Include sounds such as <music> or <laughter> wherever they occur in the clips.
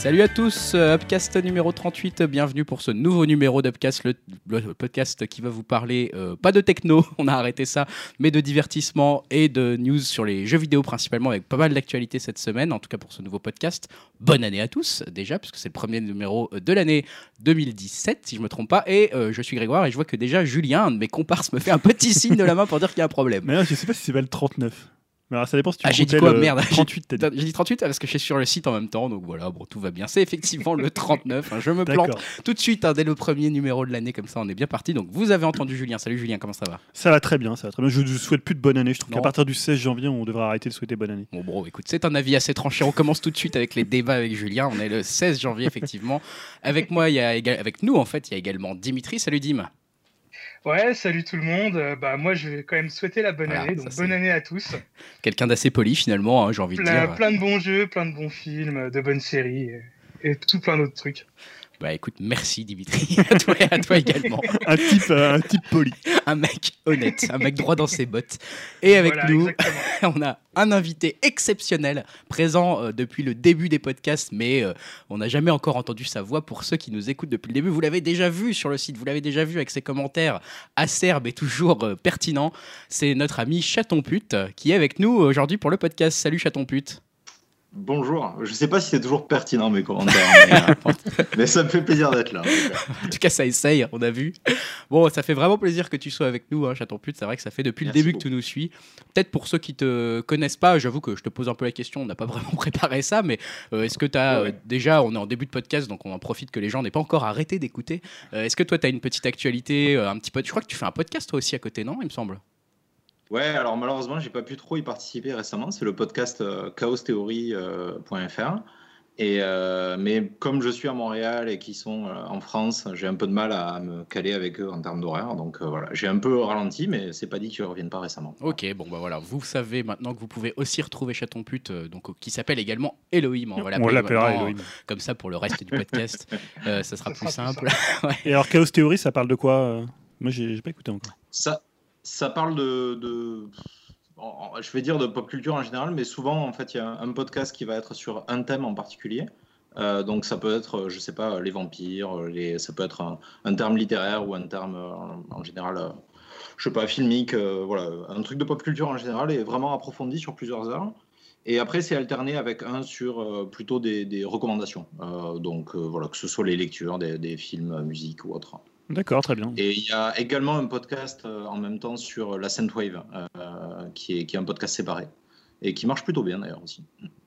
Salut à tous, euh, Upcast numéro 38, bienvenue pour ce nouveau numéro d'Upcast, le, podcast qui va vous parler, euh, pas de techno, <laughs> on a arrêté ça, mais de divertissement et de news sur les jeux vidéo principalement, avec pas mal d'actualités cette semaine, en tout cas pour ce nouveau podcast. Bonne année à tous déjà, puisque c'est le premier numéro de l'année 2017, si je me trompe pas, et euh, je suis Grégoire et je vois que déjà Julien, un de mes comparses, me fait un petit signe de la main pour dire qu'il y a un problème. Mais je sais pas si c'est pas le 39. Mais alors, ça dépend si tu Ah, j'ai dit quoi le Merde. <laughs> 38, t'as dit. J'ai dit 38 parce que je suis sur le site en même temps, donc voilà, bon, tout va bien. C'est effectivement le <laughs> 39, hein, je me plante tout de suite hein, dès le premier numéro de l'année, comme ça on est bien parti. Donc vous avez entendu Julien. Salut Julien, comment ça va? Ça va très bien, ça va très bien. Je ne souhaite plus de bonne année. Je trouve qu'à partir du 16 janvier, on devrait arrêter de souhaiter bonne année. Bon, bon, écoute, c'est un avis assez tranché. On commence tout de suite avec les débats avec Julien. On est le 16 janvier, effectivement. Avec moi, il y a avec nous, en fait, il y a également Dimitri. Salut Dim. Ouais, salut tout le monde. Euh, Bah moi, je vais quand même souhaiter la bonne Voilà, année. Donc bonne année à tous. <laughs> Quelqu'un d'assez poli, finalement, hein, j'ai envie de Plein, dire. plein de bons jeux, plein de bons films, de bonnes séries et, et tout plein d'autres trucs. Bah écoute, merci Dimitri. <laughs> à toi et à toi également. Un type, euh, un type poli. Un mec honnête, un mec droit dans ses bottes. Et avec Voilà, nous, exactement. <laughs> on a un invité exceptionnel présent euh, depuis le début des podcasts, mais euh, on n'a jamais encore entendu sa voix. Pour ceux qui nous écoutent depuis le début, vous l'avez déjà vu sur le site, vous l'avez déjà vu avec ses commentaires acerbes et toujours euh, pertinents. C'est notre ami Chaton Pute qui est avec nous aujourd'hui pour le podcast. Salut Chaton Pute. Bonjour, je sais pas si c'est toujours pertinent mes commentaires, mais, euh, <laughs> mais ça me fait plaisir d'être là. en tout cas. En tout cas, ça essaye, on a vu. Bon, ça fait vraiment plaisir que tu sois avec nous, hein, Chaton Pute. C'est vrai que ça fait depuis le début beaucoup. que tu nous suis. Peut-être pour ceux qui te connaissent pas, j'avoue que je te pose un peu la question, on n'a pas vraiment <laughs> préparé ça, mais euh, est-ce que tu as Ouais, ouais. déjà, on est en début de podcast, donc on en profite que les gens n'aient pas encore arrêté d'écouter. Euh, est-ce que toi, tu as une petite actualité, euh, un petit peu. Je crois que tu fais un podcast toi aussi à côté, non Il me semble? Ouais, alors malheureusement, j'ai pas pu trop y participer récemment. C'est le podcast euh, chaostheory.fr. Et euh, mais comme je suis à Montréal et qu'ils sont euh, en France, j'ai un peu de mal à me caler avec eux en termes d'horaire. Donc euh, voilà, j'ai un peu ralenti, mais c'est pas dit qu'ils reviennent pas récemment. Ok, bon bah voilà, vous savez maintenant que vous pouvez aussi retrouver Chaton Pute, euh, donc, qui s'appelle également Elohim. On va On l'appeler l'appellera Elohim. Comme ça pour le reste du podcast, <laughs> Euh, ça sera Ça plus sera simple. plus <laughs> Et alors, Chaos Theory, ça parle de quoi euh? Moi, j'ai pas écouté encore. Ça, ça parle de, je vais dire de pop culture en général, mais souvent en fait il y a un, podcast qui va être sur un thème en particulier. Euh, donc ça peut être, je sais pas, les vampires, ça peut être un, un terme littéraire ou un terme euh, en, général, euh, je sais pas, filmique, euh, voilà, un truc de pop culture en général est vraiment approfondi sur plusieurs heures. Et après c'est alterné avec un sur plutôt des, recommandations. Donc voilà, que ce soit les lectures, des, films, musique ou autre. D'accord, très bien. Et il y a également un podcast euh, en même temps sur la Wave, euh, qui, est, qui est un podcast séparé. Et qui marche plutôt bien d'ailleurs aussi.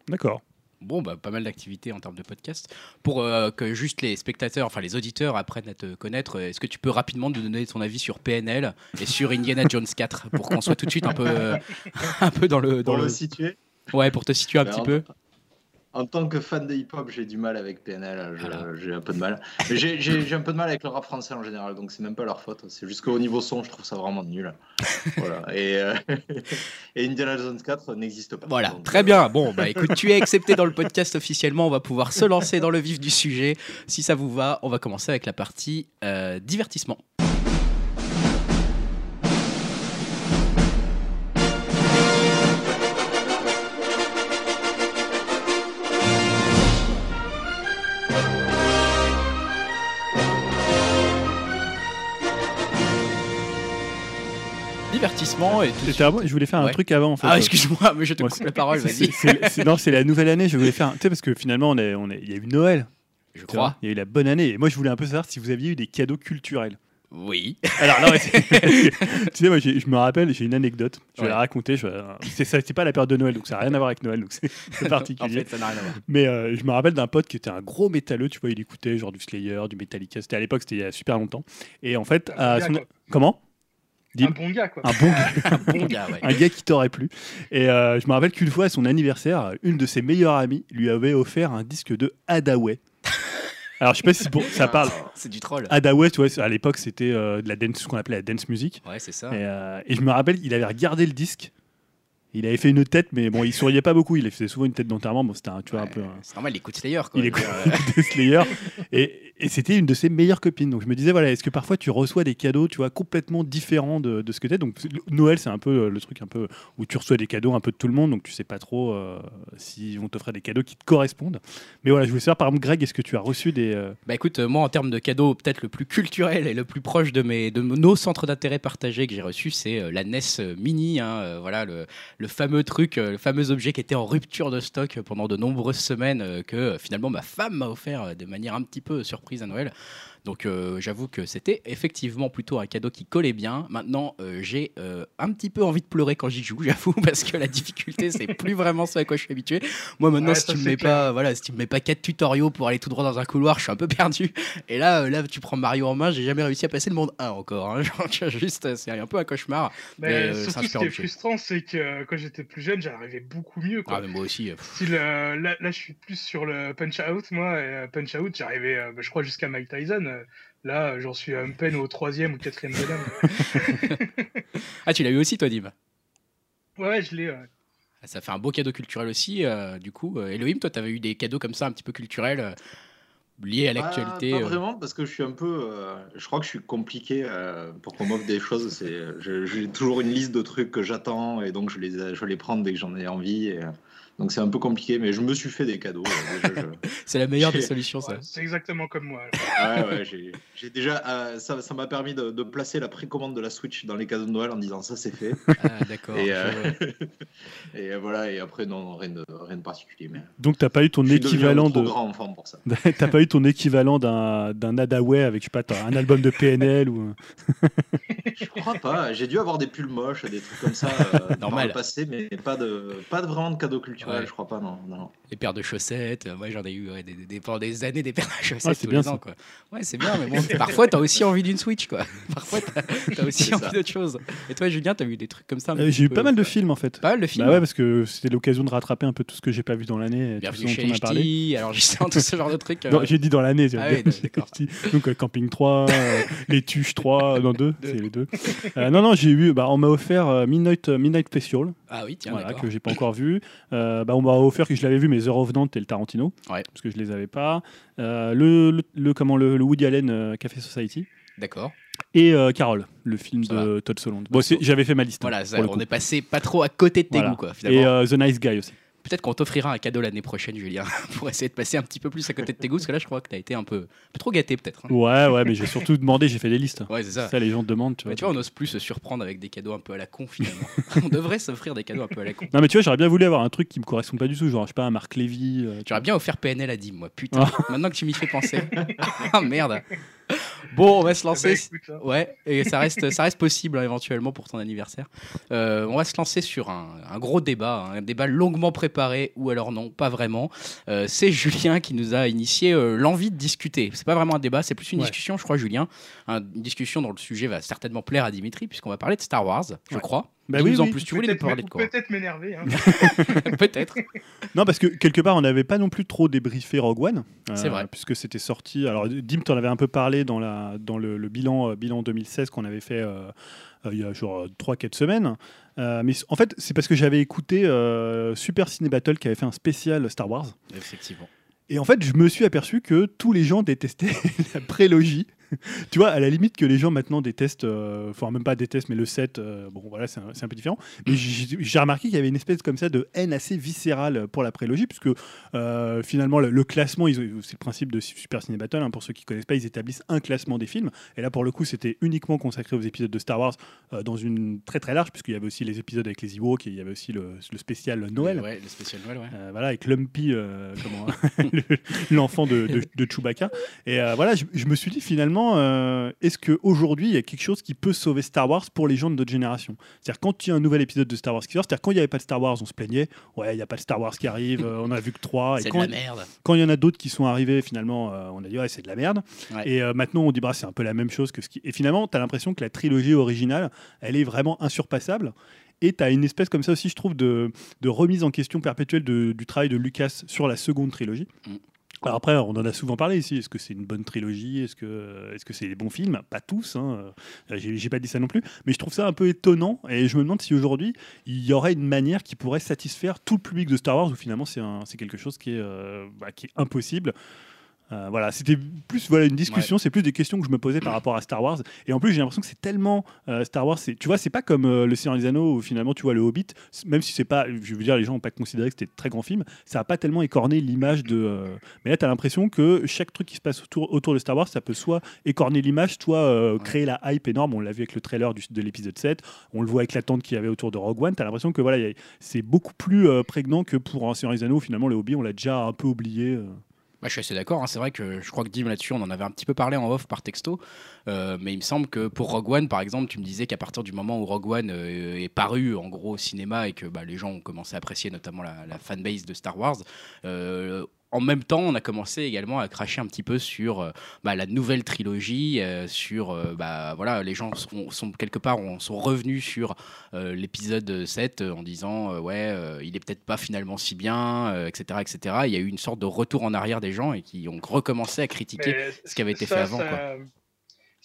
D'accord. Bon, bah, pas mal d'activités en termes de podcast. Pour euh, que juste les spectateurs, enfin les auditeurs apprennent à te connaître, euh, est-ce que tu peux rapidement nous donner ton avis sur PNL et sur Indiana Jones 4 pour qu'on soit tout de suite un peu, euh, <laughs> un peu dans le. Dans Pour le... le situer, Ouais, pour te situer un Ben, petit en- peu. En tant que fan de hip-hop, j'ai du mal avec PNL, Voilà. j'ai un peu de mal. Mais j'ai- un peu de mal avec le rap français en général, donc c'est même pas leur faute. C'est juste qu'au niveau son, je trouve ça vraiment nul. <laughs> voilà. Et, euh, <laughs> et Indiana Jones 4 n'existe pas. Voilà, Donc, très euh, bien. Bon, bah écoute, tu es accepté dans le podcast officiellement. On va pouvoir se lancer dans le vif du sujet. Si ça vous va, on va commencer avec la partie euh, divertissement. Et tout Je voulais faire un Ouais. truc avant, en fait. Ah, excuse-moi, mais je te Ouais, coupe la parole, C'est- vas-y. c'est- c'est- Non, c'est la nouvelle année. Je voulais faire. un- Tu sais, parce que finalement, on est, on est... il y a eu Noël. Je tu vois. crois. Il y a eu la bonne année. Et moi, je voulais un peu savoir si vous aviez eu des cadeaux culturels. Oui. Alors, non, mais c'est- <laughs> tu sais, moi, j'ai- je me rappelle, j'ai une anecdote. Je vais Ouais. la raconter. Je... C'est ça, c'est pas la période de Noël, donc ça n'a rien à voir avec Noël, donc c'est c'est En particulier. fait, ça n'a rien à voir. Mais euh, je me rappelle d'un pote qui était un gros métalleux, tu vois, il écoutait genre du Slayer, du Metallica. C'était à l'époque, c'était il y a super longtemps. Et en fait, à son- quoi. comment? Un bon gars, quoi. Un bon gars, <laughs> Un bon gars, ouais. un gars qui t'aurait plu. Et euh, je me rappelle qu'une fois, à son anniversaire, une de ses meilleures amies lui avait offert un disque de Hadaway. Alors, je sais pas si pour- ça parle. C'est du troll. Hadaway, tu vois, à l'époque, c'était euh, de la dance, ce qu'on appelait la dance music. Ouais, c'est ça. Et, euh, et je me rappelle, il avait regardé le disque. Il avait fait une tête, mais bon, il souriait pas beaucoup. Il faisait souvent une tête d'enterrement. Bon, c'était un, tu vois, un peu. un- C'est normal, il écoute Slayer. Quoi. Il écoute euh, <laughs> Slayer. Et, et c'était une de ses meilleures copines. Donc je me disais, voilà, est-ce que parfois tu reçois des cadeaux, tu vois, complètement différents de, de ce que tu es Donc Noël, c'est un peu euh, le truc un peu où tu reçois des cadeaux un peu de tout le monde. Donc tu sais pas trop euh, s'ils vont t'offrir des cadeaux qui te correspondent. Mais voilà, je voulais savoir, par exemple, Greg, est-ce que tu as reçu des. euh, Bah écoute, euh, moi en termes de cadeaux, peut-être le plus culturel et le plus proche de, mes, de nos centres d'intérêt partagés que j'ai reçu, c'est la NES Mini. hein, voilà, le, le fameux truc, euh, le fameux objet qui était en rupture de stock pendant de nombreuses semaines, euh, que euh, finalement ma femme m'a offert de manière un petit peu surprise à Noël. Donc euh, j'avoue que c'était effectivement plutôt un cadeau qui collait bien. Maintenant, euh, j'ai euh, un petit peu envie de pleurer quand j'y joue, <laughs> j'avoue, parce que la difficulté, c'est plus vraiment ce à quoi je suis habitué. Moi maintenant, Ouais, si tu me mets clair. pas, voilà, si tu me mets pas quatre tutoriaux pour aller tout droit dans un couloir, je suis un peu perdu. Et là, là, tu prends Mario en main, j'ai jamais réussi à passer le monde 1 encore. hein. <laughs> Genre, juste, c'est un peu un cauchemar. Mais surtout, ce qui est frustrant, c'est que quand j'étais plus jeune, j'arrivais beaucoup mieux. Quoi. Ah, mais moi aussi. euh, là, là, je suis plus sur le Punch Out, moi. Et, punch Out, j'arrivais, je crois, jusqu'à Mike Tyson. Euh, Là, j'en suis à un peine au troisième ou quatrième bonhomme. <laughs> Ah, tu l'as eu aussi, toi, Dim ouais, je l'ai. ouais. Ah, Ça fait un beau cadeau culturel aussi, euh, du coup. Euh, Elohim, toi, t'avais eu des cadeaux comme ça, un petit peu culturels, euh, liés à l'actualité. Pas, pas euh. vraiment, parce que je suis un peu. euh, je crois que je suis compliqué euh, pour qu'on m'offre des choses. J'ai toujours une liste de trucs que j'attends et donc je les, je les prends dès que j'en ai envie. et, euh, donc c'est un peu compliqué, mais je me suis fait des cadeaux. euh, je- <laughs> C'est la meilleure des solutions, ça. Ouais, c'est exactement comme moi. Ouais, ouais, j'ai, déjà. euh, ça, ça m'a permis de, de placer la précommande de la Switch dans les cadeaux de Noël en disant ça c'est fait. Ah, d'accord. et, euh, <laughs> et voilà, et après, non, rien de, rien de particulier. Mais Donc t'as pas eu ton je équivalent de. grand enfant pour ça. <laughs> T'as pas eu ton équivalent d'un d'un Adaway avec je sais pas un album de PNL ou Je crois pas. J'ai dû avoir des pulls moches, des trucs comme ça euh, dans le passé, mais pas de, pas de vraiment de cadeaux culturels, Ouais. je crois pas, non. non. Les paires de chaussettes, euh, moi j'en ai eu ouais, des, des- des- pendant des années des paires de chaussettes c'est tous bien les ça. ans. Quoi. Ouais, c'est bien, mais bon, <laughs> parfois t'as aussi envie d'une Switch. quoi. <laughs> Parfois t'as <laughs> as aussi envie d'autre chose. Et toi, Julien, t'as eu des trucs comme ça Euh, J'ai eu peu- pas mal de films en fait. Pas mal de films. Bah ouais parce que c'était l'occasion de rattraper un peu tout ce que j'ai pas vu dans l'année. Bienvenue ce chez parlé. Alors justement tout ce genre de trucs. euh, j'ai dit dans l'année. j'ai Ah d'accord. j'ai Donc euh, Camping 3, euh, Les Tuches 3, euh, non 2, Deux. c'est les deux. Non, non, j'ai eu, bah, on m'a offert Midnight, Midnight Special, Ah oui, tiens, voilà, que j'ai pas encore vu. Euh, bah, on m'a offert que je l'avais vu, mais The Revenant et le Tarantino, Ouais. parce que je les avais pas. Euh, le, le, le- comment, le, le Woody Allen euh, Café Society. D'accord. Et euh, Carol, le film Ça de Todd Solondz. Bon, j'avais fait ma liste. hein, Voilà, ça, on coup. est passé pas trop à côté de tes Voilà. goûts, quoi, finalement. Et euh, The Nice Guy aussi. Peut-être qu'on t'offrira un cadeau l'année prochaine, Julien, <laughs> pour essayer de passer un petit peu plus à côté de tes goûts, parce que là, je crois que t'as été un peu, un peu trop gâté, peut-être. hein. Ouais, ouais, mais j'ai surtout demandé, j'ai fait des listes. Ouais, c'est ça. Ça, les gens demandent, tu vois. Mais tu vois, on n'ose plus se surprendre avec des cadeaux un peu à la con, finalement. <laughs> on devrait s'offrir des cadeaux un peu à la con. Non, mais tu vois, j'aurais bien voulu avoir un truc qui me correspond pas du tout, genre, je sais pas, un Marc Lévy. euh, tu J'aurais bien offert PNL à Dim, moi, putain. Maintenant que tu m'y fais penser. <laughs> ah merde. Bon, on va se Eh ben, lancer. écoute, hein. Ouais, et ça reste, ça reste possible hein, éventuellement pour ton anniversaire. Euh, on va se lancer sur un, un gros débat, hein, un débat longuement préparé, ou alors non, pas vraiment. Euh, c'est Julien qui nous a initié euh, l'envie de discuter. C'est pas vraiment un débat, c'est plus une Ouais. discussion, je crois, Julien. Un- une discussion dont le sujet va certainement plaire à Dimitri, puisqu'on va parler de Star Wars, je Ouais. crois. Bah oui, en oui. plus, tu voulais parler de quoi peut-être m'énerver. hein. <laughs> <laughs> Peut-être. Non, parce que quelque part, on n'avait pas non plus trop débriefé Rogue One. euh, C'est vrai. Puisque c'était sorti. Alors, Dim, t'en avais un peu parlé dans, la, dans le, le bilan, euh, bilan 2016 qu'on avait fait euh, euh, il y a genre 3-4 semaines. Euh, mais en fait, c'est parce que j'avais écouté euh, Super Ciné Battle qui avait fait un spécial Star Wars. Effectivement. Et en fait, je me suis aperçu que tous les gens détestaient <laughs> la prélogie. <laughs> tu vois, à la limite que les gens maintenant détestent, euh, enfin même pas détestent, mais le 7, euh, bon voilà, c'est un, un peu différent. Mais j'ai remarqué qu'il y avait une espèce comme ça de haine assez viscérale pour la prélogie, puisque euh, finalement le, le classement, c'est le principe de Super Ciné Battle, hein, pour ceux qui connaissent pas, ils établissent un classement des films. Et là, pour le coup, c'était uniquement consacré aux épisodes de Star Wars dans une très très large, puisqu'il y avait aussi les épisodes avec les Ewoks et il y avait aussi le, le spécial Noël. Ouais, le spécial Noël, ouais. Voilà, avec Lumpy, <laughs> l'enfant de, de, de Chewbacca. Et voilà, je, je me suis dit finalement, euh, est-ce qu'aujourd'hui, il y a quelque chose qui peut sauver Star Wars pour les gens de notre génération? C'est-à-dire, quand il y a un nouvel épisode de Star Wars qui sort, c'est-à-dire, quand il n'y avait pas de Star Wars, on se plaignait, ouais, il n'y a pas de Star Wars qui arrive, euh, on a vu que trois. C'est de la merde. quand il y en a d'autres qui sont arrivés, finalement, euh, on a dit, ouais, c'est de la merde. Ouais. Et maintenant, on dit, bah, c'est un peu la même chose que ce qui. Et finalement, tu as l'impression que la trilogie originale, elle est vraiment insurpassable. Et tu as une espèce comme ça aussi, je trouve, de, de remise en question perpétuelle de- du travail de Lucas sur la seconde trilogie. Mm. Alors après, on en a souvent parlé ici. Est-ce que c'est une bonne trilogie? Est-ce que que c'est des bons films? Pas tous. Hein. Euh, J'ai pas dit ça non plus. Mais je trouve ça un peu étonnant. Et je me demande si aujourd'hui il y aurait une manière qui pourrait satisfaire tout le public de Star Wars ou finalement c'est quelque chose qui est euh, bah, qui est impossible. Euh, voilà, c'était plus voilà une discussion, c'est plus des questions que je me posais par rapport à Star Wars. Et en plus, j'ai l'impression que c'est tellement euh, Star Wars, tu vois, c'est pas comme euh, le Seigneur des Anneaux où finalement tu vois le Hobbit, même si c'est pas, je veux dire, les gens n'ont pas considéré que c'était un très grand film, ça a pas tellement écorné l'image de. Mais là, tu as l'impression que chaque truc qui se passe autour, autour de Star Wars, ça peut soit écorner l'image, soit créer la hype énorme. On l'a vu avec le trailer du- de l'épisode 7, on le voit avec l'attente qu'il y avait autour de Rogue One. Tu as l'impression que voilà, c'est beaucoup plus prégnant que pour un Seigneur des Anneaux. Finalement, le Hobbit, on l'a déjà un peu oublié. Je suis assez d'accord. hein. C'est vrai que je crois que Dim là-dessus, on en avait un petit peu parlé en off par texto. Euh, mais il me semble que pour Rogue One, par exemple, tu me disais qu'à partir du moment où Rogue One euh, est paru en gros au cinéma et que bah, les gens ont commencé à apprécier notamment la, la fanbase de Star Wars, euh, en même temps, on a commencé également à cracher un petit peu sur euh, bah, la nouvelle trilogie, euh, sur euh, bah, voilà, les gens sont, sont quelque part on- sont revenus sur l'épisode 7 euh, en disant ouais, il est peut-être pas finalement si bien, etc., etc. Il y a eu une sorte de retour en arrière des gens et qui ont recommencé à critiquer. Mais ce qui avait été ça, fait avant, Ça, quoi.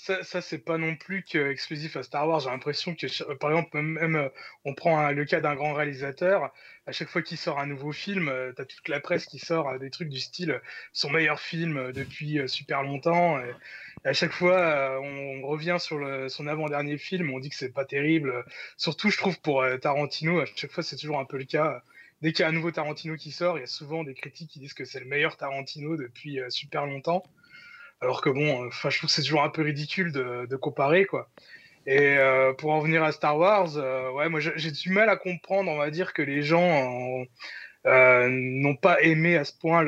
Ça, ça, c'est pas non plus que exclusif à Star Wars. J'ai l'impression que, par exemple, même, euh, on prend le cas d'un grand réalisateur. À chaque fois qu'il sort un nouveau film, euh, t'as toute la presse qui sort euh, des trucs du style son meilleur film depuis super longtemps. À chaque fois, on, revient sur son avant-dernier film, on dit que c'est pas terrible. Surtout, je trouve, pour Tarantino, à chaque fois, c'est toujours un peu le cas. Dès qu'il y a un nouveau Tarantino qui sort, il y a souvent des critiques qui disent que c'est le meilleur Tarantino depuis super longtemps. Alors que bon, euh, enfin, je trouve que c'est toujours un peu ridicule de, de comparer, quoi. Et euh, pour en venir à Star Wars, euh, ouais, moi j'ai du mal à comprendre, on va dire, que les gens euh, n'ont pas aimé à ce point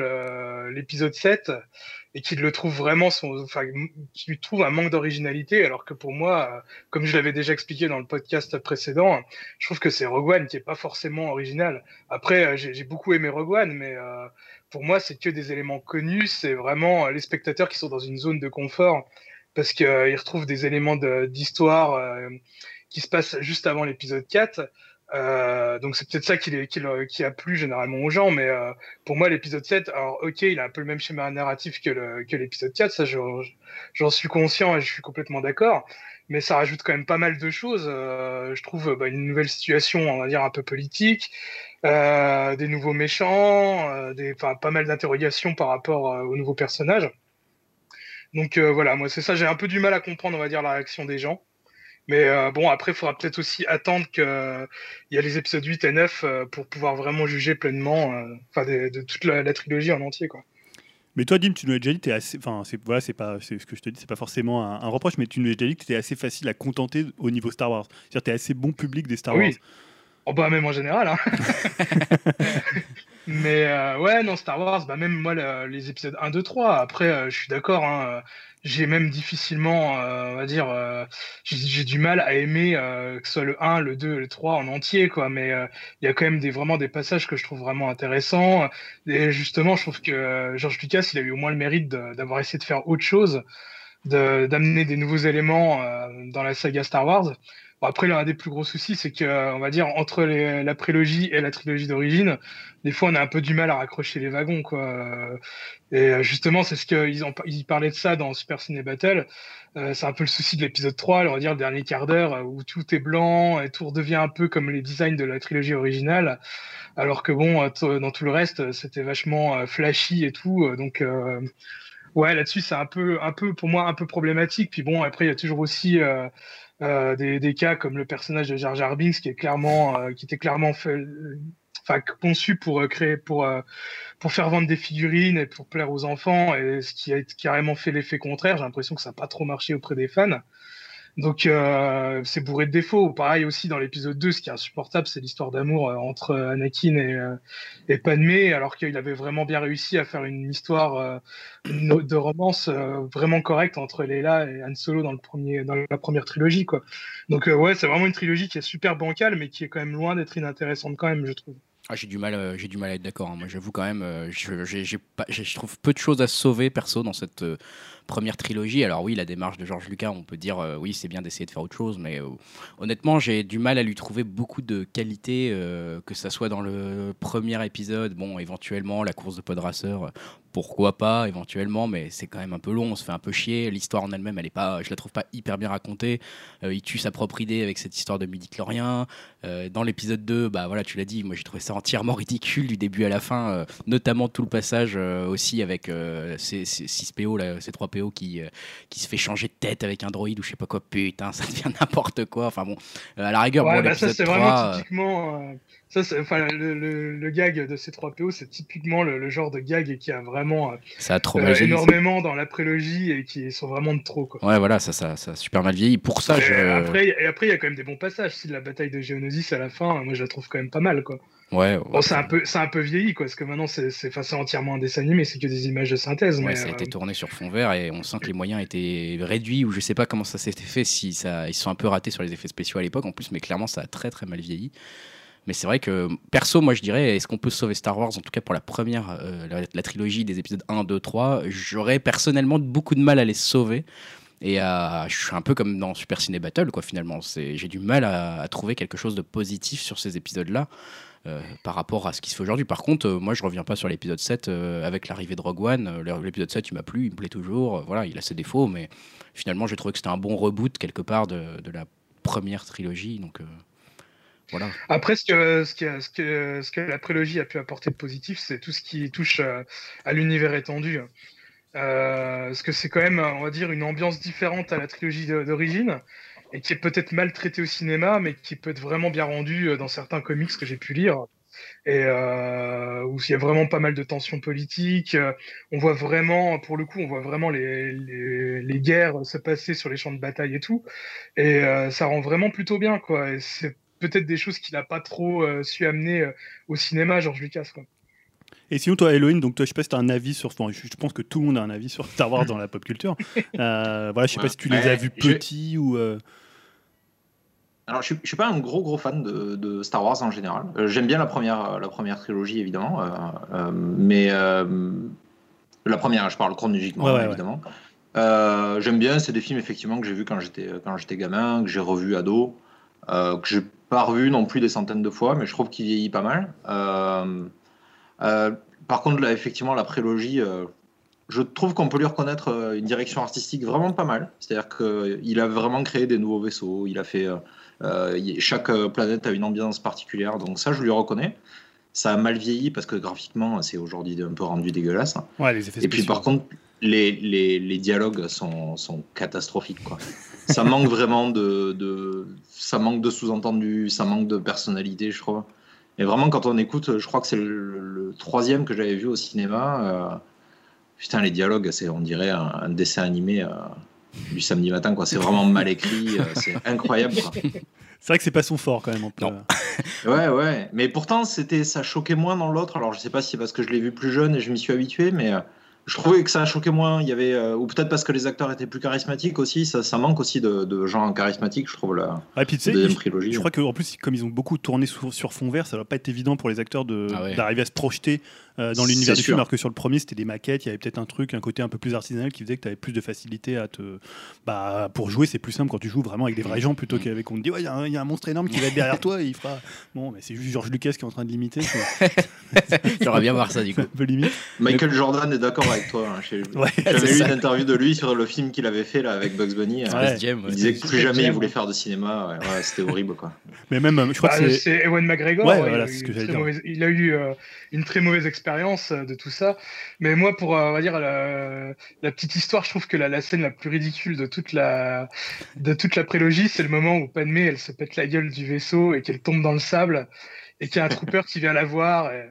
l'épisode 7 et qu'ils le trouvent vraiment, son, enfin, qu'ils trouvent un manque d'originalité, alors que pour moi, euh, comme je l'avais déjà expliqué dans le podcast précédent, je trouve que c'est Rogue One qui est pas forcément original. Après, euh, j'ai beaucoup aimé Rogue One, mais pour moi, c'est que des éléments connus. C'est vraiment euh, les spectateurs qui sont dans une zone de confort parce qu'ils retrouvent des éléments d'histoire euh, qui se passent juste avant l'épisode 4. Euh, donc c'est peut-être ça qui, a plu généralement aux gens, mais euh, pour moi l'épisode 7, alors ok, il a un peu le même schéma narratif que l'épisode 4, ça j'en suis conscient et je suis complètement d'accord, mais ça rajoute quand même pas mal de choses. Euh, je trouve bah, une nouvelle situation, on va dire un peu politique, euh, des nouveaux méchants, euh, des, pas mal d'interrogations par rapport aux nouveaux personnages. Donc voilà, moi c'est ça, j'ai un peu du mal à comprendre, on va dire, la réaction des gens. Mais bon, après, il faudra peut-être aussi attendre qu'il y a les épisodes 8 et 9 euh, pour pouvoir vraiment juger pleinement de, de toute la, la trilogie en entier. Quoi. Mais toi, Dim, tu nous l'as déjà dit, t'es assez. Enfin, c'est voilà, c'est pas c'est ce que je te dis, c'est pas forcément un, un reproche, mais tu nous l'as déjà dit que tu assez facile à contenter au niveau Star Wars. C'est-à-dire, tu es assez bon public des Star Oui. Wars. Oh, bah, même en général. Hein. <laughs> Mais euh, ouais, non, Star Wars, bah, même moi, le- les épisodes 1, 2, 3, après, euh, je suis d'accord. Hein, j'ai même difficilement, euh, on va dire, euh, j'ai du mal à aimer euh, que ce soit le 1, le 2, le 3 en entier, quoi. Mais euh, il y a quand même des, vraiment des passages que je trouve vraiment intéressants. Et justement, je trouve que euh, George Lucas, il a eu au moins le mérite d'avoir essayé de faire autre chose, d'amener des nouveaux éléments euh, dans la saga Star Wars. Bon, après, l'un des plus gros soucis, c'est que, euh, on va dire, entre la prélogie et la trilogie d'origine, des fois, on a un peu du mal à raccrocher les wagons, quoi. Euh, Et euh, justement, c'est ce qu'ils ils parlaient de ça dans Super Ciné Battle. C'est un peu le souci de l'épisode 3, on va dire, le dernier quart d'heure, où tout est blanc et tout redevient un peu comme les designs de la trilogie originale. Alors que bon, dans tout le reste, c'était vachement flashy et tout. Donc, ouais, là-dessus, c'est un peu, un peu, pour moi, un peu problématique. Puis bon, après, il y a toujours aussi euh, des, des cas comme le personnage de Jar Jar qui est clairement, euh, qui était clairement fait, enfin, conçu pour euh, créer, pour, euh, pour faire vendre des figurines et pour plaire aux enfants, et ce qui a carrément fait l'effet contraire. J'ai l'impression que ça n'a pas trop marché auprès des fans. Donc euh, c'est bourré de défauts. Pareil aussi dans l'épisode 2, ce qui est insupportable, c'est l'histoire d'amour euh, entre Anakin et, euh, et Padmé, alors qu'il avait vraiment bien réussi à faire une histoire euh, de romance euh, vraiment correcte entre Leila et Han Solo dans, le premier, dans la première trilogie. Donc euh, ouais, c'est vraiment une trilogie qui est super bancale, mais qui est quand même loin d'être inintéressante quand même, je trouve. Ah, j'ai du mal, euh, j'ai du mal à être d'accord. hein. Moi, j'avoue quand même, euh, je, trouve peu de choses à sauver perso dans cette euh, première trilogie. Alors oui, la démarche de George Lucas, on peut dire euh, oui, c'est bien d'essayer de faire autre chose, mais euh, honnêtement, j'ai du mal à lui trouver beaucoup de qualités, euh, que ça soit dans le premier épisode, bon, éventuellement la course de Podracer, pourquoi pas éventuellement, mais c'est quand même un peu long, on se fait un peu chier. L'histoire en elle-même, elle est pas, je la trouve pas hyper bien racontée. Euh, il tue sa propre idée avec cette histoire de midi-chlorien. Euh, dans l'épisode 2, bah voilà, tu l'as dit, moi j'ai trouvé ça entièrement <laughs> ridicule du début à la fin, euh, notamment tout le passage aussi avec ces, ces 6 PO, là, ces 3 PO qui, qui se fait changer de tête avec un droïde ou je sais pas quoi, putain, <laughs> ça devient n'importe quoi. Enfin bon, à la rigueur, Ouais, bon, bah ça c'est 3, vraiment typiquement. Euh, ça, enfin, le, le- le gag de ces 3 PO, c'est typiquement le, le genre de gag qui a vraiment euh, ça a trop euh, ça. énormément dans la prélogie et qui sont vraiment de trop. Quoi. Ouais, voilà, ça, ça, ça a super mal vieilli. Pour ça, Et je. après, et après, il y a quand même des bons passages. Si la bataille de Geonosis à la fin, moi je la trouve quand même pas mal. Quoi. Ouais, ouais, Bon, c'est un peu, c'est un peu vieilli, quoi, parce que maintenant c'est, c'est, enfin, entièrement un dessin animé, c'est que des images de synthèse. Ouais, mais, ça a euh, été tourné sur fond vert et on sent que les moyens étaient réduits ou je sais pas comment ça s'était fait, si ça, ils se sont un peu ratés sur les effets spéciaux à l'époque en plus, mais clairement ça a très très mal vieilli. Mais c'est vrai que perso, moi je dirais, est-ce qu'on peut sauver Star Wars, en tout cas pour la première, euh, la, trilogie des épisodes 1, 2, 3, j'aurais personnellement beaucoup de mal à les sauver. Et à- je suis un peu comme dans Super Ciné Battle, quoi, finalement. J'ai du mal à, trouver quelque chose de positif sur ces épisodes-là. euh, par rapport à ce qui se fait aujourd'hui. Par contre, euh, moi, je reviens pas sur l'épisode 7 euh, avec l'arrivée de Rogue One. Euh, l'épisode 7, il m'a plu, il me plaît toujours. Euh, voilà, il a ses défauts, mais finalement, j'ai trouvé que c'était un bon reboot quelque part de, la première trilogie. Donc, euh, Après, ce que, ce, que, ce, que, la prélogie a pu apporter de positif, c'est tout ce qui touche euh, à l'univers étendu. Euh, parce que c'est quand même, on va dire, une ambiance différente à la trilogie d'origine et qui est peut-être mal traitée au cinéma, mais qui peut être vraiment bien rendue euh, dans certains comics que j'ai pu lire. Et où il y a vraiment pas mal de tensions politiques. On voit vraiment, pour le coup, on voit vraiment les, les, guerres se passer sur les champs de bataille et tout. Et ça rend vraiment plutôt bien, quoi. Peut-être des choses qu'il n'a pas trop euh, su amener euh, au cinéma, George Lucas. Quoi. Et sinon, toi, Elohim, donc toi, je sais pas si tu as un avis sur. enfin, je pense que tout le monde a un avis sur Star Wars dans la pop culture. <laughs> Euh, voilà, je sais pas si tu les Ouais, as vus je- petits ou. euh, Alors, je suis, je suis pas un gros gros fan de, de Star Wars en général. Euh, J'aime bien la première, la première trilogie évidemment, euh, euh, mais euh, la première, je parle chronologiquement Ouais, ouais, évidemment. Euh, J'aime bien, c'est des films effectivement que j'ai vus quand j'étais quand j'étais gamin, que j'ai revu ado, euh, que j'ai pas revu non plus des centaines de fois, mais je trouve qu'il vieillit pas mal. Euh, euh, par contre, là, effectivement, la prélogie. je trouve qu'on peut lui reconnaître une direction artistique vraiment pas mal. C'est-à-dire qu'il a vraiment créé des nouveaux vaisseaux. Il a fait euh, chaque planète a une ambiance particulière, donc ça je lui reconnais. Ça a mal vieilli parce que graphiquement c'est aujourd'hui un peu rendu dégueulasse. Ouais, les effets Et puis par contre, les, les, les dialogues sont, sont catastrophiques. Quoi. Ça manque vraiment de, de ça manque de sous-entendus, ça manque de personnalité, je trouve. Et vraiment quand on écoute, je crois que c'est le, le troisième que j'avais vu au cinéma. euh, putain les dialogues, c'est on dirait un, un dessin animé. euh, du samedi matin quoi c'est vraiment mal écrit euh, c'est incroyable quoi. C'est vrai que c'est pas son fort quand même. on peut- Non. <laughs> Ouais, ouais. Mais pourtant, c'était, ça choquait moins dans l'autre. Alors, je sais pas si c'est parce que je l'ai vu plus jeune et je m'y suis habitué, mais euh, je trouvais que ça choquait moins. Il y avait, euh, ou peut-être parce que les acteurs étaient plus charismatiques aussi. Ça, ça manque aussi de, de gens charismatiques, je trouve, la Ouais, puis tu sais, deuxième je, trilogie. je crois qu'en plus, comme ils ont beaucoup tourné sur, sur fond vert, ça va pas être évident pour les acteurs de- Ah ouais. d'arriver à se projeter euh, dans l'univers du sûr. film, alors que sur le premier, c'était des maquettes, il y avait peut-être un truc, un côté un peu plus artisanal qui faisait que tu avais plus de facilité à te. Bah, pour jouer, c'est plus simple quand tu joues vraiment avec des vrais gens plutôt Mm. qu'avec on te dit, ouais, il y, a un- il y a un monstre énorme qui va être derrière toi et il fera. Bon, mais c'est juste George Lucas qui est en train de l'imiter, J'aimerais <laughs> bien voir ça du coup. un peu limite. Michael Jordan est d'accord avec toi. hein. Ouais, J'avais lu une interview de lui sur le film qu'il avait fait là, avec Bugs Bunny. euh, Ouais. Il disait que plus jamais il voulait faire de cinéma. Ouais, ouais, c'était horrible, quoi. mais même, euh, je crois Bah, que c'est. c'est Ewan McGregor. Ouais, il, voilà, a eu ce que une j'allais très dire. mauvaise- il a eu euh, une très mauvaise expérience euh, de tout ça. Mais moi, pour euh, on va dire la, la petite histoire, je trouve que la, la scène la plus ridicule de toute la de toute la prélogie, c'est le moment où Padmé elle se pète la gueule du vaisseau et qu'elle tombe dans le sable et qu'il y a un trooper qui vient la voir et,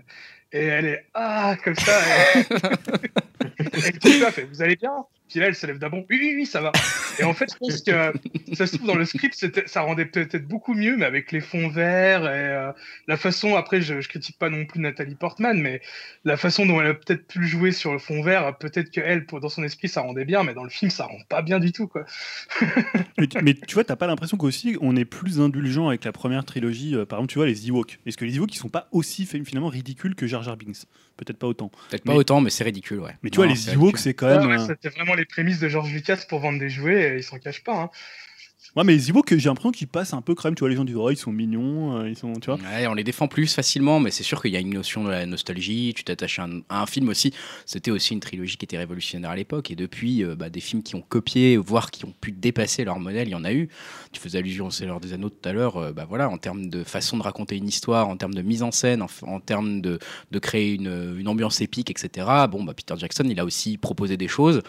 et elle est ah comme ça. Et, <laughs> et le trooper fait vous allez bien? Puis là, elle se lève d'un bond. Oui, oui, oui, ça va. Et en fait, je pense que ça se trouve dans le script, c'était- ça rendait peut-être beaucoup mieux, mais avec les fonds verts et euh, la façon. Après, je, je critique pas non plus Nathalie Portman, mais la façon dont elle a peut-être pu jouer sur le fond vert, peut-être que elle, pour- dans son esprit, ça rendait bien, mais dans le film, ça rend pas bien du tout, quoi. <laughs> Mais tu, mais tu vois, t'as pas l'impression qu'aussi on est plus indulgent avec la première trilogie. euh, par exemple, tu vois, les Ewoks. Est-ce que les Ewoks, ils sont pas aussi fait- finalement ridicules que Jar Jar Binks? Peut-être pas autant. Peut-être pas autant, mais c'est ridicule, ouais. Mais tu vois, les Ewoks, c'est quand Ouais, même. ouais, C'était vraiment les prémices de George Lucas pour vendre des jouets, et ils s'en cachent pas. Hein. Ouais, mais les Ewoks, j'ai l'impression qu'ils passent un peu crème. Tu vois, les gens disent, oh, ils sont mignons, euh, ils sont, tu vois. Ouais, on les défend plus facilement, mais c'est sûr qu'il y a une notion de la nostalgie. Tu t'attaches à, un- à un film aussi. C'était aussi une trilogie qui était révolutionnaire à l'époque. Et depuis, euh, bah, des films qui ont copié, voire qui ont pu dépasser leur modèle, il y en a eu. Tu faisais allusion au Seigneur des Anneaux tout à l'heure. euh, bah, voilà, en termes de façon de raconter une histoire, en termes de mise en scène, en, termes de, de créer une, une ambiance épique, etc. Bon, bah, Peter Jackson, il a aussi proposé des choses.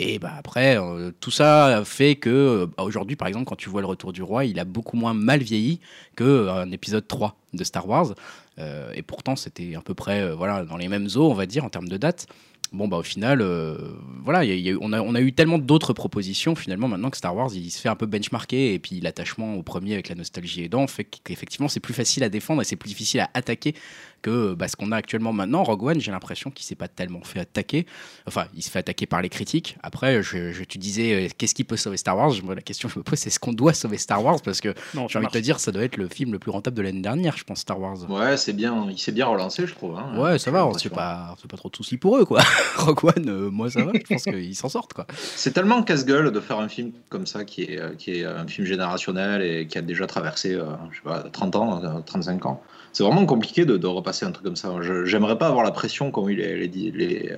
Et bah après, euh, tout ça fait que euh, bah, aujourd'hui, par exemple, quand tu vois le Retour du Roi, il a beaucoup moins mal vieilli qu'un épisode 3 de Star Wars. Euh, et pourtant, c'était à peu près euh, voilà, dans les mêmes eaux, on va dire, en termes de date. Bon, bah au final, euh, voilà, on, a, on a eu tellement d'autres propositions finalement maintenant que Star Wars, il se fait un peu benchmarker. Et puis l'attachement au premier avec la nostalgie aidant fait qu'effectivement, c'est plus facile à défendre et c'est plus difficile à attaquer que bah, ce qu'on a actuellement maintenant. Rogue One, j'ai l'impression qu'il s'est pas tellement fait attaquer. Enfin, il se fait attaquer par les critiques. Après, je, je- tu disais, euh, qu'est-ce qui peut sauver Star Wars? Je- La question que je me pose, c'est ce qu'on doit sauver Star Wars Parce que j'ai envie de te dire, ça doit être le film le plus rentable de l'année dernière, je pense, Star Wars. Ouais, c'est bien, il s'est bien relancé, je trouve. hein. Ouais, ça va, on fait pas, pas trop de soucis pour eux, quoi. <laughs> Rogue One, euh, moi ça va, je pense qu'ils s'en sortent, quoi. C'est tellement casse-gueule de faire un film comme ça qui est, euh, qui est un film générationnel et qui a déjà traversé, euh, je sais pas, 30 ans, euh, 35 ans. C'est vraiment compliqué de, de repasser un truc comme ça. J'aimerais pas avoir la pression qu'ont eu les, les, les,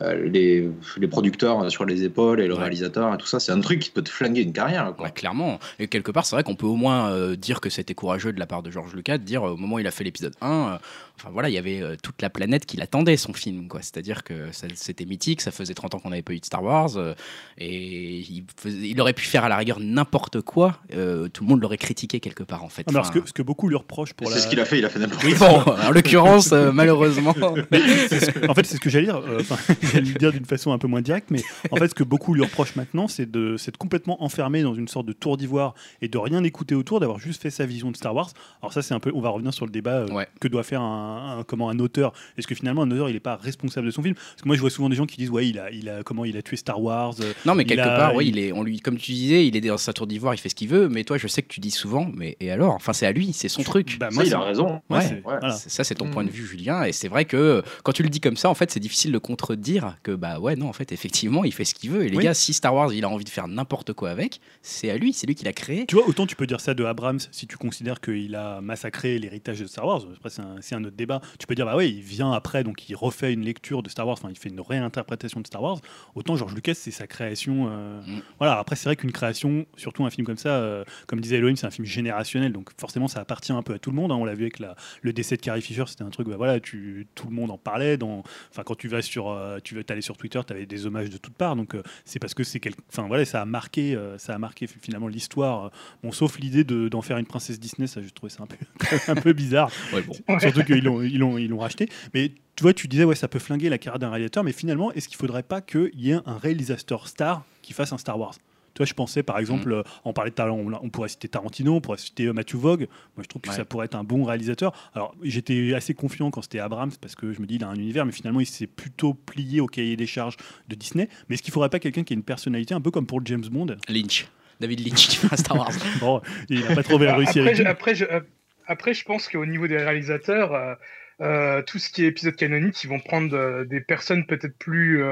euh, les, les producteurs sur les épaules et le Ouais. réalisateur et tout ça. C'est un truc qui peut te flinguer une carrière. Quoi. Ouais, clairement. Et quelque part, c'est vrai qu'on peut au moins euh, dire que c'était courageux de la part de George Lucas de dire euh, au moment où il a fait l'épisode 1, euh, enfin voilà, il y avait euh, toute la planète qui l'attendait, son film, quoi. C'est-à-dire que c'était mythique, ça faisait 30 ans qu'on n'avait pas eu de Star Wars, euh, et il, faisait- il aurait pu faire à la rigueur n'importe quoi, euh, tout le monde l'aurait critiqué quelque part, en fait. Ah, mais alors, ce, que, ce que beaucoup lui reprochent pour C'est la. ce qu'il a fait, il a fait n'importe Oui, quoi. bon, en l'occurrence, euh, malheureusement. <laughs> Mais que- en fait, c'est ce que j'allais dire. euh, Enfin, <laughs> j'allais le dire d'une façon un peu moins directe, mais en fait, ce que beaucoup lui reprochent maintenant, c'est de s'être complètement enfermé dans une sorte de tour d'ivoire et de rien écouter autour, d'avoir juste fait sa vision de Star Wars. Alors ça, c'est un peu. On va revenir sur le débat euh, Ouais. que doit faire un, un- comment un auteur. Est-ce que finalement un auteur, il n'est pas responsable de son film? Parce que moi, je vois souvent des gens qui disent, ouais, il a, il a comment il a tué Star Wars. euh, Non, mais quelque a- part, oui, il- il est, on lui, comme tu disais, il est dans sa tour d'ivoire, il fait ce qu'il veut. Mais toi, je sais que tu dis souvent, mais et alors? Enfin, c'est à lui, c'est son truc. bah, Ça, moi, il a raison. Ouais, voilà. Ça, c'est ton point de vue, Julien. Et c'est vrai que quand tu le dis comme ça, en fait, c'est difficile de contredire que, bah ouais, non, en fait, effectivement, il fait ce qu'il veut. Et les Oui. gars, si Star Wars, il a envie de faire n'importe quoi avec, c'est à lui, c'est lui qui l'a créé. Tu vois, autant tu peux dire ça de Abrams si tu considères qu'il a massacré l'héritage de Star Wars. Après, c'est un, un autre débat. Tu peux dire, bah ouais, il vient après, donc il refait une lecture de Star Wars, enfin, il fait une réinterprétation de Star Wars. Autant George Lucas, c'est sa création. euh, Mm. Voilà, après, c'est vrai qu'une création, surtout un film comme ça, euh, comme disait Elohim, c'est un film générationnel, donc forcément, ça appartient un peu à tout le monde. hein. On l'a vu avec la- le décès de Carrie Fisher, c'était un truc, bah voilà, tu, tout le monde en parlait. Dans, enfin, quand tu vas sur, euh, tu veux t'aller sur Twitter, tu avais des hommages de toutes parts, donc euh, c'est parce que c'est quel... enfin voilà, ça a marqué, euh, ça a marqué finalement l'histoire. Bon, sauf l'idée de- d'en faire une princesse Disney, ça, je trouvais ça un peu, <laughs> un peu bizarre. Ouais, bon. Surtout l'ont, ils l'ont, ils l'ont racheté. Mais tu vois, tu disais, ouais, ça peut flinguer la carrière d'un réalisateur, mais finalement, est-ce qu'il faudrait pas qu'il y ait un réalisateur star qui fasse un Star Wars? Tu vois, je pensais par exemple, Mm. euh, on parlait de talent, on, on pourrait citer Tarantino, on pourrait citer euh, Matthew Vogue. Moi, je trouve que Ouais. ça pourrait être un bon réalisateur. Alors, j'étais assez confiant quand c'était Abrams parce que je me dis, il a un univers, mais finalement, il s'est plutôt plié au cahier des charges de Disney. Mais est-ce qu'il faudrait pas quelqu'un qui ait une personnalité un peu comme pour James Bond? Lynch. David Lynch qui fait un Star Wars. <laughs> Bon, il n'a pas trop réussi après, avec je, après, je, euh, après, je pense qu'au niveau des réalisateurs, euh, euh, tout ce qui est épisode canonique, ils vont prendre euh, des personnes peut-être plus,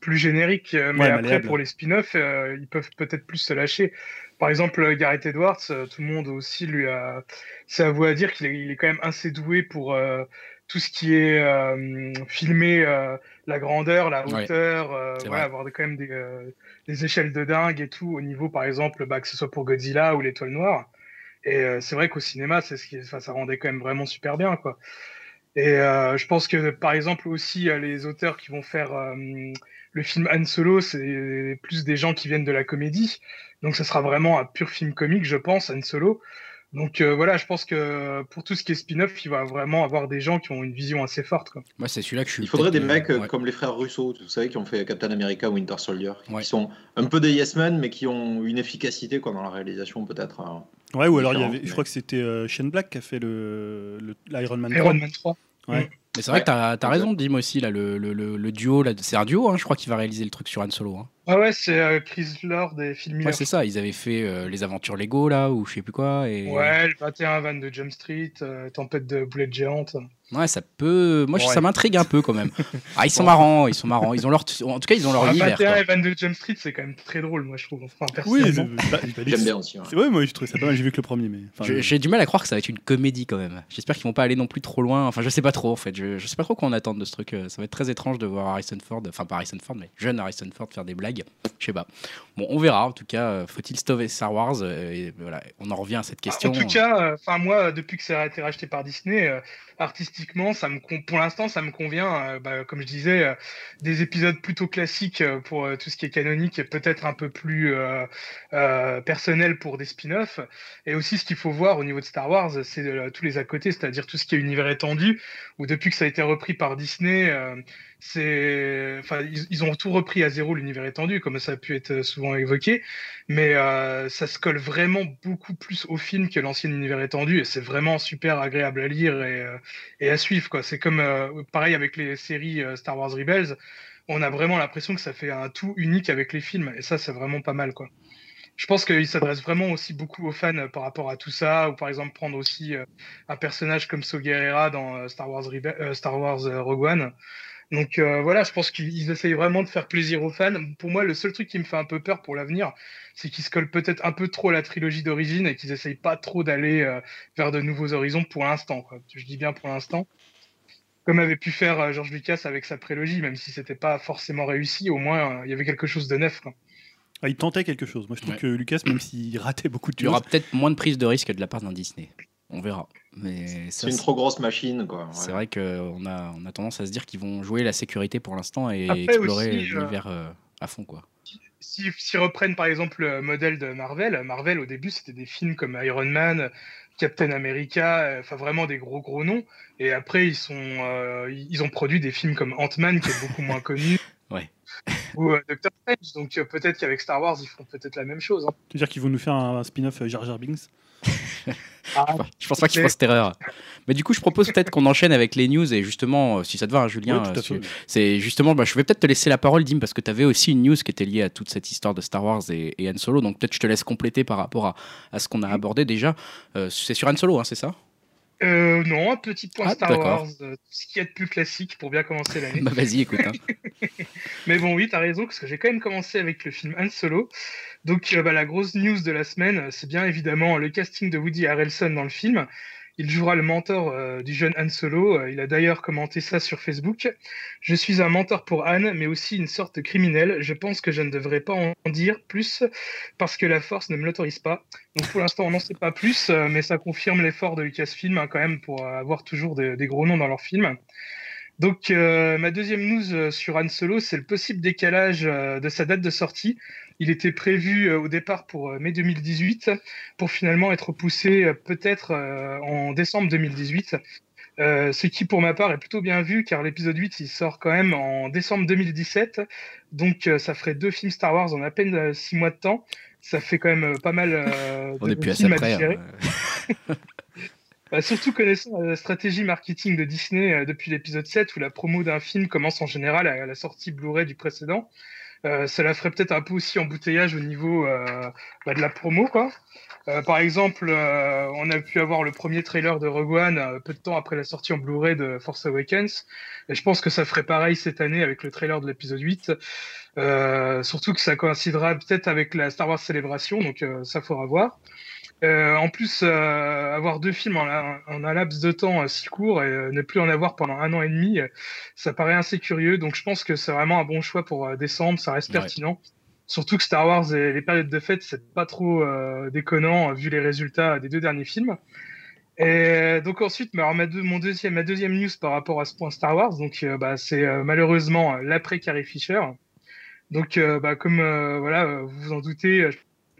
plus génériques. euh, Mais Ouais, après, pour les spin-offs, euh, ils peuvent peut-être plus se lâcher. Par exemple, Gareth Edwards, euh, tout le monde aussi lui a. C'est à vous à dire qu'il est, quand même assez doué pour euh, tout ce qui est filmer euh, la grandeur, la hauteur, voilà, avoir quand même des, des échelles de dingue et tout au niveau, par exemple, bah, que ce soit pour Godzilla ou l'Étoile Noire. Et euh, c'est vrai qu'au cinéma, c'est ce qui, enfin, ça rendait quand même vraiment super bien, quoi. Et euh, je pense que, par exemple, aussi euh, les auteurs qui vont faire le film Han Solo, c'est plus des gens qui viennent de la comédie. Donc, ça sera vraiment un pur film comique, je pense, Han Solo. Donc euh, voilà, je pense que pour tout ce qui est spin-off, il va vraiment avoir des gens qui ont une vision assez forte. Quoi. Moi, c'est celui-là que je suis. Il faudrait des mecs euh, euh, ouais. comme les frères Russo, vous savez, qui ont fait Captain America, Winter Soldier, qui Ouais. sont un peu des yes men, mais qui ont une efficacité quoi, dans la réalisation peut-être. euh. Ouais, ou alors il y avait, je crois que c'était euh, Shane Black qui a fait le, le- l'Iron Man 3. Iron Man 3. Ouais. Mais c'est vrai Ouais, que t'as as raison, Dim aussi, là, le, le, le, le duo, c'est un duo, hein, je crois, qui va réaliser le truc sur Han Solo. Hein. Ah ouais, c'est euh, Chris Lord et Phil Miller. Ouais, c'est ça, ils avaient fait euh, les aventures Lego, là, ou je sais plus quoi. Et... Ouais, le 21 van de Jump Street, euh, Tempête de boulettes géantes. Ouais, ça peut. Moi, Ouais. ça m'intrigue un peu quand même. <laughs> Ah, ils sont marrants, ils sont marrants. Ils ont leur. En tout cas, ils ont leur Ah, univers. 21 quoi. et van de Jump Street, c'est quand même très drôle, moi, je trouve. Enfin, Oui, personnellement. bah, J'aime bien aussi. ouais. moi je trouve ça pas mal. J'ai vu que le premier, mais. enfin, J'ai du mal à croire que ça va être une comédie quand même. J'espère qu'ils vont pas aller non plus trop loin. Enfin, je sais pas trop en fait. Je, je sais pas trop quoi en attendre de ce truc. Euh, Ça va être très étrange de voir Harrison Ford, enfin pas Harrison Ford, mais jeune Harrison Ford faire des blagues. Je sais pas. Bon, on verra. En tout cas, euh, faut-il stopper Star Wars Euh, et Voilà, on en revient à cette question. En tout cas, euh, enfin moi, depuis que ça a été racheté par Disney, euh, ça me pour l'instant, ça me convient. euh, bah, comme je disais, euh, des épisodes plutôt classiques euh, pour tout ce qui est canonique et peut-être un peu plus personnel pour des spin-offs. Et aussi, ce qu'il faut voir au niveau de Star Wars, c'est tous les à côté, c'est-à-dire tout ce qui est univers étendu, où depuis que ça a été repris par Disney, c'est, enfin, ils, ont tout repris à zéro l'univers étendu, comme ça a pu être souvent évoqué mais euh, ça se colle vraiment beaucoup plus au film que l'ancien univers étendu et c'est vraiment super agréable à lire et, euh, à suivre quoi. C'est comme euh, pareil avec les séries Star Wars Rebels, on a vraiment l'impression que ça fait un tout unique avec les films et ça c'est vraiment pas mal quoi. Je pense qu'il s'adresse vraiment aussi beaucoup aux fans par rapport à tout ça, ou par exemple prendre aussi un personnage comme So Guerrera dans Star Wars, Rebe- Star Wars Rogue One. Donc euh, voilà, je pense qu'ils essayent vraiment de faire plaisir aux fans. Pour moi, le seul truc qui me fait un peu peur pour l'avenir, c'est qu'ils se collent peut-être un peu trop à la trilogie d'origine et qu'ils essayent pas trop d'aller euh, vers de nouveaux horizons pour l'instant. quoi. Je dis bien pour l'instant. Comme avait pu faire euh, George Lucas avec sa prélogie, même si c'était pas forcément réussi, au moins euh, il y avait quelque chose de neuf. quoi. Ah, il tentait quelque chose. Moi je trouve Ouais. que Lucas, même s'il ratait beaucoup de Il y aura choses, peut-être moins de prise de risque de la part d'un Disney. On verra. C'est une trop grosse machine, quoi. c'est vrai qu'on a, on a tendance à se dire qu'ils vont jouer la sécurité pour l'instant et Après explorer euh, l'univers euh, à fond. quoi. Si- S'ils reprennent par exemple le modèle de Marvel, Marvel au début c'était des films comme Iron Man, Captain America, euh, enfin vraiment des gros gros noms. Et après ils sont, euh, ils ont produit des films comme Ant-Man qui est beaucoup moins connu. <laughs> Ouais. Ou euh, Doctor Strange. Donc euh, peut-être qu'avec Star Wars ils feront peut-être la même chose. hein. c'est-à-dire qu'ils vont nous faire un, un spin-off euh, Jar Jar Binks? <laughs> Ah, Je pense pas fassent cette erreur. Mais du coup, je propose peut-être qu'on enchaîne avec les news et justement, euh, si ça te va, hein, Julien, euh, c'est justement, bah, je vais peut-être te laisser la parole, Dim, parce que tu avais aussi une news qui était liée à toute cette histoire de Star Wars et, et Han Solo. Donc peut-être je te laisse compléter par rapport à, à ce qu'on a abordé déjà. Euh, c'est sur Han Solo, hein, c'est ça? Euh, non, un petit point Ah, Star. Wars, euh, tout ce qui est de plus classique pour bien commencer l'année. <laughs> Bah vas-y, écoute. hein. <laughs> Mais bon, oui, t'as raison, parce que j'ai quand même commencé avec le film Han Solo. Donc, euh, bah, la grosse news de la semaine, c'est bien évidemment le casting de Woody Harrelson dans le film. Il jouera le mentor euh, du jeune Han Solo. Euh, il a d'ailleurs commenté ça sur Facebook. Je suis un mentor pour Han, mais aussi une sorte de criminel. Je pense que je ne devrais pas en dire plus parce que la force ne me l'autorise pas. Donc pour l'instant, on n'en sait pas plus, mais ça confirme l'effort de Lucasfilm hein, quand même pour avoir toujours des gros noms dans leurs films. Donc, euh, ma deuxième news euh, sur Han Solo, c'est le possible décalage euh, de sa date de sortie. Il était prévu au départ pour mai 2018, pour finalement être repoussé euh, peut-être en décembre 2018. Euh, ce qui, pour ma part, est plutôt bien vu, car l'épisode 8, il sort quand même en décembre 2017. Donc, euh, ça ferait deux films Star Wars en à peine six mois de temps. Ça fait quand même pas mal euh, <laughs> On de est plus à ça près. <laughs> Bah, surtout connaissant la stratégie marketing de Disney euh, depuis l'épisode 7 où la promo d'un film commence en général à la sortie Blu-ray du précédent. Euh, cela ferait peut-être un peu aussi embouteillage au niveau euh, bah, de la promo. Quoi. Par exemple, on a pu avoir le premier trailer de Rogue One peu de temps après la sortie en Blu-ray de Force Awakens. Et je pense que ça ferait pareil cette année avec le trailer de l'épisode 8. Euh, surtout que ça coïncidera peut-être avec la Star Wars Célébration, donc ça faudra voir. Euh, en plus, euh, avoir deux films en, un laps de temps euh, si court et ne plus en avoir pendant un an et demi, ça paraît assez curieux. Donc je pense que c'est vraiment un bon choix pour décembre, ça reste Ouais. pertinent. Surtout que Star Wars et les périodes de fête, c'est pas trop déconnant vu les résultats des deux derniers films. Et donc ensuite, bah, alors, ma, deux- mon deuxième, ma deuxième news par rapport à ce point Star Wars, donc bah, c'est malheureusement l'après Carrie Fisher. Donc euh, bah, comme euh, voilà, vous vous en doutez, euh,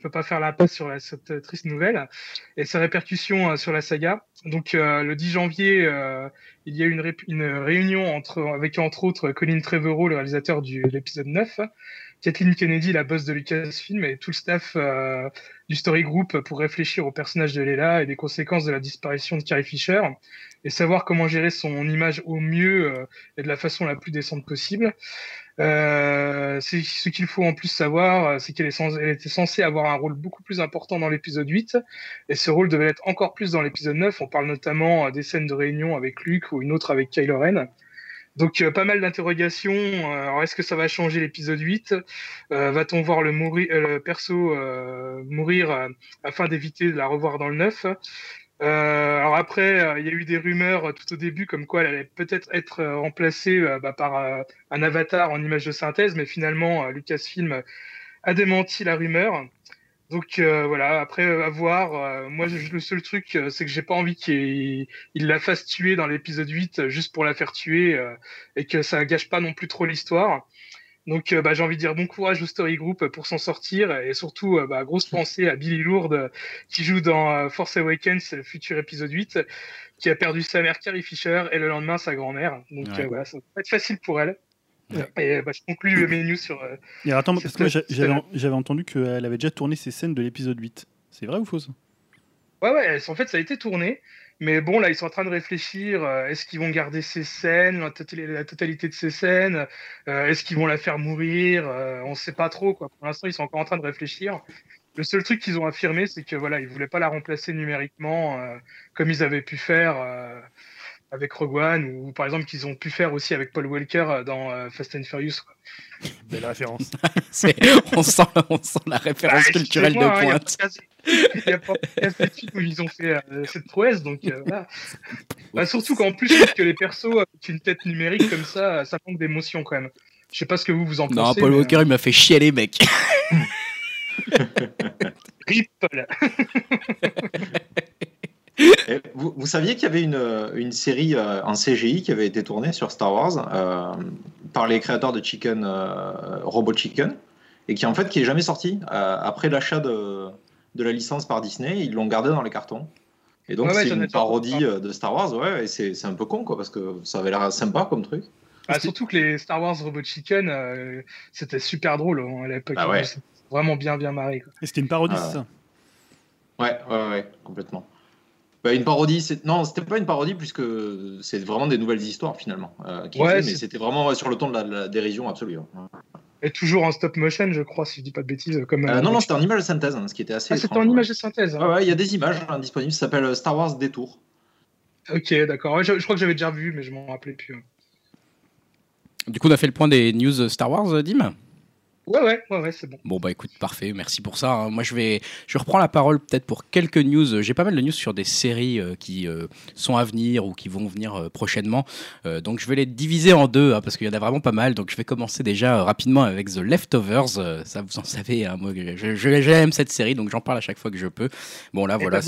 je peux pas faire l'impasse sur la, cette triste nouvelle et ses répercussions euh, sur la saga. Donc euh, le 10 janvier, euh, il y a eu une, ré- une réunion entre, avec entre autres Colin Trevorrow, le réalisateur de l'épisode 9, Kathleen Kennedy, la boss de Lucasfilm, et tout le staff du Story Group pour réfléchir au personnage de Leila et des conséquences de la disparition de Carrie Fisher et savoir comment gérer son image au mieux et de la façon la plus décente possible. Euh, ce qu'il faut en plus savoir, c'est qu'elle était censée avoir un rôle beaucoup plus important dans l'épisode 8, et ce rôle devait être encore plus dans l'épisode 9. On parle notamment des scènes de réunion avec Luke ou une autre avec Kylo Ren. Donc euh, pas mal d'interrogations. Euh, alors est-ce que ça va changer l'épisode 8 Va-t-on voir le, mourir, perso mourir afin d'éviter de la revoir dans le 9 euh, alors après, euh, il y a eu des rumeurs euh, tout au début comme quoi elle allait peut-être être remplacée bah, par un avatar en image de synthèse, mais finalement Lucasfilm a démenti la rumeur. Donc voilà, après avoir, moi le seul truc c'est que j'ai pas envie qu'il la fasse tuer dans l'épisode 8 juste pour la faire tuer et que ça gâche pas non plus trop l'histoire. Donc, euh, bah, j'ai envie de dire bon courage au Story Group pour s'en sortir et surtout, euh, bah, grosse pensée à Billy Lourdes qui joue dans euh, Force Awakens, le futur épisode 8, qui a perdu sa mère Carrie Fisher et le lendemain sa grand-mère. Donc, voilà, ça va pas être facile pour elle. Et bah, je conclue mes news sur. et attends, parce que j'avais entendu qu'elle avait déjà tourné ses scènes de l'épisode 8. C'est vrai ou faux Ouais, ouais, en fait, ça a été tourné. Mais bon, là, ils sont en train de réfléchir. Euh, est-ce qu'ils vont garder ces scènes, la, totalité de ces scènes euh, Est-ce qu'ils vont la faire mourir euh, On ne sait pas trop. Quoi. Pour l'instant, ils sont encore en train de réfléchir. Le seul truc qu'ils ont affirmé, c'est que voilà, ils voulaient pas la remplacer numériquement comme ils avaient pu faire avec Rogue One ou par exemple qu'ils ont pu faire aussi avec Paul Walker dans Fast and Furious. Belle référence. <laughs> on, sent, on sent la référence bah, culturelle de hein, pointe. Il n'y a pas de film où ils ont fait euh, cette prouesse, donc euh, voilà. Bah, surtout qu'en plus, que les persos avec une tête numérique comme ça, ça manque d'émotion quand même. Je sais pas ce que vous vous en pensez. Non, Paul Walker, il m'a fait chialer, mec. Rip, vous, vous, saviez qu'il y avait une, une, série euh, en CGI qui avait été tournée sur Star Wars par les créateurs de Chicken, Robot Chicken, et qui en fait qui est jamais sortie après l'achat de de la licence par Disney, ils l'ont gardé dans les cartons. Et donc, c'est une parodie euh, de Star Wars, ouais, et c'est un peu con, quoi, parce que ça avait l'air sympa comme truc. Ah, surtout que les Star Wars Robot Chicken, euh, c'était super drôle hein, à l'époque. Ah ouais. Vraiment bien, bien marré. Et c'était une parodie, ah c'est ça? Ouais, ouais, ouais, complètement. Bah, une parodie, non, c'était pas une parodie puisque c'est vraiment des nouvelles histoires finalement. Euh, mais c'était vraiment sur le ton de la, dérision absolue. Hein. Et toujours en stop motion, je crois, si je dis pas de bêtises. Comme, euh, non, non, c'était en image de synthèse, hein, ce qui était assez. Ah, c'était en image de synthèse. Hein. Ouais, il y a des images hein, disponibles, ça s'appelle Star Wars Détour. Ok, d'accord. je, crois que j'avais déjà vu, mais je m'en rappelais plus. Du coup, on a fait le point des news Star Wars, euh, Dim? Ouais, ouais, ouais, c'est bon. Bon, bah écoute, parfait, merci pour ça. Hein. Moi, je vais, je reprends la parole peut-être pour quelques news. J'ai pas mal de news sur des séries euh, qui euh, sont à venir ou qui vont venir euh, prochainement. donc, je vais les diviser en deux hein, parce qu'il y en a vraiment pas mal. Donc, je vais commencer déjà rapidement avec The Leftovers. ça, vous en savez, hein, moi, je, j'aime cette série, donc j'en parle à chaque fois que je peux. Bon, là, voilà,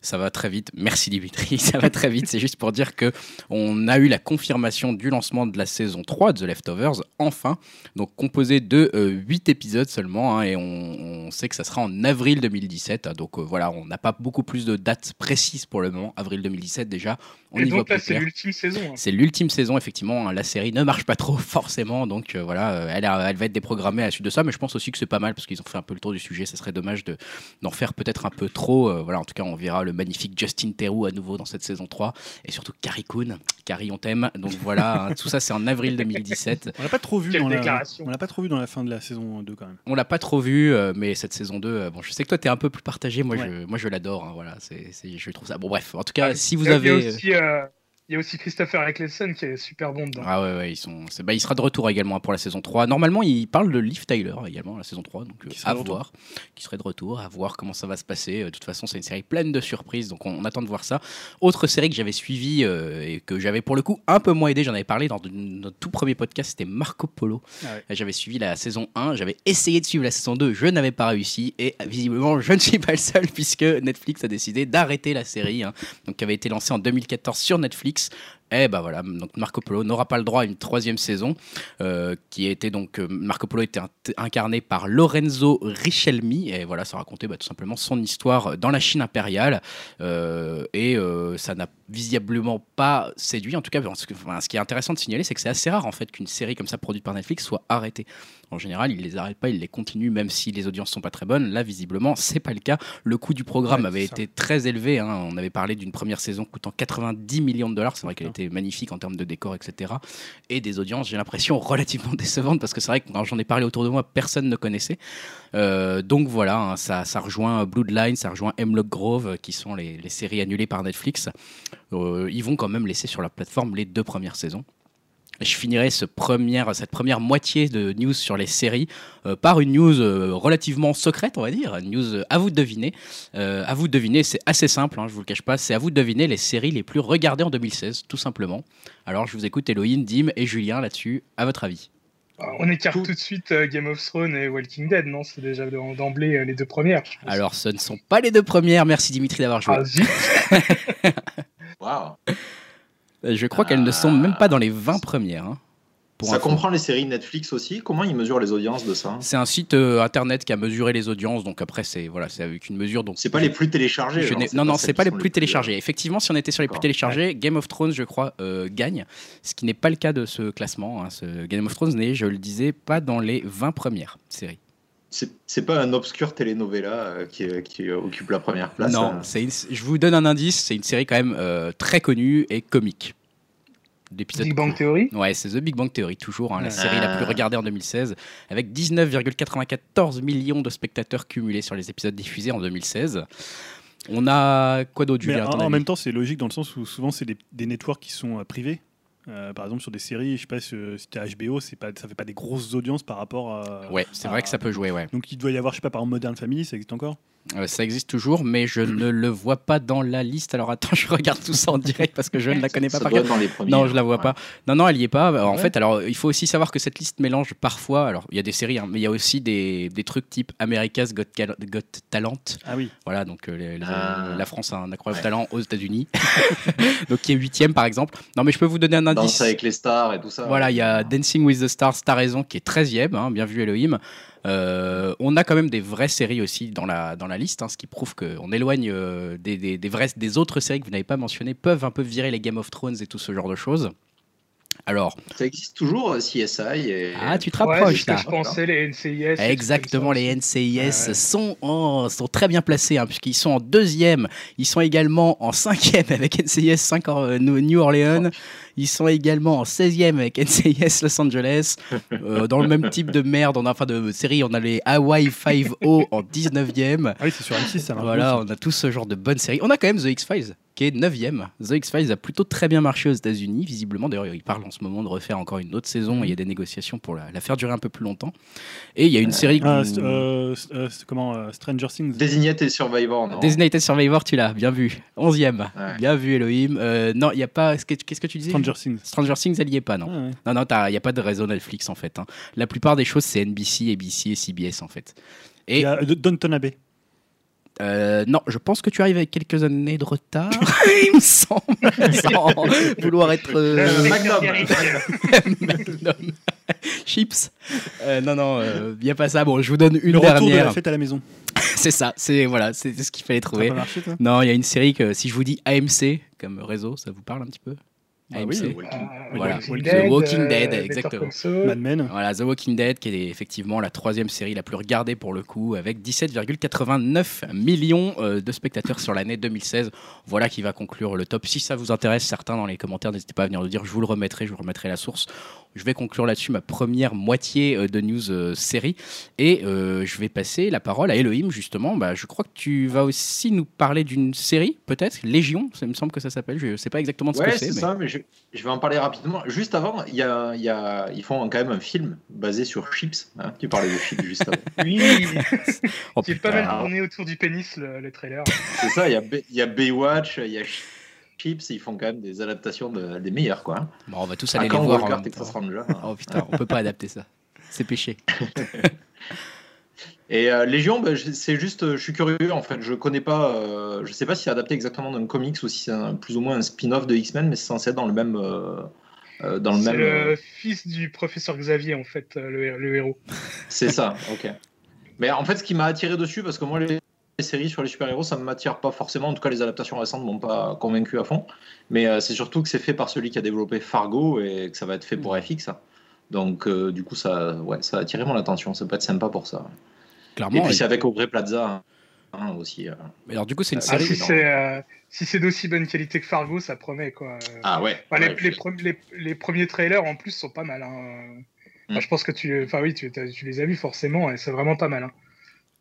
ça va très vite. Merci Dimitri, <laughs> ça va très vite. C'est juste pour dire que on a eu la confirmation du lancement de la saison 3 de The Leftovers, enfin. Donc, composé de 8 épisodes seulement, hein, et on, sait que ça sera en avril 2017. Hein. donc euh, voilà, on n'a pas beaucoup plus de dates précises pour le moment. Avril 2017 déjà. On et donc là, c'est l'ultime saison. Hein. C'est l'ultime saison, effectivement. la série ne marche pas trop, <laughs> forcément. Donc euh, voilà, euh, elle, elle, va être déprogrammée à la suite de ça. Mais je pense aussi que c'est pas mal parce qu'ils ont fait un peu le tour du sujet. Ça serait dommage d'en faire peut-être un peu trop. voilà, en tout cas, on verra le magnifique Justin Theroux à nouveau dans cette saison 3. Et surtout Carrie Coon. Carrie, on t'aime. Donc voilà, <laughs> tout ça, c'est en avril 2017. On l'a pas trop vu dans la... On l'a pas trop vu dans la fin de la saison 2 quand même. On l'a pas trop vu, euh, mais cette saison 2, euh, bon, je sais que toi, tu es un peu plus partagé. Moi, je, moi je l'adore. Hein, voilà, c'est, je trouve ça. Bon, bref, en tout cas, ah, si vous avez. Il y a aussi Christopher Eccleston qui est super bon dedans. Ah ouais, ouais ils sont... Bah, il sera de retour également pour la saison 3. Normalement, il parle de Liv Tyler également, la saison 3. Donc euh, à voir. Qui serait de retour, à voir comment ça va se passer. De toute façon, c'est une série pleine de surprises, donc on, attend de voir ça. Autre série que j'avais suivie euh, et que j'avais pour le coup un peu moins aidé, j'en avais parlé dans notre tout premier podcast, c'était Marco Polo. Ah j'avais suivi la saison 1, j'avais essayé de suivre la saison 2, je n'avais pas réussi. Et visiblement, je ne suis pas le seul puisque Netflix a décidé d'arrêter la série, hein, donc qui avait été lancée en 2014 sur Netflix Eh ben voilà, donc Marco Polo n'aura pas le droit à une troisième saison, euh, qui a été donc euh, Marco Polo était incarné par Lorenzo Richelmi, et voilà, ça racontait bah, tout simplement son histoire dans la Chine impériale, euh, et ça n'a visiblement pas séduit. En tout cas, ce qui est intéressant de signaler, c'est que c'est assez rare en fait qu'une série comme ça produite par Netflix soit arrêtée. En général, ils les arrêtent pas, ils les continuent, même si les audiences sont pas très bonnes. Là, visiblement, c'est pas le cas. Le coût du programme Ouais, avait ça. été très élevé. hein. On avait parlé d'une première saison coûtant 90 millions de dollars. C'est vrai qu'elle était magnifique en termes de décor, etc. Et des audiences, j'ai l'impression, <laughs> relativement décevantes parce que c'est vrai que quand j'en ai parlé autour de moi, personne ne connaissait. Euh, donc voilà, hein, ça, ça rejoint Bloodline, ça rejoint Hemlock Grove, qui sont les, les séries annulées par Netflix. Euh, ils vont quand même laisser sur la plateforme les deux premières saisons. Je finirai ce première, cette première moitié de news sur les séries euh, par une news euh, relativement secrète, on va dire. Une news euh, à vous de deviner. Euh, à vous de deviner, c'est assez simple, hein, je vous le cache pas. C'est à vous de deviner les séries les plus regardées en 2016, tout simplement. Alors je vous écoute Elohim, Dim et Julien là-dessus. À votre avis On écarte tout de suite euh, Game of Thrones et Walking Dead, non? C'est déjà d'em- d'emblée euh, les deux premières. je pense. Alors ce ne sont pas les deux premières. Merci Dimitri d'avoir joué. Ah, zut <laughs> Waouh. Euh, Je crois qu'elles ne sont même pas dans les 20 premières. hein, pour Ça info. comprend les séries Netflix aussi Comment ils mesurent les audiences de ça C'est un site euh, internet qui a mesuré les audiences, donc après c'est voilà, c'est avec une mesure. Donc C'est pas les plus téléchargés Je genre, non, non, c'est pas les plus téléchargés. Effectivement, si on était sur les plus téléchargés, Game of Thrones, je crois, euh, gagne. Ce qui n'est pas le cas de ce classement. hein. Ce Game of Thrones n'est, je le disais, pas dans les 20 premières séries. C'est pas un obscur telenovela euh, qui, euh, qui occupe la première place non, une- je vous donne un indice. C'est une série quand même euh, très connue et comique. Big Bang Theory? Ouais, c'est The Big Bang Theory, toujours, hein, la Ouais. série la plus Ah. regardée en 2016, avec 19,94 millions de spectateurs cumulés sur les épisodes diffusés en 2016. On a quoi d'autre, Julien en, en même temps, c'est logique dans le sens où souvent c'est des, des networks qui sont euh, privés. Euh, par exemple, sur des séries, je sais pas si t'es HBO, c'est pas, ça fait pas des grosses audiences par rapport à. Ouais, c'est vrai que ça peut jouer, ouais. Donc il doit y avoir, je sais pas, par exemple, Modern Family, ça existe encore? Euh, ça existe toujours, mais je <clears throat> ne le vois pas dans la liste. Alors attends, <laughs> je regarde tout ça en direct parce que je ne la connais pas Ça par doit cœur. être dans les premiers. Non, je la vois ouais. pas. Non, non, elle y est pas. En Ouais. fait, alors il faut aussi savoir que cette liste mélange parfois. Alors il y a des séries, hein, mais il y a aussi des, des trucs type America's Got, Cal- Got Talent. Ah oui. Voilà, donc euh, les- les- Ah. la France a un incroyable Ouais. talent aux États-Unis, <laughs> donc qui est huitième par exemple. Non, mais je peux vous donner un indice. Danse avec les stars et tout ça. Voilà, il y a Ah. Dancing with the Stars, t'as raison, qui est 13e, hein, bien vu Elohim. Euh, on a quand même des vraies séries aussi dans la, dans la liste, hein, ce qui prouve qu'on éloigne euh, des, des, des, vraies, des autres séries que vous n'avez pas mentionnées, peuvent un peu virer les Game of Thrones et tout ce genre de choses. Alors, Ça existe toujours, euh, CSI. Et... ah, tu te Ouais, rapproches que là. je pensais, les NCIS. Exactement, les Ouais, NCIS ouais. sont, en- sont très bien placés, hein, puisqu'ils sont en deuxième. Ils sont également en cinquième avec NCIS 5 or- euh, New Orleans. Ils sont également en 16e avec NCIS Los Angeles. <laughs> Euh, dans le même type de merde, on a, enfin de série, on a les Hawaii 5-0 en 19e. Ah oui, c'est sur M6, ça. Voilà, on a tout ce genre de bonnes séries. On a quand même The X-Files, qui est 9e. The X-Files a plutôt très bien marché aux États-Unis, visiblement. D'ailleurs, ils parlent en ce moment de refaire encore une autre saison. et Il y a des négociations pour la, la faire durer un peu plus longtemps. Et il y a une série. ça. Ah, euh, euh, comment euh, Stranger Things. Designated Survivor, non Designated Survivor, tu l'as, bien vu. 11e. Ouais. Bien vu, Elohim. Euh, non, il n'y a pas. Qu'est-ce que- tu disais? Stranger Things. Stranger Things, elle y est pas, non? Ah, ouais. Non, non, il n'y a pas de réseau Netflix en fait. hein. La plupart des choses, c'est NBC, ABC et CBS en fait. Il Et y a euh, Downton Abbey. Euh, non, je pense que tu arrives avec quelques années de retard, <laughs> il me semble, sans vouloir être euh, secteur Magnum. Magnum. <laughs> chips. Euh, non, non, n'y a pas ça. Bon, je vous donne une le retour de la dernière. fête à la maison. <laughs> C'est ça, c'est voilà, c'est ce qu'il fallait trouver. pas marché, toi? Non, il y a une série que si je vous dis AMC comme réseau, ça vous parle un petit peu? Bah AMC. oui, Euh, Voilà. Walking The Dead, Walking Dead, euh, exactement. Call Saul. Mad Men. Voilà, The Walking Dead, qui est effectivement la troisième série la plus regardée pour le coup, avec 17,89 millions euh, de spectateurs sur l'année 2016. Voilà qui va conclure le top. Si ça vous intéresse, certains dans les commentaires, n'hésitez pas à venir le dire, je vous le remettrai, je vous remettrai la source. Je vais conclure là-dessus ma première moitié euh, de news série. Et euh, je vais passer la parole à Elohim, justement. Bah, je crois que tu vas aussi nous parler d'une série, peut-être Légion, ça me semble que ça s'appelle. Je ne sais pas exactement de ce Ouais, que c'est c'est. mais- ça, mais je, je vais en parler rapidement. Juste avant, il y a, y a, ils font quand même un film basé sur Chips. Hein, tu parlais de Chips juste avant. Oui, Oh, pas mal tourné autour du pénis, le, le trailer. C'est ça, il y, a, y Baywatch, il y a Chips, ils font quand même des adaptations de- des meilleures. Quoi. hein. Bon, on va tous À aller les voir. en Walker même Texas temps. Ranger Oh putain, on peut pas adapter ça. C'est péché. <laughs> Et euh, Légion, ben, je- c'est juste, euh, je suis curieux en fait. Je connais pas, euh, je sais pas si c'est adapté exactement d'un comics ou si c'est plus ou moins un spin-off de X-Men, mais c'est censé être dans le même, euh, euh, dans le C'est même. le fils du professeur Xavier, en fait, le, le héros. C'est ça, ok. Mais en fait, ce qui m'a attiré dessus, parce que moi, les, les séries sur les super-héros, ça ne m'attire pas forcément. En tout cas, les adaptations récentes ne m'ont pas convaincu à fond. Mais c'est surtout que c'est fait par celui qui a développé Fargo et que ça va être fait pour FX. hein. Donc, du coup, ça, ouais, ça a attiré mon attention. Ça peut être sympa pour ça. Clairement. puis, et- c'est avec Aubrey Plaza hein, aussi. euh. Alors, du coup, c'est une Ah, Ah, série. si non. c'est euh, si c'est d'aussi bonne qualité que Fargo, ça promet quoi. Euh, Ah ouais. enfin, les, ouais, les je- pre- les- les premiers trailers en plus sont pas mal. hein. Enfin, Mm. je pense que tu, enfin oui, tu les as vus forcément et c'est vraiment pas mal. hein.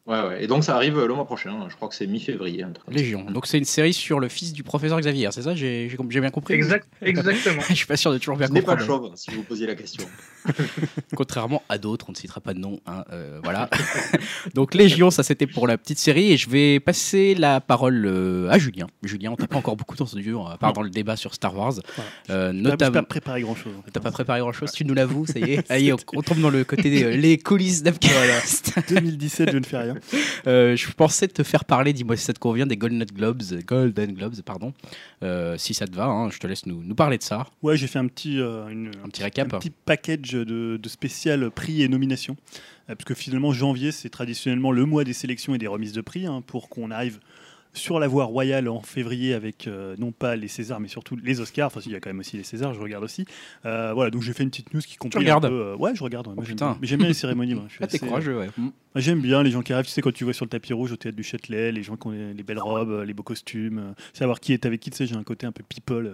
Ouais, ouais. Et donc, ça arrive euh, le mois prochain. hein. Je crois que c'est mi-février. Légion. Donc, c'est une série sur le fils du professeur Xavier, c'est ça? J'ai j'ai- j'ai bien compris Exact, exactement. <laughs> Je suis pas sûr de toujours bien Je n'ai pas comprendre. le chauve, si vous posiez la question. <laughs> Contrairement à d'autres, on ne citera pas de nom. hein, euh, voilà. <laughs> Donc Légion, ça c'était pour la petite série. Et je vais passer la parole euh, à Julien. Julien, on t'a pas encore beaucoup entendu, à part dans le débat sur Star Wars. Voilà. Euh, pas- notamment. pas préparé grand chose. T'as pas préparé grand chose, tu nous l'avoues, ça y est. Allez, on, on tombe dans le côté des euh, les coulisses d'Upcast. 2017, je ne fais rien. <laughs> Euh, je pensais te faire parler, dis-moi si ça te convient, des Golden Globes, Golden Globes, pardon. Euh, si ça te va, hein, je te laisse nous, nous parler de ça. Ouais, j'ai fait un petit, euh, une- Un petit récap. un petit package de, de spécial prix et nominations. Parce que finalement, janvier, c'est traditionnellement le mois des sélections et des remises de prix, hein, pour qu'on arrive sur la voie royale en février avec euh, non pas les Césars, mais surtout les Oscars. Enfin, si, il y a quand même aussi les Césars, je regarde aussi. Euh, voilà, donc j'ai fait une petite news qui complète. un peu, euh, Ouais, je regarde. ouais, Oh, j'aime bien. Mais j'aime bien les cérémonies. moi, <laughs> je suis Ah, assez- courageux, ouais. Mm. J'aime bien les gens qui arrivent, tu sais, quand tu vois sur le tapis rouge au théâtre du Châtelet, les gens qui ont les, les belles robes, les beaux costumes, savoir qui est avec qui, tu sais, j'ai un côté un peu people.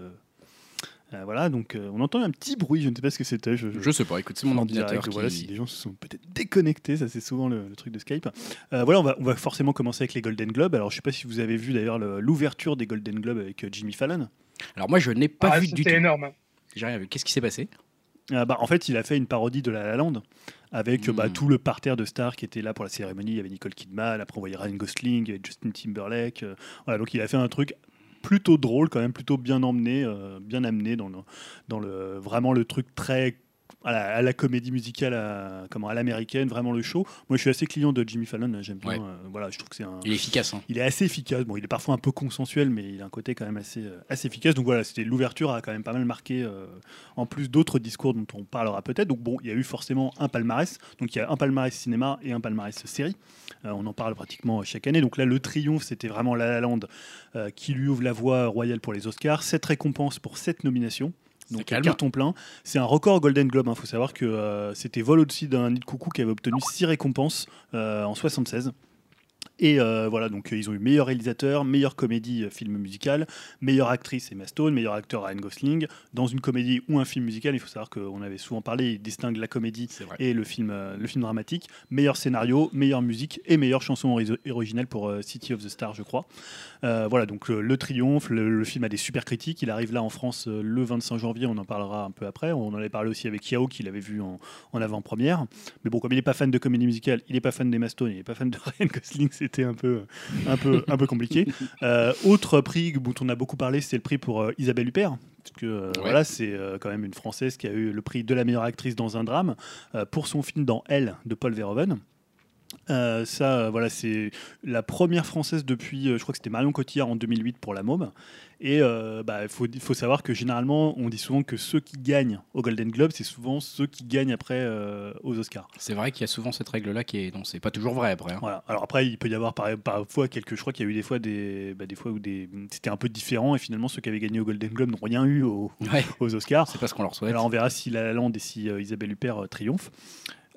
Euh, voilà, donc euh, on entend un petit bruit, je ne sais pas ce que c'était. Je, je- Je sais pas, écoute, c'est mon ordinateur. direct, qui- Voilà, si les gens se sont peut-être déconnectés, ça c'est souvent le, le truc de Skype. Euh, voilà, on va, on va forcément commencer avec les Golden Globes. Alors je sais pas si vous avez vu d'ailleurs le- l'ouverture des Golden Globes avec euh, Jimmy Fallon. Alors moi, je n'ai pas Ah, vu du tout. C'était énorme. J'ai rien vu. Qu'est-ce qui s'est passé? Ah, bah, en fait, il a fait une parodie de La La Land avec bah, Mm. tout le parterre de stars qui était là pour la cérémonie. Il y avait Nicole Kidman, après on voyait Ryan Gosling, il y avait Justin Timberlake. euh, voilà, donc il a fait un truc plutôt drôle quand même, plutôt bien emmené, euh, bien amené dans dans le vraiment le truc très à la, à la comédie musicale, à, comment à l'américaine, vraiment le show. Moi, je suis assez client de Jimmy Fallon. J'aime bien. Ouais. euh, voilà, je trouve que c'est un. Il est efficace. Hein. Il est assez efficace. Bon, il est parfois un peu consensuel, mais il a un côté quand même assez, euh, assez efficace. Donc voilà, c'était l'ouverture a quand même pas mal marqué, euh, en plus d'autres discours dont on parlera peut-être. Donc bon, il y a eu forcément un palmarès. Donc il y a un palmarès cinéma et un palmarès série. On en parle pratiquement chaque année. Donc là, le triomphe, c'était vraiment La La Land qui lui ouvre la voie royale pour les Oscars. Sept récompenses pour sept nominations. Donc calme. carton plein. C'est un record Golden Globe. Il faut savoir que euh, c'était vol au-dessus d'un nid de coucou qui avait obtenu six récompenses euh, en 76. Et euh, voilà, donc euh, ils ont eu meilleur réalisateur, meilleure comédie euh, film musical, meilleure actrice Emma Stone, meilleur acteur Ryan Gosling. Dans une comédie ou un film musical, il faut savoir qu'on avait souvent parlé, ils distinguent la comédie C'est et le film, le film dramatique. Meilleur scénario, meilleure musique et meilleure chanson ori- originale pour City of the Stars, je crois. Voilà, donc le triomphe, le, le film a des super critiques. Il arrive là en France le 25 janvier, on en parlera un peu après. On en avait parlé aussi avec Yao, qui l'avait vu en, en avant-première. Mais bon, comme il n'est pas fan de comédie musicale, il n'est pas fan d'Emma Stone, il n'est pas fan de <laughs> Ryan Gosling, un peu, un peu, un peu compliqué. <laughs> Euh, autre prix dont on a beaucoup parlé, c'est le prix pour euh, Isabelle Huppert. Parce que euh, Ouais. voilà, c'est quand même une Française qui a eu le prix de la meilleure actrice dans un drame pour son film dans Elle de Paul Verhoeven. Euh, ça, euh, voilà, c'est la première française depuis, euh, je crois que c'était Marion Cotillard en 2008 pour La Môme. Et bah, il faut, savoir que généralement, on dit souvent que ceux qui gagnent au Golden Globe, c'est souvent ceux qui gagnent après aux Oscars. C'est vrai qu'il y a souvent cette règle-là qui est. Non, c'est pas toujours vrai après. hein. Voilà. Alors après, il peut y avoir par- parfois quelques. Je crois qu'il y a eu des fois des, bah, des fois où des, c'était un peu différent et finalement ceux qui avaient gagné au Golden Globe n'ont rien eu au- Ouais, aux Oscars. c'est pas ce qu'on leur souhaite. Alors on verra si La La Land et si Isabelle Huppert triomphent.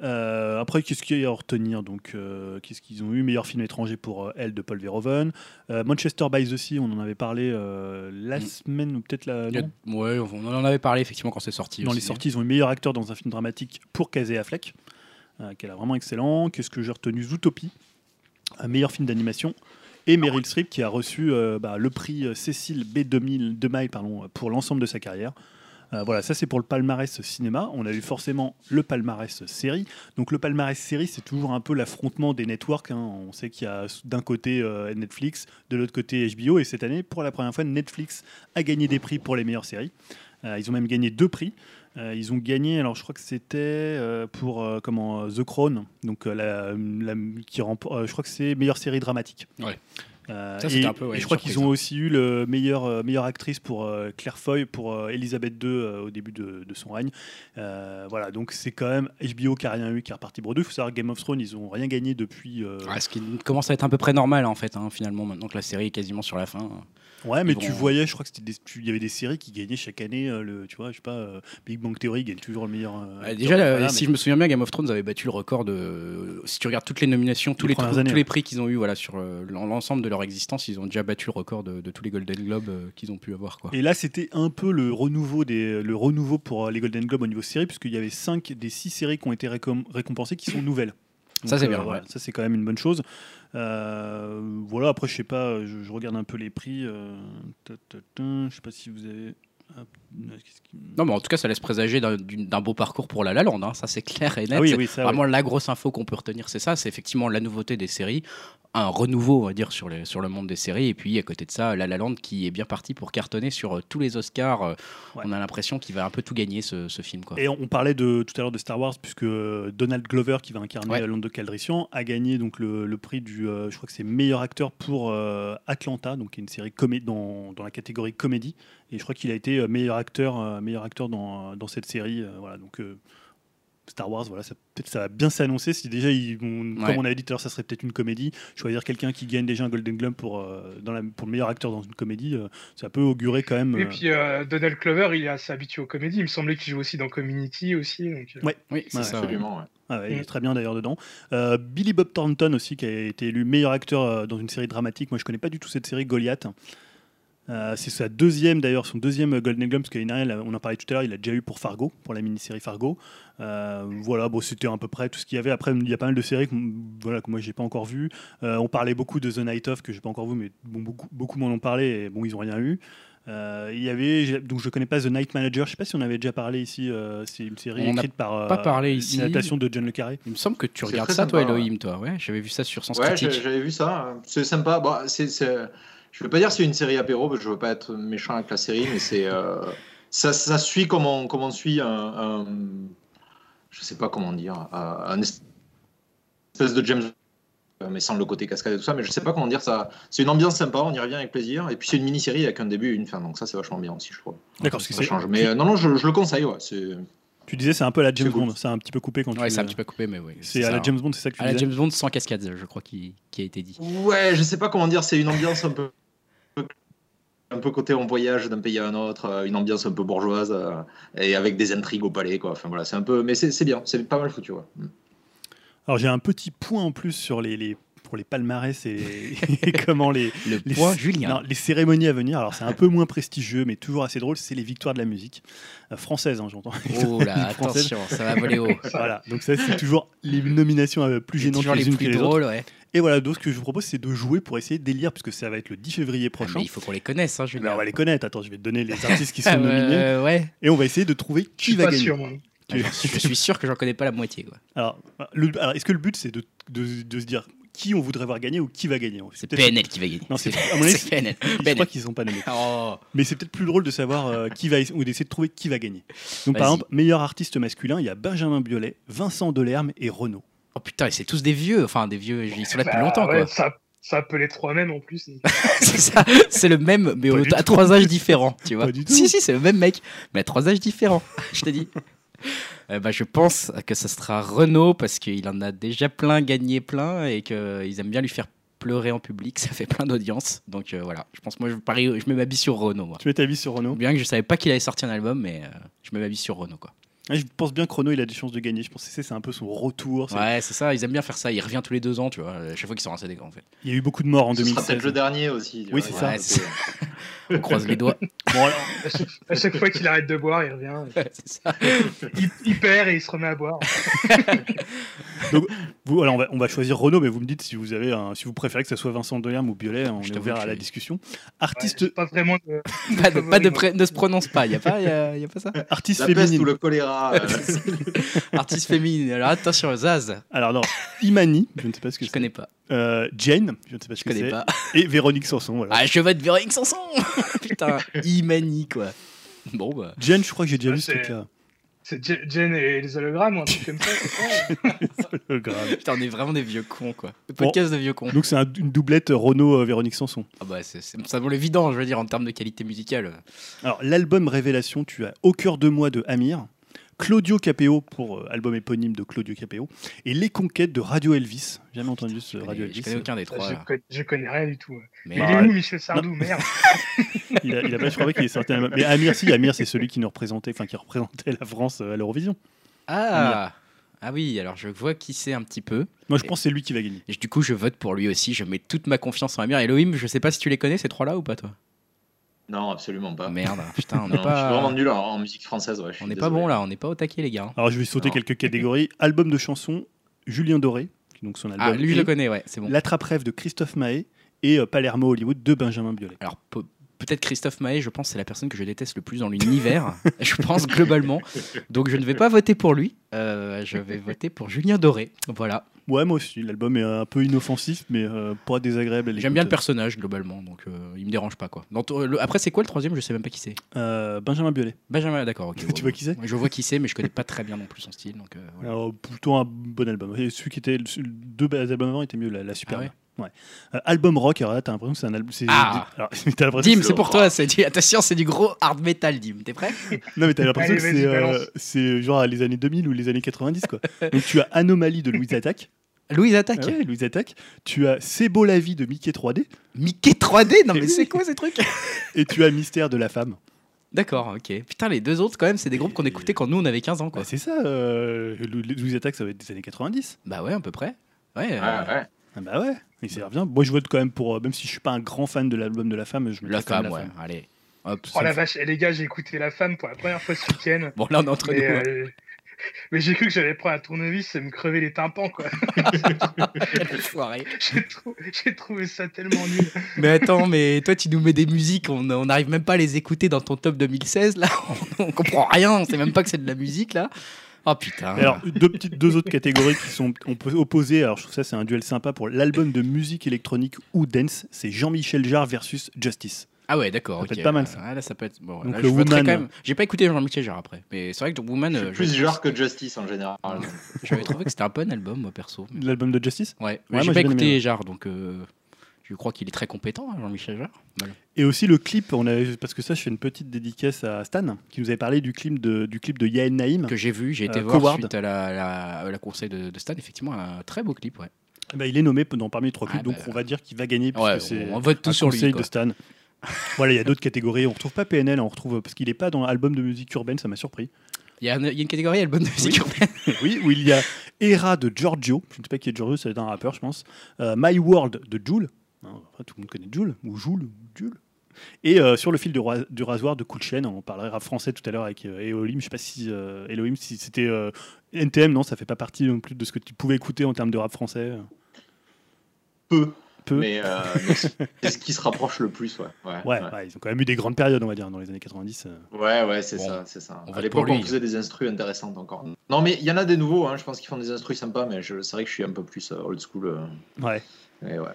Euh, après, qu'est-ce qu'il y a à retenir Donc, euh, qu'est-ce qu'ils ont eu? Meilleur film étranger pour euh, Elle de Paul Verhoeven. Manchester by the Sea, on en avait parlé la Mm. semaine ou peut-être la. A- non? Ouais, on en avait parlé effectivement quand c'est sorti. Dans les aussi. sorties, ils ont eu meilleur acteur dans un film dramatique pour Casey Affleck, qui est là vraiment excellent. Qu'est-ce que j'ai retenu? Zootopie, un meilleur film d'animation. Et Meryl Streep qui a reçu bah, le prix Cécile B 2000, 2000 pardon, pour l'ensemble de sa carrière. Euh, voilà, ça c'est pour le palmarès cinéma. On a eu forcément le palmarès série. Donc le palmarès série, c'est toujours un peu l'affrontement des networks. hein. On sait qu'il y a d'un côté euh, Netflix, de l'autre côté HBO. Et cette année, pour la première fois, Netflix a gagné des prix pour les meilleures séries. Euh, ils ont même gagné deux prix. Ils ont gagné, alors je crois que c'était pour comment The Crown, donc la, qui rempo- euh, je crois que c'est meilleure série dramatique. Euh, Ça, et, c'était un peu, ouais, et je crois qu'ils ont hein. aussi eu le meilleur euh, meilleure actrice pour euh, Claire Foy pour Elisabeth II au début de, de son règne. Voilà, donc c'est quand même HBO qui a rien eu, qui est reparti bredouille. Il faut savoir Game of Thrones, ils ont rien gagné depuis. ce qui commence à être à peu près normal en fait, hein, finalement, maintenant que la série est quasiment sur la fin. Ouais, mais tu voyais, je crois que c'était des- tu- il y avait des séries qui gagnaient chaque année. euh, le, tu vois, je sais pas, euh, Big Bang Theory gagne toujours le meilleur. euh, déjà, là, Voilà, si mais- je me souviens bien, Game of Thrones avait battu le record de. Si tu regardes toutes les nominations, tous Les années, tous les prix qu'ils ont eu voilà, sur l'ensemble de leur existence, ils ont déjà battu le record de, de tous les Golden Globes qu'ils ont pu avoir. Quoi. Et là, c'était un peu le renouveau, des, le renouveau pour les Golden Globes au niveau série, puisqu'il y avait 5 des 6 séries qui ont été récom- récompensées qui sont nouvelles. Ça, c'est bien, ouais. Ça, c'est quand même une bonne chose. Euh, voilà, après, je sais pas, je, regarde un peu les prix. euh, je sais pas si vous avez. Non, mais en tout cas, ça laisse présager d'un beau parcours pour La La Land. hein. Ça, c'est clair et net. Ah oui, C'est oui, ça, Vraiment, la grosse info qu'on peut retenir, c'est ça. C'est effectivement la nouveauté des séries. Un renouveau, on va dire, sur, les, sur le monde des séries. Et puis, à côté de ça, La La Land qui est bien parti pour cartonner sur euh, tous les Oscars. Euh, Ouais. On a l'impression qu'il va un peu tout gagner, ce, ce film. Quoi. Et on, parlait de, tout à l'heure de Star Wars, puisque Donald Glover, qui va incarner Ouais. euh, Lando Calrissian, a gagné donc le, le prix du, euh, je crois que c'est meilleur acteur pour euh, Atlanta, donc une série comé- dans, dans la catégorie comédie. Et je crois qu'il a été euh, meilleur acteur, euh, meilleur acteur dans, dans cette série. euh, voilà, donc euh, Star Wars, voilà, ça, va bien s'annoncer. Si déjà, ils vont, Ouais. comme on avait dit tout à l'heure, ça serait peut-être une comédie. Choisir quelqu'un qui gagne déjà un Golden Globe pour, euh, dans la, pour le meilleur acteur dans une comédie, euh, ça peut augurer quand même. Et puis euh, Donald Clover, il est assez habitué aux comédies. Il me semblait qu'il joue aussi dans Community aussi. Donc, euh, Ouais. Oui, c'est Ouais, ça. Absolument, ouais. Ah ouais, il est Mm. très bien d'ailleurs dedans. Euh, Billy Bob Thornton aussi, qui a été élu meilleur acteur euh, dans une série dramatique. Moi, je connais pas du tout cette série Goliath. Euh, c'est sa deuxième d'ailleurs, son deuxième Golden Globe, parce dernière, on en parlait tout à l'heure, il a déjà eu pour Fargo, pour la mini-série Fargo. Euh, voilà, bon, c'était à peu près tout ce qu'il y avait. Après, il y a pas mal de séries que, voilà, que moi j'ai pas encore vues. Euh, on parlait beaucoup de The Night Of, que j'ai pas encore vu, mais bon, beaucoup, beaucoup m'en ont parlé, et bon, ils ont rien eu. Euh, il y avait, donc je connais pas The Night Manager, je sais pas si on avait déjà parlé ici, euh, c'est une série On écrite par euh, pas parlé ici. une adaptation de John Le Carré. Il me semble que tu regardes ça, toi, Elohim, toi. Ouais, j'avais vu ça sur Sens Ouais, j'ai- Critique. j'avais vu ça. C'est sympa. Bon, c'est, c'est- Je veux pas dire c'est une série apéro, parce que je veux pas être méchant avec la série, mais c'est euh, ça, ça suit comme on, comme on suit un, un- je sais pas comment dire, un un espèce de James, euh, mais sans le côté cascade et tout ça. Mais je sais pas comment dire ça. C'est une ambiance sympa, on y revient avec plaisir. Et puis c'est une mini-série avec un début et une fin, donc ça c'est vachement bien aussi, je trouve. D'accord, Ça change. Mais euh, non, non, je, je le conseille. Ouais. Tu disais c'est un peu à la James. Bond, c'est un petit peu coupé quand Ouais, tu. c'est un petit peu coupé, mais oui. C'est à la James Bond, c'est ça que tu À la disais. James Bond sans cascade, je crois, qui, qui a été dit. Ouais, je sais pas comment dire, c'est une ambiance un peu un peu côté en voyage d'un pays à un autre, euh, une ambiance un peu bourgeoise euh, et avec des intrigues au palais quoi. Enfin voilà, c'est un peu mais c'est c'est bien, c'est pas mal foutu ouais. Mm. Alors j'ai un petit point en plus sur les, les- pour les palmarès et, <laughs> et comment les, Le les, point Julien. non, les cérémonies à venir. Alors c'est un peu moins prestigieux, mais toujours assez drôle. C'est les victoires de la musique euh, française, hein, j'entends. Oh là, <laughs> Française. attention, ça va voler haut. Voilà, donc ça c'est toujours les nominations euh, plus gênantes toujours les, les unes plus que les autres. drôles, ouais. Et voilà, donc ce que je vous propose c'est de jouer pour essayer d'élire, puisque ça va être le 10 février Ah, prochain. mais il faut qu'on les connaisse, hein, Julien. ben, on va les connaître. Attends, je vais te donner les <laughs> artistes qui sont Ah, nominés. euh, ouais. Et on va essayer de trouver Je qui suis va pas gagner. sûr. moi. Tu- Je suis sûr que j'en connais pas la moitié. quoi. Alors, le- alors, est-ce que le but c'est de, de- de se dire qui on voudrait voir gagner ou qui va gagner C'est peut-être- PNL qui va gagner. Non, c'est- à mon avis, <laughs> c'est PNL. Je crois qu'ils sont pas nommés. <laughs> Oh. Mais c'est peut-être plus drôle de savoir euh, qui va ou d'essayer de trouver qui va gagner. Donc par exemple, meilleur artiste masculin, il y a Benjamin Biolay, Vincent Delerme et Renaud. Oh, putain, et c'est tous des vieux. Enfin, des vieux. Ils sont là depuis Bah, longtemps, ouais, quoi. Ça, ça peut les trois mêmes en plus. <laughs> c'est ça. C'est le même, mais au- à trois âges différents, tu vois. Pas du tout. Si, si, c'est le même mec, mais à trois âges différents. je te dis. <laughs> Euh, bah, je pense que ça sera Renault parce qu'il en a déjà plein gagné plein et qu'ils aiment bien lui faire pleurer en public. <laughs> Ça fait plein d'audience. Donc euh, voilà, je pense moi je parie, je mets ma bille sur Renault. Moi. Tu mets ta vie sur Renaud Bien que je savais pas qu'il allait sortir un album, mais euh, je mets ma bille sur Renault quoi. Je pense bien que Renaud il a des chances de gagner. Je pense que c'est un peu son retour. Ouais, c'est ça. Ils aiment bien faire ça. Il revient tous les deux ans, tu vois. À chaque fois qu'ils sont assez en fait. Il y a eu beaucoup de morts en Ce sera peut-être 2016. le dernier aussi. Oui, c'est ça. Ouais, <laughs> On croise les doigts. Bon, alors, À chaque, à chaque fois qu'il arrête de boire, il revient. <laughs> c'est ça. Il, il perd et il se remet à boire. <laughs> vous, alors, on, va, on va choisir Renaud, mais vous me dites si vous avez un- si vous préférez que ce soit Vincent Delerme ou Biolay. On Je est ouvert à la discussion. Ouais, Artiste, pas vraiment de. Pas de, pas de pré- ne se prononce pas. Il y a pas, y a, y a pas ça. artiste La peste féminine. ou le choléra. Euh, <laughs> Artiste féminine. Alors attention, Zaz. Alors non, Imani, je ne sais pas ce que Je c'est. connais pas. Euh, Jane, je ne sais pas ce Je que connais c'est. pas. Et Véronique Sanson. Voilà. Ah, je vais être Véronique Sanson <laughs> Putain, Imani, quoi. Bon, bah. Jane, je crois que j'ai déjà Ouais, vu ce c'est- truc-là. C'est Jen et les hologrammes ou un truc comme ça, c'est ça <laughs> Le grave. Putain, on est vraiment des vieux cons, quoi. Le podcast de vieux cons. Donc c'est un- une doublette Renault-Véronique Sanson. Ah bah, c'est c'est- ça vaut l'évident, je veux dire, en termes de qualité musicale. Alors, l'album Révélation, tu as Au cœur de moi de Amir, Claudio Capéo pour euh, album éponyme de Claudio Capéo, et Les Conquêtes de Radio Elvis. Jamais entendu ce Radio connais, je Elvis. connais aucun des trois. je, connais, je connais rien du tout. Mais Mais Bah, il est ouais. où Michel Sardou Merde <laughs> <laughs> Il a, il a pas, je crois pas qu'il est sorti un album. Mais Amir, si, Amir, c'est celui qui nous représentait, enfin qui représentait la France euh, à l'Eurovision. Ah Ah oui, alors je vois qui c'est un petit peu. Moi, je pense que c'est lui qui va gagner. Et du coup, je vote pour lui aussi. Je mets toute ma confiance en Amir. Elohim, je sais pas si tu les connais, ces trois-là, ou pas, toi? Non, absolument pas. Merde, putain, on <laughs> Non, n'est Je suis vraiment pas... nul en, en musique française. Ouais, On n'est pas bon, là. On n'est pas au taquet, les gars. Alors, je vais sauter Non. quelques <laughs> catégories. Album de chansons, Julien Doré, qui est donc son album. Ah, lui, je le connais, ouais, c'est bon. L'attrape-rêve de Christophe Mahé et euh, Palermo Hollywood de Benjamin Biolay. Alors, peut-être Christophe Mahé, je pense, c'est la personne que je déteste le plus dans l'univers. <laughs> je pense, globalement. Donc, je ne vais pas voter pour lui. Euh, je vais voter pour Julien Doré. Voilà. Ouais, moi aussi. L'album est un peu inoffensif, mais euh, pas désagréable. J'aime bien le personnage, globalement. Donc, euh, il me dérange pas, quoi. Dans ton- le- Après, c'est quoi le troisième? Je sais même pas qui c'est. Euh, Benjamin Biolay. Benjamin, d'accord. ok, <laughs> Tu vois qui c'est? Je vois qui c'est, mais je connais pas très bien non plus son style. Donc, voilà. Alors, plutôt un bon album. Et celui qui était. deux albums avant étaient mieux, la, la Super. Ah ouais? Ouais. Euh, album rock, alors là, t'as l'impression que c'est un album. c'est- Ah alors, <laughs> Dim, c'est pour toi. C'est du... Attention, c'est du gros hard metal, Dim. T'es prêt? <laughs> Non, mais t'as l'impression Allez, que c'est, euh, c'est genre les années 2000 ou les années 90, quoi. <laughs> Donc, tu as Anomalie de Louise Attaque. Louise Attaque. Ah ouais, Louise Attaque. Tu as C'est beau la vie de Mickey 3D. Mickey 3D Non, mais Oui. c'est quoi ces trucs? Et tu as Mystère de la femme. D'accord, ok. Putain, les deux autres, quand même, c'est des groupes qu'on écoutait quand nous on avait 15 ans, quoi. Bah, c'est ça, euh, Lou- Louise Attaque, ça va être des années 90. Bah ouais, à peu près. Ouais. Ouais, euh, ouais. Ah bah ouais, il s'est bien. Moi, je vote quand même pour. euh, Même si je suis pas un grand fan de l'album de la femme, je me La mettrais quand même femme, ouais. Allez. Hop, Oh la vache, et les gars, j'ai écouté La Femme pour la première fois ce week-end. <laughs> Bon, là, on est entre Mais, nous. hein. euh, mais j'ai cru que j'allais prendre un tournevis et me crever les tympans, quoi. <laughs> <laughs> J'ai trou- j'ai trouvé ça tellement nul. Mais attends, mais toi, tu nous mets des musiques, on on n'arrive même pas à les écouter dans ton top 2016, là. On, on comprend rien, on sait même pas que c'est de la musique, là. Oh putain. Et Alors, deux, petites, deux autres catégories qui sont on peut opposer. Alors, je trouve ça, c'est un duel sympa pour l'album de musique électronique ou dance. C'est Jean-Michel Jarre versus Justice. Ah ouais, d'accord. Ça peut être pas mal, ça. Ah, là, ça peut être. Bon, Donc, là, le je Woman. quand même. J'ai pas écouté Jean-Michel Jarre après. Mais c'est vrai que Woman, Je euh, suis plus je- genre que Justice en général. <laughs> J'avais trouvé que c'était un bon album, moi, perso. L'album de Justice? Ouais, Ouais, j'ai pas écouté. Jarre, donc euh, je crois qu'il est très compétent, hein, Jean-Michel Jarre? Voilà. Et aussi le clip, on a, parce que ça, je fais une petite dédicace à Stan, qui nous avait parlé du clip de, du clip de Yael Naïm. Que j'ai vu, j'ai été Euh, voir Coward. suite à la, la, la conseil de, de Stan, effectivement, un très beau clip, ouais. Ben, il est nommé dans parmi les trois clips, Ah, donc bah. on va dire qu'il va gagner. puisque Ouais, c'est on, vote tout un sur lui. conseil quoi. de Stan. <laughs> voilà, il y a d'autres catégories. On retrouve pas PNL, on retrouve parce qu'il est pas dans l'album de musique urbaine, ça m'a surpris. Il y, a un- il y a une catégorie album de musique Oui. urbaine. <laughs> oui, où il y a Era de Giorgio. Je ne sais pas qui est Giorgio, c'est un rappeur, je pense. Euh, My World de Joule. Hein, tout le monde connaît Joule ou Joule, Joule. Et euh, sur le fil du, ra- du rasoir de chaîne, on parlera français tout à l'heure avec euh, Elohim. Je sais pas si euh, Elohim, si c'était euh, NTM, non, ça fait pas partie non plus de ce que tu pouvais écouter en termes de rap français. Peu. Peu. Mais, euh, mais c'est ce qui se rapproche le plus, ouais. Ouais, Ouais, ouais. ouais, ils ont quand même eu des grandes périodes, on va dire, dans les années 90. euh. Ouais, ouais, c'est Bon, ça, c'est ça. on À l'époque, on faisait des instrus intéressantes encore. Non, mais il y en a des nouveaux, hein, je pense qu'ils font des instrus sympas, mais c'est vrai que je suis un peu plus euh, old school. euh, Ouais. et ouais.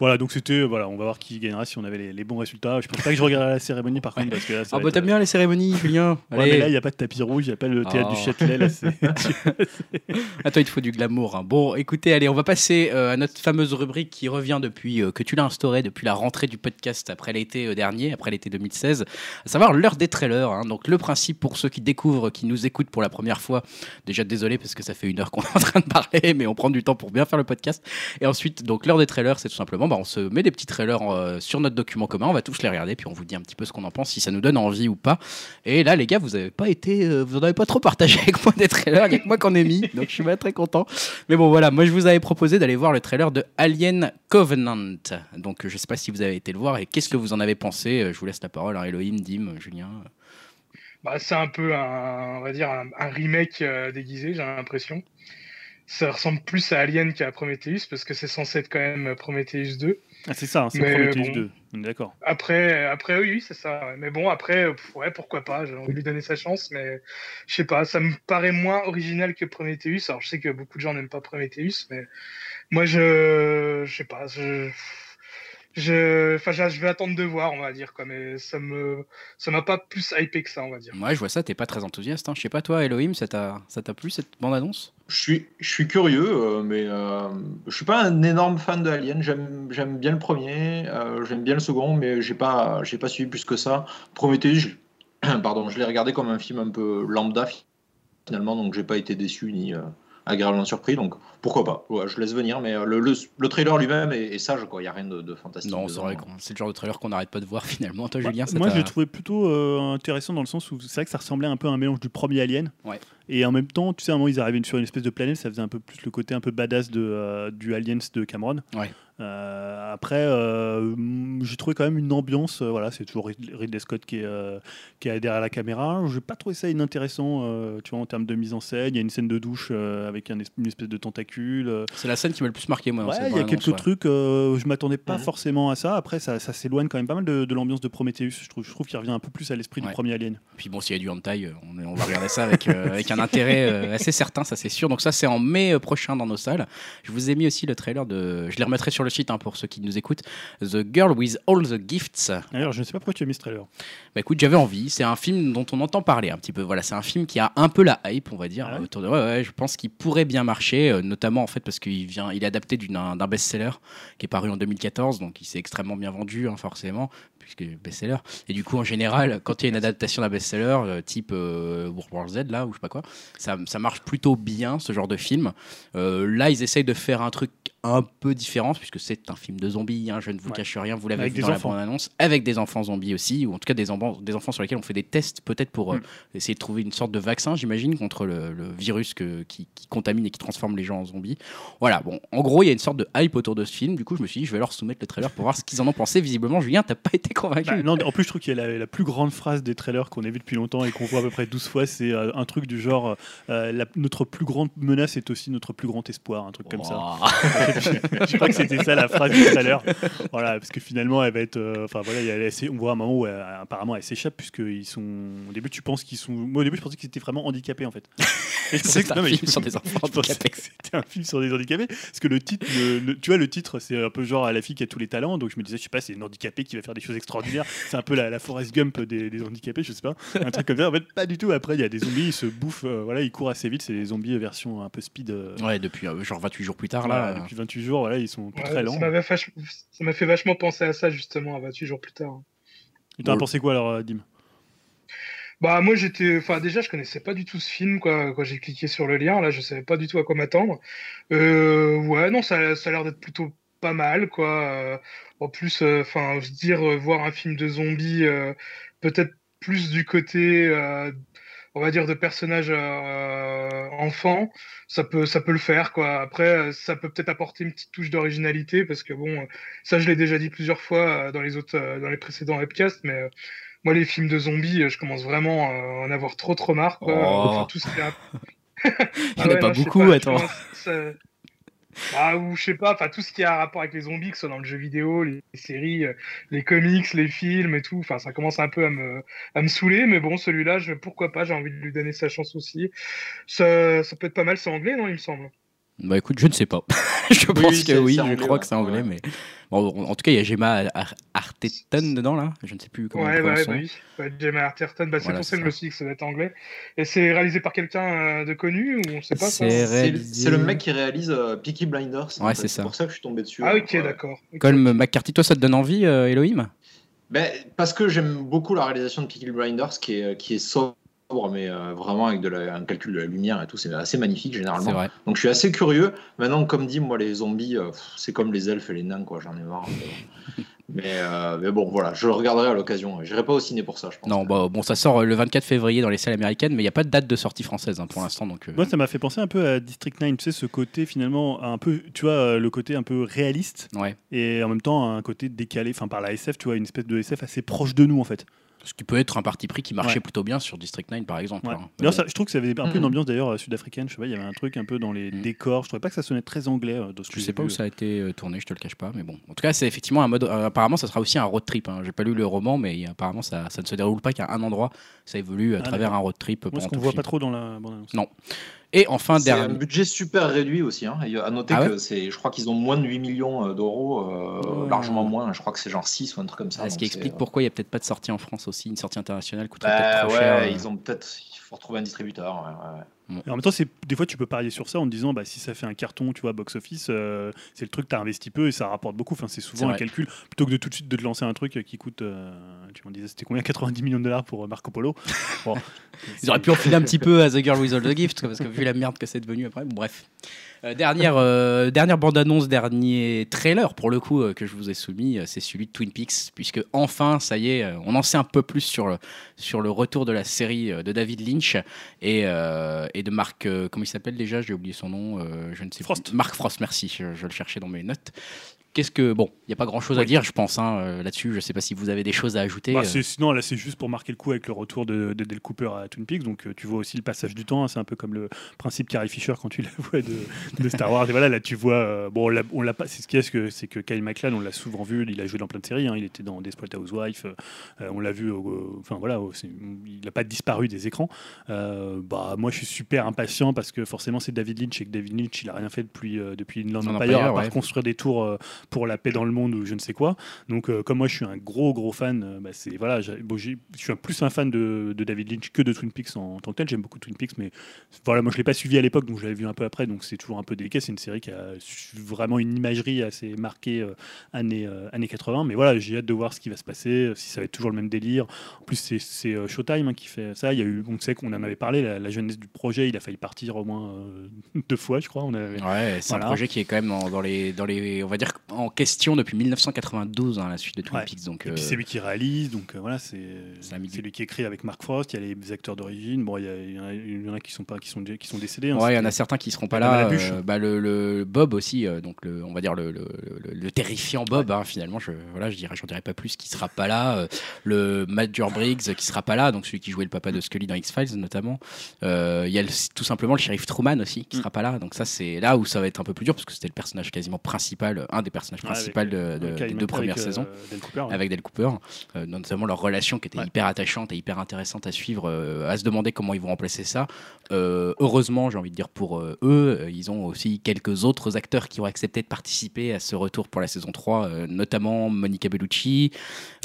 Voilà, donc c'était, euh, voilà, on va voir qui gagnera si on avait les, les bons résultats. Je pense pas que je regarderai la cérémonie par contre, parce que là, ça Ah va bah être, t'aimes bien les cérémonies, Julien <laughs> Ouais, Allez. mais là, il n'y a pas de tapis rouge, il n'y a pas le théâtre Oh. du Châtelet. Là, c'est- <laughs> <laughs> À toi, il te faut du glamour. hein. Bon, écoutez, allez, on va passer euh, à notre fameuse rubrique qui revient depuis euh, que tu l'as instaurée depuis la rentrée du podcast après l'été euh, dernier, après l'été 2016, à savoir l'heure des trailers. hein. Donc, le principe pour ceux qui découvrent, qui nous écoutent pour la première fois, déjà désolé parce que ça fait une heure qu'on est en train de parler, mais on prend du temps pour bien faire le podcast. Et ensuite, donc, l'heure des trailers, c'est tout simplement, bah, on se met des petits trailers euh, sur notre document commun, on va tous les regarder, puis on vous dit un petit peu ce qu'on en pense, si ça nous donne envie ou pas. Et là, les gars, vous avez pas été, euh, vous en avez pas trop partagé <laughs> avec moi des trailers, il y a moi qu'on ait mis, donc je suis pas très content. Mais bon, voilà, moi je vous avais proposé d'aller voir le trailer de Alien Covenant. Donc je sais pas si vous avez été le voir et qu'est-ce que vous en avez pensé. Euh, Je vous laisse la parole, hein, Elohim, Dim, Julien. Bah, c'est un peu un, on va dire un, remake déguisé, j'ai l'impression. Ça ressemble plus à Alien qu'à Prometheus parce que c'est censé être quand même Prometheus 2. Ah, c'est ça, hein, c'est Prometheus bon. 2. On est d'accord. Après, après oui, oui, c'est ça. Mais bon, après, ouais, pourquoi pas. J'ai envie de lui donner sa chance, mais je sais pas. Ça me paraît moins original que Prometheus. Alors, je sais que beaucoup de gens n'aiment pas Prometheus, mais moi, je, je sais pas. Je... je, enfin, je vais attendre de voir, on va dire, quoi, mais ça me, ça m'a pas plus hypé que ça, on va dire. Ouais, je vois ça, t'es pas très enthousiaste. Hein. Je sais pas, toi, Elohim, ça t'a, ça t'a plu cette bande-annonce? Je suis, je suis curieux, euh, mais euh, je suis pas un énorme fan de Alien. J'aime, j'aime bien le premier, euh, j'aime bien le second, mais j'ai pas, j'ai pas suivi plus que ça. Prometheus, je, <clears throat> pardon, je l'ai regardé comme un film un peu lambda finalement, donc j'ai pas été déçu ni agréablement surpris. Donc pourquoi pas ouais, Je laisse venir, mais le, le, le trailer lui-même est, sage, quoi. Il n'y a rien de, de fantastique. Non, c'est vrai, c'est le genre de trailer qu'on n'arrête pas de voir <laughs> finalement. Toi, Julien, Moi, je l'ai trouvé plutôt intéressant dans le sens où c'est vrai que ça ressemblait un peu à un mélange du premier Alien. Ouais. Et en même temps, tu sais, à un moment, ils arrivaient sur une espèce de planète, ça faisait un peu plus le côté un peu badass de, euh, du Aliens de Cameron. Ouais. Euh, après, euh, j'ai trouvé quand même une ambiance. Euh, voilà, c'est toujours Ridley Scott qui est, qui est derrière la caméra. Je n'ai pas trouvé ça inintéressant, tu vois, en termes de mise en scène. Il y a une scène de douche avec un, une espèce de tentacule. C'est la scène qui m'a le plus marqué, moi. Ouais, il y a quelques trucs. je m'attendais pas mhm. forcément à ça. Après, ça, ça s'éloigne quand même pas mal de, l'ambiance de Prometheus. Je trouve, je trouve qu'il revient un peu plus à l'esprit du premier Alien. Puis bon, s'il y a du hentai, on, on va regarder ça avec, <laughs> avec un intérêt assez certain, ça c'est sûr. Donc ça, c'est en mai prochain dans nos salles. Je vous ai mis aussi le trailer de. Je les remettrai sur le site hein, pour ceux qui nous écoutent. The Girl with All the Gifts. D'ailleurs, je ne sais pas pourquoi tu as mis ce trailer. Bah écoute, j'avais envie. C'est un film dont on entend parler un petit peu. Voilà, c'est un film qui a un peu la hype, on va dire. Ah autour de... ouais, ouais, je pense qu'il pourrait bien marcher, euh, notamment en fait parce qu'il vient, il est adapté d'un best-seller qui est paru en 2014, donc il s'est extrêmement bien vendu, hein, forcément, puisque best-seller. Et du coup, en général, quand il y a une adaptation d'un best-seller, euh, type euh, World War Z, là, ou je sais pas quoi, ça, ça marche plutôt bien, ce genre de film. Euh, là, ils essayent de faire un truc un peu différent, puisque c'est un film de zombies, hein, je ne vous cache rien, vous l'avez vu dans enfants. la bande-annonce, avec des enfants zombies aussi, ou en tout cas des, enfants, des enfants sur lesquels on fait des tests, peut-être pour mm. essayer de trouver une sorte de vaccin, j'imagine, contre le, virus que, qui, contamine et qui transforme les gens en zombies. Voilà, bon, en gros, il y a une sorte de hype autour de ce film, du coup, je me suis dit, je vais leur soumettre le trailer pour voir ce qu'ils en ont pensé. Visiblement, Julien, t'as pas été convaincu. Bah, non, en plus, je trouve qu'il y a la, plus grande phrase des trailers qu'on a vu depuis longtemps et qu'on voit à peu près 12 fois, c'est euh, un truc du genre euh, notre plus grande menace est aussi notre plus grand espoir, un truc comme ça. <laughs> je, crois que c'était ça la phrase du trailer. Voilà, parce que finalement, elle va être. Euh, enfin voilà, on voit un moment où apparemment elle s'échappe, puisqu'ils sont. Au début, tu penses qu'ils sont. Moi, au début, je pensais qu'ils étaient vraiment handicapés en fait. <laughs> Que, un film sur <laughs> des enfants handicapés. C'était un film sur des handicapés. Parce que le titre, tu vois, le titre, c'est un peu genre à la fille qui a tous les talents. Donc je me disais, je sais pas, c'est une handicapée qui va faire des choses extraordinaires. C'est un peu la, la Forrest Gump des, handicapés, je sais pas. Un truc comme ça. En fait, pas du tout. Après, il y a des zombies, ils se bouffent. Euh, voilà, ils courent assez vite. C'est des zombies version un peu speed. Euh. Ouais, depuis genre 28 jours plus tard, là. depuis 28 jours, voilà, ils sont très lents. Ça m'a fait vachement penser à ça, justement, à 28 jours plus tard. Tu t'en as pensé quoi alors, Dim? Bah moi j'étais, enfin déjà je connaissais pas du tout ce film quoi. Quand j'ai cliqué sur le lien là, je savais pas du tout à quoi m'attendre. ouais non ça, ça a l'air d'être plutôt pas mal quoi. en plus, enfin se dire voir un film de zombies peut-être plus du côté on va dire de personnages euh, enfants, ça peut ça peut le faire quoi. Après ça peut peut-être apporter une petite touche d'originalité parce que bon ça je l'ai déjà dit plusieurs fois dans les autres dans les précédents webcasts mais moi les films de zombies je commence vraiment à en avoir trop trop marre quoi. Oh. Enfin, tout ce qui <laughs> Il n'y en a pas beaucoup, attends. Ah, ou je sais pas, enfin tout ce qui a rapport avec les zombies, que ce soit dans le jeu vidéo, les, séries, euh, les comics, les films et tout, enfin ça commence un peu à me, à me saouler, mais bon, celui-là, je, pourquoi pas, j'ai envie de lui donner sa chance aussi. Ça, ça peut être pas mal, c'est anglais, non, il me semble Bah écoute, je ne sais pas. <laughs> <laughs> je pense que oui, je crois que c'est anglais, mais en tout cas, il y a Gemma Arterton dedans, là. Je ne sais plus comment ouais, on ouais, bah oui. Gemma Arterton, bah, c'est pour ça que je me suis dit que ça doit être anglais. Et c'est réalisé par quelqu'un euh, de connu ou on sait pas C'est le mec qui réalise euh, Peaky Blinders. Ouais, c'est ça. C'est pour ça que je suis tombé dessus. Ah, ok, d'accord. Colm McCarthy, toi, ça te donne envie, euh, Elohim? Ben, Parce que j'aime beaucoup la réalisation de Peaky Blinders qui est, qui est sobre mais euh, vraiment avec de la, un calcul de la lumière et tout, c'est assez magnifique généralement. Donc je suis assez curieux. Maintenant, comme dit, moi, les zombies, euh, c'est comme les elfes et les nains, quoi. J'en ai marre. <laughs> mais, euh, mais, bon, voilà, je le regarderai à l'occasion. J'irai pas au ciné pour ça, je pense. Non, bah, bon, ça sort le 24 février dans les salles américaines, mais il n'y a pas de date de sortie française hein, pour l'instant. Donc, Moi, ça m'a fait penser un peu à District 9, tu sais, ce côté finalement, un peu, tu vois, le côté un peu réaliste. Ouais. Et en même temps, un côté décalé, enfin, par la SF, tu vois, une espèce de SF assez proche de nous, en fait. Ce qui peut être un parti pris qui marchait plutôt bien sur District 9 par exemple. Hein. je trouve que ça avait un peu une ambiance d'ailleurs euh, sud-africaine. Je sais pas, il y avait un truc un peu dans les mm. décors. Je trouvais pas que ça sonnait très anglais. Euh, je sais pas où ça a été euh, tourné, je te le cache pas. Mais bon, en tout cas, c'est effectivement un mode. apparemment, ça sera aussi un road trip. Hein. J'ai pas lu le roman, mais apparemment, ça, ça ne se déroule pas qu'à un endroit. Ça évolue à ah, travers un road trip. Moi, ce qu'on voit pas trop dans la. Non. Et enfin, C'est un dernier. budget super réduit aussi. Hein. Et à noter Ah ouais que c'est, je crois qu'ils ont moins de 8 millions euh, d'euros, euh, Ouais. largement moins. Je crois que c'est genre 6 ou un truc comme ça. Ah, ce qui explique euh, pourquoi il n'y a peut-être pas de sortie en France aussi. Une sortie internationale coûterait bah, peut-être trop ouais, cher. euh. ils ont peut-être. Il faut retrouver un distributeur. Et en même temps, c'est des fois tu peux parier sur ça en te disant bah, si ça fait un carton, tu vois, box office, euh, c'est le truc tu as investi peu et ça rapporte beaucoup. Enfin, c'est souvent un calcul plutôt que de tout de suite de te lancer un truc qui coûte, euh, tu m'en disais, c'était combien 90 millions de dollars pour euh, Marco Polo. <laughs> Bon, Ils auraient pu enfiler un petit peu à The Girl with All the Gifts, parce que vu la merde que c'est devenu après. Bon, bref. Euh, dernière, euh, dernière bande-annonce, dernier trailer pour le coup euh, que je vous ai soumis, c'est celui de Twin Peaks, puisque enfin, ça y est, on en sait un peu plus sur le, sur le retour de la série de David Lynch et, et de Marc, comment il s'appelle déjà? J'ai oublié son nom, je ne sais Frost. plus. Marc Frost, merci, je, je le cherchais dans mes notes. Qu'est-ce que bon, il n'y a pas grand-chose à dire, je pense hein, euh, là-dessus. Je ne sais pas si vous avez des choses à ajouter. Bah, euh. sinon, là, c'est juste pour marquer le coup avec le retour de, de Del Cooper à Twin Peaks. Donc, euh, tu vois aussi le passage du temps. hein, c'est un peu comme le principe Carrie Fisher quand tu la vois de, de Star Wars. Et voilà, là, tu vois. euh, bon, on l'a- pas. C'est ce a, c'est que, c'est que Kyle MacLachlan, on l'a souvent vu. Il a joué dans plein de séries. hein, il était dans Desperate Housewives. euh, on l'a vu. Enfin, voilà. il n'a pas disparu des écrans. Bah, moi, je suis super impatient parce que forcément, c'est David Lynch et que David Lynch, il a rien fait depuis, depuis Inland Empire, Empire, à part ouais. construire des tours pour la paix dans le monde ou je ne sais quoi. Donc, euh, comme moi, je suis un gros, gros fan, euh, bah, c'est voilà, bon, je suis un plus un fan de, de David Lynch que de Twin Peaks en, tant que tel. J'aime beaucoup Twin Peaks, mais voilà, moi, je l'ai pas suivi à l'époque, donc je l'avais vu un peu après, donc c'est toujours un peu délicat. C'est une série qui a vraiment une imagerie assez marquée euh, années, années 80, mais voilà, j'ai hâte de voir ce qui va se passer, si ça va être toujours le même délire. En plus, c'est- Showtime hein, qui fait ça. Il y a eu, on sait qu'on en avait parlé, la, la jeunesse du projet, il a failli partir au moins <laughs> deux fois, je crois. On avait, Ouais, c'est Voilà. un projet qui est quand même dans, dans les, dans les, on va dire en question depuis 1992, hein, la suite de Twin Ouais. Peaks. Donc, euh, c'est lui qui réalise, donc euh, voilà, c'est c'est lui qui écrit avec Mark Frost. Il y a les acteurs d'origine. Bon, il y, en a- y en a qui sont pas, qui sont, qui sont décédés. hein, ouais, il y en a certains qui seront pas là. euh, bah, le, le Bob aussi, donc le, on va dire le, le, le- le terrifiant Bob. hein, finalement, je, voilà, je dirais, j'en dirais pas plus, qui sera pas là. le Major Briggs qui sera pas là, donc celui qui jouait le papa de Scully dans X Files notamment. Il y a tout simplement le shérif Truman aussi qui Mm. sera pas là. Donc ça, c'est là où ça va être un peu plus dur parce que c'était le personnage quasiment principal, un des personnages De, de- Kyle des deux premières avec, saisons. Del Cooper, ouais. avec Del Cooper, euh, notamment leur relation qui était Ouais. hyper attachante et hyper intéressante à suivre, euh, à se demander comment ils vont remplacer ça. Euh, heureusement, j'ai envie de dire pour eux, ils ont aussi quelques autres acteurs qui ont accepté de participer à ce retour pour la saison 3, euh, notamment Monica Bellucci.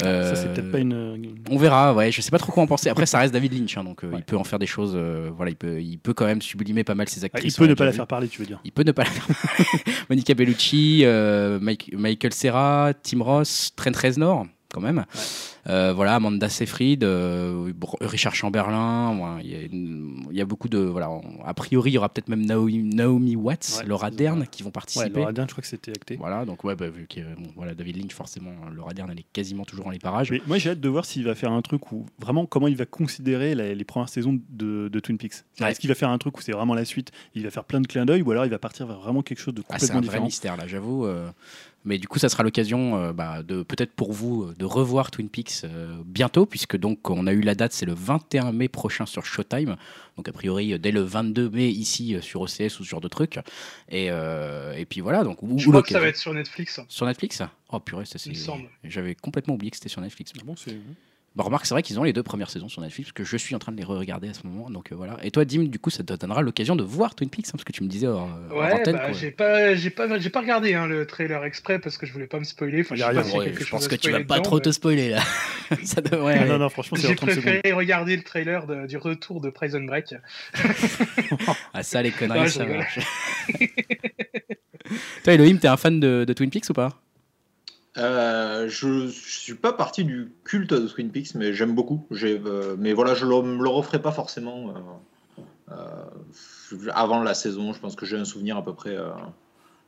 Ça, c'est peut-être pas une. on verra, ouais, je sais pas trop quoi en penser. Après, ça reste David Lynch, hein, donc Ouais. il peut en faire des choses. voilà, il peut, il peut quand même sublimer pas mal ses Ah, actrices. il peut on ne pas la vu. faire parler, tu veux dire. Il peut ne pas la faire. <laughs> Monica Bellucci, euh, Mike- Michael Serra, Tim Ross, Trent Reznor, quand même. Euh, voilà, Amanda Seyfried, euh, Richard Chamberlain. Il y, a y beaucoup de. Voilà, on- a priori, il y aura peut-être même Naomi, Naomi Watts, Ouais, Laura c'est Dern qui vont participer. Laura Dern, je crois que c'était acté. Voilà, donc ouais, bah, vu que bon, voilà, David Lynch, forcément, Laura Dern, elle est quasiment toujours dans les parages. Mais moi, j'ai hâte de voir s'il va faire un truc où vraiment comment il va considérer la- les premières saisons de, de Twin Peaks. Est-ce qu'il va faire un truc où c'est vraiment la suite Il va faire plein de clins d'œil ou alors il va partir vers vraiment quelque chose de Ah, c'est complètement un vrai différent mystère là, j'avoue. euh, mais du coup, ça sera l'occasion, euh, bah, de peut-être pour vous, euh, de revoir Twin Peaks euh, bientôt, puisque donc on a eu la date, c'est le 21 mai prochain sur Showtime. Donc a priori dès le 22 mai ici sur OCS ou ce genre de truc. Et, euh, et puis voilà, donc ou- Je crois que ça va être sur Netflix. sur Netflix? Oh purée, ça c'est. Il me semble. J'avais complètement oublié que c'était sur Netflix. Bon, c'est- Bah remarque, c'est vrai qu'ils ont les deux premières saisons sur Netflix, parce que je suis en train de les re-regarder à ce moment. Donc euh, voilà. Et toi, Dim, du coup, ça te donnera l'occasion de voir Twin Peaks, hein, parce que tu me disais hors, hors Ouais, antenne, bah, j'ai pas, j'ai pas, j'ai pas regardé hein, le trailer exprès parce que je voulais pas me spoiler. Enfin, je pas rien, Ouais, quelque je pense que tu vas pas dedans, trop mais te spoiler là. <laughs> ça devrait Ah, non, non, franchement, c'est J'ai en 30 secondes. préféré regarder le trailer de- du retour de Prison Break. <laughs> Ah ça les conneries, ça marche. <laughs> Toi Elohim, t'es un fan de, de Twin Peaks ou pas? Euh, je, je suis pas parti du culte de Twin Peaks, mais j'aime beaucoup. Euh, mais voilà, je ne me le referai pas forcément euh, avant la saison. Je pense que j'ai un souvenir à peu près.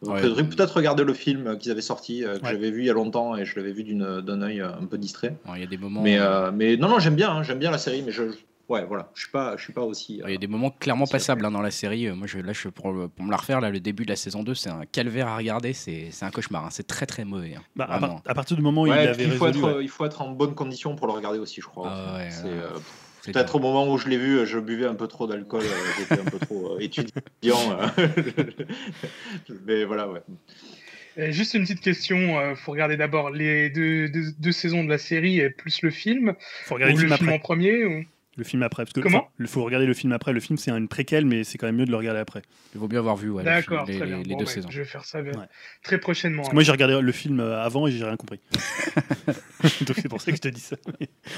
Ouais. peut-être regarder le film qu'ils avaient sorti, que Ouais. j'avais vu il y a longtemps et je l'avais vu d'un œil un peu distrait. Il y a des moments. Mais, euh, mais non, non, j'aime bien, hein, j'aime bien la série, mais je, ouais, voilà, je suis pas, je suis pas aussi. euh, Il y a des moments clairement passables hein, dans la série. Euh, Moi, je, là, je, pour, pour me la refaire, là, le début de la saison 2, c'est un calvaire à regarder. C'est c'est un cauchemar. hein. C'est très très mauvais. hein. Bah, à, partir du moment où ouais, il avait il, faut résolu, être, ouais. il faut être en bonne condition pour le regarder aussi, je crois. Ah ouais, euh, Peut-être au moment où je l'ai vu, je buvais un peu trop d'alcool, euh, <laughs> j'étais un peu trop euh, étudiant. euh. <laughs> mais voilà, ouais. Euh, juste une petite question. euh, faut regarder d'abord les deux, deux, deux saisons de la série et plus le film. faut regarder ou le le film film après. en premier. Ou... Le film après. Parce que, Comment Il faut regarder le film après. Le film, c'est une préquelle, mais c'est quand même mieux de le regarder après. Il vaut mieux avoir vu ouais, D'accord, les, bien. les Bon, deux ouais, saisons. Je vais faire ça euh, Ouais. très prochainement. Parce que moi, j'ai regardé le film euh, avant et j'ai rien compris. <laughs> Donc c'est pour ça que je te dis ça.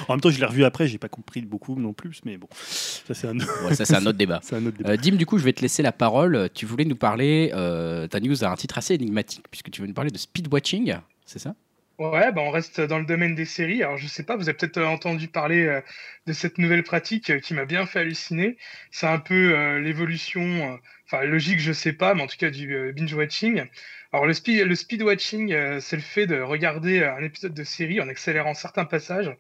en même temps, je l'ai revu après, j'ai pas compris beaucoup non plus, mais bon, ça c'est un, autre débat. <laughs> c'est un autre débat. Euh, Dim, du coup, je vais te laisser la parole. Tu voulais nous parler, euh, ta news a un titre assez énigmatique, puisque tu veux nous parler de speedwatching, c'est ça? Ouais, bah on reste dans le domaine des séries. Alors je sais pas, vous avez peut-être euh, entendu parler euh, de cette nouvelle pratique euh, qui m'a bien fait halluciner. C'est un peu l'évolution, enfin logique, je sais pas, mais en tout cas du euh, binge watching. Alors le le speed watching, euh, c'est le fait de regarder un épisode de série en accélérant certains passages.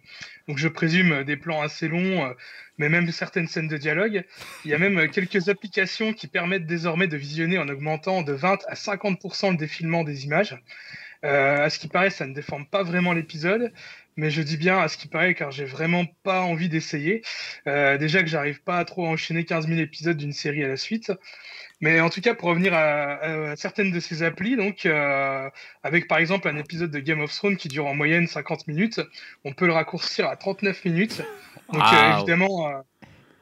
Donc je présume des plans assez longs, mais même certaines scènes de dialogue. Il y a même quelques applications qui permettent désormais de visionner en augmentant de 20 à 50% le défilement des images. Euh, à ce qui paraît, ça ne déforme pas vraiment l'épisode, mais je dis bien à ce qui paraît car j'ai vraiment pas envie d'essayer. Euh, déjà que j'arrive pas à trop enchaîner 15 000 épisodes d'une série à la suite. Mais en tout cas, pour revenir à, à certaines de ces applis, donc euh, avec par exemple un épisode de Game of Thrones qui dure en moyenne 50 minutes, on peut le raccourcir à 39 minutes. Donc euh, évidemment, euh,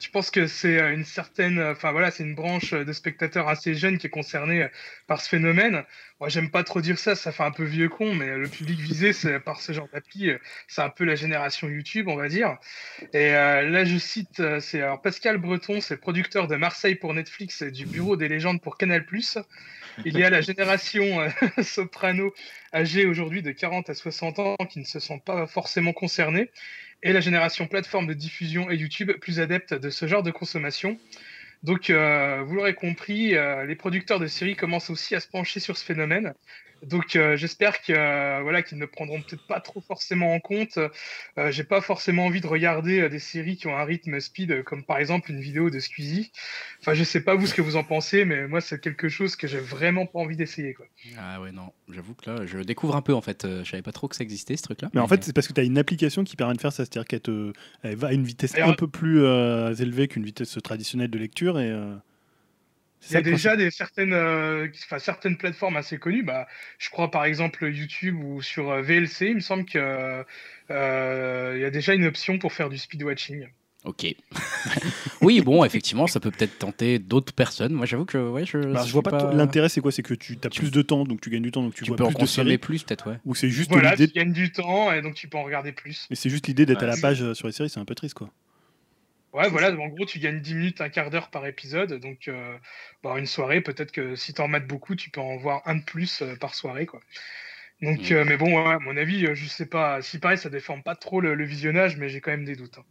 je pense que c'est euh, une certaine, enfin voilà, c'est une branche de spectateurs assez jeune qui est concernée euh, par ce phénomène. Moi, j'aime pas trop dire ça, ça fait un peu vieux con, mais le public visé par ce genre d'appli, euh, c'est un peu la génération YouTube, on va dire. Et euh, là, je cite, euh, c'est Pascal Breton, c'est producteur de Marseille pour Netflix et du Bureau des légendes pour Canal+. Il y a la <laughs> génération euh, <laughs> soprano âgée aujourd'hui de 40 à 60 ans qui ne se sentent pas forcément concernés, et la génération plateforme de diffusion et YouTube plus adepte de ce genre de consommation. Donc, euh, vous l'aurez compris, euh, les producteurs de séries commencent aussi à se pencher sur ce phénomène. Donc, euh, j'espère que euh, voilà qu'ils ne prendront peut-être pas trop forcément en compte. Euh, J'ai pas forcément envie de regarder euh, des séries qui ont un rythme speed, comme par exemple une vidéo de Squeezie. Enfin, je sais pas vous ce que vous en pensez, mais moi c'est quelque chose que j'ai vraiment pas envie d'essayer. Quoi. Ah ouais, non, j'avoue que là, je découvre un peu en fait. Euh, je savais pas trop que ça existait ce truc-là. Mais en fait, c'est parce que tu as une application qui permet de faire ça, c'est-à-dire qu'elle va à une vitesse Alors- un peu plus euh, élevée qu'une vitesse traditionnelle de lecture. Et, euh, Il y a déjà des certaines, euh, enfin, certaines plateformes assez connues. Bah, je crois par exemple YouTube ou sur euh, VLC, il me semble que euh, y a déjà une option pour faire du speed watching. Ok. <laughs> oui, bon, effectivement, ça peut peut-être tenter d'autres personnes. Moi, j'avoue que ouais, je. Bah, je vois pas, trop- l'intérêt, c'est quoi? C'est que tu as Tu- plus de temps, donc tu gagnes du temps, donc tu, Tu vois peux en de consommer séries. plus, peut-être, ouais. Ou c'est juste Voilà, tu l'idée. gagnes du temps et donc tu peux en regarder plus. Mais c'est juste l'idée d'être Ouais, à la page sur les séries, c'est un peu triste, quoi. Ouais, voilà, en gros, tu gagnes 10 minutes, un quart d'heure par épisode. Donc, euh, bah, une soirée, peut-être que si tu en mates beaucoup, tu peux en voir un de plus euh, par soirée. Quoi. Donc, Mm. euh, mais bon, ouais, à mon avis, je sais pas. Si pareil, ça déforme pas trop le, le visionnage, mais j'ai quand même des doutes. hein.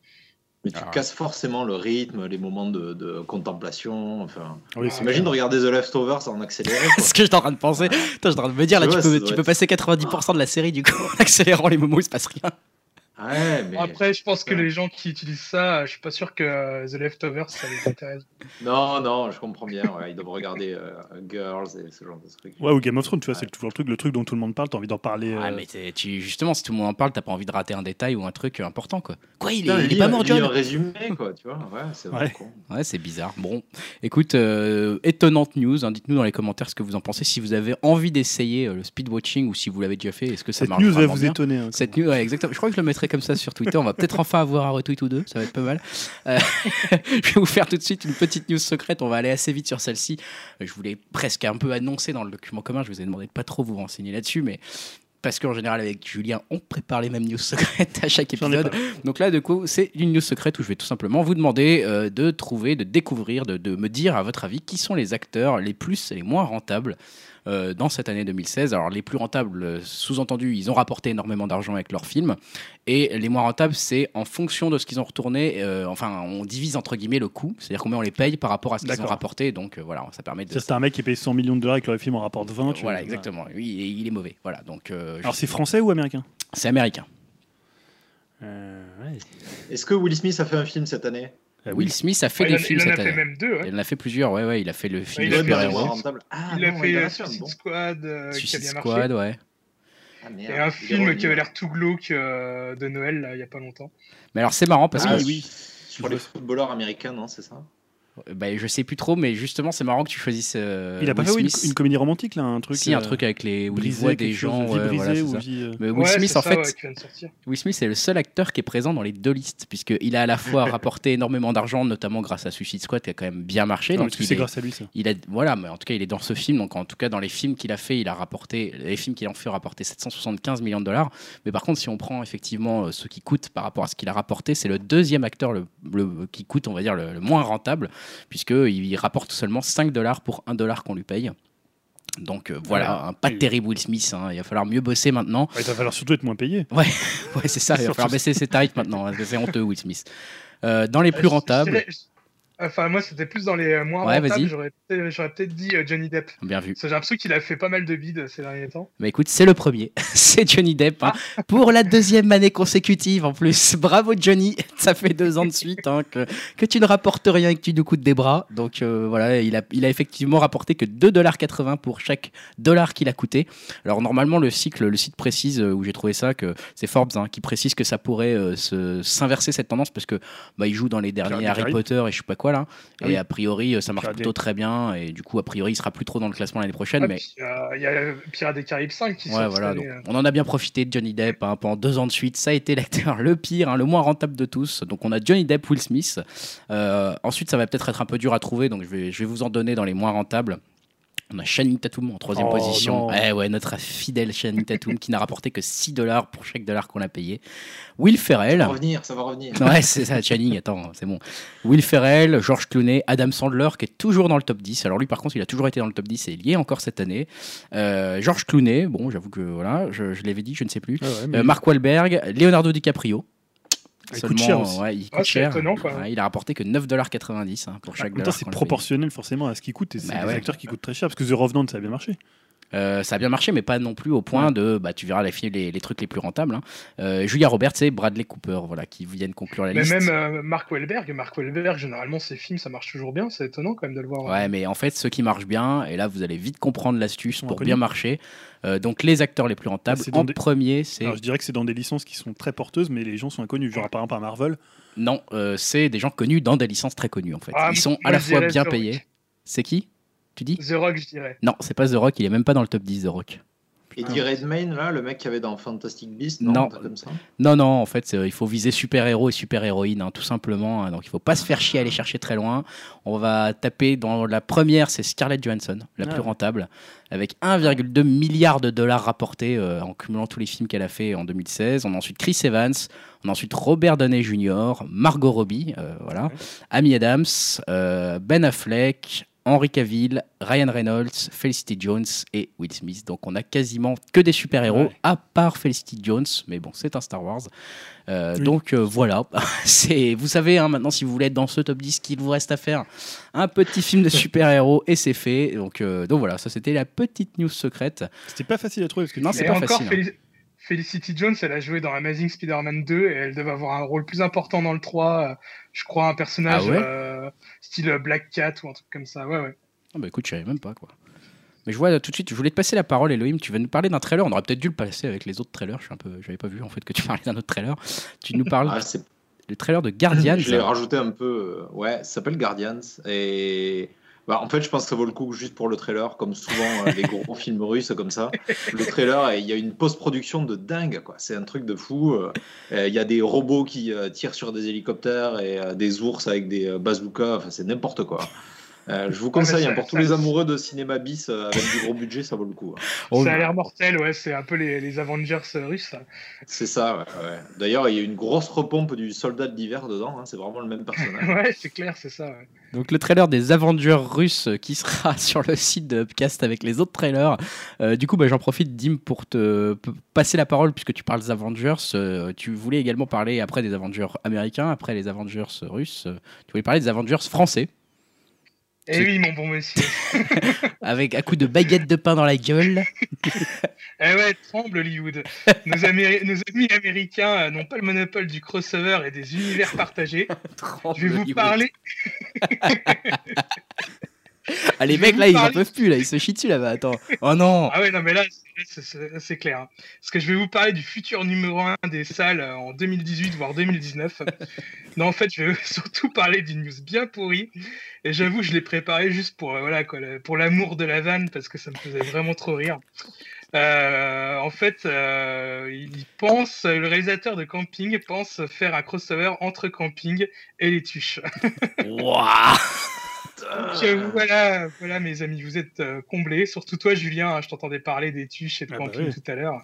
Mais tu Ah. casses forcément le rythme, les moments de, de contemplation. Enfin, Oui, imagine de regarder The Leftovers en accéléré. <laughs> C'est ce que j'étais en train de penser. Putain, j'étais en train de me dire, là, Tu tu, vois, peux, tu peux passer 90% de la série, du coup, <laughs> en accélérant les moments où il se passe rien. Ouais, mais Après, je pense que les gens qui utilisent ça, je suis pas sûr que euh, The Leftovers, ça les intéresse. <laughs> non, non, je comprends bien. ouais, ils doivent regarder euh, Girls et ce genre de trucs. Ouais, ou Game of Thrones, tu vois, c'est toujours le truc, le truc dont tout le monde parle, t'as envie d'en parler. Ah, euh, mais tu, justement, si tout le monde en parle, t'as pas envie de rater un détail ou un truc important, quoi. Quoi, il est, Putain, il est pas un- mort, John résumé, quoi, tu vois. Ouais, c'est vrai. Ouais. con. Ouais, c'est bizarre. Bon, écoute, euh, étonnante news. hein. Dites-nous dans les commentaires ce que vous en pensez. Si vous avez envie d'essayer euh, le speedwatching ou si vous l'avez déjà fait, est-ce que ça Cette marche news va vous bien étonner. hein, Cette news, ouais, exactement. Je crois que je le mettrai comme ça sur Twitter. On va peut-être enfin avoir un retweet ou deux. Ça va être pas mal. Euh, <laughs> je vais vous faire tout de suite une petite news secrète. On va aller assez vite sur celle-ci. Je vous l'ai presque un peu annoncé dans le document commun. Je vous ai demandé de pas trop vous renseigner là-dessus, mais parce qu'en général avec Julien, on prépare les mêmes news secrètes à chaque épisode. Donc là, du coup, c'est une news secrète où je vais tout simplement vous demander euh, de trouver, de découvrir, de, de me dire à votre avis qui sont les acteurs les plus et les moins rentables euh, dans cette année 2016. Alors les plus rentables, euh, sous-entendu, ils ont rapporté énormément d'argent avec leurs films. Et les moins rentables, c'est en fonction de ce qu'ils ont retourné, euh, enfin on divise entre guillemets le coût, c'est-à-dire combien on les paye par rapport à ce qu'ils ont rapporté. Donc euh, voilà, ça permet de... C'est un mec qui paye 100 millions de dollars et que le film en rapporte 20. tu voilà, vois. exactement. Oui, il est, il est mauvais. Voilà, donc euh, Alors je- c'est français ou américain? C'est américain. Euh, ouais. Est-ce que Will Smith a fait un film cette année? Will Smith a fait des il, en- films il en a cette fait année. même deux. hein. Il en a fait plusieurs, ouais, ouais. Il a fait le film super-héros. Ah, il a fait il en euh, a fait un, Suicide bon. Squad euh, qui a Suicide bien marché. Squad, ouais. Ah, merde, Et un film qui avait l'air tout glauque euh, de Noël là, il y a pas longtemps. Mais alors c'est marrant parce Ah, que oui. Sur les footballeurs américains, non, c'est ça? Bah, je sais plus trop, mais justement, c'est marrant que tu choisisses. euh, Il a pas Will fait une, comédie romantique là, un truc. Si, un euh, truc avec les où il brisé, voit des gens. vie ouais, brisée voilà, ou vie, euh, Mais Will Ouais, Smith, en ça, fait, ouais, de. Will Smith est le seul acteur qui est présent dans les deux listes, puisqu'il a à la <laughs> fois rapporté énormément d'argent, notamment grâce à Suicide Squad, qui a quand même bien marché. non, donc que il c'est est- grâce à lui ça. il a, voilà, mais en tout cas, il est dans ce film. Donc, en tout cas, dans les films qu'il a fait, il a rapporté, les films qu'il a fait ont rapporté 775 millions de dollars. Mais par contre, si on prend effectivement ce qui coûte par rapport à ce qu'il a rapporté, c'est le deuxième acteur le, le- qui coûte, on va dire, le, le moins rentable, puisqu'il il rapporte seulement 5 dollars pour 1 dollar qu'on lui paye. Donc euh, voilà, hein, pas Oui. terrible Will Smith. hein. Il va falloir mieux bosser maintenant. Ouais, il va falloir surtout être moins payé. Ouais, <laughs> c'est ça. Il va falloir baisser ses tarifs maintenant, que c'est honteux Will Smith. Euh, dans les Euh, plus je rentables, dirais- Enfin, moi, c'était plus dans les euh, moins Ouais, rentables. vas-y. J'aurais peut-être j'aurais peut-être dit euh, Johnny Depp. bien vu. J'ai l'impression qu'il a fait pas mal de bides ces derniers temps. Bah écoute, c'est le premier. <laughs> c'est Johnny Depp. hein. Pour la deuxième année consécutive en plus. <laughs> Bravo Johnny. <laughs> Ça fait deux ans de suite hein, que, que tu ne rapportes rien et que tu nous coûtes des bras. Donc euh, voilà, il a, il a effectivement rapporté que 2,80$ pour chaque dollar qu'il a coûté. Alors normalement, le cycle, le site précise euh, où j'ai trouvé ça, que c'est Forbes hein, qui précise que ça pourrait euh, se- s'inverser cette tendance parce que bah, il joue dans les derniers Harry. Potter et je sais pas quoi Ah et oui. a priori, euh, ça marche Pirates plutôt très bien. Et du coup, a priori, il sera plus trop dans le classement l'année prochaine. Ah, mais euh, Il y a Pirates des Caraïbes 5 qui Ouais, voilà. donc, année, euh. on en a bien profité de Johnny Depp hein, pendant deux ans de suite. Ça a été l'acteur le pire, hein, le moins rentable de tous. Donc, on a Johnny Depp, Will Smith. Euh, ensuite, ça va peut-être être un peu dur à trouver. Donc, je vais, je vais vous en donner dans les moins rentables. On a Channing Tatum en troisième Oh, position. non. Ouais, ouais, notre fidèle Channing Tatum qui n'a rapporté que 6 dollars pour chaque dollar qu'on a payé. Will Ferrell. Ça va revenir, ça va revenir. Ouais, c'est ça, Channing, attends, c'est bon. Will Ferrell, George Clooney, Adam Sandler, qui est toujours dans le top 10. Alors lui, par contre, il a toujours été dans le top 10 et il y est encore cette année. Euh, George Clooney, bon, j'avoue que voilà, je, je l'avais dit, je ne sais plus. Ouais, mais- Euh, Mark Wahlberg, Leonardo DiCaprio. Il coûte cher aussi. ouais, il coûte Ah, cher. étonnant, quoi. Ouais, il a rapporté que 9,90$ hein, pour En chaque dollar. c'est proportionnel forcément à ce qui coûte. Et c'est Bah des ouais. acteurs qui coûtent très cher parce que The Revenant, ça a bien marché. Euh, ça a bien marché, mais pas non plus au point Ouais. de, bah, tu verras les, films- les, les trucs les plus rentables. hein. Euh, Julia Roberts et Bradley Cooper, voilà, qui viennent conclure la Mais liste. même euh, Mark Wahlberg, Mark Wahlberg, généralement, ses films, ça marche toujours bien. C'est étonnant quand même de le voir. Ouais, mais en fait, ceux qui marchent bien, et là, vous allez vite comprendre l'astuce pour bien marcher. Euh, donc, les acteurs les plus rentables, Ah, c'est dans en des- premier, c'est. Alors, je dirais que c'est dans des licences qui sont très porteuses, mais les gens sont inconnus. Genre, par exemple, à Marvel. Non, euh, c'est des gens connus dans des licences très connues, en fait. Ah, Ils sont à la fois bien payés. C'est qui? Tu dis The Rock, je dirais. Non, c'est pas The Rock, il est même pas dans le top 10, The Rock. Eddie Redmayne, là, le mec qui avait dans Fantastic Beasts, non, Non. comme ça. Non, non, en fait, il faut viser super-héros et super-héroïne, hein, tout simplement. hein. donc, il faut pas se faire chier à aller chercher très loin. On va taper dans la première, c'est Scarlett Johansson, la Ah plus ouais. rentable, avec 1,2 milliard de dollars rapportés euh, en cumulant tous les films qu'elle a fait en 2016. On a ensuite Chris Evans, on a ensuite Robert Downey Jr., Margot Robbie, euh, voilà, Ouais. Amy Adams, euh, Ben Affleck. Henry Cavill, Ryan Reynolds, Felicity Jones et Will Smith. Donc on a quasiment que des super-héros, Ouais. à part Felicity Jones, mais bon, c'est un Star Wars. Euh, Oui. Donc euh, voilà, <laughs> c'est vous savez hein, maintenant si vous voulez être dans ce top 10 qu'il vous reste à faire un petit film de <laughs> super-héros et c'est fait. Donc euh, donc voilà, ça c'était la petite news secrète. C'était pas facile à trouver parce que Non, c'est pas encore, facile, hein. Felicity Jones, elle a joué dans Amazing Spider-Man 2 et elle devait avoir un rôle plus important dans le 3. euh, Je crois un personnage Ah ouais euh, style Black Cat ou un truc comme ça. Ouais, ouais. Ah bah écoute, je savais même pas quoi. Mais je vois tout de suite, je voulais te passer la parole, Elohim. Tu vas nous parler d'un trailer. On aurait peut-être dû le passer avec les autres trailers. Je suis un peu, j'avais pas vu en fait que tu parlais d'un autre trailer. Tu nous parles Ah, du trailer de Guardians. Je l'ai rajouté un peu. euh, Ouais, ça s'appelle Guardians. Et bah, en fait, je pense que ça vaut le coup juste pour le trailer, comme souvent euh, les gros <laughs> films russes comme ça. Le trailer, il y a une post-production de dingue. quoi. C'est un truc de fou. euh, euh, Il y a des robots qui euh, tirent sur des hélicoptères et des ours avec des bazookas. Enfin, c'est n'importe quoi. Euh, je vous conseille, ça- hein, pour tous ça- les amoureux de cinéma bis euh, avec du gros budget, ça vaut le coup. hein. Oh, Ça a l'air mortel, ouais. C'est un peu les, les Avengers euh, russes. ça. C'est ça, ouais, ouais. D'ailleurs, il y a une grosse repompe du soldat d'hiver dedans. hein, C'est vraiment le même personnage. <laughs> Ouais, c'est clair, c'est ça. ouais. Donc le trailer des Avengers russes qui sera <laughs> sur le site de Upcast avec les autres trailers. Euh, du coup, bah, j'en profite, Dim, pour te passer la parole puisque tu parles des Avengers. Euh, tu voulais également parler après des Avengers américains, après les Avengers russes. Euh, tu voulais parler des Avengers français Et C'est- oui, mon bon monsieur. <laughs> avec un coup de baguette de pain dans la gueule. <laughs> Eh ouais, tremble Hollywood. Nos, Améri- nos amis américains euh, n'ont pas le monopole du crossover et des univers partagés. <laughs> Je vais vous parler. Ah, les mecs là, ils en peuvent plus là, ils se chient dessus là-bas. Attends. Oh non. Ah ouais, non, mais là, c'est- clair. hein. Parce que je vais vous parler du futur numéro 1 des salles euh, en 2018, voire 2019. <laughs> non, en fait, je vais <laughs> surtout parler d'une news bien pourrie. Et j'avoue, je l'ai préparé juste pour, euh, voilà, quoi, pour l'amour de la vanne, parce que ça me faisait vraiment trop rire. Euh, en fait, euh, il pense, le réalisateur de Camping pense faire un crossover entre Camping et les tuches. <laughs> Ouah. Donc, euh, voilà, voilà, mes amis, vous êtes euh, comblés. Surtout toi, Julien, hein, je t'entendais parler des tuches et de Ah bah camping oui. tout à l'heure.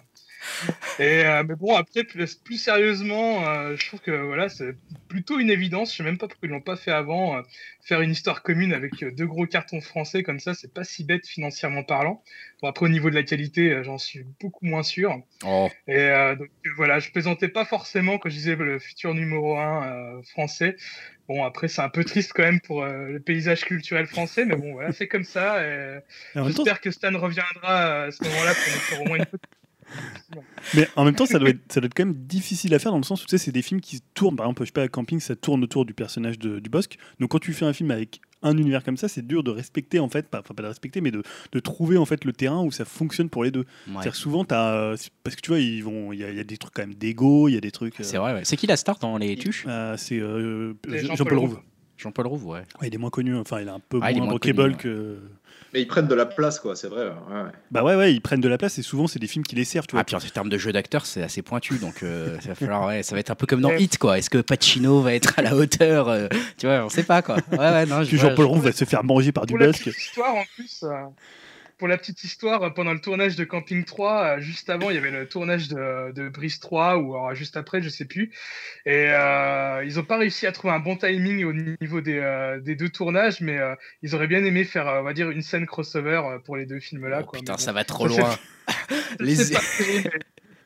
Et euh, mais bon, après, plus, plus sérieusement, euh, je trouve que voilà, c'est plutôt une évidence. Je sais même pas pourquoi ils l'ont pas fait avant. euh, faire une histoire commune avec euh, deux gros cartons français comme ça, c'est pas si bête financièrement parlant. Bon, après, au niveau de la qualité, euh, j'en suis beaucoup moins sûr. Oh. Et euh, donc voilà, je plaisantais pas forcément quand je disais le futur numéro 1 français. Bon, après, c'est un peu triste quand même pour euh, le paysage culturel français, mais bon, voilà, c'est comme ça. J'espère que Stan reviendra à ce moment-là pour nous faire au moins une petite. Mais en même temps, ça doit, être, ça doit être quand même difficile à faire dans le sens où tu sais, c'est des films qui tournent. Par exemple, je sais pas, à Camping, ça tourne autour du personnage de- du Bosque. Donc quand tu fais un film avec un univers comme ça, c'est dur de respecter en fait, pas, enfin pas de respecter, mais de, de trouver en fait le terrain où ça fonctionne pour les deux. Ouais. C'est-à-dire souvent, t'as, euh, parce que tu vois, ils vont, il y, a- il y a des trucs quand même d'ego, il y a des trucs. euh, C'est vrai, ouais. C'est qui la star dans les tuches? euh, c'est euh, Jean-Paul Rouve. Jean-Paul Rouve, ouais. Ouais, il est moins connu, enfin il est un peu Ah, moins moins connu, ouais. que. Mais ils prennent de la place, quoi, c'est vrai. ouais, ouais. Bah ouais, ouais, ils prennent de la place et souvent c'est des films qui les servent, tu vois. Ah, puis en termes de jeu d'acteur, c'est assez pointu, donc euh, <laughs> ça va falloir, ouais, ça va être un peu comme dans. Hit, quoi. Est-ce que Pacino va être à la hauteur euh, Tu vois, on sait pas, quoi. Ouais, ouais, non. je Jean-Paul je- Rouve va se faire manger par du petite histoire, en plus, euh, pour la petite histoire, euh, pendant le tournage de Camping 3, euh, juste avant, il y avait le tournage de, de Brise 3, ou alors juste après, je sais plus. Et euh, ils ont pas réussi à trouver un bon timing au niveau des, euh, des deux tournages, mais euh, ils auraient bien aimé faire, euh, on va dire, une scène crossover euh, pour les deux films-là. Oh, putain, bon, ça va trop loin. <laughs> Les-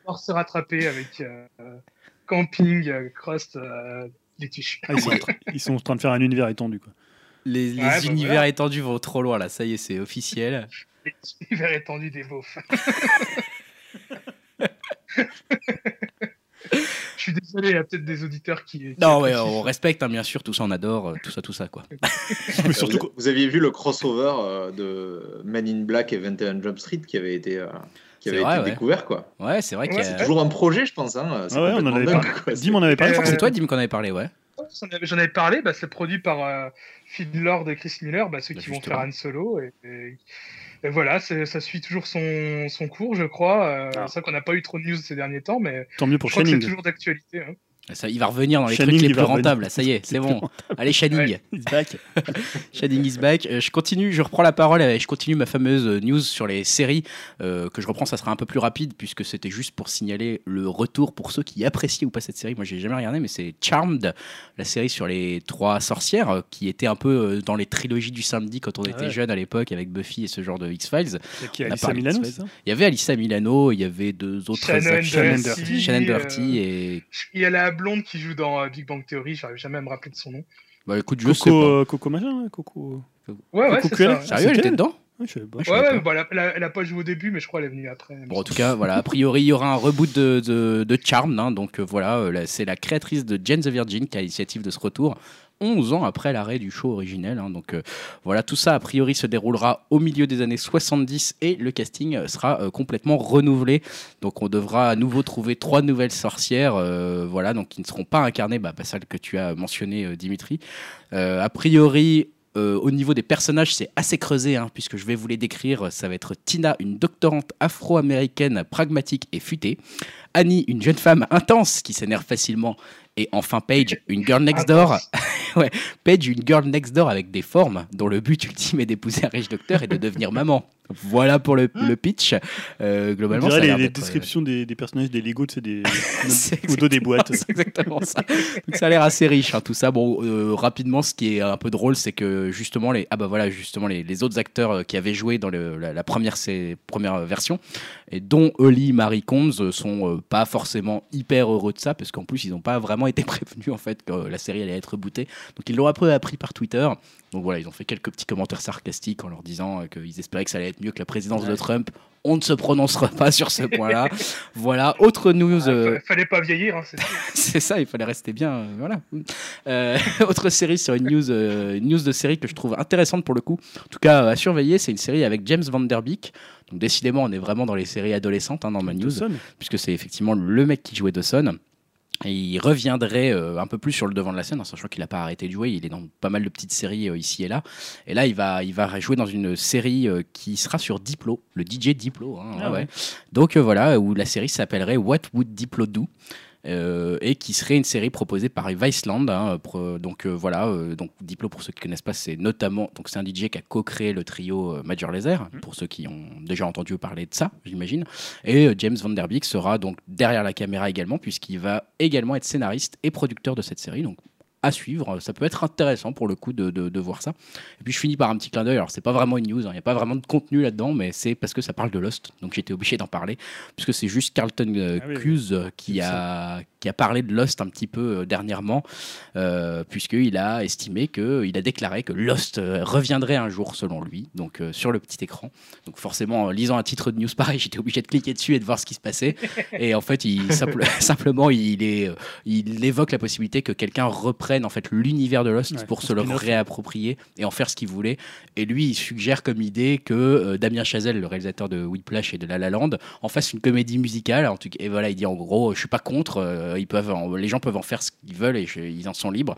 pas se rattraper avec euh, euh, Camping, euh, Cross, euh, les tuches. Ah, ils, sont en train, ils sont en train de faire un univers étendu, quoi. Les, les Ouais, bah univers voilà. étendus vont trop loin, là. Ça y est, c'est officiel. <laughs> <laughs> Les univers étendus des beaufs. <laughs> Je suis désolé, il y a peut-être des auditeurs qui. qui Non, ouais, on respecte, hein, bien sûr, tout ça, on adore, euh, tout ça, tout ça, quoi. <laughs> Mais surtout, vous, vous aviez vu le crossover euh, de Men in Black et 21 Jump Street qui avait été, euh, qui avait vrai, été ouais. découvert, quoi. Ouais, c'est vrai Ouais, qu'il y c'est a. C'est toujours un projet, je pense. Hein. C'est Ah ouais, on en avait dingue, parlé. Dim en avait parlé. Euh, Je crois que c'est toi, Dim, qu'on avait parlé, ouais. J'en avais, parlé, bah, c'est produit par euh, Phil Lord et Chris Miller, bah, ceux Bah, qui vont faire Han Solo. Et voilà, c'est- ça suit toujours son, son cours, je crois. Euh, Ah. C'est vrai qu'on n'a pas eu trop de news ces derniers temps, mais Tant mieux pour je crois que c'est toujours d'actualité. hein. Ça, il va revenir dans les Shining, trucs les plus revenir. rentables, là, ça y est, c'est bon. <laughs> Allez, Shining. He's back. <laughs> Shining is back. Euh, je continue, je reprends la parole et je continue ma fameuse euh, news sur les séries euh, que je reprends. Ça sera un peu plus rapide puisque c'était juste pour signaler le retour pour ceux qui apprécient ou pas cette série. Moi, j'ai jamais regardé, mais c'est Charmed, la série sur les trois sorcières euh, qui était un peu euh, dans les trilogies du samedi quand on Ah était ouais. jeune à l'époque avec Buffy et ce genre de X-Files. Il y a qui On a Alissa Milano, Il y avait Alyssa Milano, il y avait deux autres Shannon acteurs. Shannon Doherty, Doherty. Shannon Doherty et Il y a la blonde qui joue dans euh, Big Bang Theory, j'arrive jamais à me rappeler de son nom. bah écoute, je sais Coco, pas. euh, Coco machin, là, Coco. Ouais, ouais, c'est ça. Sérieux, elle était elle dedans Ouais, je savais pas. je Ouais, pas. elle, a, elle pas joué au début, mais je crois qu'elle est venue après. Bon, en tout cas, voilà, a priori, il y aura un reboot de, de, de Charmed. hein, donc euh, voilà, euh, là, c'est la créatrice de Jane the Virgin qui a l'initiative de ce retour. 11 ans après l'arrêt du show originel. hein. donc euh, voilà, tout ça a priori se déroulera au milieu des années 70 et le casting euh, sera euh, complètement renouvelé. Donc on devra à nouveau trouver trois nouvelles sorcières, voilà, donc qui ne seront pas incarnées, bah, pas celle que tu as mentionnée, Dimitri. A priori, au niveau des personnages, c'est assez creusé, hein, puisque je vais vous les décrire. Ça va être Tina, une doctorante afro-américaine pragmatique et futée. Annie, une jeune femme intense qui s'énerve facilement. Et enfin Paige, une girl next door. <laughs> ouais, Paige, une girl next door avec des formes, dont le but ultime est d'épouser un riche docteur et de devenir <laughs> maman. Voilà pour le, le pitch. Euh, globalement, ça a les, les euh, descriptions des, des personnages des Lego, <laughs> des C'est au dos des boîtes. C'est exactement ça. Donc ça a l'air assez riche, hein, tout ça. Bon, euh, rapidement, ce qui est un peu drôle, c'est que justement les ah bah voilà justement les, les autres acteurs euh, qui avaient joué dans le- la, la première ces première version et dont Holly, Marie Combs sont pas forcément hyper heureux de ça parce qu'en plus ils n'ont pas vraiment été <laughs> prévenu en fait que la série allait être bootée. Donc ils l'ont un peu appris par Twitter. Donc voilà, ils ont fait quelques petits commentaires sarcastiques en leur disant euh, qu'ils espéraient que ça allait être mieux que la présidence de Trump. On ne se prononcera pas sur ce point-là. <laughs> voilà, autre news. Ah, euh, fa- Fallait pas vieillir, hein, <laughs> c'est ça, il fallait rester bien. euh, voilà. Euh, autre série sur une news, une news de série que je trouve intéressante pour le coup. En tout cas, à surveiller, c'est une série avec James Van Der Beek. Donc décidément, on est vraiment dans les séries adolescentes hein, dans ma news, Dawson. puisque c'est effectivement le mec qui jouait Dawson. Et il reviendrait euh, un peu plus sur le devant de la scène, en sachant qu'il n'a pas arrêté de jouer. Il est dans pas mal de petites séries euh, ici et là. Et là, il va, il va jouer dans une série euh, qui sera sur Diplo, le DJ Diplo. hein, Ah ouais. ouais. Donc voilà, où la série s'appellerait What Would Diplo Do? Et qui serait une série proposée par Viceland. hein, pro- donc euh, voilà, euh, donc Diplo pour ceux qui connaissent pas, c'est notamment donc c'est un DJ qui a co-créé le trio euh, Major Lazer pour ceux qui ont déjà entendu parler de ça, j'imagine. Et euh, James Van Der Beek sera donc derrière la caméra également puisqu'il va également être scénariste et producteur de cette série. Donc à suivre, ça peut être intéressant pour le coup de, de- de voir ça. Et puis je finis par un petit clin d'œil. Alors c'est pas vraiment une news, hein, il n'y a pas vraiment de contenu là-dedans, mais c'est parce que ça parle de Lost, donc j'étais obligé d'en parler puisque c'est juste Carlton euh, Ah oui. Cuse euh, qui a qui a parlé de Lost un petit peu euh, dernièrement, euh, puisqu'il a estimé que il a déclaré que Lost euh, reviendrait un jour selon lui, donc sur le petit écran. Donc forcément, en lisant un titre de news pareil, <laughs> j'étais obligé de cliquer dessus et de voir ce qui se passait. Et en fait, il simple- <laughs> simplement il est il évoque la possibilité que quelqu'un reprenne en fait l'univers de Lost Ouais, pour se le réapproprier et en faire ce qu'il voulait. Et lui, il suggère comme idée que euh, Damien Chazelle, le réalisateur de Whiplash et de La La Land, en fasse une comédie musicale. En tout cas, et voilà, il dit en gros, je suis pas contre. euh, ils peuvent, en- les gens peuvent en faire ce qu'ils veulent et je- ils en sont libres.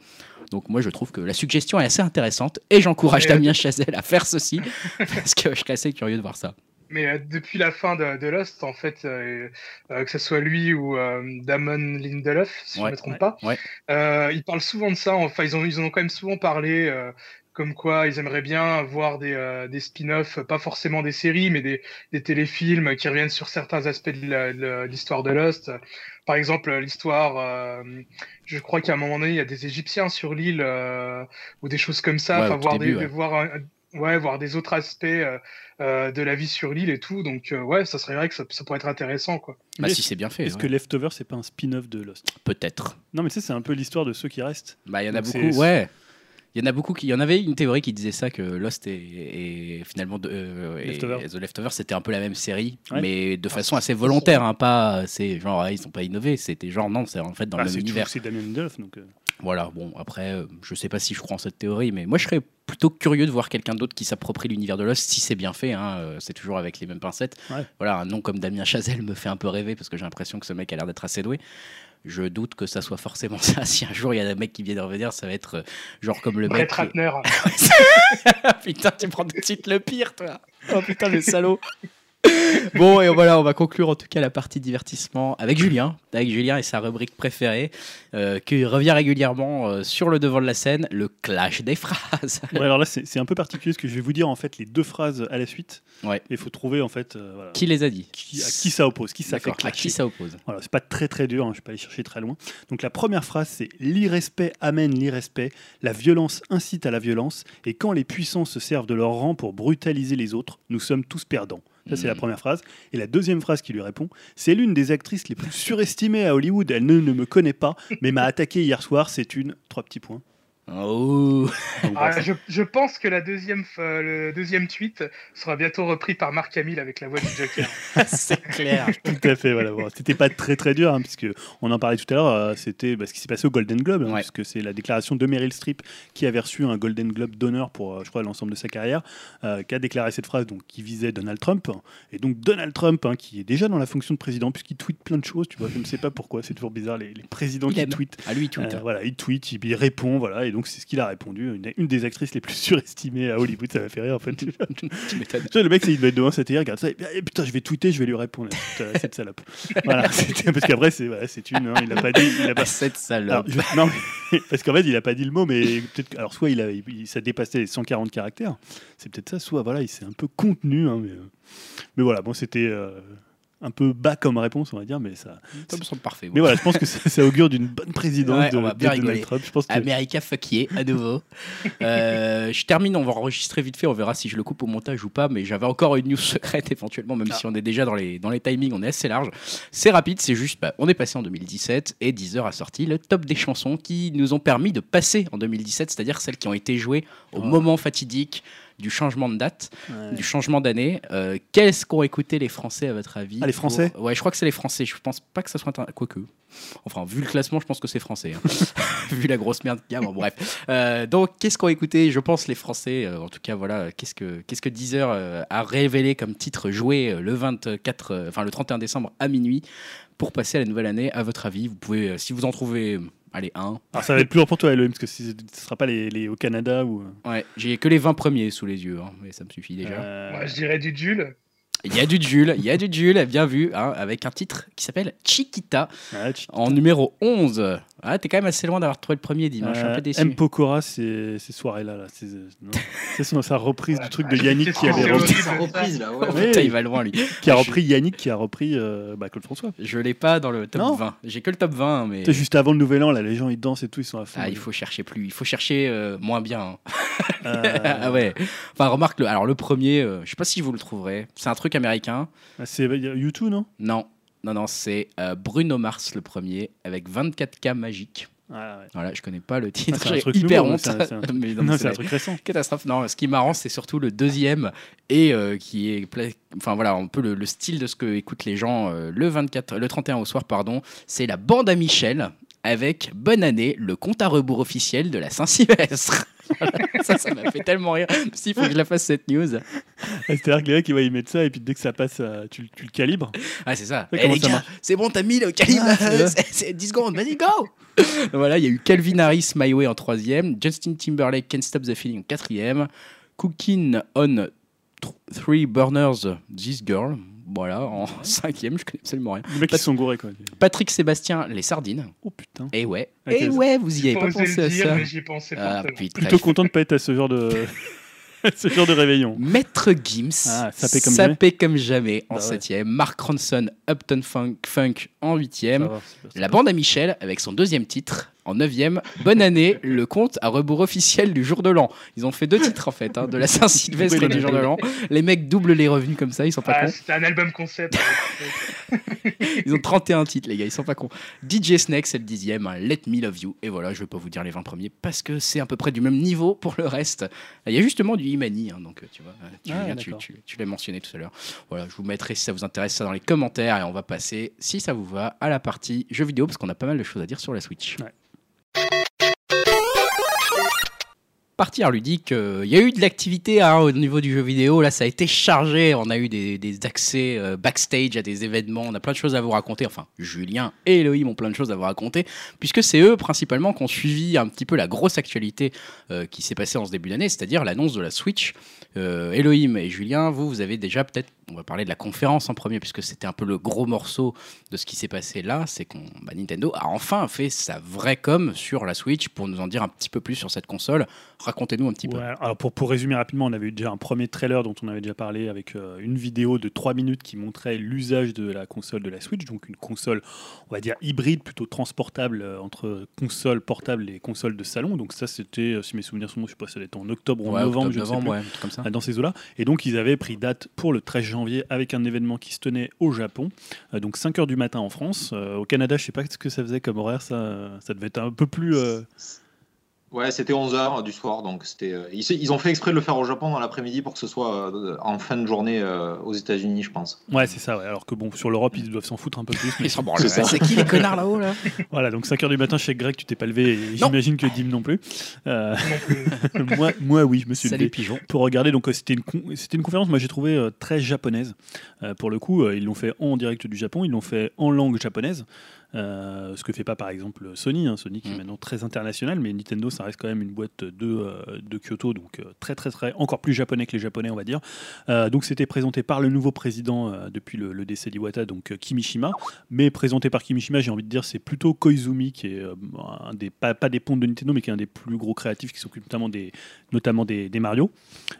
Donc moi, je trouve que la suggestion est assez intéressante et j'encourage Damien Chazelle à faire ceci <laughs> parce que je suis assez curieux de voir ça. Mais euh, depuis la fin de, de Lost, en fait, euh, euh, que ce soit lui ou euh, Damon Lindelof, si je ne me trompe ouais, pas, ouais. euh, ils parlent souvent de ça. Enfin, ils, ont, ils en ont quand même souvent parlé, euh, comme quoi ils aimeraient bien voir des, euh, des spin-offs, pas forcément des séries, mais des, des téléfilms qui reviennent sur certains aspects de l'histoire de Lost. Par exemple, l'histoire, euh, je crois qu'à un moment donné, il y a des Égyptiens sur l'île euh, ou des choses comme ça. Ouais, Enfin, voir, début, des, ouais. voir, un- ouais, voir des autres aspects euh, euh, de la vie sur l'île et tout. Donc, euh, ouais, ça serait vrai que ça, ça pourrait être intéressant, quoi. Bah, Mais si c'est bien fait, Est-ce ouais. que Leftover, c'est pas un spin-off de Lost? Peut-être. Non, mais tu sais, c'est un peu l'histoire de ceux qui restent. Bah, il y en a Donc beaucoup, ouais. Il y en a beaucoup qui. Il y en avait une théorie qui disait ça que Lost et, et finalement de, euh, et- Leftover. et The Leftover c'était un peu la même série, Ouais. mais de façon assez volontaire, hein, pas c'est genre ah, ils sont pas innové, c'était genre non c'est en fait dans Bah, le c'est même univers. c'est donc. euh, Voilà bon après euh, je sais pas si je crois en cette théorie, mais moi je serais plutôt curieux de voir quelqu'un d'autre qui s'approprie l'univers de Lost si c'est bien fait, hein, euh, c'est toujours avec les mêmes pincettes. Ouais. Voilà un nom comme Damien Chazelle me fait un peu rêver parce que j'ai l'impression que ce mec a l'air d'être assez doué. Je doute que ça soit forcément ça. <laughs> Si un jour il y a des mecs qui viennent revenir, ça va être euh, genre comme le mec. Brett Ratner. <laughs> <laughs> putain, tu prends tout de suite le pire, toi. Oh putain, le salaud. <laughs> Bon, et voilà, on va conclure en tout cas la partie divertissement avec Julien, avec Julien et sa rubrique préférée, euh, qui revient régulièrement euh, sur le devant de la scène, le clash des phrases. Ouais, alors là, c'est un peu particulier parce que je vais vous dire en fait les deux phrases à la suite. Ouais. Il faut trouver en fait euh, voilà, Qui les a dit qui- à qui ça oppose, qui ça fait à qui ça oppose Voilà, c'est pas très très dur, hein, je vais pas aller chercher très loin. Donc la première phrase c'est l'irrespect amène l'irrespect, la violence incite à la violence, et quand les puissants se servent de leur rang pour brutaliser les autres, nous sommes tous perdants. Ça c'est la Mhm. première phrase. Et la deuxième phrase qui lui répond, c'est l'une des actrices les plus surestimées à Hollywood. Elle ne, ne me connaît pas, mais m'a attaqué hier soir. C'est une trois petits points. Oh Ah, voilà. je, je pense que la deuxième, euh, le deuxième tweet sera bientôt repris par Marc Hamill avec la voix du Joker. <laughs> C'est clair. <laughs> Tout à fait, voilà. Bon, c'était pas très très dur, hein, puisque on en parlait tout à l'heure. euh, c'était bah, ce qui s'est passé au Golden Globe, hein, Ouais. puisque c'est la déclaration de Meryl Streep qui avait reçu un Golden Globe d'honneur pour, euh, je crois, l'ensemble de sa carrière, euh, qui a déclaré cette phrase, donc qui visait Donald Trump. Et donc Donald Trump, hein, qui est déjà dans la fonction de président, puisqu'il tweet plein de choses. Tu vois, je ne sais pas pourquoi. C'est toujours bizarre les, les présidents Il qui aime. tweetent. À lui, tout Euh, voilà, il tweet, il, il répond, voilà, et donc c'est ce qu'il a répondu. Une, une des actrices les plus <laughs> surestimées à Hollywood, ça m'a fait rire en fait. <laughs> tu le mec, il doit être devant sa télé, regarde ça, et eh, putain, je vais tweeter, je vais lui répondre. Putain, cette <laughs> salope. voilà, parce qu'après, c'est voilà, une, hein, il a pas dit. Il a pas... Ah, cette Alors, salope. je- non, mais- parce qu'en fait, il a pas dit le mot, mais peut-être. Alors, soit il a, il- ça dépassait les 140 caractères, c'est peut-être ça, soit voilà, il s'est un peu contenu, hein, mais, euh, mais voilà, bon, c'était. euh, un peu bas comme réponse, on va dire, mais ça. Ça me semble parfait. Mais voilà, je pense que ça, ça augure d'une bonne présidence Ouais, de, Donald. Trump. Je pense que America fuck yeah, à nouveau. <laughs> Euh, je termine, on va enregistrer vite fait, on verra si je le coupe au montage ou pas, mais j'avais encore une news secrète éventuellement, même si on est déjà dans les, dans les timings, on est assez large. C'est rapide, c'est juste, bah, on est passé en 2017 et Deezer a sorti le top des chansons qui nous ont permis de passer en 2017, c'est-à-dire celles qui ont été jouées au moment fatidique du changement de date, Ouais. du changement d'année. Euh, Qu'est-ce qu'ont écouté les Français à votre avis? Ah, les Français? Pour- Ouais, je crois que c'est les Français. Je pense pas que ça soit un... quoique. Enfin, vu le classement, je pense que c'est français. hein. <laughs> vu la grosse merde qu'il y a. Bon, bref. Euh, donc, qu'est-ce qu'ont écouté Je pense les Français? euh, en tout cas, voilà. Qu'est-ce que qu'est-ce que Deezer euh, a révélé comme titre joué euh, le 24, euh, enfin le 31 décembre à minuit pour passer à la nouvelle année? À votre avis, vous pouvez, euh, si vous en trouvez, euh, allez un. Alors, ça va être plus dur pour toi, Elohim, parce que ce ne sera pas les, les- au Canada ou. Ouais, j'ai que les 20 premiers sous les yeux, hein, mais ça me suffit déjà. Euh, Moi, je dirais du Jules. Il y a du Jules, il y a du Jules, bien vu, hein, avec un titre qui s'appelle Chiquita ouais, en numéro 11. Ah, t'es quand même assez loin d'avoir trouvé le premier, Dim. hein, Je suis un peu Euh, déçu. M. Pokora, ces, ces soirées-là. Là, c'est non C'est sa reprise du truc de Ah, Yannick qui avait c'est repris, reprise là, ouais. Putain, il va loin, lui. qui a repris Yannick qui a repris euh, bah, Claude François. Je l'ai pas dans le top Non. 20. J'ai que le top 20, hein, mais. Sais, juste avant le nouvel an, là, les gens ils dansent et tout, ils sont à fond. Ah, il faut chercher plus. Il faut chercher euh, moins bien. hein. Euh, <laughs> ah ouais. Enfin, remarque, le, alors le premier, euh, je sais pas si vous le trouverez. C'est un truc américain. C'est il y a YouTube, non? Non, non, non, c'est euh, Bruno Mars le premier avec 24K magique. Ah, ouais. Voilà, je connais pas le titre. Ah, c'est un J'ai truc hyper nouveau, honte. c'est un- c'est <laughs> un- Mais non, Non, mais c'est un truc récent. catastrophe. Non, ce qui est marrant, c'est surtout le deuxième et euh, qui est, pla- enfin voilà, un peu le, le style de ce que écoutent les gens euh, le 24, le 31 au soir, pardon. C'est la bande à Michel avec Bonne année, le compte à rebours officiel de la Saint-Sylvestre. <laughs> Ça, ça m'a fait tellement rire. S'il faut que je la fasse cette news. Ah, C'est-à-dire que les mecs, ils, ouais, ils mettent ça et puis dès que ça passe, euh, tu, tu le calibres. Ah, c'est ça. Eh, comment les ça gars, marche c'est bon, t'as mis le calibre. Ah, c'est vrai. <laughs> c'est c'est 10 secondes, vas-y, go Voilà, il y a eu Calvin Harris, My Way en troisième, Justin Timberlake, Can't Stop the Feeling en quatrième, Cooking on Th- Three Burners, This Girl, voilà, en <laughs> cinquième, je connais absolument rien. Les mecs, Pas- ils sont gourés, quoi. Patrick Sébastien, Les Sardines. Oh putain. Et ouais, Ok, et ça- ouais, vous y avez pas pensé le à dire, ça. j'y ai pensé Ah, putain, Plutôt je- content de pas être à ce genre de, <laughs> ce genre de réveillon. Maître Gims, Ah, sapé comme jamais en Bah ouais. septième, Mark Ronson, Upton Funk, Funk en huitième, Ça va, c'est pas- La bande à Michel avec son deuxième titre. En neuvième, bonne année, <laughs> le compte à rebours officiel du jour de l'an. Ils ont fait deux titres en fait, hein, de la Saint-Sylvestre et du jour de l'an. Les mecs doublent les revenus comme ça, ils sont pas Ah, cons. C'était un album concept. <laughs> Ils ont 31 titres les gars, ils sont pas cons. DJ Snake c'est le dixième, hein, Let Me Love You. Et voilà, je vais pas vous dire les 20 premiers parce que c'est à peu près du même niveau pour le reste. Il y a justement du Imani, hein, donc euh, tu vois, euh, tu, Ah, tu- d'accord. tu- tu l'as mentionné tout à l'heure. Voilà, je vous mettrai si ça vous intéresse ça dans les commentaires et on va passer, si ça vous va, à la partie jeux vidéo parce qu'on a pas mal de choses à dire sur la Switch. Ouais. Partie art ludique, euh, il y a eu de l'activité hein, au niveau du jeu vidéo. Là, ça a été chargé. On a eu des, accès euh, backstage à des événements. On a plein de choses à vous raconter. Enfin, Julien et Elohim ont plein de choses à vous raconter, puisque c'est eux principalement qui ont suivi un petit peu la grosse actualité euh, qui s'est passée en ce début d'année, c'est-à-dire l'annonce de la Switch. Euh, Elohim et Julien, vous, vous avez déjà peut-être, on va parler de la conférence en premier, puisque c'était un peu le gros morceau de ce qui s'est passé là. C'est qu'on, bah, Nintendo a enfin fait sa vraie com sur la Switch pour nous en dire un petit peu plus sur cette console. Racontez-nous un petit peu. Alors pour, pour résumer rapidement, on avait eu déjà un premier trailer dont on avait déjà parlé avec euh, une vidéo de 3 minutes qui montrait l'usage de la console de la Switch, donc une console, on va dire hybride, plutôt transportable euh, entre console portable et console de salon. Donc ça, c'était, euh, si mes souvenirs sont bons, je sais pas, ça devait être en octobre ou Ouais, novembre, octobre, je ne sais novembre, plus. ouais, comme ça. dans ces eaux-là. Et donc, ils avaient pris date pour le 13 janvier avec un événement qui se tenait au Japon. Euh, donc, 5 heures du matin en France. Euh, au Canada, je sais pas ce que ça faisait comme horaire. Ça, euh, ça devait être un peu plus. Ouais, c'était 11h du soir, donc c'était. euh, ils, ils ont fait exprès de le faire au Japon dans l'après-midi pour que ce soit euh, en fin de journée euh, aux États-Unis, je pense. Ouais, c'est ça. ouais. Alors que bon, sur l'Europe, ils doivent s'en foutre un peu plus. mais. C'est ça. C'est qui les connards là-haut là <laughs> voilà, donc 5 heures du matin chez Greg, tu t'es pas levé. Et j'imagine que Dim non plus. Euh, Non plus. <laughs> moi, moi, oui, je me suis levé. pigeon. pour regarder. Donc euh, c'était une con- c'était une conférence, moi j'ai trouvé euh, très japonaise. Euh, pour le coup, euh, ils l'ont fait en direct du Japon, ils l'ont fait en langue japonaise. Euh, ce que fait pas par exemple Sony. hein. Sony qui est Mm. maintenant très international, mais Nintendo, ça reste quand même une boîte de, euh, de Kyoto, donc euh, très très très encore plus japonais que les japonais, on va dire. Donc c'était présenté par le nouveau président depuis le, le décès d'Iwata, donc Kimishima, mais présenté par Kimishima, j'ai envie de dire c'est plutôt Koizumi qui est un des pas, pas des pontes de Nintendo, mais qui est un des plus gros créatifs qui s'occupe notamment des notamment des, des Mario.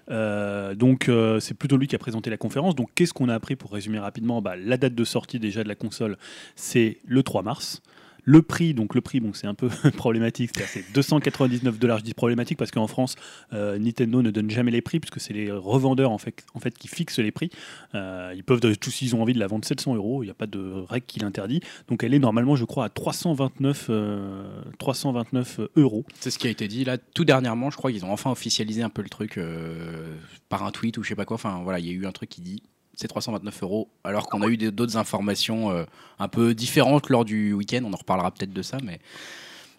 Donc c'est plutôt lui qui a présenté la conférence. Donc qu'est-ce qu'on a appris pour résumer rapidement? Bah, La date de sortie déjà de la console, c'est le 3 mars. Le prix, donc le prix, bon, c'est un peu <laughs> problématique, c'est 299 dollars. Je dis problématique parce qu'en France, euh, Nintendo ne donne jamais les prix puisque c'est les revendeurs en fait, qui fixent les prix. Euh, ils peuvent, tous s'ils ont envie de la vendre 700 euros, il n'y a pas de règle qui l'interdit. Donc elle est normalement, je crois, à 329, euh, 329 euros. C'est ce qui a été dit là tout dernièrement. Je crois qu'ils ont enfin officialisé un peu le truc euh, par un tweet ou je sais pas quoi. Enfin voilà, il y a eu un truc qui dit c'est 329 euros, alors qu'on a eu d'autres informations euh, un peu différentes lors du week-end. On en reparlera peut-être de ça, mais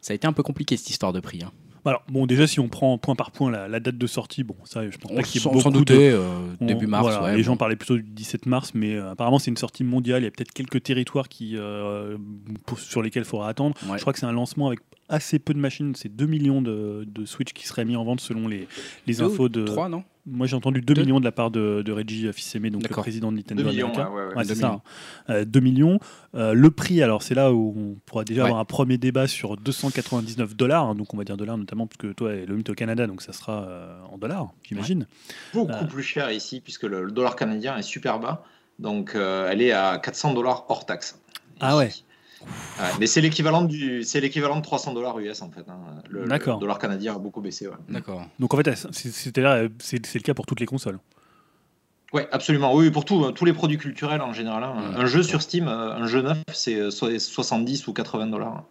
ça a été un peu compliqué cette histoire de prix. hein. Alors, bon, déjà, si on prend point par point la, la date de sortie, bon, ça, je pense On pas qu'il y ait s'en beaucoup de- euh, on- début mars. voilà, ouais, les bon. gens parlaient plutôt du 17 mars, mais euh, apparemment, c'est une sortie mondiale. Il y a peut-être quelques territoires qui, euh, pour- sur lesquels il faudra attendre. Ouais. Je crois que c'est un lancement avec assez peu de machines. C'est 2 millions de, de Switch qui seraient mis en vente selon les, les Deux ou infos de. Trois, non? Moi, j'ai entendu 2 Deux millions de la part de, de Reggie Fils-Aimé, donc le président de Nintendo 2 millions, ouais, ouais, c'est 2 ça. millions. hein. Euh, 2 millions. Euh, le prix, alors c'est là où on pourra déjà Ouais. avoir un premier débat sur 299 dollars. donc on va dire dollars notamment parce que toi, le mythe au Canada, donc ça sera euh, en dollars, j'imagine. Beaucoup Euh. plus cher ici, puisque le, le dollar canadien est super bas. Donc, euh, elle est à 400 dollars hors taxe. Ah ouais. Ouais, mais c'est l'équivalent du, c'est l'équivalent de 300 dollars US en fait. hein. Le, dollar canadien a beaucoup baissé. Ouais, D'accord. Donc en fait, c'est- c'était là, euh, c'est c'est le cas pour toutes les consoles. Ouais, absolument. Oui, pour tout, euh, tous les produits culturels en général. hein. Un jeu sur Steam, euh, un jeu neuf, c'est euh, so- 70 ou 80 dollars.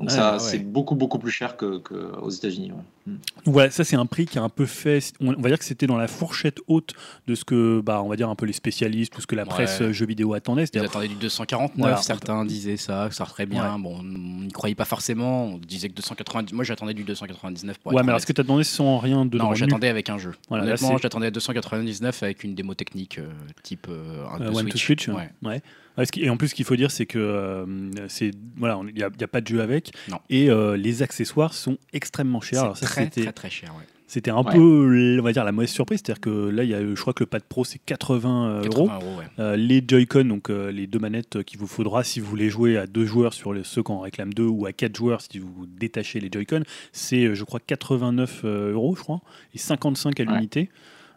Donc Ouais, ça, ah ouais. c'est beaucoup beaucoup plus cher que, que aux États-Unis. ouais. Donc voilà, ça c'est un prix qui a un peu fait. On, va dire que c'était dans la fourchette haute de ce que, bah, on va dire un peu les spécialistes ou ce que la Ouais. presse euh, jeux vidéo attendait. Ils attendaient du 249, Voilà. certains disaient ça, que ça serait bien. Bon, on n'y croyait pas forcément. On disait que 290. Moi, j'attendais du 299 pour Ouais, être mais alors est-ce que tu as demandé sans rien dedans Non, j'attendais avec un jeu. Voilà, là, Honnêtement, j'attendais à 299 avec une démo technique euh, type euh, un Euh, de One to Switch. Switch. Ouais. Ouais. Qui- et en plus, ce qu'il faut dire, c'est que euh, c'est voilà, il n'y a, pas de jeu avec, Non. et euh, les accessoires sont extrêmement chers. Alors C'est ça, très, c'était très, très cher. Ouais. c'était un Ouais. peu, on va dire, la mauvaise surprise, c'est-à-dire que là, il y a, je crois que le pad pro c'est 80 euh, euros. 80 euros, ouais. Euh, les Joy-Con, donc les deux manettes qu'il vous faudra si vous voulez jouer à deux joueurs sur les, ceux qu'on réclame deux ou à quatre joueurs si vous détachez les Joy-Con, c'est je crois 89 euh, euros, je crois, et 55 à l'unité.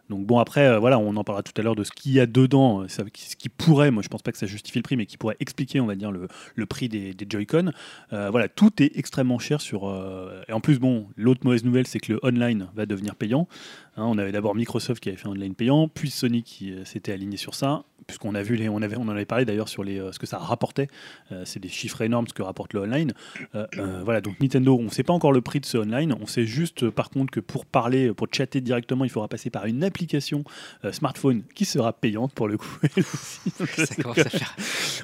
Donc bon après euh, voilà on en parlera tout à l'heure de ce qu'il y a dedans, euh, ce qui pourrait, moi je pense pas que ça justifie le prix, mais qui pourrait expliquer on va dire le, prix des, Joy-Con. Euh, voilà tout est extrêmement cher sur et en plus bon l'autre mauvaise nouvelle c'est que le online va devenir payant. Hein, on avait d'abord Microsoft qui avait fait un online payant, puis Sony qui s'était aligné sur ça, puisqu'on a vu les, on avait, on en avait parlé d'ailleurs sur les, euh, ce que ça rapportait. Euh, c'est des chiffres énormes ce que rapporte le online. Euh, voilà, donc Nintendo, on ne sait pas encore le prix de ce online. On sait juste, par contre, que pour parler, pour chatter directement, il faudra passer par une application smartphone qui sera payante pour le coup. <laughs> Ça commence à faire.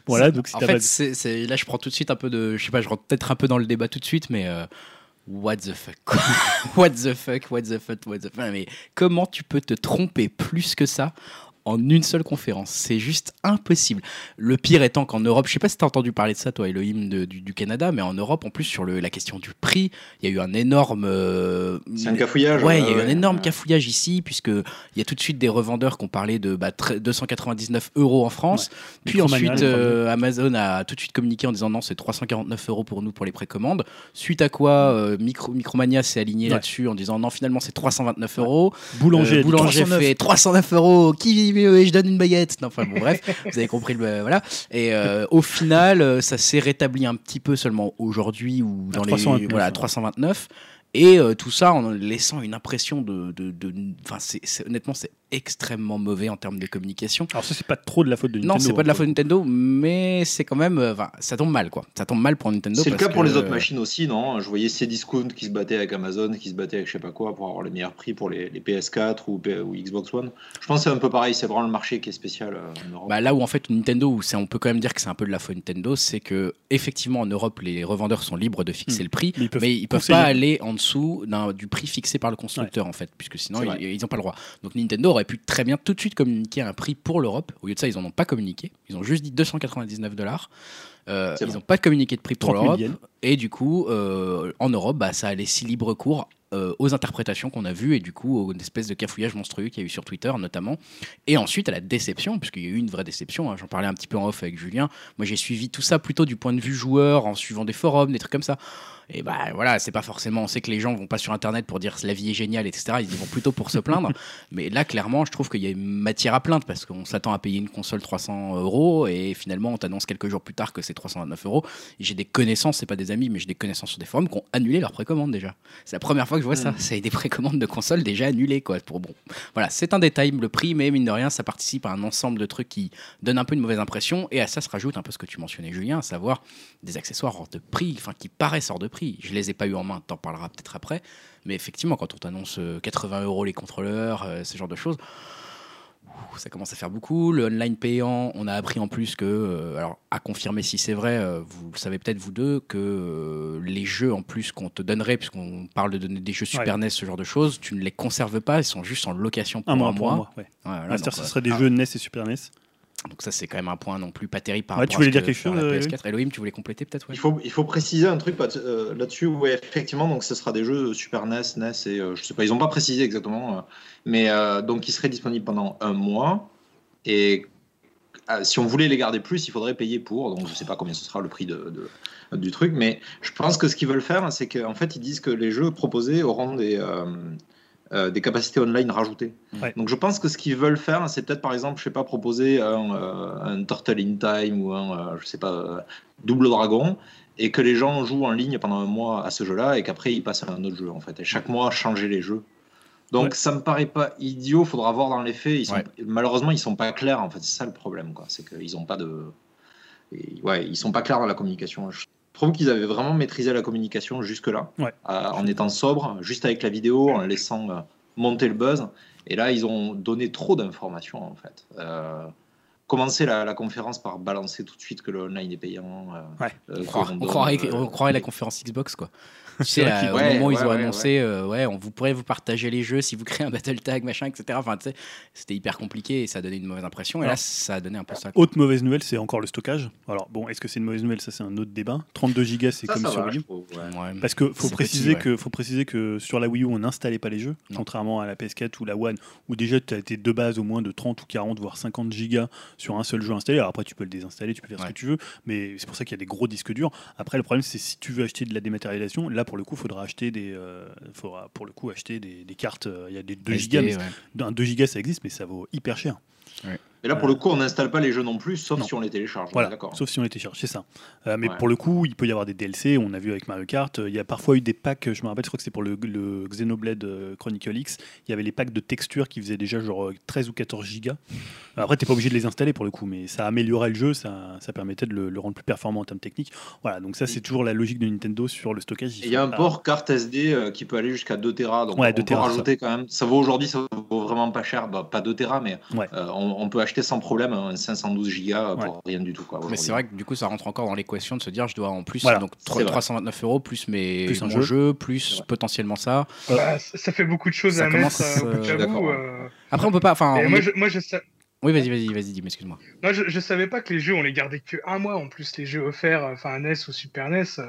voilà, donc si en fait, là, je prends tout de suite un peu de. Je sais pas, je rentre peut-être un peu dans le débat tout de suite, mais. euh, What the fuck? <laughs> What the fuck? What the fuck? What the fuck? Mais comment tu peux te tromper plus que ça en une seule conférence C'est juste impossible. Le pire étant qu'en Europe, je sais pas si tu as entendu parler de ça, toi, Elohim de- du, du Canada, mais en Europe, en plus, sur le- la question du prix, il y a eu un énorme. euh, C'est un cafouillage. Ouais, il y a eu un ouais. énorme cafouillage ici, puisque il y a tout de suite des revendeurs qui ont parlé de bah, tre- 299 euros en France. Puis ensuite, euh, Amazon a tout de suite communiqué en disant non, c'est 349 euros pour nous pour les précommandes. Suite à quoi, euh, Micro, Micromania s'est aligné Ouais. là-dessus en disant non, finalement, c'est 329 euros. Boulanger, Euh, Boulanger 309. fait 309 euros. Qui je donne une baguette Non, enfin bon, bref, <laughs> vous avez compris le voilà. Et euh, au final, euh, ça s'est rétabli un petit peu seulement aujourd'hui ou dans 329, les voilà ouais. 329. Et euh, tout ça en laissant une impression de, de, de- enfin, c'est, c'est- honnêtement, c'est extrêmement mauvais en termes de communication. Alors ça, c'est pas trop de la faute de Nintendo. Non, c'est pas de la hein, faute de Nintendo, mais c'est quand même, euh, enfin, ça tombe mal, quoi. Ça tombe mal pour Nintendo. C'est le cas pour les autres machines aussi, non? Je voyais Cdiscount qui se battait avec Amazon, qui se battait avec je sais pas quoi pour avoir les meilleurs prix pour les, les PS4 ou, Xbox One. Je pense que c'est un peu pareil, c'est vraiment le marché qui est spécial euh, en Europe. Bah, là où en fait Nintendo, où c'est- on peut quand même dire que c'est un peu de la faute Nintendo, c'est que effectivement en Europe les revendeurs sont libres de fixer Hmm. le prix, Mais ils peuvent mais ils peuvent conseiller. pas aller en dessous d'un- du prix fixé par le constructeur en fait, puisque sinon ils, vrai. ils ont pas le droit. Donc Nintendo aurait pu très bien tout de suite communiquer un prix pour l'Europe. Au lieu de ça, ils en ont pas communiqué. Ils ont juste dit 299 dollars. Euh, ils n'ont pas communiqué de prix pour 30 000 l'Europe. Et du coup, euh, en Europe, bah, ça a laissé libre cours euh, aux interprétations qu'on a vues et du coup aux espèces de cafouillage monstrueux qu'il y a eu sur Twitter notamment. Et ensuite à la déception, puisqu'il y a eu une vraie déception. hein. J'en parlais un petit peu en off avec Julien. Moi j'ai suivi tout ça plutôt du point de vue joueur, en suivant des forums, des trucs comme ça. Et bah voilà, c'est pas forcément. On sait que les gens vont pas sur internet pour dire la vie est géniale, etc. Ils vont plutôt pour se plaindre. <laughs> Mais là, clairement, je trouve qu'il y a une matière à plainte parce qu'on s'attend à payer une console 300 euros et finalement on t'annonce quelques jours plus tard que c'est 329 euros. J'ai des connaissances, c'est pas des amis, mais j'ai des connaissances sur des forums qui ont annulé leur précommande déjà. C'est la première fois que je vois ça. Mm. C'est des précommandes de consoles déjà annulées quoi. Pour bon, voilà, c'est un détail le prix, mais mine de rien, ça participe à un ensemble de trucs qui donnent un peu une mauvaise impression. Et à ça se rajoute un peu ce que tu mentionnais, Julien, à savoir des accessoires hors de prix, enfin qui paraissent hors de prix. Je les ai pas eu en main, t'en parleras peut-être après. Mais effectivement, quand on t'annonce euh, 80 euros les contrôleurs, euh, ce genre de choses, ça commence à faire beaucoup. Le online payant, on a appris en plus que, euh, alors à confirmer si c'est vrai, euh, vous le savez peut-être vous deux, que euh, les jeux en plus qu'on te donnerait, puisqu'on parle de donner des jeux Super NES, ce genre de choses, tu ne les conserves pas, ils sont juste en location pour Un un, mois, pour un mois. Ouais. Donc, C'est-à-dire que ce euh, serait des ah, jeux NES et Super NES. Donc ça c'est quand même un point non plus pas terrible par Ouais, rapport tu à voulais ce dire que quelque chose, la euh, PS4. Elohim, tu voulais compléter peut-être ouais. Il faut, il faut préciser un truc euh, là-dessus. Ouais, effectivement, donc ce sera des jeux Super NES, NES et euh, je sais pas, ils n'ont pas précisé exactement, euh, mais euh, donc ils seraient disponibles pendant un mois. Et euh, si on voulait les garder plus, il faudrait payer pour. Donc je sais pas combien ce sera le prix de, de- du truc, mais je pense que ce qu'ils veulent faire, c'est qu'en fait ils disent que les jeux proposés auront des euh, des capacités online rajoutées. Ouais. Donc je pense que ce qu'ils veulent faire, c'est peut-être par exemple, je sais pas, proposer un, euh, un Turtle in Time ou un, euh, je sais pas, Double Dragon, et que les gens jouent en ligne pendant un mois à ce jeu-là, et qu'après ils passent à un autre jeu en fait. Et chaque mois changer les jeux. Donc Ouais. ça me paraît pas idiot. Faudra voir dans les faits. Ils sont, Ouais. Malheureusement, ils sont pas clairs. En fait, c'est ça le problème, quoi. C'est qu'ils ont pas de, et, ouais, ils sont pas clairs dans la communication. Je trouve qu'ils avaient vraiment maîtrisé la communication jusque-là, Ouais. euh, en étant sobre, juste avec la vidéo, en laissant euh, monter le buzz. Et là, ils ont donné trop d'informations, en fait. Euh, commencer la, la conférence par balancer tout de suite que le online est payant. euh, Ouais. euh, On croirait, on donne, croirait, euh, on croirait la conférence Xbox quoi. Tu sais, qu'il- au Ouais, moment où ils ont ouais, annoncé, euh, ouais, on vous pourrez vous partager les jeux si vous créez un battle tag, machin, etc. Enfin, tu sais, c'était hyper compliqué et ça a donné une mauvaise impression. Et là, ça a donné un peu ça. quoi. Autre mauvaise nouvelle, c'est encore le stockage. Alors bon, est-ce que c'est une mauvaise nouvelle? Ça, c'est un autre débat. 32 gigas, c'est comme ça sur va, Wii trouve. Parce que faut préciser petit, ouais. que faut préciser que sur la Wii U on n'installait pas les jeux, Non. contrairement à la PS4 ou la One où déjà tu as été de base au moins de 30 ou 40 voire 50 gigas sur un seul jeu installé. Alors après tu peux le désinstaller, tu peux faire ce que tu veux, mais c'est pour ça qu'il y a des gros disques durs. Après le problème c'est si tu veux acheter de la dématérialisation, là pour le coup faudra acheter des euh, faudra pour le coup acheter des, des cartes. euh, Il y a des 2 SD, gigas, mais ouais. un 2 gigas ça existe, mais ça vaut hyper cher. Et là, pour le coup, on n'installe pas les jeux non plus, sauf Non. si on les télécharge. Voilà, D'accord. sauf si on les télécharge, c'est ça. Euh, mais Ouais. pour le coup, il peut y avoir des DLC, on a vu avec Mario Kart, euh, il y a parfois eu des packs, je me rappelle, je crois que c'est pour le, le Xenoblade euh, Chronicle X, il y avait les packs de textures qui faisaient déjà genre euh, 13 ou 14 gigas. Après, t'es pas obligé de les installer pour le coup, mais ça améliorait le jeu, ça, ça permettait de le, le rendre plus performant en termes techniques. Voilà, donc ça c'est toujours la logique de Nintendo sur le stockage. Il y a un port carte SD euh, qui peut aller jusqu'à 2 Tera. Donc Ouais, on 2 peut Tera, rajouter quand même. Ça vaut aujourd'hui, ça vaut vraiment pas cher. Bah, pas 2 Tera, mais Ouais. euh, on, on peut acheter sans problème un 512 gigas pour Ouais. rien du tout. Quoi, Mais c'est vrai que du coup, ça rentre encore dans l'équation de se dire, je dois en plus, Voilà, donc c'est vrai. 329 euros plus mes Plus un mon jeu. plus potentiellement ça. Bah, ça ça fait beaucoup de choses Ça à commence, mettre euh, bout euh, euh. Après, on peut pas. Enfin, on moi, est- je, moi, je, sa- oui, vas-y, vas-y, vas-y, dis, excuse-moi. moi, je, je savais pas que les jeux, on les gardait que un mois. En plus, les jeux offerts, euh, enfin NES ou Super NES, euh,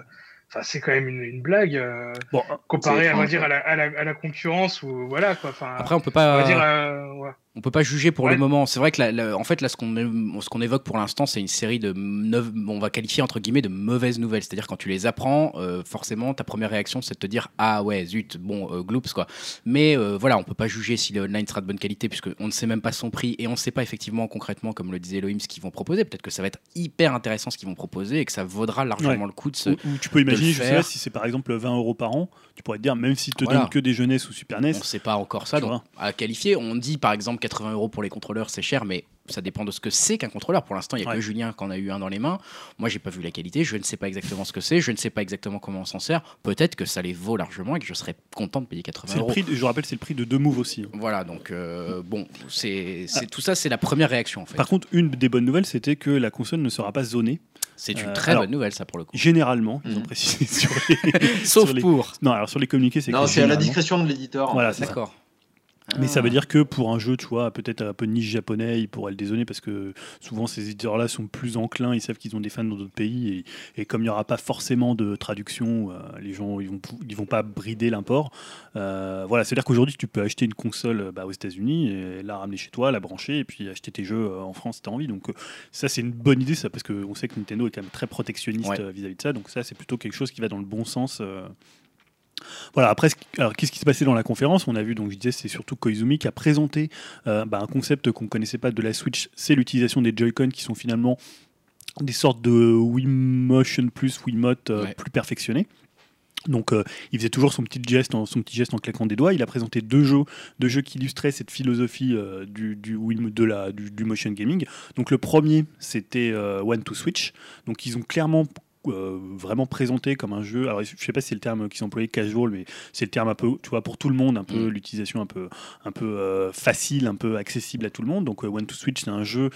enfin c'est quand même une, une blague euh, Bon, comparé, à, on va étrange, dire, ouais. à la, à, la, à la concurrence ou voilà quoi. Enfin, Après, on peut on va pas. dire, euh, ouais. On peut pas juger pour Ouais. le moment. C'est vrai que, la- la- en fait, là, ce qu'on é- ce qu'on évoque pour l'instant, c'est une série de, neuf- on va qualifier entre guillemets de mauvaises nouvelles. C'est-à-dire quand tu les apprends, euh, forcément, ta première réaction, c'est de te dire ah ouais, zut, bon, euh, gloops quoi. Mais euh, voilà, on peut pas juger si le online sera de bonne qualité puisque on ne sait même pas son prix et on ne sait pas effectivement concrètement, comme le disait Elohim, ce qu'ils vont proposer. Peut-être que ça va être hyper intéressant ce qu'ils vont proposer et que ça vaudra largement Ouais. le coup de se. Ou, ou tu peux imaginer, je sais pas, si c'est par exemple 20 euros par an, tu pourrais te dire, même s'ils te Voilà. donnent que des jeunesses ou Super NES, On ne sait pas encore ça, donc à qualifier. On dit par exemple 80 euros pour les contrôleurs, c'est cher, mais ça dépend de ce que c'est qu'un contrôleur. Pour l'instant, il n'y a Ouais. que Julien qui en a eu un dans les mains. Moi, j'ai pas vu la qualité, je ne sais pas exactement ce que c'est, je ne sais pas exactement comment on s'en sert. Peut-être que ça les vaut largement et que je serais content de payer 80 c'est le euros. prix, de- je rappelle, c'est le prix de deux moves aussi. hein. Voilà, donc euh, bon, c'est c'est- tout ça, c'est la première réaction en fait. Par contre, une des bonnes nouvelles, c'était que la console ne sera pas zonée. C'est une euh, très alors, bonne nouvelle, ça pour le coup. Généralement, ils ont Mhm. précisé sur les. <laughs> <laughs> Sauf sur les- pour. Non, alors sur les communiqués, c'est Non, c'est à la discrétion de l'éditeur. Voilà. D'accord. Mais ça Ah. veut dire que pour un jeu, tu vois, peut-être un peu niche japonais, ils pourraient le dézonner parce que souvent ces éditeurs-là sont plus enclins, ils savent qu'ils ont des fans dans d'autres pays et, et comme il n'y aura pas forcément de traduction, euh, les gens ils vont, ils vont pas brider l'import. Euh, voilà, c'est-à-dire qu'aujourd'hui tu peux acheter une console euh, bah, aux États-Unis et la ramener chez toi, la brancher et puis acheter tes jeux en France si tu as envie. Donc ça c'est une bonne idée, ça parce qu'on sait que Nintendo est quand même très protectionniste Ouais. vis-à-vis de ça. Donc ça c'est plutôt quelque chose qui va dans le bon sens. euh, voilà, après, qu'est-ce qui s'est passé dans la conférence? On a vu, donc je disais, c'est surtout Koizumi qui a présenté euh, bah, un concept qu'on ne connaissait pas de la Switch, c'est l'utilisation des Joy-Con qui sont finalement des sortes de Wii Motion plus Wiimote euh, Ouais. plus perfectionnés. Donc euh, il faisait toujours son petit geste, en, son petit geste en claquant des doigts. Il a présenté deux jeux, deux jeux qui illustraient cette philosophie euh, du, du, Wii- de la, du, du motion gaming. Donc le premier, c'était euh, One to Switch. Donc ils ont clairement euh, vraiment présenté comme un jeu. Alors je sais pas si c'est le terme qui s'employait casual, mais c'est le terme un peu, tu vois, pour tout le monde, un peu Mm. l'utilisation un peu, un peu euh, facile, un peu accessible à tout le monde. Donc euh, One to Switch, c'est un jeu.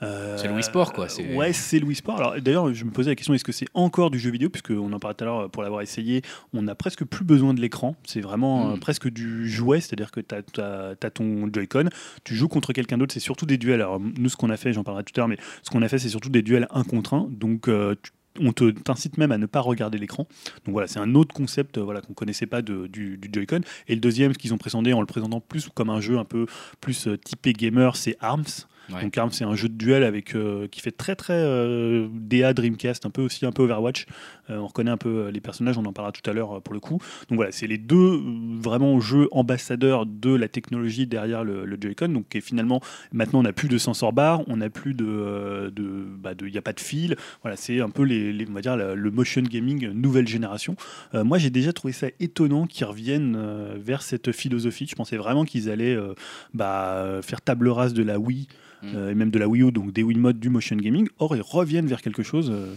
C'est Wii Sport, quoi, Ouais, c'est Wii Sport. Alors d'ailleurs, je me posais la question est-ce que c'est encore du jeu vidéo? Puisque on en parlait tout à l'heure pour l'avoir essayé, on n'a presque plus besoin de l'écran. C'est vraiment Mm. presque du jouet, c'est-à-dire que tu as, ton Joy-Con, tu joues contre quelqu'un d'autre, c'est surtout des duels. Alors nous, ce qu'on a fait, j'en parlerai tout à l'heure, mais ce qu'on a fait, c'est surtout des duels un contre un. Donc tu- on te t'incite même à ne pas regarder l'écran. Donc voilà, c'est un autre concept euh, voilà, qu'on connaissait pas du, du Joy-Con. Et le deuxième, ce qu'ils ont présenté en le présentant plus comme un jeu un peu plus euh, typé gamer, c'est Arms. Donc Arms, c'est un jeu de duel avec euh, qui fait très très euh, DA Dreamcast, un peu aussi un peu Overwatch. Euh, on reconnaît un peu les personnages, on en parlera tout à l'heure pour le coup. Donc voilà, c'est les deux vraiment jeux ambassadeurs de la technologie derrière le, Joy-Con. Donc finalement, maintenant on n'a plus de sensor bar, on n'a plus de, euh, de, bah, de, y a pas de fil. Voilà, c'est un peu les, on va dire le motion gaming nouvelle génération. Moi, j'ai déjà trouvé ça étonnant qu'ils reviennent vers cette philosophie. Je pensais vraiment qu'ils allaient bah, faire table rase de la Wii. Mm. euh, et même de la Wii U, donc des Wii Mode du motion gaming. Or, ils reviennent vers quelque chose. euh,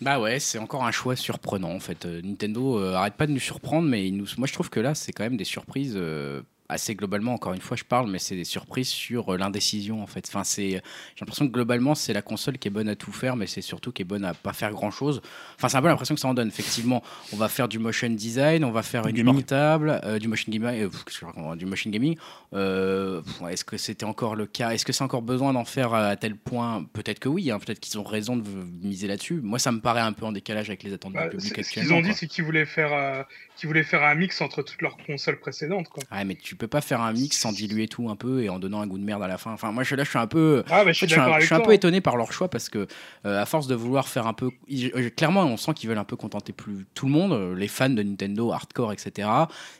Bah ouais, c'est encore un choix surprenant en fait. Euh, Nintendo euh, arrête pas de nous surprendre, mais nous... moi je trouve que là c'est quand même des surprises euh, assez globalement. Encore une fois, je parle, mais c'est des surprises sur euh, l'indécision en fait. Enfin, c'est j'ai l'impression que globalement c'est la console qui est bonne à tout faire, mais c'est surtout qui est bonne à pas faire grand chose. Enfin, c'est un peu l'impression que ça en donne. Effectivement, on va faire du motion design, on va faire Du une gaming. portable, euh, du motion gaming, euh, que du motion gaming. Euh, Est-ce que c'était encore le cas? Est-ce que c'est encore besoin d'en faire à tel point? Peut-être que oui. hein, Peut-être qu'ils ont raison de miser là-dessus. Moi, ça me paraît un peu en décalage avec les attentes Bah, du public ce qu'ils ont dit, quoi. c'est qu'ils voulaient faire, euh, qu'ils voulaient faire un mix entre toutes leurs consoles précédentes. Quoi. Ouais, mais tu peux pas faire un mix sans diluer tout un peu et en donnant un goût de merde à la fin. Enfin, moi, je, là, je suis un peu. Ah, bah, je suis fait, je suis un, je suis peu hein. étonné par leur choix parce que, euh, à force de vouloir faire un peu. ils- euh, clairement, on sent qu'ils veulent un peu contenter plus tout le monde, euh, les fans de Nintendo, hardcore, etc.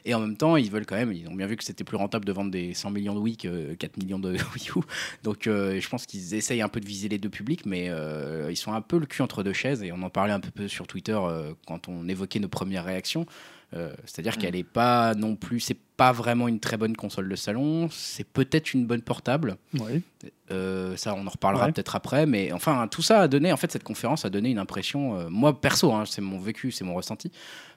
Et en même temps, ils veulent quand même. Ils ont bien vu que c'était plus rentable de vendre des 100 millions de Wii que 4 millions de <laughs> Wii U. Donc, euh, je pense qu'ils essayent un peu de viser les deux publics, mais euh, ils sont un peu le cul entre deux chaises. Et on en parlait un peu sur Twitter quand on évoquait nos premières réactions. Euh, C'est-à-dire Mm. qu'elle est pas non plus, c'est pas vraiment une très bonne console de salon. C'est peut-être une bonne portable. ouais. Euh, ça, on en reparlera Ouais. peut-être après, mais enfin, tout ça a donné, en fait, cette conférence a donné une impression, euh, moi perso, hein, c'est mon vécu, c'est mon ressenti,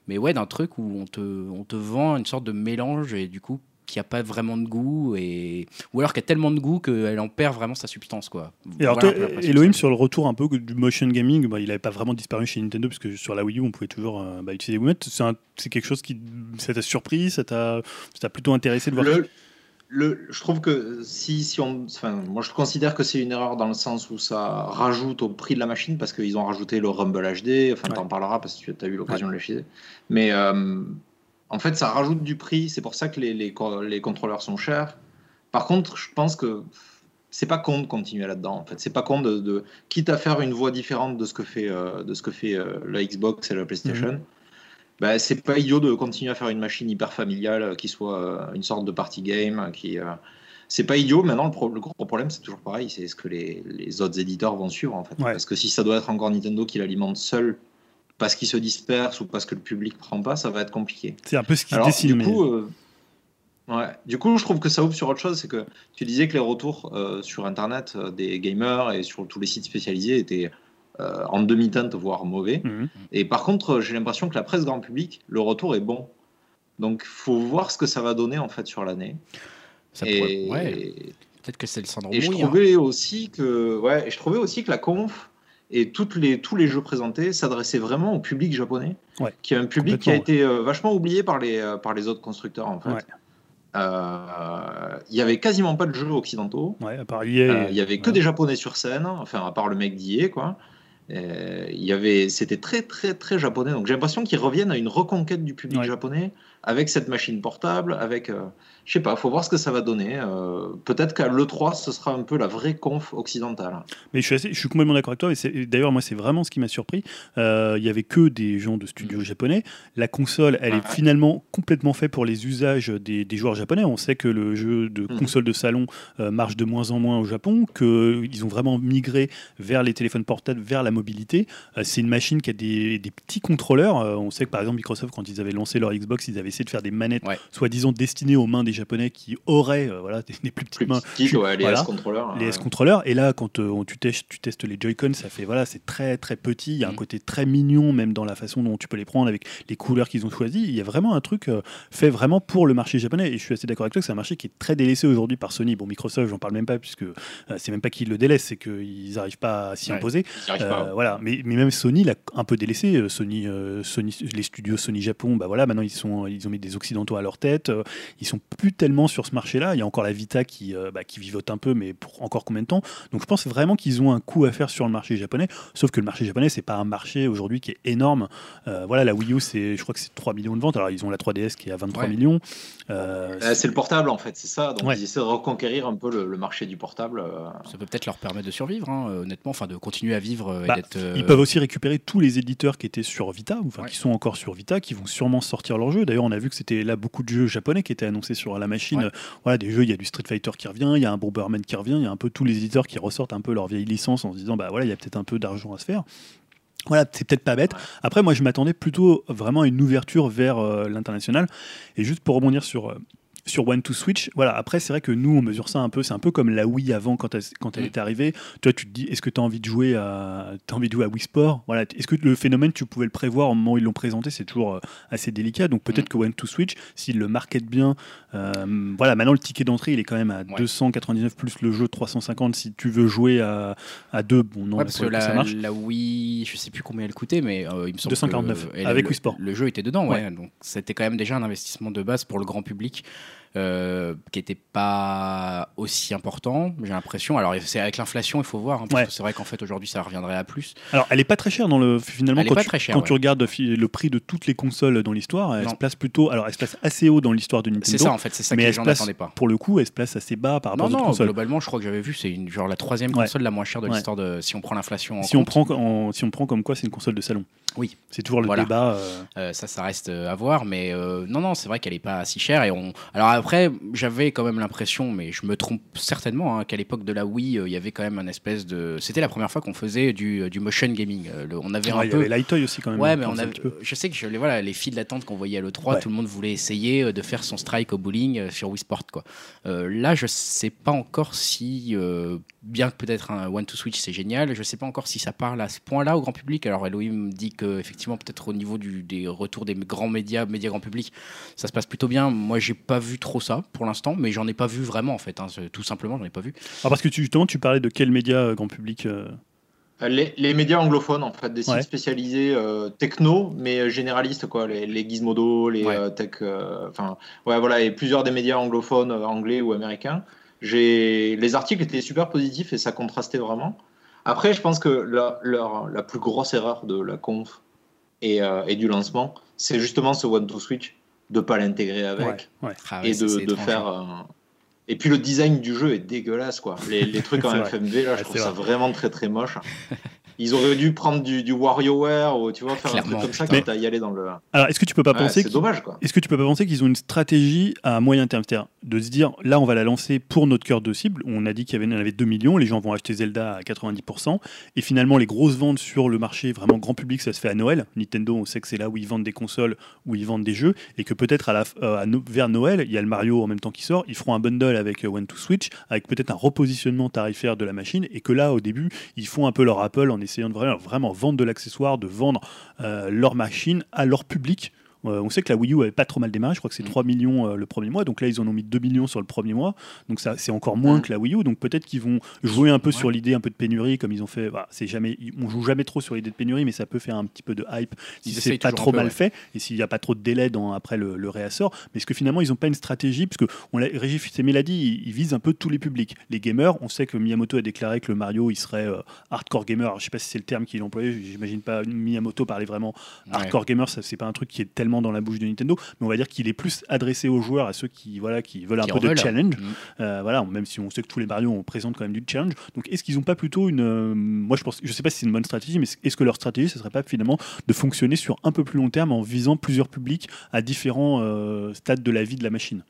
mais ouais, d'un truc où on te, on te vend une sorte de mélange et du coup, qui a pas vraiment de goût, et... ou alors qui a tellement de goût qu'elle en perd vraiment sa substance, quoi. Et alors, Voilà toi, Elohim, sur le retour un peu du motion gaming, bah, il n'avait pas vraiment disparu chez Nintendo, parce que sur la Wii U, on pouvait toujours euh, bah, utiliser Wiimote. C'est quelque chose qui ça t'a surpris, ça t'a ça t'a plutôt intéressé de voir Le, le- je trouve que si, si on. Enfin, moi, je considère que c'est une erreur dans le sens où ça rajoute au prix de la machine parce qu'ils ont rajouté le Rumble HD. Enfin, Ouais. t'en parleras parce que tu as eu l'occasion de le filer. Mais euh, en fait, ça rajoute du prix. C'est pour ça que les, les, les contrôleurs sont chers. Par contre, je pense que c'est pas con de continuer là-dedans. En fait, c'est pas con de, de- quitte à faire une voie différente de ce que fait euh, de ce que fait euh, la Xbox et la PlayStation. Bah, c'est pas idiot de continuer à faire une machine hyper familiale euh, qui soit une sorte de party game. Qui, c'est pas idiot. Maintenant, le, pro- le gros problème, c'est toujours pareil. C'est ce que les, les autres éditeurs vont suivre en fait. Ouais. Parce que si ça doit être encore Nintendo qui l'alimente seul parce qu'il se disperse ou parce que le public prend pas, ça va être compliqué. C'est un peu ce qui Alors, dessine. du mais- coup, euh, ouais. du coup, je trouve que ça ouvre sur autre chose. C'est que tu disais que les retours euh, sur Internet euh, des gamers et sur tous les sites spécialisés étaient euh, en demi-teinte, voire mauvais. Mhm. Et par contre, j'ai l'impression que la presse grand public, le retour est bon. Donc, faut voir ce que ça va donner en fait sur l'année. ça Et, pourrait- ouais, peut-être que c'est le syndrome et je Wii, hein. trouvais aussi que, ouais, et je trouvais aussi que la conf et toutes les, tous les jeux présentés s'adressaient vraiment au public japonais, Ouais, qui est un public qui a été euh, vachement oublié par les, euh, par les autres constructeurs en fait. Ouais. euh, il y avait quasiment pas de jeux occidentaux. Ouais, à part EA, Il y avait que des japonais sur scène, enfin à part le mec d'IA quoi. Il y avait, c'était très très très japonais. Donc j'ai l'impression qu'ils reviennent à une reconquête du public japonais avec cette machine portable, avec, euh, je sais pas, faut voir ce que ça va donner. Euh, Peut-être qu'à l'E3 ce sera un peu la vraie conf occidentale. Mais je suis, assez- je suis complètement d'accord avec toi. Et c'est- et d'ailleurs, moi, c'est vraiment ce qui m'a surpris. Euh, Il y avait que des gens de studios japonais. La console, elle est finalement complètement faite pour les usages des, des joueurs japonais. On sait que le jeu de Mhm. console de salon euh, marche de moins en moins au Japon, qu'ils ont vraiment migré vers les téléphones portables, vers la mobilité. Euh, c'est une machine qui a des, des petits contrôleurs. Euh, on sait que par exemple, Microsoft, quand ils avaient lancé leur Xbox, ils avaient essayé de faire des manettes, Ouais. soi-disant destinées aux mains des japonais qui auraient euh, voilà, <laughs> des, des plus petites Plus mains ouais, les Voilà. S-controllers. les ouais. S-controllers. Et là, quand euh, on- tu, testes, tu testes les Joy-Con, ça fait voilà, c'est très très petit. Il y a un Mm. côté très mignon, même dans la façon dont tu peux les prendre avec les couleurs qu'ils ont choisies. Il y a vraiment un truc euh, fait vraiment pour le marché japonais. Et je suis assez d'accord avec toi que c'est un marché qui est très délaissé aujourd'hui par Sony. Bon, Microsoft, j'en parle même pas puisque euh, c'est même pas qu'ils le délaissent, c'est qu'ils n'arrivent pas à s'y Ouais. imposer. Ils y arrivent pas. Voilà, mais, mais même Sony l'a un peu délaissé. Sony, euh, Sony, les studios Sony Japon, bah voilà, maintenant ils sont, ils ont mis des occidentaux à leur tête. Euh, ils sont plus tellement sur ce marché-là. Il y a encore la Vita qui, euh, bah, qui vivote un peu, mais pour encore combien de temps? Donc je pense vraiment qu'ils ont un coup à faire sur le marché japonais. Sauf que le marché japonais, c'est pas un marché aujourd'hui qui est énorme. Euh, voilà, la Wii U, c'est, je crois que c'est 3 millions de ventes. Alors ils ont la 3DS qui est à 23 Ouais. millions. Euh, Euh, c'est le portable en fait, c'est ça. Donc Ouais. ils essaient de reconquérir un peu le, le marché du portable. euh. Ça peut peut-être leur permettre de survivre, hein, honnêtement, enfin de continuer à vivre et Bah, d'être. euh, Ils peuvent aussi récupérer tous les éditeurs qui étaient sur Vita, ou enfin Ouais. qui sont encore sur Vita, qui vont sûrement sortir leurs jeux. D'ailleurs, on a vu que c'était là beaucoup de jeux japonais qui étaient annoncés sur la machine. Ouais. Voilà, des jeux, il y a du Street Fighter qui revient, il y a un Bomberman qui revient, il y a un peu tous les éditeurs qui ressortent un peu leur vieille licence en se disant, bah voilà, il y a peut-être un peu d'argent à se faire. Voilà, c'est peut-être pas bête. Après, moi, je m'attendais plutôt vraiment à une ouverture vers euh, l'international. Et juste pour rebondir sur, euh, sur One to Switch, voilà, après, c'est vrai que nous, on mesure ça un peu. C'est un peu comme la Wii avant, quand elle, quand elle Mm. est arrivée. Toi, tu te dis, est-ce que tu as envie de jouer à, as envie de jouer à Wii Sport? Voilà. Est-ce que le phénomène, tu pouvais le prévoir au moment où ils l'ont présenté C'est toujours euh, assez délicat. Donc peut-être que One to Switch, s'ils le marketent bien, euh, voilà, maintenant le ticket d'entrée, il est quand même à 299 plus le jeu 350 si tu veux jouer à, à deux. Bon, non, Ouais, parce que coup, ça la, marche. la Wii, je sais plus combien elle coûtait, mais euh, il me semble 249, que, et avec le, Wii Sport. Le jeu était dedans, ouais. Donc c'était quand même déjà un investissement de base pour le grand public. Euh, qui n'était pas aussi important, j'ai l'impression. Alors c'est avec l'inflation, il faut voir, hein, parce Ouais. que c'est vrai qu'en fait aujourd'hui ça reviendrait à plus. Alors, elle est pas très chère dans le finalement Elle quand, pas tu, très chère, quand ouais. tu regardes le prix de toutes les consoles dans l'histoire, elle Non. se place plutôt alors elle se place assez haut dans l'histoire de Nintendo. C'est ça en fait, c'est ça mais que les gens n'attendaient pas. pour le coup, elle se place assez bas par rapport Non, aux autres non, consoles. globalement, je crois que j'avais vu, c'est une, genre la troisième Ouais. console la moins chère de l'histoire de. Si on prend l'inflation en Si on compte. prend en- si on prend comme quoi c'est une console de salon. Oui. C'est toujours le Voilà. débat. euh, Euh, ça, ça reste à voir, mais non, non, c'est vrai qu'elle est pas si chère. Et on... Alors après, j'avais quand même l'impression, mais je me trompe certainement, hein, qu'à l'époque de la Wii, euh, il y avait quand même un espèce de. C'était la première fois qu'on faisait du, du motion gaming. Euh, le- On avait ouais, un il y peu. avait aussi quand même. Ouais, hein, mais on en faisait a, un petit peu. je sais que je, les, voilà, les files d'attente qu'on voyait à l'E3, Ouais. tout le monde voulait essayer euh, de faire son strike au bowling euh, sur Wii Sport. Quoi. Euh, là, je sais pas encore si, euh, bien que peut-être un One to Switch c'est génial, je sais pas encore si ça parle à ce point-là au grand public. Alors Elohim me dit que effectivement peut-être au niveau du, des retours des grands médias, médias grand public, ça se passe plutôt bien. Moi, j'ai pas vu trop ça pour l'instant, mais j'en ai pas vu vraiment en fait. hein. Tout simplement, j'en ai pas vu. Alors parce que tu, justement, tu parlais de quel média euh, grand public euh, Euh, Les, les médias anglophones, en fait, des sites Ouais. spécialisés euh, techno, mais généralistes, quoi. Les, les Gizmodo, les Ouais. euh, tech. euh, Enfin, ouais, voilà, et plusieurs des médias anglophones, euh, anglais ou américains. Les articles étaient super positifs et ça contrastait vraiment. Après, je pense que la, leur- la plus grosse erreur de la conf et, euh, et du lancement, c'est justement ce One to Switch, de pas l'intégrer avec ouais, ouais. Ah ouais, et ça, de, faire. hein. euh, Et puis le design du jeu est dégueulasse, quoi. Les, les trucs <laughs> en. FMV, là, je trouve ça vrai. vraiment très très moche. <laughs> Ils auraient dû prendre du, du WarioWare ou tu vois, faire un truc comme ça, à y aller dans le. Alors est-ce que tu peux pas Ouais, penser c'est qu'ils- dommage, quoi. Est-ce que tu peux pas penser qu'ils ont une stratégie à moyen terme? C'est-à-dire de se dire, là, on va la lancer pour notre cœur de cible. On a dit qu'il y avait, en avait 2 millions, les gens vont acheter Zelda à 90%. Et finalement, les grosses ventes sur le marché vraiment grand public, ça se fait à Noël. Nintendo, on sait que c'est là où ils vendent des consoles, où ils vendent des jeux. Et que peut-être à la, euh, à no- vers Noël, il y a le Mario en même temps qui sort. Ils feront un bundle avec euh, One to Switch, avec peut-être un repositionnement tarifaire de la machine. Et que là, au début, ils font un peu leur Apple en essayant de vraiment, vendre de l'accessoire, de vendre euh, leur machine à leur public Euh, on sait que la Wii U avait pas trop mal démarré, je crois que c'est Mm. 3 millions euh, le premier mois, donc là ils en ont mis 2 millions sur le premier mois, donc ça c'est encore moins Mm. que la Wii U, donc peut-être qu'ils vont jouer un peu Ouais. sur l'idée un peu de pénurie, comme ils ont fait. Bah, c'est jamais, on joue jamais trop sur l'idée de pénurie, mais ça peut faire un petit peu de hype si c'est pas trop peu, mal ouais. fait et s'il n'y a pas trop de délai dans, après le, le réassort. Mais est-ce que finalement ils n'ont pas une stratégie? Parce que on l'a- Régis Fils-Aimé l'a dit, il, il vise un peu tous les publics. Les gamers, on sait que Miyamoto a déclaré que le Mario il serait euh, hardcore gamer. Alors, je sais pas si c'est le terme qu'il employait, j'imagine pas Miyamoto parlait vraiment hardcore gamer, ça c'est pas un truc qui est tellement dans la bouche de Nintendo, mais on va dire qu'il est plus adressé aux joueurs, à ceux qui voilà qui veulent Qui un peu de veulent. challenge. Mm. Euh, voilà, même si on sait que tous les Mario on présente quand même du challenge. Donc est-ce qu'ils n'ont pas plutôt une, euh, moi je pense, je sais pas si c'est une bonne stratégie, mais est-ce que leur stratégie ce serait pas finalement de fonctionner sur un peu plus long terme en visant plusieurs publics à différents euh, stades de la vie de la machine?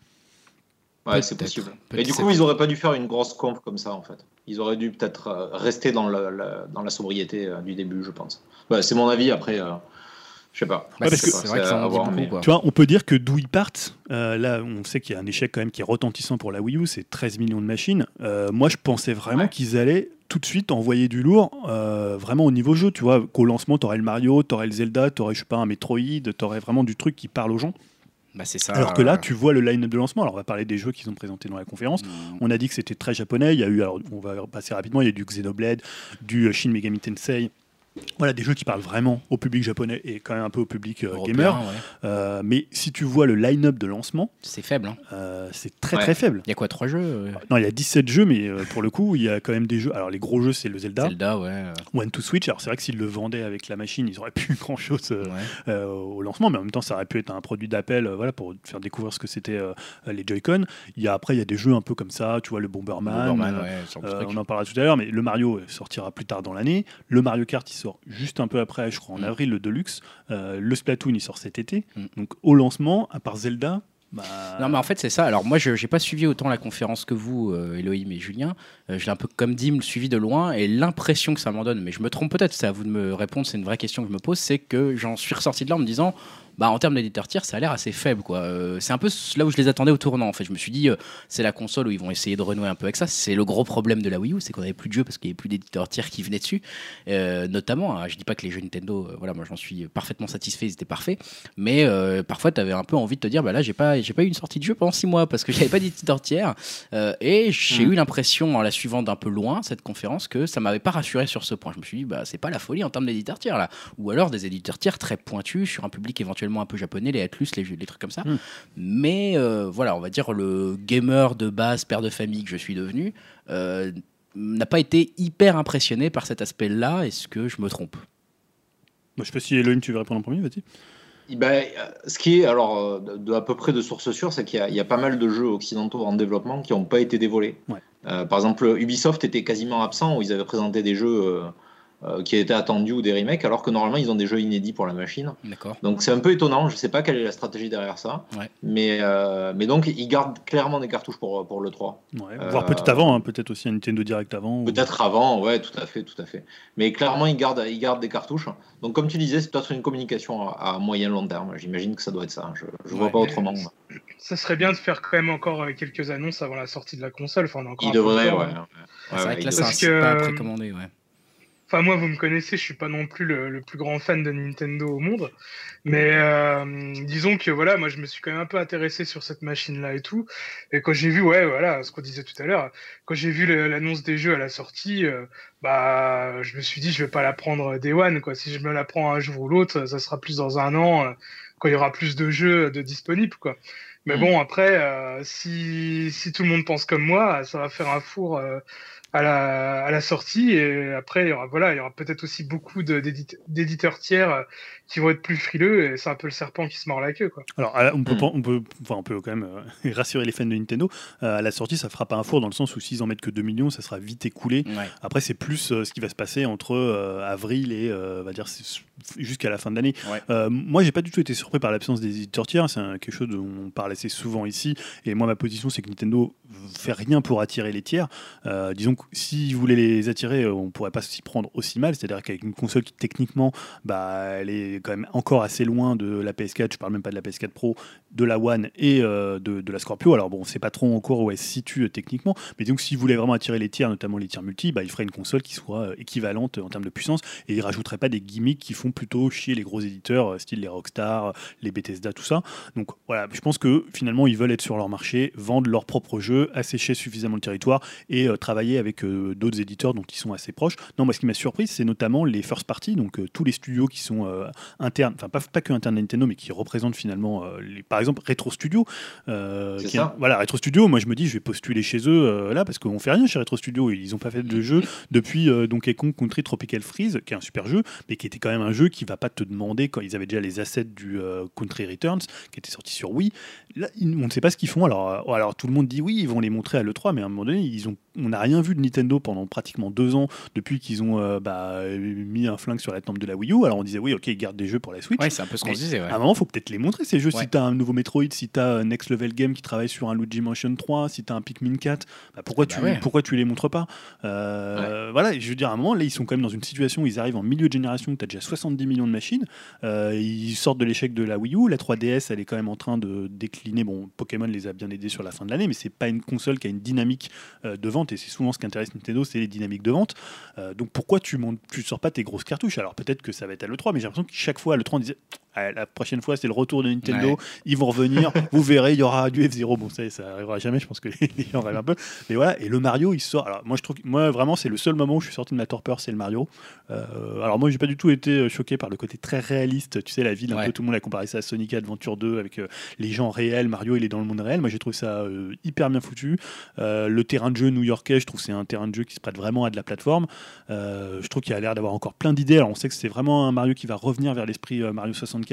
Ouais, c'est possible. Et du coup, ils auraient pas dû faire une grosse conf comme ça, en fait. Ils auraient dû peut-être euh, rester dans la, la- dans la sobriété euh, du début, je pense. Ouais, c'est mon avis, après, euh, je sais pas. Bah, parce que c'est vrai qu'ils à en beaucoup. mais-. Tu vois, on peut dire que d'où ils partent, euh, là on sait qu'il y a un échec quand même qui est retentissant pour la Wii U, c'est 13 millions de machines. Euh, moi je pensais vraiment Ouais. qu'ils allaient tout de suite envoyer du lourd, euh, vraiment au niveau jeu, tu vois, qu'au lancement t'aurais le Mario, t'aurais le Zelda, t'aurais je sais pas un Metroid, t'aurais vraiment du truc qui parle aux gens. Bah, c'est ça. Alors que là, euh, tu vois le line-up de lancement. Alors, on va parler des jeux qu'ils ont présentés dans la conférence. mm, On a dit que c'était très japonais. Il y a eu, alors, on va passer rapidement, il y a eu du Xenoblade, du Shin Megami Tensei. Voilà, des jeux qui parlent vraiment au public japonais et quand même un peu au public euh, européen, gamer. ouais. Euh, mais si tu vois le line-up de lancement, C'est faible. hein. euh, c'est très Ouais. très faible. Il y a quoi, trois jeux euh, Non, il y a 17 jeux, mais euh, pour le coup, il y a quand même des jeux. Alors, les gros jeux, c'est le Zelda, Zelda, ouais. euh, One to Switch. Alors, c'est vrai que s'ils le vendaient avec la machine, ils auraient pu <laughs> grand-chose euh, ouais. euh, au lancement, mais en même temps, ça aurait pu être un produit d'appel euh, voilà, pour faire découvrir ce que c'était euh, les Joy-Con. Il y a, après, il y a des jeux un peu comme ça, tu vois, le Bomberman. Bomberman, euh, ouais, ce genre de euh, truc. on en parlera tout à l'heure, mais le Mario euh, sortira plus tard dans l'année. Le Mario Kart, il sort juste un peu après, je crois, en Mm. avril, le Deluxe. Euh, le Splatoon, il sort cet été. Mm. Donc, au lancement, à part Zelda. Bah, Non, mais en fait, c'est ça. Alors, moi, je n'ai pas suivi autant la conférence que vous, euh, Elohim et Julien. Euh, je l'ai un peu comme Dim suivi de loin et l'impression que ça m'en donne, mais je me trompe peut-être, c'est à vous de me répondre, c'est une vraie question que je me pose, c'est que j'en suis ressorti de là en me disant, bah, en termes d'éditeur tiers, ça a l'air assez faible. quoi. Euh, c'est un peu là où je les attendais au tournant. En fait, je me suis dit, euh, c'est la console où ils vont essayer de renouer un peu avec ça. C'est le gros problème de la Wii U, c'est qu'on avait plus de jeux parce qu'il n'y avait plus d'éditeurs tiers qui venaient dessus. Euh, notamment, hein, je dis pas que les jeux Nintendo, voilà, moi j'en suis parfaitement satisfait, ils étaient parfaits. Mais parfois, tu avais un peu envie de te dire, bah là, j'ai pas, j'ai pas eu une sortie de jeu pendant six mois parce que <laughs> j'avais pas d'éditeur tiers. Et j'ai Mhm. eu l'impression, en la suivant d'un peu loin, cette conférence, que ça m'avait pas rassuré sur ce point. Je me suis dit, bah c'est pas la folie en termes d'éditeurs tiers là. Ou alors des éditeurs tiers très pointus sur un public éventuellement un peu japonais, les Atlus, les, trucs comme ça. Mhm. Mais euh, voilà, on va dire le gamer de base, père de famille que je suis devenu, euh, n'a pas été hyper impressionné par cet aspect-là. Est-ce que je me trompe? Moi, je sais pas si Elohim, tu veux répondre en premier, vas-y. Ben, euh, ce qui est, alors, de, de à peu près de sources sûres, c'est qu'il y, a- il y a pas mal de jeux occidentaux en développement qui n'ont pas été dévoilés. Ouais. Euh, par exemple, Ubisoft était quasiment absent, où ils avaient présenté des jeux euh, qui étaient attendus ou des remakes, alors que normalement, ils ont des jeux inédits pour la machine. D'accord. Donc c'est un peu étonnant, je sais pas quelle est la stratégie derrière ça. Ouais. Mais, euh, mais donc, ils gardent clairement des cartouches pour, pour le 3. Ouais, Euh, Voire peut-être avant, hein, peut-être aussi un Nintendo Direct avant. ou- Peut-être avant, ouais, tout à fait, tout à fait. Mais clairement, ils gardent, ils gardent des cartouches. Donc, comme tu disais, c'est peut-être une communication à, à moyen long terme. J'imagine que ça doit être ça. Je, je vois pas autrement. Ça serait bien de faire quand même encore euh, quelques annonces avant la sortie de la console. Enfin, on a encore Il devrait, temps, ouais. hein. c'est vrai que là, c'est pas précommandé, ouais. Enfin, moi, vous me connaissez, je suis pas non plus le, le plus grand fan de Nintendo au monde. Mais euh, disons que voilà, moi, je me suis quand même un peu intéressé sur cette machine-là et tout. Et quand j'ai vu, ouais, voilà, ce qu'on disait tout à l'heure, quand j'ai vu l'annonce des jeux à la sortie, euh, bah, je me suis dit, je vais pas la prendre Day One, quoi. Si je me la prends un jour ou l'autre, ça sera plus dans un an, euh, quand il y aura plus de jeux de disponibles, quoi. Mais Mm. bon, après, euh, si, si tout le monde pense comme moi, ça va faire un four euh, à, la, à la sortie. Et après, il y aura, voilà, il y aura peut-être aussi beaucoup d'éditeurs tiers euh, qui vont être plus frileux. Et c'est un peu le serpent qui se mord la queue, quoi. Alors, on peut, Hmm. pas- on peut, enfin, on peut quand même euh, <laughs> rassurer les fans de Nintendo. Euh, à la sortie, ça fera pas un four dans le sens où s'ils en mettent que 2 millions, ça sera vite écoulé. Ouais. Après, c'est plus euh, ce qui va se passer entre euh, avril et euh, on va dire jusqu'à la fin de l'année. Ouais. Euh, moi, j'ai pas du tout été surpris par l'absence des éditeurs tiers. C'est quelque chose dont on parlait assez souvent ici. Et moi, ma position, c'est que Nintendo fait rien pour attirer les tiers. Euh, disons que s'ils voulaient les attirer, euh, on pourrait pas s'y prendre aussi mal. C'est-à-dire qu'avec une console qui techniquement, bah, elle est quand même encore assez loin de la PS4. Je parle même pas de la PS4 Pro, de la One et euh, de, de la Scorpio. Alors bon, c'est pas trop encore où elle se situe euh, techniquement, mais donc s'ils voulaient vraiment attirer les tiers, notamment les tiers multi, bah, ils feraient une console qui soit euh, équivalente en termes de puissance et ils rajouteraient pas des gimmicks qui font plutôt chier les gros éditeurs, style les Rockstar, les Bethesda, tout ça. Donc voilà, je pense que finalement ils veulent être sur leur marché, vendre leurs propres jeux, assécher suffisamment le territoire et travailler avec d'autres éditeurs dont ils sont assez proches. Non, moi ce qui m'a surpris, c'est notamment les first party, donc tous les studios qui sont internes, enfin pas, pas que internes à Nintendo, mais qui représentent finalement, les, par exemple Retro Studio. euh, qui voilà, Retro Studio, moi je me dis, je vais postuler chez eux euh, là parce qu'on fait rien chez Retro Studio. Ils n'ont pas fait de jeu <laughs> depuis euh, Donkey Kong Country Tropical Freeze, qui est un super jeu, mais qui était quand même un jeu qui va pas te demander quand ils avaient déjà les assets du euh, Country Returns, qui était sorti sur Wii. Là, on ne sait pas ce qu'ils font. Alors, euh, alors tout le monde dit oui, ils vont les montrer à l'E3, mais à un moment donné, ils ont, on n'a rien vu de Nintendo pendant pratiquement deux ans depuis qu'ils ont euh, bah, mis un flingue sur la tempe de la Wii U. Alors on disait oui, ok, ils gardent des jeux pour la Switch. Ouais, c'est un peu ce qu'on se disait. ouais. À un moment, faut peut-être les montrer ces jeux. Ouais. Si tu as un nouveau Metroid, si tu as Next Level Game qui travaille sur un Luigi Mansion 3, si tu as un Pikmin 4, bah pourquoi, Bah tu, ouais. pourquoi tu les montres pas? Euh, Voilà, je veux dire, à un moment, là, ils sont quand même dans une situation où ils arrivent en milieu de génération, tu as déjà 70 millions de machines. Euh, ils sortent de l'échec de la Wii U. La 3DS, elle est quand même en train de décliner. Bon, Pokémon les a bien aidés sur la fin de l'année, mais c'est pas une console qui a une dynamique euh, de vente. Et c'est souvent ce qui intéresse Nintendo, c'est les dynamiques de vente. Euh, donc pourquoi tu montes, tu sors pas tes grosses cartouches? Alors peut-être que ça va être à l'E3, mais j'ai l'impression que chaque fois à l'E3, on disait la prochaine fois, c'est le retour de Nintendo. Ouais. Ils vont revenir. <laughs> vous verrez, il y aura du F0. Bon, ça, ça arrivera jamais. Je pense que <laughs> les gens rêvent un peu. Mais voilà. Et le Mario, il sort. Alors, moi, je trouve, moi, vraiment, c'est le seul moment où je suis sorti de ma torpeur, c'est le Mario. Euh, alors, moi, j'ai pas du tout été euh, choqué par le côté très réaliste. Tu sais, la ville, un Ouais. peu, tout le monde a comparé ça à Sonic Adventure 2 avec euh, les gens réels. Mario, il est dans le monde réel. Moi, j'ai trouvé ça euh, hyper bien foutu. Le terrain de jeu new-yorkais, je trouve que c'est un terrain de jeu qui se prête vraiment à de la plateforme. Je trouve qu'il a l'air d'avoir encore plein d'idées. Alors, on sait que c'est vraiment un Mario qui va revenir vers l'esprit Mario 64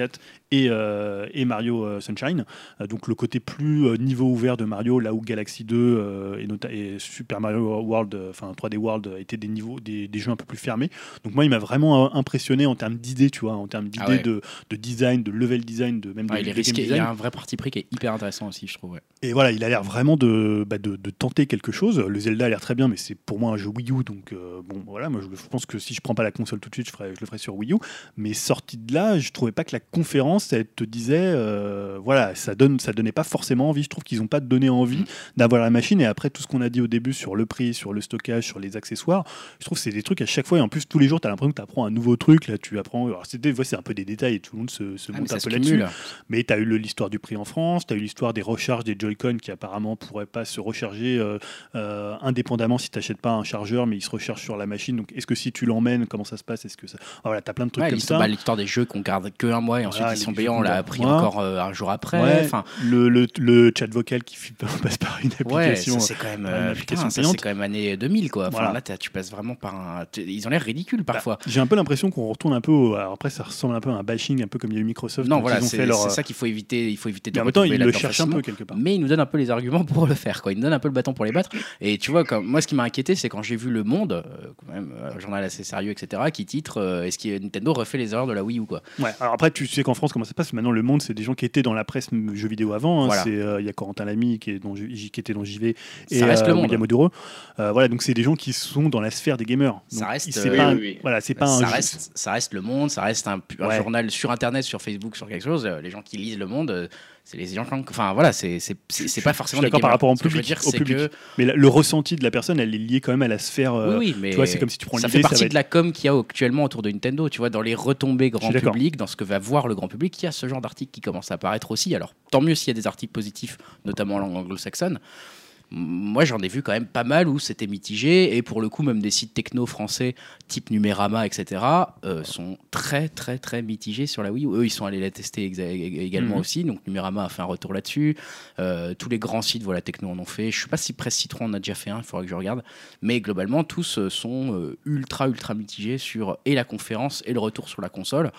et, euh, et Mario euh, Sunshine. Euh, donc, le côté plus niveau ouvert de Mario, là où Galaxy 2 euh, et, Super Mario World, enfin 3D World, étaient des niveaux, des, des jeux un peu plus fermés. Donc, moi, il m'a vraiment impressionné en termes d'idées, tu vois, en termes d'idées Ah ouais. de, de design, de level design, de même de, il est risqué. Il y design. a un vrai parti pris qui est hyper intéressant aussi, je trouve. ouais. Et voilà, il a l'air vraiment de, bah, de, de tenter quelque chose. Le Zelda a l'air très bien, mais c'est pour moi un jeu Wii U. Donc, euh, bon, voilà, moi je, je pense que si je prends pas la console tout de suite, je, ferai, je le ferai sur Wii U. Mais sorti de là, je trouvais pas que la conférence, elle te disait, euh, voilà, ça, donne, ça donnait pas forcément envie. Je trouve qu'ils ont pas donné envie d'avoir la machine. Et après, tout ce qu'on a dit au début sur le prix, sur le stockage, sur les accessoires, je trouve que c'est des trucs à chaque fois. Et en plus, tous les jours, tu as l'impression que tu apprends un nouveau truc. Là, tu apprends. Alors, c'est des c'est un peu des détails et tout le monde se, se Ah, monte un peu là-dessus. Mais tu as eu l'histoire du prix en France, tu as eu l'histoire des recharges des Joy-Con qui apparemment pourraient pas se recharger euh, euh, indépendamment si tu n'achètes pas un chargeur, mais ils se rechargent sur la machine. Donc est-ce que si tu l'emmènes, comment ça se passe? Est-ce que ça... Voilà, tu as plein de trucs Ouais, comme ça. bah, l'histoire des jeux qu'on garde que un mois et ensuite Voilà, ils sont payants, on l'a appris encore euh, un jour après. Ouais, Enfin, le, le, le chat vocal qui <laughs> passe par une application. c'est quand même, euh, c'est quand même année 2000 quoi. Enfin, Voilà. là tu passes vraiment par un. Ils ont l'air ridicules parfois. J'ai un peu l'impression qu'on retourne un peu. Au... Alors après, ça ressemble un peu à un bashing, un peu comme il y a eu Microsoft. non, voilà, ils c'est leur. c'est ça qu'il faut éviter. Il faut éviter de Mais en même temps, ils le cherchent un peu quelque part. Mais il nous donne un peu les arguments pour le faire. Quoi. Il nous donne un peu le bâton pour les battre. Et tu vois, comme, moi, ce qui m'a inquiété, c'est quand j'ai vu Le Monde, euh, quand même, euh, un journal assez sérieux, etc., qui titre euh, Est-ce que Nintendo refait les erreurs de la Wii U quoi Ouais, alors après, tu sais qu'en France, comment ça se passe Maintenant, le monde, c'est des gens qui étaient dans la presse jeux vidéo avant. hein. Voilà. C'est, euh, Il y a Corentin Lamy qui, est dans, J- qui était dans JV et Ça reste le euh, monde. William Oduro. Euh, voilà, donc c'est des gens qui sont dans la sphère des gamers. Ça reste, euh, pas oui, un- oui, oui. Voilà, c'est pas ça, un reste, ça reste Le Monde, ça reste un, un Ouais. journal sur Internet, sur Facebook, sur quelque chose. Euh, Les gens qui lisent Le Monde, euh, c'est les gens. Enfin, voilà, c'est c'est- pas forcément d'accord par rapport public, dire, au public. que. Mais la- le ressenti de la personne, elle est liée quand même à la sphère. euh, Oui, oui, mais tu vois, c'est comme si tu prends ça fait ça partie va de la com qu'il y a actuellement autour de Nintendo. Tu vois, dans les retombées grand public, dans ce que va voir le grand public, il y a ce genre d'articles qui commence à apparaître aussi. Alors, tant mieux s'il y a des articles positifs, notamment en langue anglo-saxonne. Moi, j'en ai vu quand même pas mal où c'était mitigé. Et pour le coup, même des sites techno français, type Numérama, etc., euh, sont très, très, très mitigés sur la Wii. U. Eux, ils sont allés la tester également Mhm. aussi. Donc, Numérama a fait un retour là-dessus. Euh, tous les grands sites, voilà, techno en ont fait. Je sais pas si Presse Citron en a déjà fait un, il faudra que je regarde. Mais globalement, tous euh, sont ultra, ultra mitigés sur et la conférence et le retour sur la console.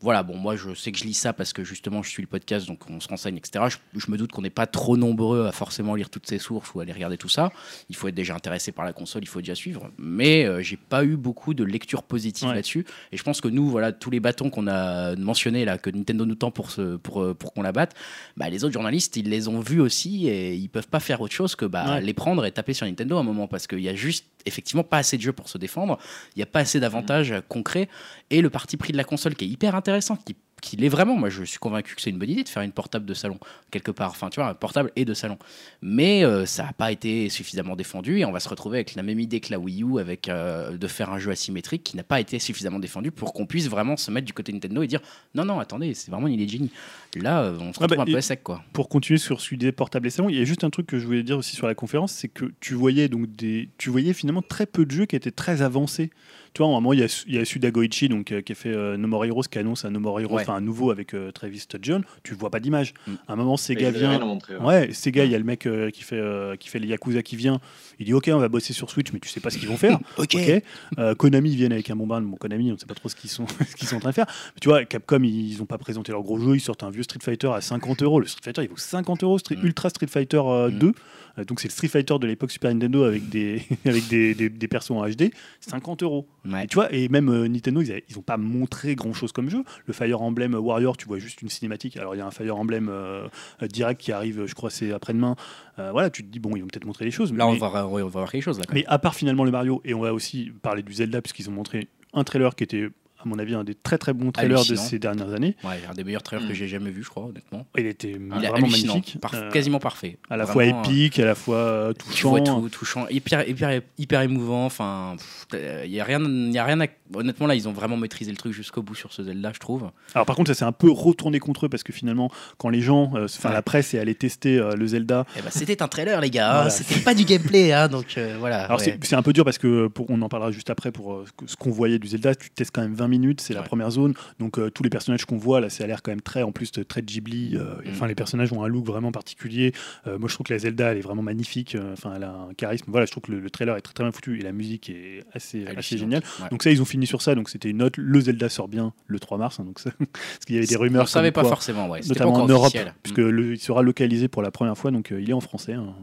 Voilà, bon, moi je sais que je lis ça parce que justement je suis le podcast, donc on se renseigne, etc. Je, je me doute qu'on n'est pas trop nombreux à forcément lire toutes ces sources ou à aller regarder tout ça. Il faut être déjà intéressé par la console, il faut déjà suivre. Mais euh, j'ai pas eu beaucoup de lecture positive Ouais. là-dessus. Et je pense que nous, voilà, tous les bâtons qu'on a mentionnés là, que Nintendo nous tend pour, pour, euh, pour qu'on la batte, bah, les autres journalistes, ils les ont vus aussi et ils peuvent pas faire autre chose que bah, Ouais. les prendre et taper sur Nintendo à un moment parce qu'il y a juste effectivement pas assez de jeux pour se défendre, il y a pas assez d'avantages euh, concrets. Et le parti pris de la console qui est hyper intéressant, qui qui l'est vraiment. Moi, je suis convaincu que c'est une bonne idée de faire une portable de salon quelque part. Enfin, tu vois, un portable et de salon. Mais euh, ça n'a pas été suffisamment défendu et on va se retrouver avec la même idée que la Wii U, avec euh, de faire un jeu asymétrique qui n'a pas été suffisamment défendu pour qu'on puisse vraiment se mettre du côté Nintendo et dire non, non, attendez, c'est vraiment une idée de génie. Là, euh, on se Ah retrouve bah, un peu à sec, quoi. pour continuer sur celui des portables et salons, il y a juste un truc que je voulais dire aussi sur la conférence, c'est que tu voyais donc des, tu voyais finalement très peu de jeux qui étaient très avancés. Tu vois, à un moment, il y a, il y a Suda Goichi, donc, euh, qui a fait euh, No More Heroes, qui annonce un No More Heroes, Ouais. enfin un nouveau avec euh, Travis Sturgeon. Tu vois pas d'image. Mm. À un moment, Sega vient. ouais. Ouais, Sega, il y a le mec euh, qui, fait, euh, qui fait les Yakuza qui vient. Il dit Ok, on va bosser sur Switch, mais tu sais pas ce qu'ils vont faire. <laughs> Ok. Ok. Euh, Konami viennent avec un bombardement. Bon, Konami, on ne sait pas trop ce qu'ils sont, <laughs> ce qu'ils sont en train de faire. Mais tu vois, Capcom, ils n'ont pas présenté leur gros jeu. Ils sortent un vieux Street Fighter à 50 euros. Le Street Fighter, il vaut 50 euros. Street- Mm. Ultra Street Fighter euh, Mm. 2. Euh, donc, c'est le Street Fighter de l'époque Super Nintendo avec des, <laughs> avec des, des, des persos en HD. 50 euros. Ouais. Et tu vois, et même euh, Nintendo, ils n'ont pas montré grand chose comme jeu. Le Fire Emblem Warrior, tu vois juste une cinématique. Alors, il y a un Fire Emblem euh, euh, direct qui arrive, je crois, c'est après-demain. Euh, voilà, tu te dis, bon, ils vont peut-être montrer les choses. Là, on va, on va voir quelque chose. Là, mais à part finalement le Mario, et on va aussi parler du Zelda, puisqu'ils ont montré un trailer qui était, à mon avis, un des très très bons trailers de ces dernières années. Ouais, un des meilleurs trailers Mm. que j'ai jamais vu, je crois, honnêtement. Il était Il vraiment magnifique. par- Euh, quasiment parfait. à la Vraiment, fois épique, à la fois euh, Tu touchant. vois tout, touchant, hyper, hyper, hyper émouvant. Enfin, il y a rien, y a rien. À... Honnêtement, là, ils ont vraiment maîtrisé le truc jusqu'au bout sur ce Zelda, je trouve. Alors par contre, ça s'est un peu retourné contre eux parce que finalement, quand les gens, euh, enfin Ouais. la presse est allée tester euh, le Zelda, ben, c'était un trailer, les gars. hein, Voilà. C'était pas du gameplay, hein, donc euh, voilà. Alors ouais. c'est- un peu dur parce que pour, on en parlera juste après pour euh, ce qu'on voyait du Zelda, tu testes quand même 20 minutes, c'est la Ouais. première zone, donc euh, tous les personnages qu'on voit là, ça a l'air quand même très, en plus de très Ghibli. euh, Mm. Enfin les personnages ont un look vraiment particulier. Euh, moi je trouve que la Zelda elle est vraiment magnifique. euh, Enfin elle a un charisme. Voilà, je trouve que le, le trailer est très très bien foutu et la musique est assez, géniale. Ouais. Donc ça ils ont fini sur ça, donc c'était une note. Le Zelda sort bien le 3 mars, hein, donc ça- <laughs> parce qu'il y avait des rumeurs. On savait pas quoi, forcément, ouais. C'était pas Notamment en Europe, officiel. puisque le- il sera localisé pour la première fois, donc euh, il est en français. hein.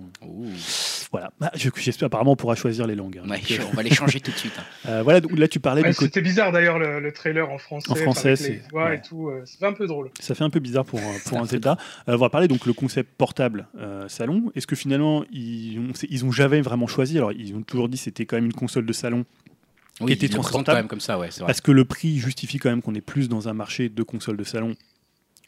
Voilà. Bah, je- J'espère apparemment on pourra choisir les langues. hein. Ouais, Donc, on va les changer tout de suite. hein. <laughs> euh, voilà, donc là tu parlais. C'était bizarre d'ailleurs le, le trailer en français. En français, avec les c'est- voix ouais. et tout. euh, C'était un peu drôle. Ça fait un peu bizarre pour, <laughs> un- pour un Zelda. Euh, on va parler donc le concept portable euh, salon. Est-ce que finalement ils ont, c'est- ils ont jamais vraiment choisi? Alors ils ont toujours dit que c'était quand même une console de salon Oui, était ils le présentent transportable. quand même comme ça, ouais, c'est vrai. parce que le prix justifie quand même qu'on est plus dans un marché de consoles de salon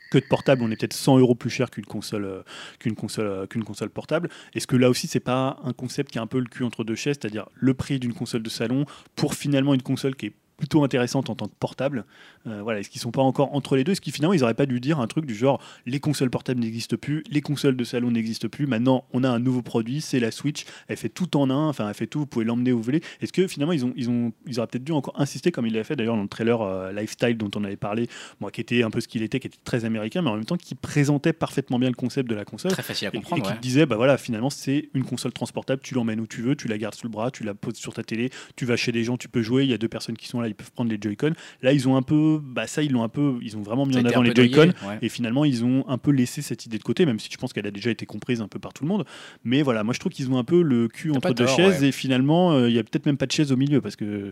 que de portable. On est peut-être 100 euros plus cher qu'une console, euh, qu'une console, euh, qu'une console portable. Est-ce que là aussi c'est pas un concept qui a un peu le cul entre deux chaises, c'est-à-dire le prix d'une console de salon pour finalement une console qui est plutôt intéressante en tant que portable. Euh, voilà, est-ce qu'ils sont pas encore entre les deux? Est-ce qu'ils finalement ils auraient pas dû dire un truc du genre les consoles portables n'existent plus, les consoles de salon n'existent plus. Maintenant, on a un nouveau produit, c'est la Switch. Elle fait tout en un, enfin elle fait tout. Vous pouvez l'emmener où vous voulez. Est-ce que finalement ils ont ils ont ils auraient peut-être dû encore insister comme ils l'avaient fait d'ailleurs dans le trailer euh, Lifestyle dont on avait parlé, moi qui était un peu ce qu'il était, qui était très américain, mais en même temps qui présentait parfaitement bien le concept de la console. Très facile à Et- Et, comprendre, qui ouais. disait, bah voilà, finalement, c'est une console transportable, tu l'emmènes où tu veux, tu la gardes sous le bras, tu la poses sur ta télé, tu vas chez des gens, tu peux jouer, il y a deux personnes qui sont là, ils peuvent prendre les Joy-Con. Là, ils ont un peu, bah ça, ils l'ont un peu, ils ont vraiment mis Ça en avant les Joy-Con. ouais. Et finalement, ils ont un peu laissé cette idée de côté, même si je pense qu'elle a déjà été comprise un peu par tout le monde. Mais voilà, moi je trouve qu'ils ont un peu le cul entre deux tort, chaises ouais. et finalement, euh, il y a peut-être même pas de chaise au milieu parce que.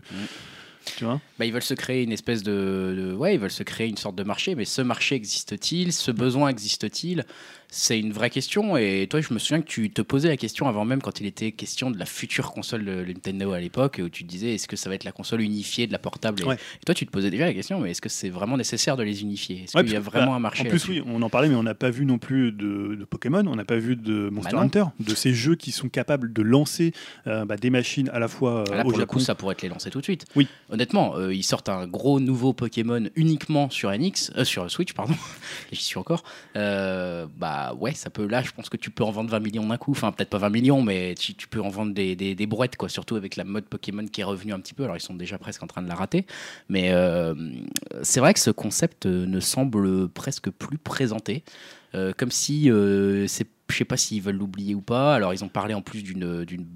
Tu vois Bah, ils veulent se créer une espèce de, de- ouais, ils veulent se créer une sorte de marché, mais ce marché existe-t-il? Ce besoin existe-t-il? C'est une vraie question. Et toi, je me souviens que tu te posais la question avant même quand il était question de la future console de Nintendo à l'époque, où tu te disais est-ce que ça va être la console unifiée de la portable et, Ouais. et toi, tu te posais déjà la question, mais est-ce que c'est vraiment nécessaire de les unifier? Est-ce Ouais, qu'il y a vraiment bah, un marché En plus, oui, on en parlait, mais on n'a pas vu non plus de, de Pokémon, on n'a pas vu de Monster Bah. Hunter, de ces jeux qui sont capables de lancer euh, bah, des machines à la fois euh, Là, au pour le Japon. coup, ça pourrait te les lancer tout de suite. Oui. Honnêtement, euh, ils sortent un gros nouveau Pokémon uniquement sur NX, euh, sur Switch, pardon. <laughs> J'y suis encore. Euh, bah ouais, ça peut. Là, je pense que tu peux en vendre 20 millions d'un coup. Enfin, peut-être pas 20 millions, mais tu, peux en vendre des, des, des brouettes, quoi. Surtout avec la mode Pokémon qui est revenue un petit peu. Alors, ils sont déjà presque en train de la rater. Mais euh, c'est vrai que ce concept euh, ne semble presque plus présenté. Euh, comme si euh, c'est je sais pas s'ils veulent l'oublier ou pas. Alors, ils ont parlé en plus d'une d'une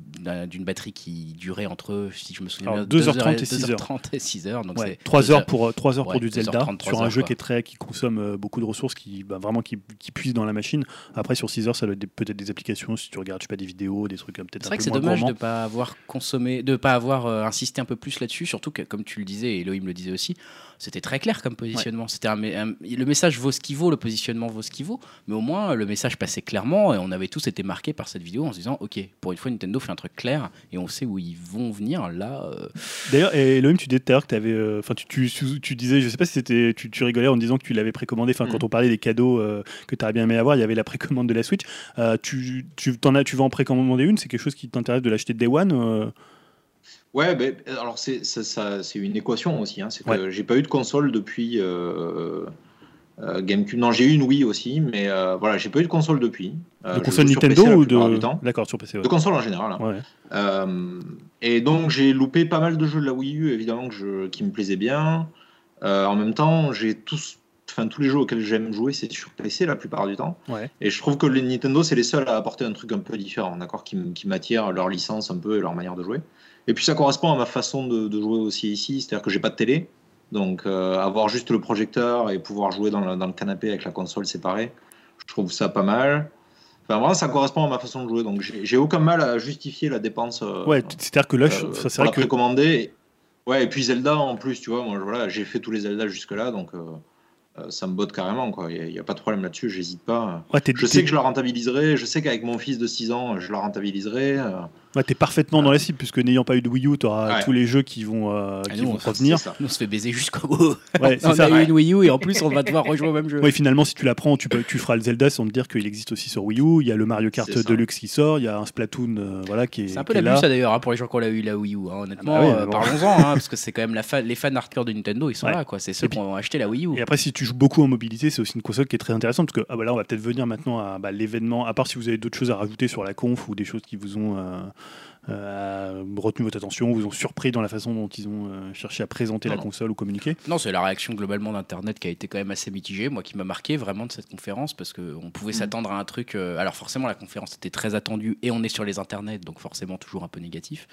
d'une batterie qui durait entre, si je me souviens Alors, bien, 2h30 et 2h30 et 6 heures. Donc Ouais, c'est 3 deux heures pour, 3 heures ouais, pour du Zelda, sur un heures, jeu quoi. qui, est très, qui consomme euh, beaucoup de ressources, qui, bah, vraiment qui, qui puise dans la machine. Après, sur 6 heures, ça doit être peut-être des applications, si tu regardes, je sais pas, des vidéos, des trucs euh, peut-être C'est un vrai que peu c'est dommage de ne pas avoir consommé, de pas avoir euh, insisté un peu plus là-dessus, surtout que, comme tu le disais, et Elohim le disait aussi, c'était très clair comme positionnement. C'était un, mé- un- le message vaut ce qu'il vaut, le positionnement vaut ce qu'il vaut, mais au moins le message passait clairement et on avait tous été marqués par cette vidéo en se disant, ok, pour une fois Nintendo fait un truc clair et on sait où ils vont venir. Là, euh, D'ailleurs, et Elohim, tu disais tout à l'heure que avais, euh, enfin, tu, tu, disais, je sais pas si c'était, tu, tu rigolais en disant que tu l'avais précommandé. Enfin, Mm. quand on parlait des cadeaux euh, que tu aurais bien aimé avoir, il y avait la précommande de la Switch. Euh, tu, tu, t'en as, tu vas en précommander une C'est quelque chose qui t'intéresse de l'acheter Day One euh? Ouais, ben, alors c'est ça, ça- c'est une équation aussi. Hein. C'est que Ouais. j'ai pas eu de console depuis euh, GameCube. Non, j'ai eu une Wii aussi, mais euh, voilà, j'ai pas eu de console depuis. Euh, De console Nintendo PC ou de. D'accord, sur PC. ouais. De console en général. hein. Ouais. Et donc j'ai loupé pas mal de jeux de la Wii U, évidemment, que je, qui me plaisaient bien. En même temps, j'ai tous, enfin tous les jeux auxquels j'aime jouer, c'est sur PC la plupart du temps. Ouais. Et je trouve que les Nintendo, c'est les seuls à apporter un truc un peu différent, d'accord, qui m'attire leur licence un peu et leur manière de jouer. Et puis ça correspond à ma façon de, de jouer aussi ici, c'est-à-dire que j'ai pas de télé, donc euh, avoir juste le projecteur et pouvoir jouer dans le, dans le canapé avec la console séparée, je trouve ça pas mal. Enfin, vraiment, ça correspond à ma façon de jouer, donc j'ai aucun mal à justifier la dépense. euh, Ouais, c'est-à-dire que là, euh, ça, c'est vrai que. précommander. Ouais, et puis Zelda en plus, tu vois, moi voilà, j'ai fait tous les Zelda jusque-là, donc euh, ça me botte carrément, quoi. Il n'y a, pas de problème là-dessus, j'hésite pas. Ouais, t'es, Je sais que je la rentabiliserai, je sais qu'avec mon fils de 6 ans, je la rentabiliserai. Ouais, t'es parfaitement dans la cible, puisque n'ayant pas eu de Wii U, t'auras Ouais. tous les jeux qui vont, euh, Ah, qui nous, vont on- revenir. on se fait baiser jusqu'au bout. Ouais, <laughs> on ça. a eu ouais. une Wii U et en plus on va devoir rejouer au même jeu. Ouais, finalement, si tu la prends, tu, peux, tu feras le Zelda sans te dire qu'il existe aussi sur Wii U. Il y a le Mario Kart. Deluxe qui sort, il y a un Splatoon euh, voilà, qui est, C'est un peu l'abus ça d'ailleurs hein, pour les gens qui ont eu la Wii U. hein, honnêtement, Ah bah oui, euh, bon. parlons-en hein, <laughs> parce que c'est quand même la fa- les fans hardcore de Nintendo, ils sont Ouais. là quoi. C'est ceux qui ont acheté la Wii U. Et après, si tu joues beaucoup en mobilité, c'est aussi une console qui est très intéressante parce que ah bah là, on va peut-être venir maintenant à bah, l'événement. À part si vous avez d'autres choses à rajouter sur la conf ou des choses qui vous ont euh, retenu votre attention, vous ont surpris dans la façon dont ils ont euh, cherché à présenter Non, la non. console ou communiquer. Non, c'est la réaction globalement d'Internet qui a été quand même assez mitigée, moi qui m'a marqué vraiment de cette conférence parce qu'on pouvait s'attendre à un truc. euh, alors forcément, la conférence était très attendue et on est sur les internets, donc forcément toujours un peu négatif.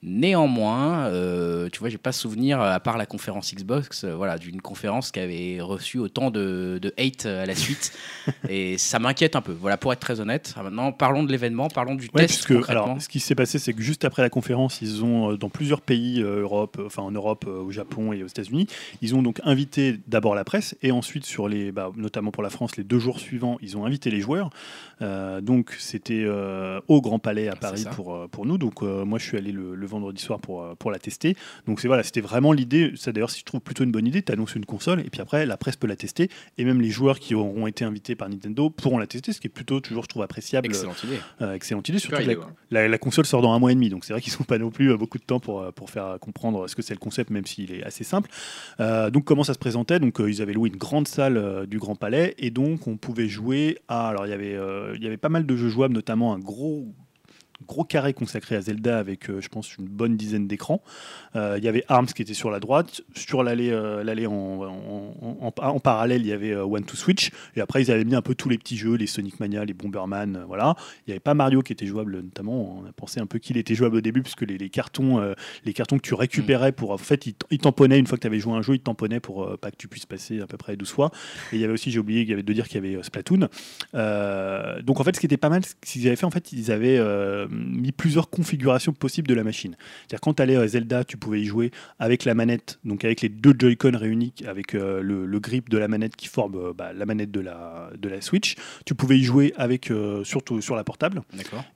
Néanmoins, euh, tu vois, j'ai pas souvenir, à part la conférence Xbox, euh, voilà, d'une conférence qui avait reçu autant de, de hate à la suite. <laughs> et ça m'inquiète un peu. Voilà, pour être très honnête. Ah, maintenant, parlons de l'événement, parlons du Ouais, test puisque alors, ce qui s'est passé, c'est que juste après la conférence, ils ont, euh, dans plusieurs pays, euh, Europe, euh, enfin en Europe, euh, au Japon et aux États-Unis, ils ont donc invité d'abord la presse et ensuite, sur les, bah, notamment pour la France, les deux jours suivants, ils ont invité les joueurs. Euh, donc c'était euh, au Grand Palais à Paris pour, euh, pour nous. Donc euh, moi, je suis allé le, le vendredi soir pour, euh, pour la tester. Donc c'est voilà, c'était vraiment l'idée. Ça d'ailleurs, si je trouve plutôt une bonne idée, tu annonces une console et puis après, la presse peut la tester et même les joueurs qui auront été invités par Nintendo pourront la tester, ce qui est plutôt toujours, je trouve, appréciable. Excellente idée. Euh, excellente idée, surtout que la, idée, ouais. la, la console sort dans un mois et demi, donc c'est vrai qu'ils n'ont pas non plus euh, beaucoup de temps pour, euh, pour faire comprendre ce que c'est le concept, même s'il est assez simple. Euh, donc comment ça se présentait? Donc ils avaient loué une grande salle du Grand Palais et donc on pouvait jouer à. Alors il y avait, il y avait pas mal de jeux jouables, notamment un gros gros carré consacré à Zelda avec, euh, je pense, une bonne dizaine d'écrans. Euh, il y avait Arms qui était sur la droite. Sur l'allée euh, l'allée en, en, parallèle, il y avait One to Switch. Et après, ils avaient mis un peu tous les petits jeux, les Sonic Mania, les Bomberman. voilà. Il n'y avait pas Mario qui était jouable, notamment. On a pensé un peu qu'il était jouable au début, puisque les, cartons, les cartons que tu récupérais pour. En fait, ils tamponnaient, une fois que tu avais joué un jeu, ils tamponnaient pour pas que tu puisses passer à peu près 12 fois. Et il y avait aussi, j'ai oublié, de dire qu'il y avait Splatoon. Donc en fait, ce qui était pas mal, ce qu'ils avaient fait, en fait, ils avaient mis plusieurs configurations possibles de la machine. C'est-à-dire quand tu allais à Zelda, tu pouvais y jouer avec la manette, donc avec les deux Joy-Con réunis, avec euh, le, le grip de la manette qui forme euh, bah, la manette de la, de la Switch. Tu pouvais y jouer avec, euh, surtout sur la portable.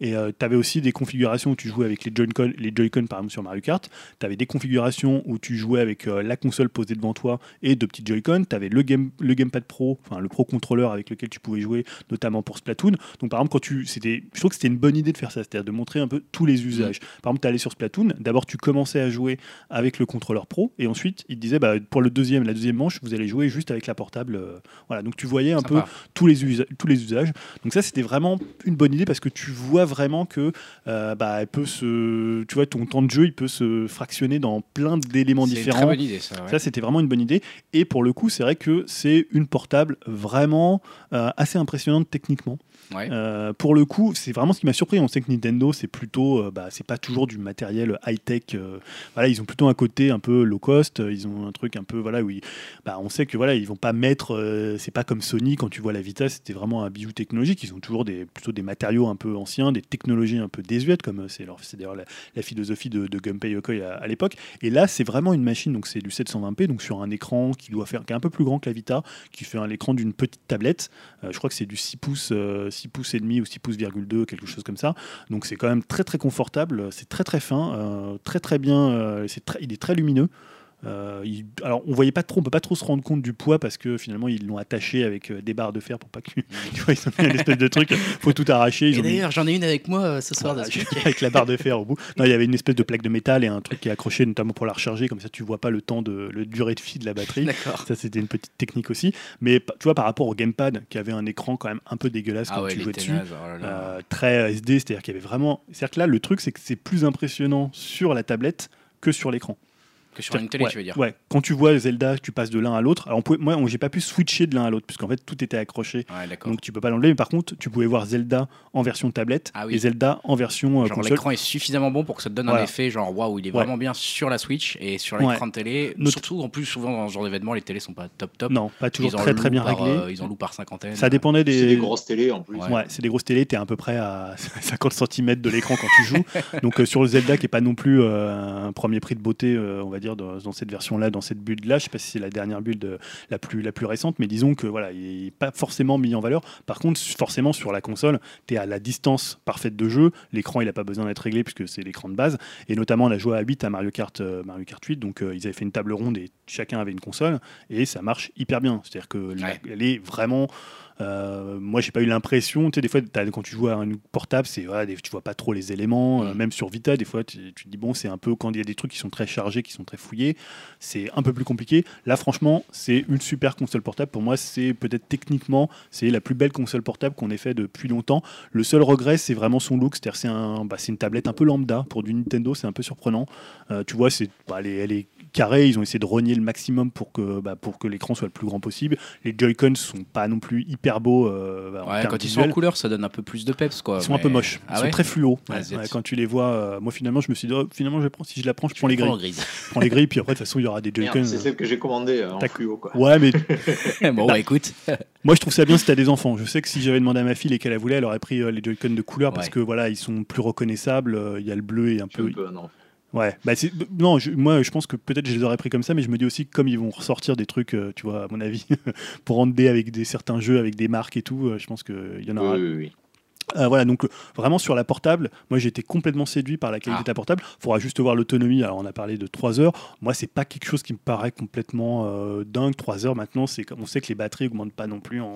Et tu avais aussi des configurations où tu jouais avec les Joy-Con, les Joy-Con par exemple sur Mario Kart. Tu avais des configurations où tu jouais avec euh, la console posée devant toi et deux petits Joy-Con. Tu avais le, game, le Gamepad Pro, enfin le Pro Controller avec lequel tu pouvais jouer, notamment pour Splatoon. Donc par exemple, quand tu, c'était, je trouve que c'était une bonne idée de faire ça. C'est-à-dire de montrer un peu tous les usages. Par exemple, tu allé sur Splatoon, d'abord tu commençais à jouer avec le contrôleur pro, et ensuite il te disait bah, pour le deuxième, la deuxième manche, vous allez jouer juste avec la portable. euh, voilà, donc tu voyais un peu tous les, usa- tous les usages. Donc ça, c'était vraiment une bonne idée parce que tu vois vraiment que euh, bah, elle peut se, tu vois, ton temps de jeu, il peut se fractionner dans plein d'éléments C'est une différents. très bonne idée, ça. ouais. Ça, c'était vraiment une bonne idée. Et pour le coup, c'est vrai que c'est une portable vraiment euh, assez impressionnante techniquement. Euh, pour le coup, c'est vraiment ce qui m'a surpris. On sait que Nintendo, c'est plutôt, euh, bah, c'est pas toujours du matériel high-tech. euh, voilà, ils ont plutôt un côté un peu low cost. Ils ont un truc un peu, voilà, où bah, on sait que voilà, ils vont pas mettre. c'est pas comme Sony quand tu vois la Vita, c'était vraiment un bijou technologique. Ils ont toujours des, plutôt des matériaux un peu anciens, des technologies un peu désuètes, comme c'est leur, c'est d'ailleurs la, philosophie de, de Gunpei Yokoi à, l'époque. Et là, c'est vraiment une machine, donc c'est du 720p, donc sur un écran qui doit faire, qui est un peu plus grand que la Vita, qui fait un écran d'une petite tablette. Je crois que c'est du 6 pouces, 6 pouces et demi ou 6 pouces virgule 2, quelque chose comme ça. Donc c'est quand même très très confortable, c'est très très fin, euh, très très bien, euh, c'est il est très lumineux. Euh, il- alors on voyait pas trop, on peut pas trop se rendre compte du poids parce que finalement ils l'ont attaché avec euh, des barres de fer pour pas que <laughs> tu vois ils ont une espèce de truc, faut tout arracher. Ils Et ont mis- d'ailleurs, j'en ai une avec moi euh, ce soir. dessus. <laughs> avec la barre de fer au bout. Non, il y avait une espèce de plaque de métal et un truc qui est accroché notamment pour la recharger, comme ça tu vois pas le temps de le durée de vie de la batterie. D'accord. Ça, c'était une petite technique aussi. Mais tu vois, par rapport au gamepad, qui avait un écran quand même un peu dégueulasse Ah quand ouais, tu jouais dessus, oh là là. très SD, c'est-à-dire qu'il y avait vraiment. C'est-à-dire que là, le truc, c'est que c'est plus impressionnant sur la tablette que sur l'écran. Que sur une télé, ouais, tu veux dire. Ouais, quand tu vois Zelda, tu passes de l'un à l'autre. Alors, on pouvait- moi, j'ai pas pu switcher de l'un à l'autre, puisqu'en fait, tout était accroché. Ouais. Donc, tu peux pas l'enlever. Mais par contre, tu pouvais voir Zelda en version tablette Ah oui. et Zelda en version euh, Genre console. l'écran est suffisamment bon pour que ça te donne un effet genre waouh il est Ouais. vraiment bien sur la Switch et sur Ouais. l'écran de télé. Surtout en plus souvent dans ce genre d'événement les télés sont pas top top. Non, pas toujours Ils en très très louent bien par, réglé. euh, ils en louent par cinquantaine. Ça dépendait des. C'est des grosses télés en plus. Ouais. Ouais, c'est des grosses télés, tu es à peu près à <laughs> 50 cm de l'écran quand tu joues. <laughs> Donc euh, sur le Zelda, qui est pas non plus euh, un premier prix de beauté, euh, on va dire, dans, dans cette version-là, dans cette build-là, je sais pas si c'est la dernière build euh, la, plus, la plus récente, mais disons que voilà, il n'est pas forcément mis en valeur. Par contre, forcément, sur la console, tu es à la distance parfaite de jeu. L'écran, il n'a pas besoin d'être réglé puisque c'est l'écran de base. Et notamment, on a joué à 8 à Mario Kart, euh, Mario Kart 8, donc euh, ils avaient fait une table ronde et chacun avait une console, et ça marche hyper bien. C'est-à-dire que la- elle est vraiment euh, moi, j'ai pas eu l'impression. Tu sais, des fois, quand tu joues à un portable, c'est voilà, des- tu vois pas trop les éléments. euh, Mm. même sur Vita, des fois, tu, tu te dis bon, c'est un peu quand il y a des trucs qui sont très chargés, qui sont très fouillés, c'est un peu plus compliqué. Là, franchement, c'est une super console portable. Pour moi, c'est peut-être techniquement, c'est la plus belle console portable qu'on ait fait depuis longtemps. Le seul regret, c'est vraiment son look. C'est-à-dire, c'est un, bah, c'est une tablette un peu lambda pour du Nintendo. C'est un peu surprenant. Euh, tu vois, c'est, bah, elle, est, elle est carrée. Ils ont essayé de rogner le maximum pour que, bah, pour que l'écran soit le plus grand possible. Les Joy-Con sont pas non plus hyper beaux. euh, bah, Ouais, quand ils sont en couleur, ça donne un peu plus de peps quoi. Ils sont un peu moches, ils Ah sont ouais très fluo. Ah, quand tu les vois, euh, moi finalement je me suis dit, oh, finalement je, prends, si je la prends, je prends les grise. Je prends les grilles, puis après de toute façon il y aura des Joy-Con. C'est euh. celle que j'ai commandée euh, en fluo. Quoi. Ouais, mais <laughs> <laughs> bon bah écoute. <laughs> moi je trouve ça bien si t'as des enfants. Je sais que si j'avais demandé à ma fille lesquels elle voulait, elle aurait pris euh, les Joy-Con de couleur parce que voilà, ils sont plus reconnaissables. euh, Il y a le bleu et un peu. un peu un enfant. Ouais, bah c'est- non, je- moi je pense que peut-être je les aurais pris comme ça, mais je me dis aussi que comme ils vont ressortir des trucs, euh, tu vois, à mon avis, <laughs> pour rendre des avec des certains jeux, avec des marques et tout, euh, je pense qu'il y en aura Oui, oui, oui. Euh, voilà, donc euh, vraiment sur la portable, moi j'ai été complètement séduit par la qualité Ah. de la portable. Il faudra juste voir l'autonomie. Alors on a parlé de 3 heures. Moi, c'est pas quelque chose qui me paraît complètement euh, dingue. 3 heures maintenant, c'est comme on sait que les batteries augmentent pas non plus en.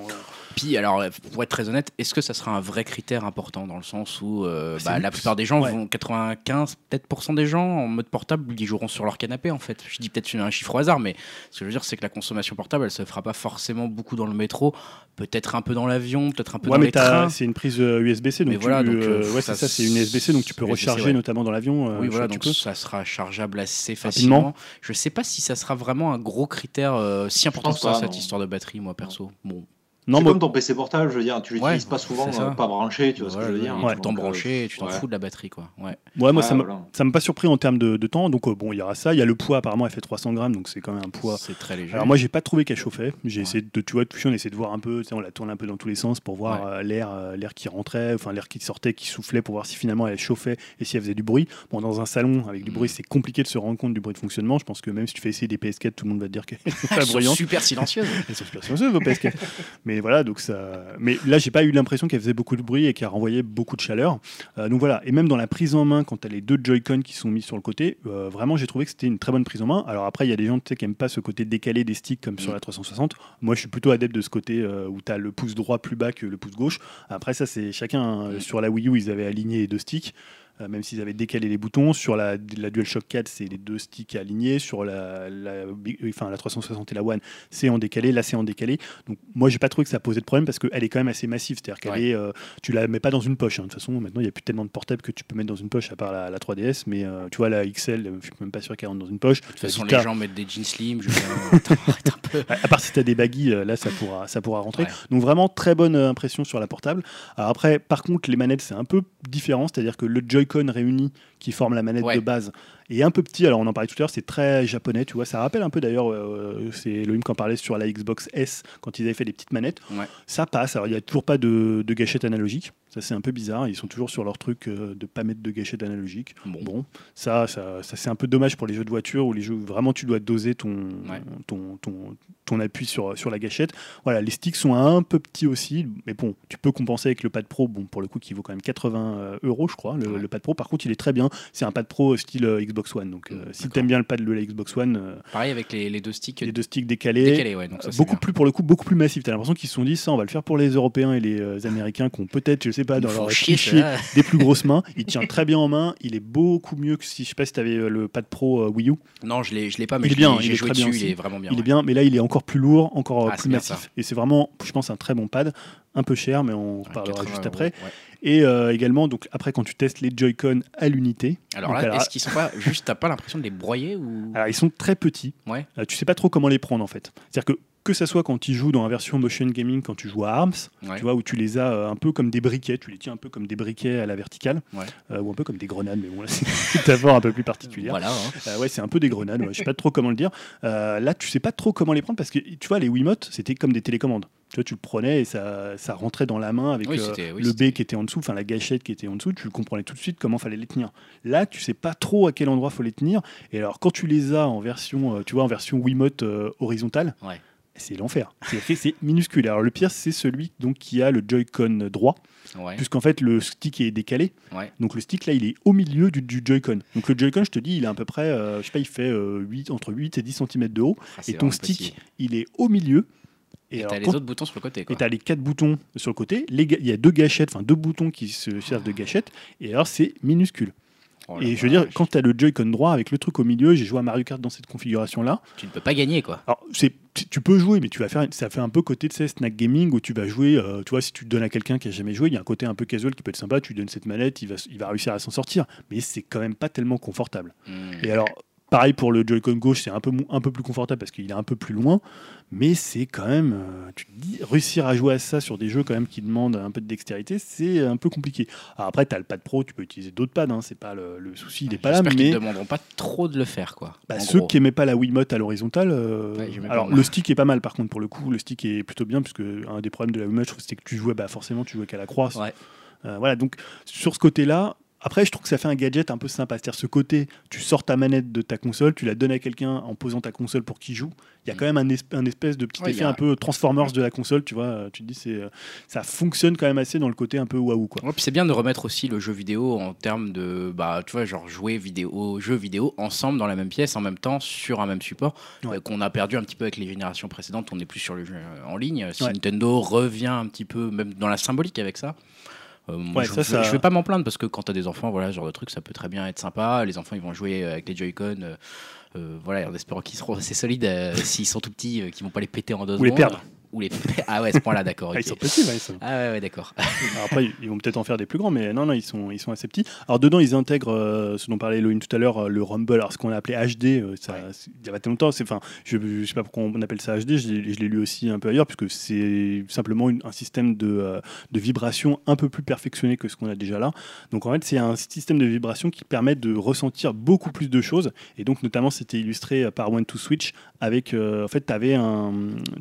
Puis alors pour être très honnête, est-ce que ça sera un vrai critère important dans le sens où bah, la plupart des gens ouais. vont 95 peut-être des gens en mode portable ils joueront sur leur canapé en fait. Je dis peut-être un chiffre au hasard, mais ce que je veux dire c'est que la consommation portable elle se fera pas forcément beaucoup dans le métro, peut-être un peu dans l'avion, peut-être un peu Ouais, dans mais les trains. c'est une prise USB-C, donc, Mais voilà, donc, euh, euh, ouais, ça, c'est ça, c'est une USB-C, donc tu peux recharger ouais. notamment dans l'avion. euh, Oui, voilà, tu donc peux. ça sera chargeable assez Rapidement. facilement. Je sais pas si ça sera vraiment un gros critère euh, si important que ça, cette histoire de batterie, moi perso. Bon, Non, c'est moi, comme ton PC portable, je veux dire, tu l'utilises Ouais, pas souvent, euh, pas branché, tu vois ce que je veux dire. est tout le temps euh, branché tu t'en ouais. fous de la batterie, quoi. Ouais. ouais, moi Ouais, ça m'a voilà. ça m'a pas surpris en termes de, de temps. Donc euh, bon, il y aura ça. Il y a le poids. Apparemment, elle fait 300 grammes, donc c'est quand même un poids. C'est très léger. Alors moi j'ai pas trouvé qu'elle chauffait. J'ai Ouais. essayé de tu vois on essaie de voir un peu, on la tourne un peu dans tous les sens pour voir Ouais. euh, l'air euh, l'air qui rentrait, enfin l'air qui sortait, qui soufflait pour voir si finalement elle chauffait et si elle faisait du bruit. Bon dans un salon avec du Mm. bruit c'est compliqué de se rendre compte du bruit de fonctionnement. Je pense que même si tu fais essayer des PS4 tout le monde va te dire qu'elles <laughs> sont pas bruyantes. super silencieuses. <laughs> Elles sont super silencieuses vos PS4. Mais <laughs> mais voilà, donc ça. Mais là, j'ai pas eu l'impression qu'elle faisait beaucoup de bruit et qu'elle renvoyait beaucoup de chaleur. Euh, donc voilà. Et même dans la prise en main, quand tu as les deux Joy-Con qui sont mis sur le côté, euh, vraiment, j'ai trouvé que c'était une très bonne prise en main. Alors après, il y a des gens qui aiment pas ce côté décalé des sticks comme sur Mm. la 360. Moi, je suis plutôt adepte de ce côté euh, où tu as le pouce droit plus bas que le pouce gauche. Après, ça, c'est chacun. hein. Mm. Sur la Wii U, ils avaient aligné les deux sticks. Euh, même s'ils avaient décalé les boutons, sur la, la DualShock 4, c'est les deux sticks alignés. Sur la, la, Big- enfin, la 360 et la One, c'est en décalé. Là, c'est en décalé. Donc, moi, j'ai pas trouvé que ça posait de problème parce qu'elle est quand même assez massive. C'est-à-dire qu'elle Ouais. est, euh, tu la mets pas dans une poche. hein. De toute façon, maintenant, il y a plus tellement de portables que tu peux mettre dans une poche à part la, la 3DS. Mais euh, tu vois, la XL, je suis même pas sûr qu'elle rentre dans une poche. De toute façon, les gens mettent des jeans slim. Je... <laughs> Attends, un peu. à part si tu as des baggy, euh, là ça pourra, ça pourra rentrer. Ouais. Donc vraiment très bonne euh, impression sur la portable. Alors après, par contre, les manettes c'est un peu différent, c'est-à-dire que le Joy-Con réuni qui forme la manette Ouais. de base est un peu petit. Alors on en parlait tout à l'heure, c'est très japonais, tu vois. Ça rappelle un peu d'ailleurs, euh, c'est Elohim qui en parlait sur la Xbox S quand ils avaient fait des petites manettes. Ouais. Ça passe. Alors il n'y a toujours pas de, de gâchette analogique. Ça c'est un peu bizarre. Ils sont toujours sur leur truc euh, de pas mettre de gâchette analogique. Bon. Bon, ça, ça, ça, c'est un peu dommage pour les jeux de voiture où les jeux où vraiment tu dois doser ton, Ouais. ton, ton, ton appui sur, sur la gâchette. Voilà, les sticks sont un peu petits aussi, mais bon, tu peux compenser avec le pad pro, bon, pour le coup, qui vaut quand même 80 euh, euros, je crois, le, Ouais. le pad pro. Par contre, il est très bien. C'est un pad pro style euh, Xbox One. Donc, euh, si tu aimes bien le pad de la Xbox One, euh, Pareil avec les, les deux sticks les deux sticks décalés. décalés. Ouais, donc ça, beaucoup bien. plus pour le coup beaucoup plus massif. T'as l'impression qu'ils se sont dit ça, on va le faire pour les Européens et les euh, Américains qui ont peut-être, je sais pas, dans leur des plus grosses mains. Il tient très bien en main. Il est beaucoup mieux que si je sais pas si tu avais le pad pro euh, Wii U. Non, je l'ai, je l'ai pas, mais Il est bien, il est joué très bien. Il est vraiment bien. il est bien, mais là il est encore plus lourd, encore euh, Ah, plus massif. Et c'est vraiment, je pense, un très bon pad, un peu cher, mais on Ouais, parlera 80 juste euros, après. ouais. Et euh, également, donc après quand tu testes les Joy-Con à l'unité, Alors là, alors, est-ce qu'ils sont pas juste T'as pas l'impression de les broyer ou? Alors, ils sont très petits. Ouais. Euh, tu sais pas trop comment les prendre en fait. C'est-à-dire que que ça soit quand tu joues dans la version motion gaming, quand tu joues à Arms, Ouais. tu vois, où tu les as euh, un peu comme des briquets, tu les tiens un peu comme des briquets à la verticale, Ouais. euh, ou un peu comme des grenades, mais bon, là, <laughs> c'est une un peu plus particulière. Voilà. hein. Euh, ouais, c'est un peu des grenades, je sais pas trop comment le dire. Là, tu sais pas trop comment les prendre parce que tu vois, les Wiimote, c'était comme des télécommandes. Tu vois, tu le prenais et ça, ça rentrait dans la main avec Oui, euh, c'était- oui, le B qui était en dessous, enfin la gâchette qui était en dessous, tu comprenais tout de suite comment fallait les tenir. Là, tu sais pas trop à quel endroit faut les tenir. Et alors, quand tu les as en version, euh, tu vois, en version Wiimote euh, horizontale, Ouais. C'est l'enfer. C'est minuscule. Alors le pire, c'est celui donc qui a le Joy-Con droit, Ouais. puisqu'en fait le stick est décalé. Ouais. Donc le stick là, il est au milieu du, du Joy-Con. Donc le Joy-Con, je te dis, il est à peu près, euh, je sais pas, il fait euh, 8, entre 8 et 10 cm de haut. Ah, et ton stick, petit. il est au milieu. Et alors, t'as les autres boutons sur le côté. Quoi. et t'as les quatre boutons sur le côté. Il y a deux gâchettes, enfin deux boutons qui se servent de gâchettes. Et alors c'est minuscule. Oh et je veux dire, vache. quand tu as le Joy-Con droit avec le truc au milieu, j'ai joué à Mario Kart dans cette configuration-là. tu ne peux pas gagner quoi. Alors, c'est, tu peux jouer, mais tu vas faire, ça fait un peu côté de ces snack gaming où tu vas jouer, euh, tu vois, si tu te donnes à quelqu'un qui a jamais joué, il y a un côté un peu casual qui peut être sympa, tu lui donnes cette manette, il va, il va réussir à s'en sortir, mais c'est quand même pas tellement confortable. Hmm. Et alors, pareil pour le Joy-Con gauche, c'est un peu, un peu plus confortable parce qu'il est un peu plus loin, mais c'est quand même, euh, tu te dis, réussir à jouer à ça sur des jeux quand même qui demandent un peu de dextérité, c'est un peu compliqué. Alors après, tu as le pad pro, tu peux utiliser d'autres pads, hein, c'est pas le, le souci, il est pas là, J'espère qu'ils mais... ne demanderont pas trop de le faire quoi. Bah, ceux gros. qui aimaient pas la Wiimote à l'horizontale, euh, Ouais, alors le stick est pas mal par contre pour le coup, le stick est plutôt bien puisque un des problèmes de la Wiimote, c'était que tu jouais, bah forcément tu jouais qu'à la croix. Ouais. Euh, voilà, donc sur ce côté-là, après je trouve que ça fait un gadget un peu sympa, c'est-à-dire ce côté, tu sors ta manette de ta console, tu la donnes à quelqu'un en posant ta console pour qu'il joue. Il y a Mm. quand même un, esp- un espèce de petit Ouais, effet a- un peu Transformers de la console, tu vois. Tu te dis c'est, euh, ça fonctionne quand même assez dans le côté un peu waouh quoi. Ouais, puis c'est bien de remettre aussi le jeu vidéo en termes de, bah, tu vois, genre jouer vidéo, jeux vidéo ensemble dans la même pièce, en même temps, sur un même support, Ouais. euh, qu'on a perdu un petit peu avec les générations précédentes. On n'est plus sur le jeu euh, en ligne. Si. Nintendo revient un petit peu, même dans la symbolique avec ça. Euh, Ouais, je, ça, ça- je vais pas m'en plaindre parce que quand t'as des enfants, voilà, ce genre de truc, ça peut très bien être sympa. Les enfants, ils vont jouer avec les Joy-Con, euh, euh, voilà, en espérant qu'ils seront <laughs> assez solides euh, s'ils sont tout petits, euh, qu'ils vont pas les péter en deux Ou les perdre. Ou les Ah ouais, à ce point-là, d'accord. Ah, ok. ils sont petits, ouais, sont- Ah ouais, ouais, d'accord. Après, ils vont peut-être en faire des plus grands, mais non, non, ils sont, ils sont assez petits. Alors dedans, ils intègrent euh, ce dont parlait Elohim tout à l'heure, euh, le Rumble, alors ce qu'on a appelé HD. euh, ça, Il y a pas longtemps, c'est, enfin, je, je sais pas pourquoi on appelle ça HD. Je, l'ai- je l'ai lu aussi un peu ailleurs, puisque c'est simplement une- un système de, euh, de vibration un peu plus perfectionné que ce qu'on a déjà là. Donc en fait, c'est un système de vibration qui permet de ressentir beaucoup plus de choses. Et donc notamment, c'était illustré par One to Switch avec, euh, en fait, avais un,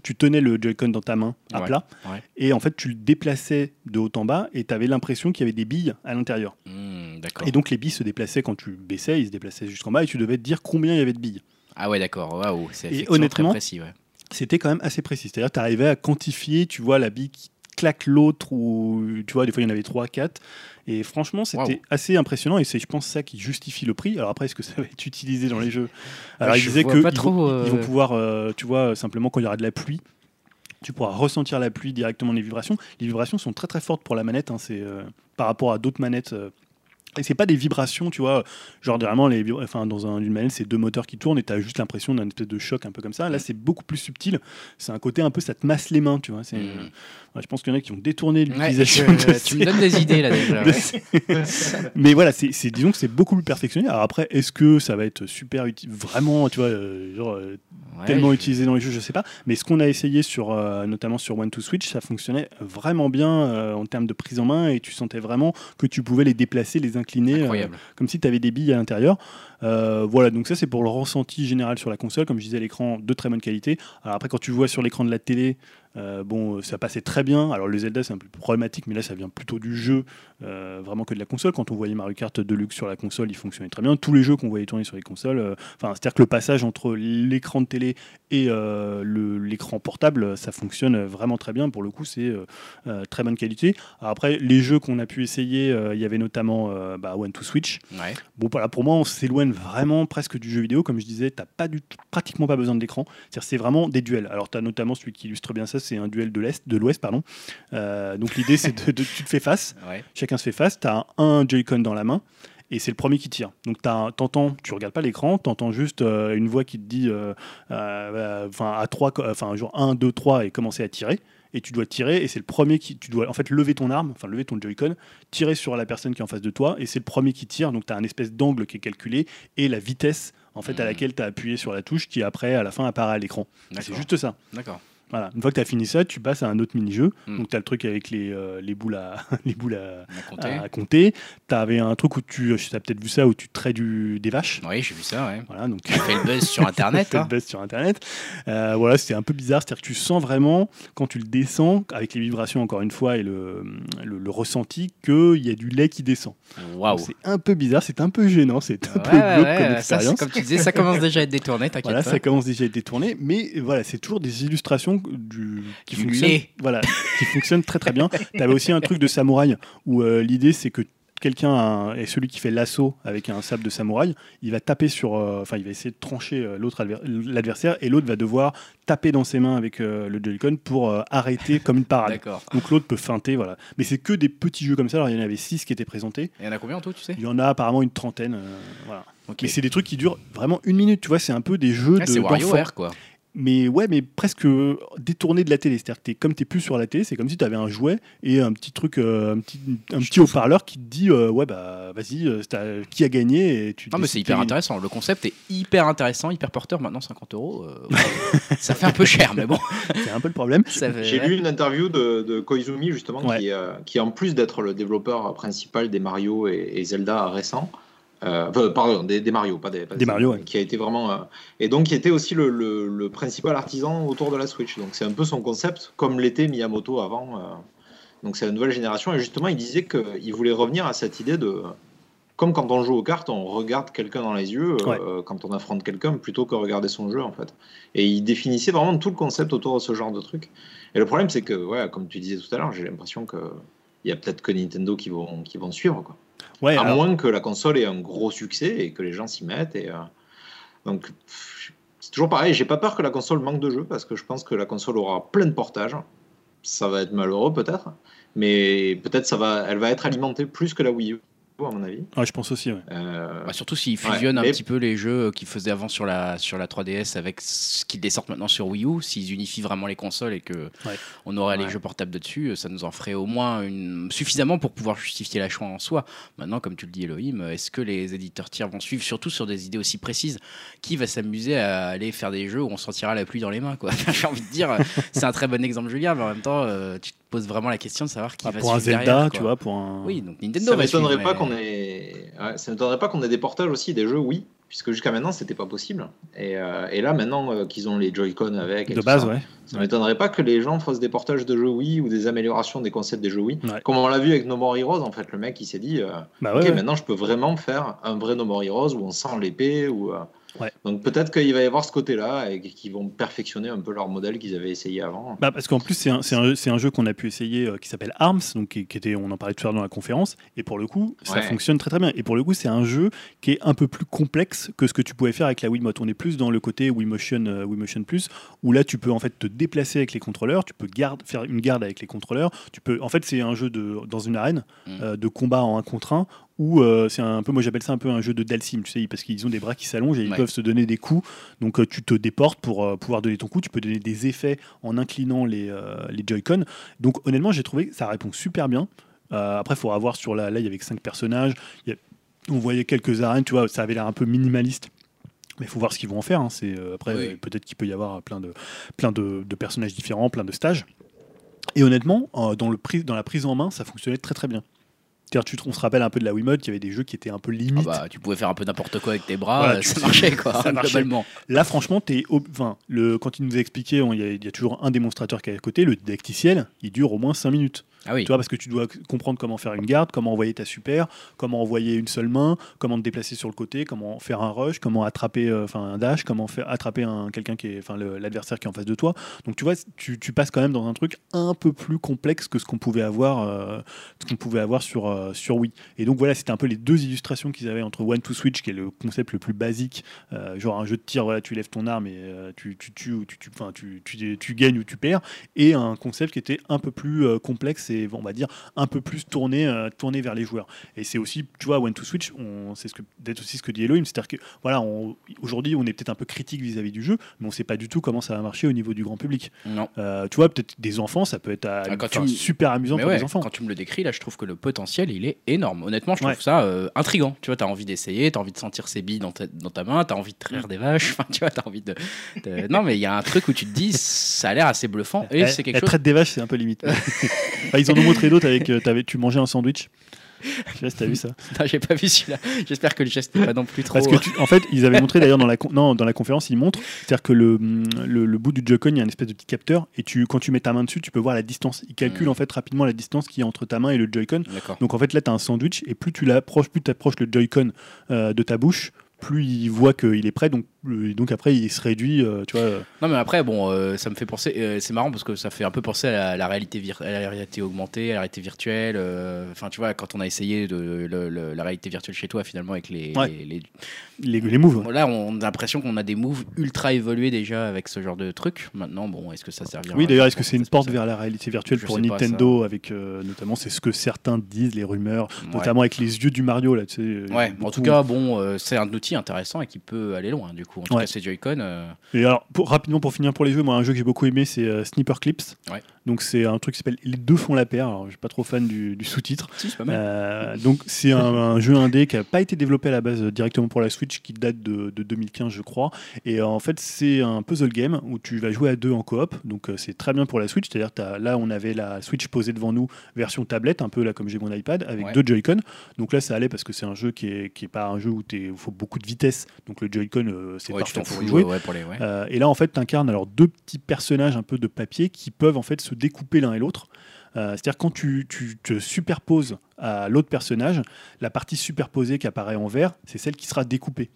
tu tenais le Joy-Con dans ta main à Ouais. plat. Ouais. Et en fait, tu le déplaçais de haut en bas et tu avais l'impression qu'il y avait des billes à l'intérieur. Hmm. Et donc, les billes se déplaçaient quand tu baissais, ils se déplaçaient jusqu'en bas et tu devais te dire combien il y avait de billes. Ah ouais, d'accord. Waouh, c'est honnêtement, très précis. Ouais. c'était quand même assez précis. C'est-à-dire tu arrivais à quantifier, tu vois, la bille qui claque l'autre, ou tu vois, des fois il y en avait 3, 4. Et franchement, c'était assez impressionnant et c'est, je pense, ça qui justifie le prix. Alors après, est-ce que ça va être utilisé dans les jeux? Alors, Je il disait vois que ils trop, vont, euh, ils vont pouvoir, euh, tu vois, simplement quand il y aura de la pluie, tu pourras ressentir la pluie directement des vibrations. Les vibrations sont très très fortes pour la manette, hein, c'est euh, par rapport à d'autres manettes. Euh, et c'est pas des vibrations, tu vois, genre généralement les, enfin dans un- une manette c'est deux moteurs qui tournent et t'as juste l'impression d'un espèce de choc un peu comme ça. Là c'est beaucoup plus subtil. C'est un côté un peu ça te masse les mains, tu vois. C'est, Mm. euh, ouais, je pense qu'il y en a qui ont détourné Ouais, l'utilisation. je- de tu ces- me donnes des idées là déjà. <laughs> ouais. ces- <laughs> Mais voilà, c'est, disons que c'est beaucoup plus perfectionné. Alors après, est-ce que ça va être super utile, vraiment, tu vois, euh, genre euh, Ouais, tellement je- utilisé dans les jeux, je sais pas. Mais ce qu'on a essayé sur, euh, notamment sur One to Switch, ça fonctionnait vraiment bien euh, en termes de prise en main et tu sentais vraiment que tu pouvais les déplacer, les incliner, euh, Incroyable. comme si tu avais des billes à l'intérieur. Euh, voilà, donc ça c'est pour le ressenti général sur la console. Comme je disais, l'écran de très bonne qualité. Alors après, quand tu vois sur l'écran de la télé, euh, bon, ça passait très bien. Alors le Zelda c'est un peu plus problématique, mais là ça vient plutôt du jeu, euh, vraiment que de la console. Quand on voyait Mario Kart Deluxe sur la console, il fonctionnait très bien. Tous les jeux qu'on voyait tourner sur les consoles, euh, enfin, c'est-à-dire que le passage entre l'écran de télé et euh, l'écran portable, ça fonctionne vraiment très bien. Pour le coup, c'est euh, euh, très bonne qualité. Alors après, les jeux qu'on a pu essayer, euh, il y avait notamment euh, bah, One to Switch. Ouais. Bon, voilà, pour moi, on s'éloigne vraiment presque du jeu vidéo. Comme je disais, tu pas du pratiquement pas besoin de l'écran. C'est-à-dire, c'est vraiment des duels. Alors, tu as notamment celui qui illustre bien ça, c'est un duel de l'Est, de l'Ouest, pardon. Euh, donc, l'idée, c'est de, de- tu te fais face, <laughs> Ouais. chacun se fait face, tu as un Joy-Con dans la main. Et c'est le premier qui tire. Donc t'entends, tu regardes pas l'écran, t'entends juste euh, une voix qui te dit, euh, enfin à 3, enfin genre 1, 2, 3 et commencer à tirer. Et tu dois tirer, et c'est le premier qui. Tu dois en fait lever ton arme, enfin lever ton Joy-Con, tirer sur la personne qui est en face de toi, et c'est le premier qui tire. Donc tu as un espèce d'angle qui est calculé, et la vitesse en fait à Mhm. laquelle tu as appuyé sur la touche qui après à la fin apparaît à l'écran. C'est juste ça. D'accord. Voilà. Une fois que tu as fini ça, tu passes à un autre mini-jeu. Mhm. Donc tu as le truc avec les, euh, les boules à, <laughs> les boules à, compter. Tu avais un truc où tu, as peut-être vu ça, où tu traites du, des vaches. Oui, j'ai vu ça. Ouais. Voilà, donc Tu fais le buzz sur <laughs> Internet. fait le hein. buzz sur internet. Euh, voilà, c'était un peu bizarre, c'est-à-dire que tu sens vraiment quand tu le descends avec les vibrations encore une fois et le, le, le ressenti qu'il y a du lait qui descend. Waouh. C'est un peu bizarre, c'est un peu gênant, c'est un Ouais, peu ouais, comme ouais, ça, expérience. comme tu disais, ça commence déjà à être détourné, <laughs> t'inquiète Voilà, pas. ça commence déjà à être détourné, mais voilà, c'est toujours des illustrations du, qui lait. <laughs> voilà, qui fonctionnent très très bien. Tu avais aussi un truc de samouraï où euh, l'idée c'est que quelqu'un est celui qui fait l'assaut avec un sable de samouraï, il va taper sur, euh, enfin il va essayer de trancher euh, l'autre adver- l'adversaire et l'autre va devoir taper dans ses mains avec euh, le Joy-Con pour arrêter comme une parade. Donc l'autre peut feinter, voilà. Mais c'est que des petits jeux comme ça. Alors il y en avait six qui étaient présentés. Il y en a combien en tout, tu sais? Il y en a apparemment une trentaine. voilà. Mais c'est des trucs qui durent vraiment une minute. Tu vois, c'est un peu des jeux Ah, de c'est quoi. Mais ouais, mais presque détourné de la télé. C'est-à-dire que t'es- comme tu n'es plus sur la télé, c'est comme si tu avais un jouet et un petit truc, euh, un petit, un petit haut-parleur qui te dit euh, Ouais, bah vas-y, euh, t'as- qui a gagné et tu Non, mais c'est hyper intéressant. Le concept est hyper intéressant, hyper porteur. Maintenant, 50 euros, euh, ça fait un peu cher, mais bon. <laughs> C'est un peu le problème. <laughs> Fait- J'ai lu une interview de, de Koizumi justement Ouais. qui, euh, qui en plus d'être le développeur principal des Mario et, et Zelda récents, euh, pardon, des, des Mario, pas des, pas Des Mario, ouais. qui a été vraiment euh, et donc qui était aussi le, le- le principal artisan autour de la Switch. Donc c'est un peu son concept, comme l'était Miyamoto avant. euh. donc c'est la nouvelle génération et justement il disait qu'il voulait revenir à cette idée de comme quand on joue aux cartes, on regarde quelqu'un dans les yeux quand on affronte quelqu'un plutôt que regarder son jeu en fait. Et il définissait vraiment tout le concept autour de ce genre de truc. Et le problème c'est que, ouais, comme tu disais tout à l'heure, j'ai l'impression que il y a peut-être que Nintendo qui vont, qui vont suivre. Quoi. Ouais, à alors- moins que la console ait un gros succès et que les gens s'y mettent. Et, euh, donc c'est toujours pareil, j'ai pas peur que la console manque de jeux parce que je pense que la console aura plein de portages. Ça va être malheureux peut-être, mais peut-être ça va, elle va être alimentée plus que la Wii U à mon avis. Ouais, je pense aussi. ouais. Bah, surtout s'ils fusionnent Ouais, un petit peu les jeux qu'ils faisaient avant sur la, sur la 3DS avec ce qu'ils dessortent maintenant sur Wii U, s'ils unifient vraiment les consoles et que Ouais. on aurait les jeux portables dessus, ça nous en ferait au moins une... suffisamment pour pouvoir justifier la choix en soi. Maintenant, comme tu le dis, Elohim, est-ce que les éditeurs tiers vont suivre, surtout sur des idées aussi précises? Qui va s'amuser à aller faire des jeux où on sentira la pluie dans les mains quoi? <laughs> J'ai envie de dire, c'est un très bon exemple, Julien, mais en même temps, euh, tu te poses vraiment la question de savoir qui Ah, va pour un suivre Zelda, derrière, tu quoi. vois, pour un. Oui, donc Nintendo Ça m'étonnerait pas mais- qu'on ait, ouais, ça m'étonnerait pas qu'on ait des portages aussi des jeux, oui, puisque jusqu'à maintenant c'était pas possible. Et, euh, et là maintenant euh, qu'ils ont les Joy-Con avec, De base, ça, ouais. Ça m'étonnerait pas que les gens fassent des portages de jeux Wii ou des améliorations des concepts des jeux Wii. Ouais. Comme on l'a vu avec No More Heroes, en fait, le mec il s'est dit euh, Bah Ok, ouais, maintenant je peux vraiment faire un vrai No More Heroes où on sent l'épée. Ou, euh, Ouais. Donc peut-être qu'il va y avoir ce côté-là et qu'ils vont perfectionner un peu leur modèle qu'ils avaient essayé avant. Bah, parce qu'en plus, c'est un, jeu qu'on a pu essayer euh, qui s'appelle Arms, donc qui, qui était, on en parlait tout à l'heure dans la conférence, et pour le coup, ça Ouais. fonctionne très très bien. Et pour le coup, c'est un jeu qui est un peu plus complexe que ce que tu pouvais faire avec la Wiimote. On est plus dans le côté Wiimotion, euh, Wiimotion Plus, où là, tu peux en fait te déplacer avec les contrôleurs, tu peux garde, faire une garde avec les contrôleurs. Tu peux, en fait, c'est un jeu de, dans une arène Mm. euh, de combat en un contre un. Où euh, c'est un peu, moi j'appelle ça un peu un jeu de Dalsim, tu sais, parce qu'ils ont des bras qui s'allongent et ils Ouais. peuvent se donner des coups. Donc euh, tu te déportes pour euh, pouvoir donner ton coup. Tu peux donner des effets en inclinant les, euh, les Joy-Con. Donc honnêtement, j'ai trouvé que ça répond super bien. Après, il faudra voir sur la. Là, il y avait que 5 personnages. Il y a- on voyait quelques arènes, tu vois, ça avait l'air un peu minimaliste. Mais il faut voir ce qu'ils vont en faire. hein. C'est, après, Oui. peut-être qu'il peut y avoir plein de, plein de, de personnages différents, plein de stages. Et honnêtement, dans, le prise, dans la prise en main, ça fonctionnait très très bien. On se rappelle un peu de la Wiimote, il y avait des jeux qui étaient un peu Ah limites. bah, tu pouvais faire un peu n'importe quoi avec tes bras, Voilà, ça marchait quoi, <laughs> ça marchait. globalement. Là, franchement, ob- enfin, le, quand il nous a expliqué, on- il y, a- il y a toujours un démonstrateur qui est à côté, le didacticiel, il dure au moins 5 minutes. Ah. Tu vois, parce que tu dois comprendre comment faire une garde, comment envoyer ta super, comment envoyer une seule main, comment te déplacer sur le côté, comment faire un rush, comment attraper euh, enfin un dash, comment faire attraper un quelqu'un qui est enfin l'adversaire qui est en face de toi. Donc tu vois, tu, passes quand même dans un truc un peu plus complexe que ce qu'on pouvait avoir euh, ce qu'on pouvait avoir sur euh, sur Wii. Et donc voilà, c'était un peu les deux illustrations qu'ils avaient entre One to Switch qui est le concept le plus basique, genre un jeu de tir voilà, tu lèves ton arme et tu tu tu tu, tu, gagnes ou tu perds et un concept qui était un peu plus complexe on va dire un peu plus tourné, euh, tourné vers les joueurs. Et c'est aussi, tu vois, One to Switch, c'est ce que, peut-être aussi ce que dit Elohim, c'est-à-dire que voilà, aujourd'hui on est peut-être un peu critique vis-à-vis du jeu, mais on sait pas du tout comment ça va marcher au niveau du grand public. Non. Euh, tu vois, peut-être des enfants, ça peut être à- Ah, quand enfin, tu me- super amusant Mais pour ouais, les enfants. quand tu me le décris, là, je trouve que le potentiel, il est énorme. Honnêtement, je trouve Ouais. ça euh, intriguant. Tu vois, t'as envie d'essayer, t'as envie de sentir ses billes dans ta, dans ta main, t'as envie de traire des vaches. <laughs> Enfin, tu vois, t'as envie de, de- Non, mais il y a un truc où tu te dis, ça a l'air assez bluffant. Et La- c'est quelque la chose. traite des vaches, c'est un peu limite. <laughs> Enfin, ils en ont montré d'autres avec, euh, t'avais- tu mangeais un sandwich. Je sais pas si t'as vu ça. <laughs> J'ai pas vu celui-là. J'espère que le geste n'est pas non plus trop. Parce que, tu- en fait, ils avaient montré d'ailleurs dans la, con- non, dans la conférence, ils montrent, c'est-à-dire que le, le, le bout du Joy-Con, il y a une espèce de petit capteur, et tu, quand tu mets ta main dessus, tu peux voir la distance. Il calcule Mm. en fait rapidement la distance qui est entre ta main et le Joy-Con. D'accord. Donc en fait, là, tu as un sandwich, et plus tu l'approches, plus tu approches le Joy-Con euh, de ta bouche, plus il voit qu'il est prêt, donc, donc après, il se réduit, euh, tu vois. euh, Non, mais après, bon, euh, ça me fait penser. euh, c'est marrant parce que ça fait un peu penser à la, la réalité, vir- à la réalité augmentée, à la réalité virtuelle. Enfin, tu vois, quand on a essayé de, le- le- la réalité virtuelle chez toi, finalement, avec les. Ouais. les- les- les, les moves. Là, on a l'impression qu'on a des moves ultra évolués déjà avec ce genre de truc. Maintenant, bon, est-ce que ça servira Oui, d'ailleurs, est-ce que c'est une porte vers la réalité virtuelle Je pour sais pas, Nintendo avec euh, notamment, c'est ce que certains disent, les rumeurs, Ouais. notamment avec les yeux du Mario là. Tu sais, euh, Ouais, en beaucoup- tout cas, bon, euh, c'est un outil intéressant et qui peut aller loin, du coup. En tout Ouais. cas, ces Joy-Con. euh, Et alors, pour, rapidement pour finir pour les jeux, moi un jeu que j'ai beaucoup aimé c'est euh, Sniper Clips. Ouais. Donc c'est un truc qui s'appelle Les deux font la paire. Alors je suis pas trop fan du, du sous-titre. Si, c'est pas mal. Euh, donc c'est un, un jeu indé qui a pas été développé à la base directement pour la Switch, qui date de, de 2015 je crois. Et euh, en fait c'est un puzzle game où tu vas jouer à deux en coop. Donc euh, c'est très bien pour la Switch. C'est-à-dire t'as- là on avait la Switch posée devant nous version tablette, un peu là comme j'ai mon iPad, avec Ouais. deux Joy-Con. Donc là ça allait parce que c'est un jeu qui est, qui est pas un jeu où il faut beaucoup de vitesse. Donc le Joy-Con euh, c'est Ouais, parfait pour jouer. ouais, pour les. ouais. Euh, et là, en fait, tu incarnes alors deux petits personnages un peu de papier qui peuvent en fait se découper l'un et l'autre. Euh, C'est-à-dire quand tu, tu te superposes à l'autre personnage, la partie superposée qui apparaît en vert, c'est celle qui sera découpée.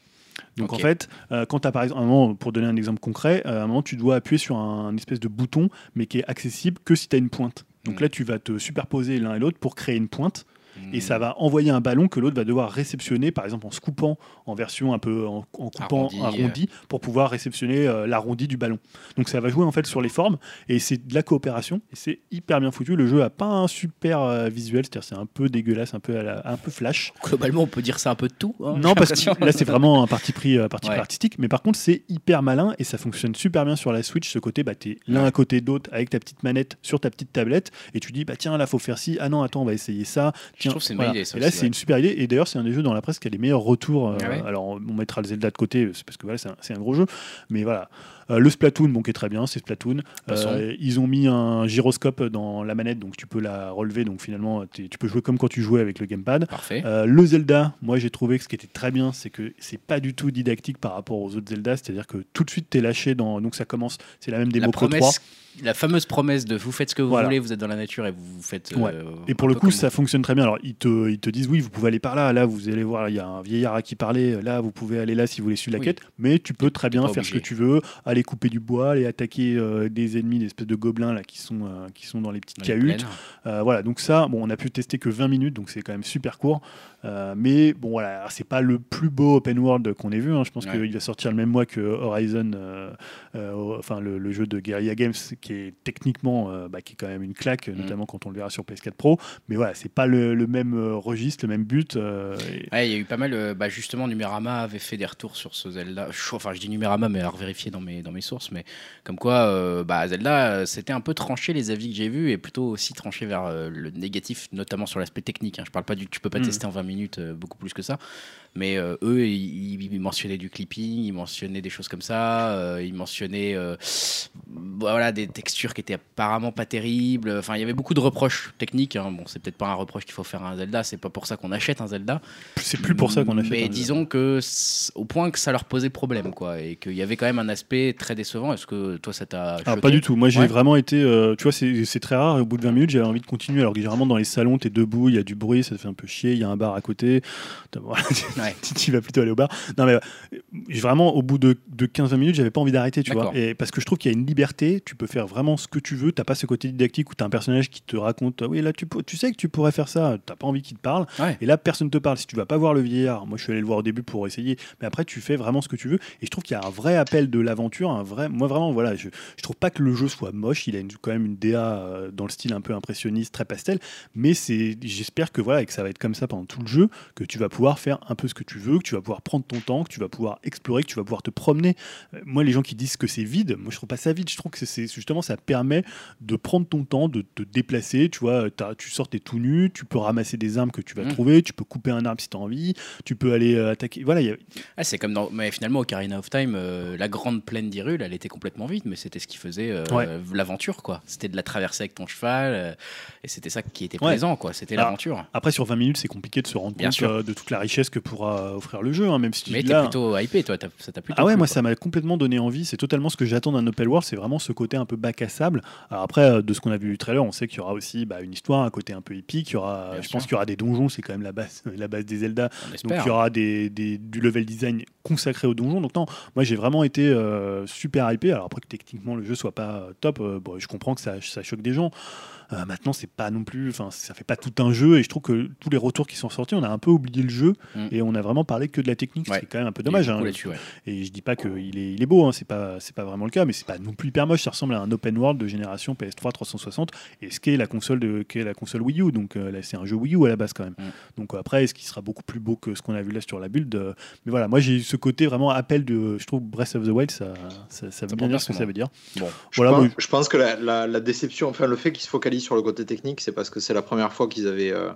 Donc en fait, euh, quand tu as par exemple, un moment, pour donner un exemple concret, euh, à un moment tu dois appuyer sur un, espèce de bouton, mais qui est accessible que si tu as une pointe. Donc Mm. là, tu vas te superposer l'un et l'autre pour créer une pointe et Hmm. ça va envoyer un ballon que l'autre va devoir réceptionner, par exemple en se coupant en version un peu en, en coupant Arrondi, arrondi, pour pouvoir réceptionner euh, l'arrondi du ballon. Donc ça va jouer en fait sur les formes et c'est de la coopération et c'est hyper bien foutu. Le jeu a pas un super euh, visuel, c'est-à-dire c'est un peu dégueulasse, un peu à la- un peu flash. Globalement, on peut dire ça un peu de tout. hein, Non parce que <laughs> là c'est vraiment un parti pris, euh, parti pris Ouais. artistique, mais par contre c'est hyper malin et ça fonctionne super bien sur la Switch. Ce côté, bah t'es l'un à côté de l'autre avec ta petite manette sur ta petite tablette et tu dis bah tiens là faut faire ci, ah non attends on va essayer ça. Je Tiens, trouve que c'est une voilà. bonne idée. ça Et là, c'est une super idée. Et d'ailleurs, c'est un des jeux dans la presse qui a les meilleurs retours. euh, Ah ouais alors, on mettra le Zelda de côté, c'est parce que voilà, c'est un, c'est un gros jeu. Mais voilà. Euh, le Splatoon, bon, qui est très bien, c'est Splatoon. Euh, ils ont mis un gyroscope dans la manette, donc tu peux la relever. Donc finalement, tu peux jouer comme quand tu jouais avec le gamepad. Parfait. Euh, le Zelda, moi j'ai trouvé que ce qui était très bien, c'est que c'est pas du tout didactique par rapport aux autres Zelda, c'est-à-dire que tout de suite t'es lâché dans. Donc ça commence, c'est la même démo la que 3. promesse, la fameuse promesse de vous faites ce que vous Voilà. voulez, vous êtes dans la nature et vous vous faites. Ouais. euh, Et pour le coup, ça vous. fonctionne très bien. Alors, ils te, ils te disent, oui, vous pouvez aller par là. Là, vous allez voir, il y a un vieillard à qui parler. Là, vous pouvez aller là si vous voulez suivre la Oui. quête. Mais tu peux très bien faire ce que tu veux, aller couper du bois, aller attaquer euh, des ennemis, des espèces de gobelins là, qui, sont, euh, qui sont dans les petites Dans les cahutes. plaines. Euh, voilà, donc ça, bon, on a pu tester que 20 minutes, donc c'est quand même super court. Euh, mais bon, voilà, c'est pas le plus beau open world qu'on ait vu. hein. Je pense Ouais. qu'il va sortir le même mois que Horizon, euh, euh, enfin le, le jeu de Guerrilla Games, qui est techniquement, bah, qui est quand même une claque, Mm. notamment quand on le verra sur PS4 Pro. Mais voilà, c'est pas le, le même registre, le même but. et- Ouais, il y a eu pas mal. bah, justement, Numérama avait fait des retours sur ce Zelda. Enfin, je dis Numérama, mais à vérifier dans mes, dans mes sources. Mais comme quoi, bah, Zelda, c'était un peu tranché les avis que j'ai vus et plutôt aussi tranché vers le négatif, notamment sur l'aspect technique. hein. Je parle pas du. Tu peux pas Mhm. tester en 20 euh, beaucoup plus que ça. Mais euh, eux, ils, ils mentionnaient du clipping, ils mentionnaient des choses comme ça, euh, ils mentionnaient euh, voilà, des textures qui étaient apparemment pas terribles. Enfin, il y avait beaucoup de reproches techniques. hein. Bon, c'est peut-être pas un reproche qu'il faut faire à un Zelda, c'est pas pour ça qu'on achète un Zelda. c'est plus pour ça qu'on a fait. Mais un- disons que au point que ça leur posait problème, quoi, et qu'il y avait quand même un aspect très décevant. Est-ce que toi, ça t'a Ah, pas du tout. Moi, j'ai Ouais. vraiment été. tu vois, c'est c'est très rare. Au bout de 20 minutes, j'avais envie de continuer. Alors que généralement, dans les salons, t'es debout, il y a du bruit, ça te fait un peu chier. Il y a un bar à côté. <laughs> Ouais. <laughs> tu, tu vas plutôt aller au bar. Non, mais euh, vraiment, au bout de, de 15-20 minutes, j'avais pas envie d'arrêter, tu vois. Et parce que je trouve qu'il y a une liberté. Tu peux faire vraiment ce que tu veux. T'as pas ce côté didactique où t'as un personnage qui te raconte. Oui, là, tu, sais que tu pourrais faire ça. T'as pas envie qu'il te parle. Ouais. Et là, personne te parle. Si tu vas pas voir le vieillard, moi je suis allé le voir au début pour essayer, mais après tu fais vraiment ce que tu veux. Et je trouve qu'il y a un vrai appel de l'aventure, un vrai. Moi vraiment, voilà, je, je trouve pas que le jeu soit moche. Il a une- quand même une DA euh, dans le style un peu impressionniste, très pastel. Mais c'est, j'espère que voilà, et que ça va être comme ça pendant tout le jeu, que tu vas pouvoir faire un peu ce que tu veux, que tu vas pouvoir prendre ton temps, que tu vas pouvoir explorer, que tu vas pouvoir te promener. Euh, moi, les gens qui disent que c'est vide, moi je trouve pas ça vide. Je trouve que c'est- justement ça permet de prendre ton temps, de te déplacer. Tu vois, t'as- tu sors t'es tout nu, tu peux ramasser des armes que tu vas Mhm. trouver, tu peux couper un arbre si tu as envie, tu peux aller euh, attaquer. Voilà, il y a- Ah, c'est comme dans. Mais finalement, Ocarina of Time, euh, la grande plaine d'Hyrule, elle était complètement vide, mais c'était ce qui faisait euh, Ouais. l'aventure, quoi. C'était de la traverser avec ton cheval, et c'était ça qui était Ouais. plaisant, quoi. C'était l'aventure. Après, sur 20 minutes, c'est compliqué de se rendre Bien compte sûr. de toute la richesse que pourra offrir le jeu, hein, même si tu Mais dis t'es là- plutôt hypé, toi. t'as- Ça t'a plutôt Ah ouais, plu, moi quoi. ça m'a complètement donné envie. C'est totalement ce que j'attends d'un open world. C'est vraiment ce côté un peu bac à sable. Alors après, euh, de ce qu'on a vu du trailer, on sait qu'il y aura aussi bah, une histoire, un côté un peu épique. Il y aura, Bien je sûr. pense qu'il y aura des donjons. C'est quand même la base, <laughs> la base des Zelda. On Donc il y aura des, des- du level design consacré aux donjons. Donc non, moi j'ai vraiment été euh, super hypé. Alors après que techniquement le jeu soit pas euh, top, euh, bon, je comprends que ça, ça choque des gens. Euh, maintenant c'est pas non plus, enfin ça fait pas tout un jeu. Et je trouve que tous les retours qui sont sortis, on a un peu oublié le jeu Mm. et on a vraiment parlé que de la technique. Ouais. C'est quand même un peu dommage. hein. ouais. Et je dis pas qu'il est, il est beau, hein, c'est pas, c'est pas vraiment le cas, mais c'est pas non plus hyper moche. Ça ressemble à un open world de génération PS3 360 et ce qu'est la console de, qu'est la console Wii U. Donc euh, là, c'est un jeu Wii U à la base quand même. Mm. Donc après, est-ce qu'il sera beaucoup plus beau que ce qu'on a vu là sur la build euh, Mais voilà, moi j'ai eu ce côté vraiment appel de, je trouve Breath of the Wild, ça, ça, ça veut bien dire ce que ça veut dire. Bon. Je, pense, moi, je pense que la, la- la déception, enfin le fait qu'ils se sur le côté technique, c'est parce que c'est la première fois qu'ils avaient euh,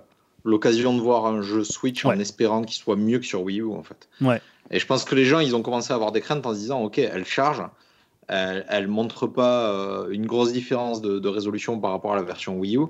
l'occasion de voir un jeu Switch en espérant qu'il soit mieux que sur Wii U en fait. Ouais. Et je pense que les gens, ils ont commencé à avoir des craintes en se disant, ok, elle charge, elle, elle montre pas euh, une grosse différence de, de résolution par rapport à la version Wii U.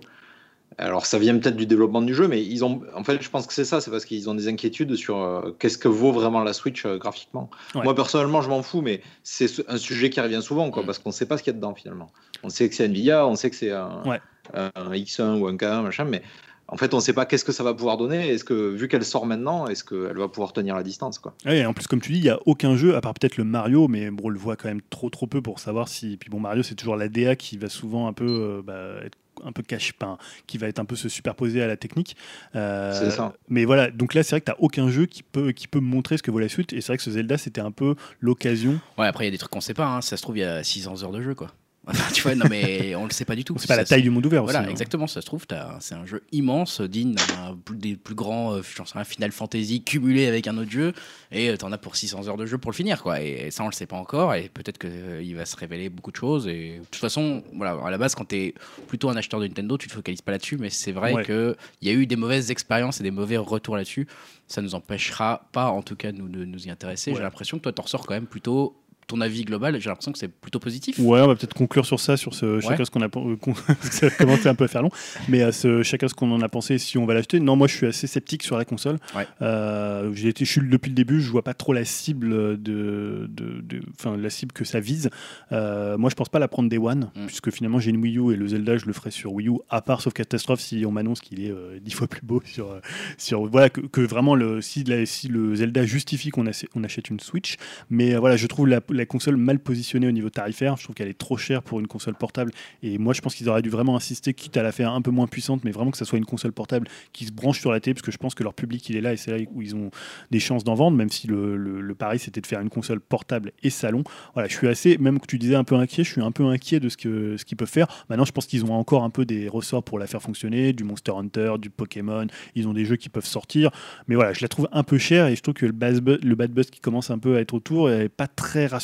Alors ça vient peut-être du développement du jeu, mais ils ont, en fait, je pense que c'est ça, c'est parce qu'ils ont des inquiétudes sur euh, qu'est-ce que vaut vraiment la Switch euh, graphiquement. Ouais. Moi personnellement, je m'en fous, mais c'est ce- un sujet qui revient souvent, quoi, Mm. parce qu'on ne sait pas ce qu'il y a dedans finalement. On sait que c'est Nvidia, on sait que c'est un, Ouais. Un X1 ou un K1, machin, mais en fait, on ne sait pas qu'est-ce que ça va pouvoir donner. Est-ce que, vu qu'elle sort maintenant, est-ce qu'elle va pouvoir tenir la distance, quoi? Ouais, et en plus, comme tu dis, il n'y a aucun jeu, à part peut-être le Mario, mais bon, on le voit quand même trop trop peu pour savoir si. Puis bon, Mario, c'est toujours la DA qui va souvent un peu euh, bah, être un peu cache-pain, qui va être un peu se superposer à la technique. Euh, C'est ça. Mais voilà, donc là, c'est vrai que tu n'as aucun jeu qui peut, qui peut me montrer ce que vaut la suite. Et c'est vrai que ce Zelda, c'était un peu l'occasion. Ouais, après, il y a des trucs qu'on sait pas. hein. Ça se trouve, il y a 600 heures de jeu, quoi. Enfin, tu vois, non, mais on le sait pas du tout. <laughs> C'est pas la taille du monde ouvert Voilà, aussi. hein. exactement, ça se trouve, c'est un jeu immense, digne d'un des plus grands, euh, j'en sais rien, Final Fantasy cumulé avec un autre jeu, et euh, t'en as pour 600 heures de jeu pour le finir, quoi. Et, ça, on le sait pas encore, et peut-être qu'il va se révéler beaucoup de choses. Et de toute façon, voilà, à la base, quand t'es plutôt un acheteur de Nintendo, tu te focalises pas là-dessus, mais c'est vrai Ouais. que qu'il y a eu des mauvaises expériences et des mauvais retours là-dessus. Ça nous empêchera pas, en tout cas, de nous, de nous y intéresser. Ouais. J'ai l'impression que toi, t'en ressors quand même plutôt ton avis global, j'ai l'impression que c'est plutôt positif. Ouais, on va peut-être conclure sur ça, sur ce chacun ce qu'on a euh, <laughs> ça commence un peu à faire long, mais à ce chacun ce qu'on en a pensé, si on va l'acheter. Non, moi je suis assez sceptique sur la console. Euh, j'ai été, je suis depuis le début, je vois pas trop la cible de, de, enfin la cible que ça vise. Euh, moi je pense pas la prendre des One, mm. puisque finalement j'ai une Wii U et le Zelda je le ferai sur Wii U, à part sauf catastrophe si on m'annonce qu'il est dix fois plus beau <laughs> sur, sur voilà que, vraiment le si, si le Zelda justifie qu'on on achète une Switch, mais voilà je trouve la la console mal positionnée au niveau tarifaire. Je trouve qu'elle est trop chère pour une console portable. Et moi, je pense qu'ils auraient dû vraiment insister, quitte à la faire un peu moins puissante, mais vraiment que ça soit une console portable qui se branche sur la télé, parce que je pense que leur public, il est là et c'est là où ils ont des chances d'en vendre, même si le, pari, c'était de faire une console portable et salon. Voilà, je suis assez, même que tu disais un peu inquiet, je suis un peu inquiet de ce qu'ils ce qu'ils peuvent faire. Maintenant, je pense qu'ils ont encore un peu des ressorts pour la faire fonctionner, du Monster Hunter, du Pokémon. Ils ont des jeux qui peuvent sortir. Mais voilà, je la trouve un peu chère et je trouve que le, le bad buzz qui commence un peu à être autour n'est pas très rassurant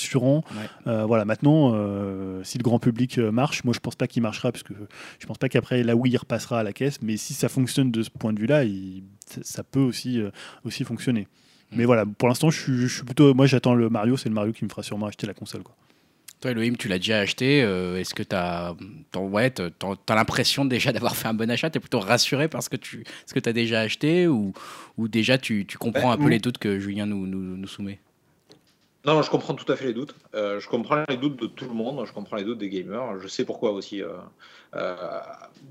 euh, voilà, maintenant, euh, si le grand public euh, marche, moi je pense pas qu'il marchera, parce que je pense pas qu'après la Wii il repassera à la caisse, mais si ça fonctionne de ce point de vue-là, ça peut aussi, aussi fonctionner. Mm. Mais voilà, pour l'instant, je, suis plutôt. Moi, j'attends le Mario, c'est le Mario qui me fera sûrement acheter la console. Quoi. Toi, Elohim, tu l'as déjà acheté. Est-ce que tu as, ouais, as, l'impression déjà d'avoir fait un bon achat? Tu es plutôt rassuré parce que tu ce que as déjà acheté ou, ou déjà tu, tu comprends ben, un peu les doutes que Julien nous, nous, nous soumet? Non, je comprends tout à fait les doutes. Euh, je comprends les doutes de tout le monde. Je comprends les doutes des gamers. Je sais pourquoi aussi. Euh, euh,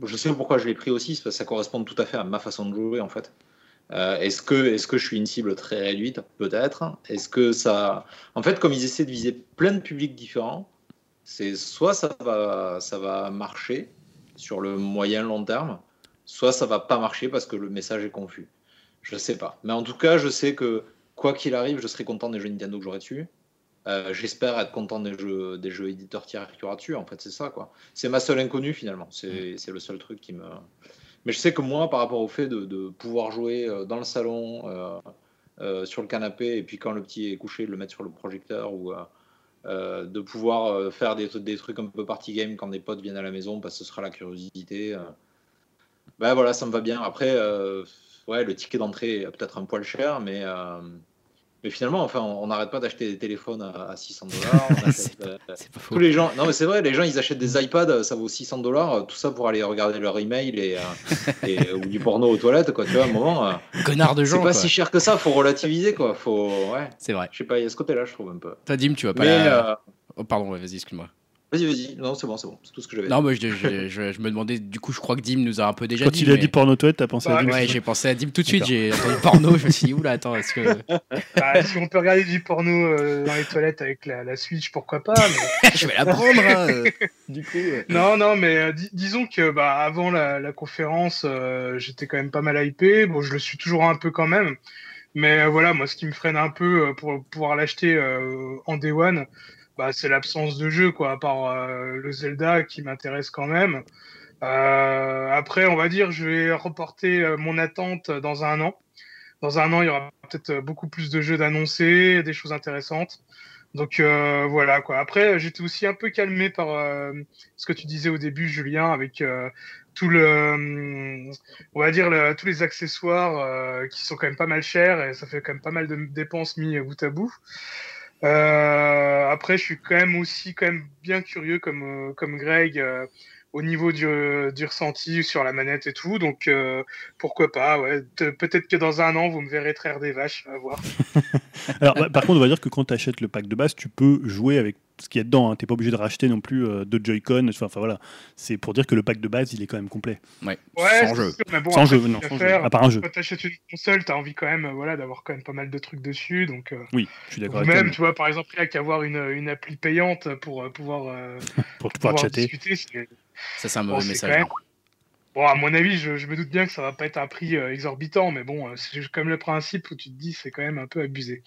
je sais pourquoi je l'ai pris aussi, parce que ça correspond tout à fait à ma façon de jouer en fait. est-ce que, est-ce que je suis une cible très réduite? Peut-être. Est-ce que ça, en fait, comme ils essaient de viser plein de publics différents, c'est soit ça va, ça va marcher sur le moyen long terme, soit ça va pas marcher parce que le message est confus. Je sais pas. Mais en tout cas, je sais que quoi qu'il arrive, je serai content des jeux Nintendo que j'aurai dessus. Euh, j'espère être content des jeux, des jeux éditeurs tiers qu'il y aura dessus. En fait, c'est ça, quoi. C'est ma seule inconnue, finalement. C'est mm. le seul truc qui me. Mais je sais que moi, par rapport au fait de, pouvoir jouer euh, dans le salon, euh, sur le canapé, et puis quand le petit est couché, le mettre sur le projecteur, ou de pouvoir faire des, des, trucs un peu party game quand des potes viennent à la maison, parce que ce sera la curiosité. Ben voilà, ça me va bien. Après, ouais, le ticket d'entrée est peut-être un poil cher, mais mais finalement, enfin, on n'arrête pas d'acheter des téléphones à, 600 <laughs> dollars. Euh, tous les gens, non mais c'est vrai, les gens ils achètent des iPads, ça vaut 600 dollars, euh, tout ça pour aller regarder leur email et, euh, et ou du porno aux toilettes, quoi. Tu vois, à un moment. Connard de gens. C'est pas si cher que ça, faut relativiser, quoi. Faut, ouais. C'est vrai. Je sais pas, il y a ce côté-là, je trouve un peu. Toi, Dim, tu vas pas. Mais, oh, pardon, vas-y, excuse-moi. Vas-y, vas-y. Non, c'est bon, c'est bon. C'est tout ce que j'avais. Non, mais je, je, me demandais, du coup, je crois que Dim nous a un peu déjà Quand dit. Quand il a dit porno toilette, t'as pensé à Dim Ouais, j'ai pensé à Dim tout de suite. J'ai entendu porno. Je me suis dit, oula, attends, est-ce que. Bah, si on peut regarder du porno euh, dans les toilettes avec la, la Switch, pourquoi pas <laughs> Je vais la prendre. Hein, euh, <laughs> du coup. Non, non, mais euh, disons que bah, avant la, la conférence, j'étais quand même pas mal hypé. Bon, je le suis toujours un peu quand même. Mais voilà, moi, ce qui me freine un peu pour pouvoir l'acheter en Day One, bah, c'est l'absence de jeu, quoi, à part euh, le Zelda qui m'intéresse quand même. Euh, après, on va dire, je vais reporter euh, mon attente dans un an. Dans un an, il y aura peut-être beaucoup plus de jeux d'annoncer, des choses intéressantes. Donc voilà quoi. Après, j'étais aussi un peu calmé par ce que tu disais au début, Julien, avec tout le, on va dire tous les accessoires qui sont quand même pas mal chers et ça fait quand même pas mal de dépenses mis bout à bout. Euh, après, je suis quand même aussi quand même bien curieux comme, euh, comme Greg euh, au niveau du, du, ressenti sur la manette et tout. Donc pourquoi pas, ouais. Peut-être que dans un an, vous me verrez traire des vaches, à voir. <laughs> Alors, bah, par contre, on va dire que quand tu achètes le pack de base, tu peux jouer avec ce qu'il y a dedans. Hein. Tu n'es pas obligé de racheter non plus euh, de Joy-Con. Enfin, voilà. C'est pour dire que le pack de base, il est quand même complet. Ouais, sans jeu. sans jeu, non, sans jeu. À part un jeu. Quand tu achètes une console, tu as envie quand même euh, voilà, d'avoir quand même pas mal de trucs dessus. Donc, euh, oui, je suis d'accord avec Même, tu vois, par exemple, il y a qu'avoir une, une, appli payante pour pouvoir, <laughs> pour pouvoir, chatter. Discuter, ça, c'est un mauvais message. Bon, à mon avis, je, je, me doute bien que ça va pas être un prix exorbitant, mais bon, c'est comme le principe où tu te dis c'est quand même un peu abusé.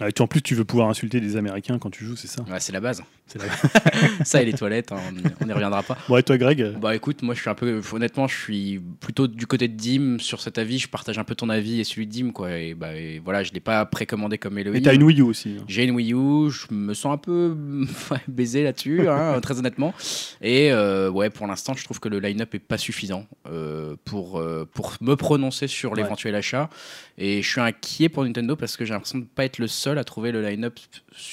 Ah, en plus, tu veux pouvoir insulter des Américains quand tu joues, c'est ça ouais, C'est la base. <laughs> ça et les toilettes, hein, on n'y reviendra pas. Bon, et toi, Greg? Bah écoute, moi je suis un peu. Honnêtement, je suis plutôt du côté de Dim sur cet avis. Je partage un peu ton avis et celui de Dim, quoi. Et, bah, voilà, je ne l'ai pas précommandé comme Elohim. Et t'as une Wii U aussi. Hein. J'ai une Wii U, je me sens un peu <laughs> baisé là-dessus, hein, <laughs> très honnêtement. Et euh, ouais, pour l'instant, je trouve que le line-up est pas suffisant euh, pour, euh, pour me prononcer sur l'éventuel achat. Et je suis inquiet pour Nintendo parce que j'ai l'impression de ne pas être le seul à trouver le line-up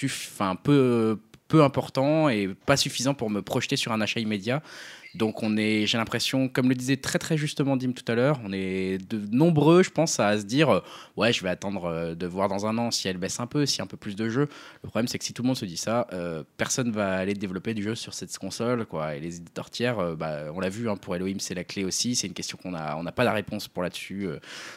enfin, peu, peu important et pas suffisant pour me projeter sur un achat immédiat. Donc on est, j'ai l'impression, comme le disait très très justement Dim tout à l'heure, on est nombreux, je pense, à se dire, euh, ouais, je vais attendre euh, de voir dans un an si elle baisse un peu, si un peu plus de jeux. Le problème, c'est que si tout le monde se dit ça, euh, personne va aller développer du jeu sur cette console. Et les éditeurs tiers, euh, bah, on l'a vu, hein, pour Elohim, c'est la clé aussi. C'est une question qu'on a, on n'a pas la réponse pour là-dessus,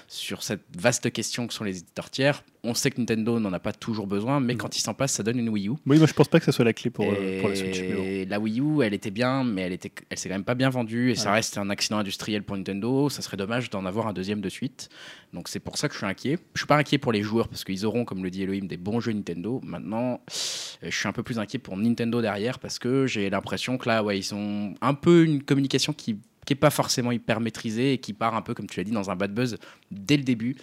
sur cette vaste question que sont les éditeurs tiers. On sait que Nintendo n'en a pas toujours besoin, mais Non. quand il s'en passe, ça donne une Wii U. Oui, moi je pense pas que ça soit la clé pour, euh, pour la Switch. mais bon. Et la Wii U, elle était bien, mais elle, était, elle s'est quand même pas bien vendue. Et ça reste un accident industriel pour Nintendo. Ça serait dommage d'en avoir un deuxième de suite. Donc c'est pour ça que je suis inquiet. Je suis pas inquiet pour les joueurs parce qu'ils auront, comme le dit Elohim, des bons jeux Nintendo. Maintenant, euh, je suis un peu plus inquiet pour Nintendo derrière parce que j'ai l'impression que là, ouais, ils ont un peu une communication qui qui est pas forcément hyper maîtrisée et qui part un peu, comme tu l'as dit, dans un bad buzz dès le début.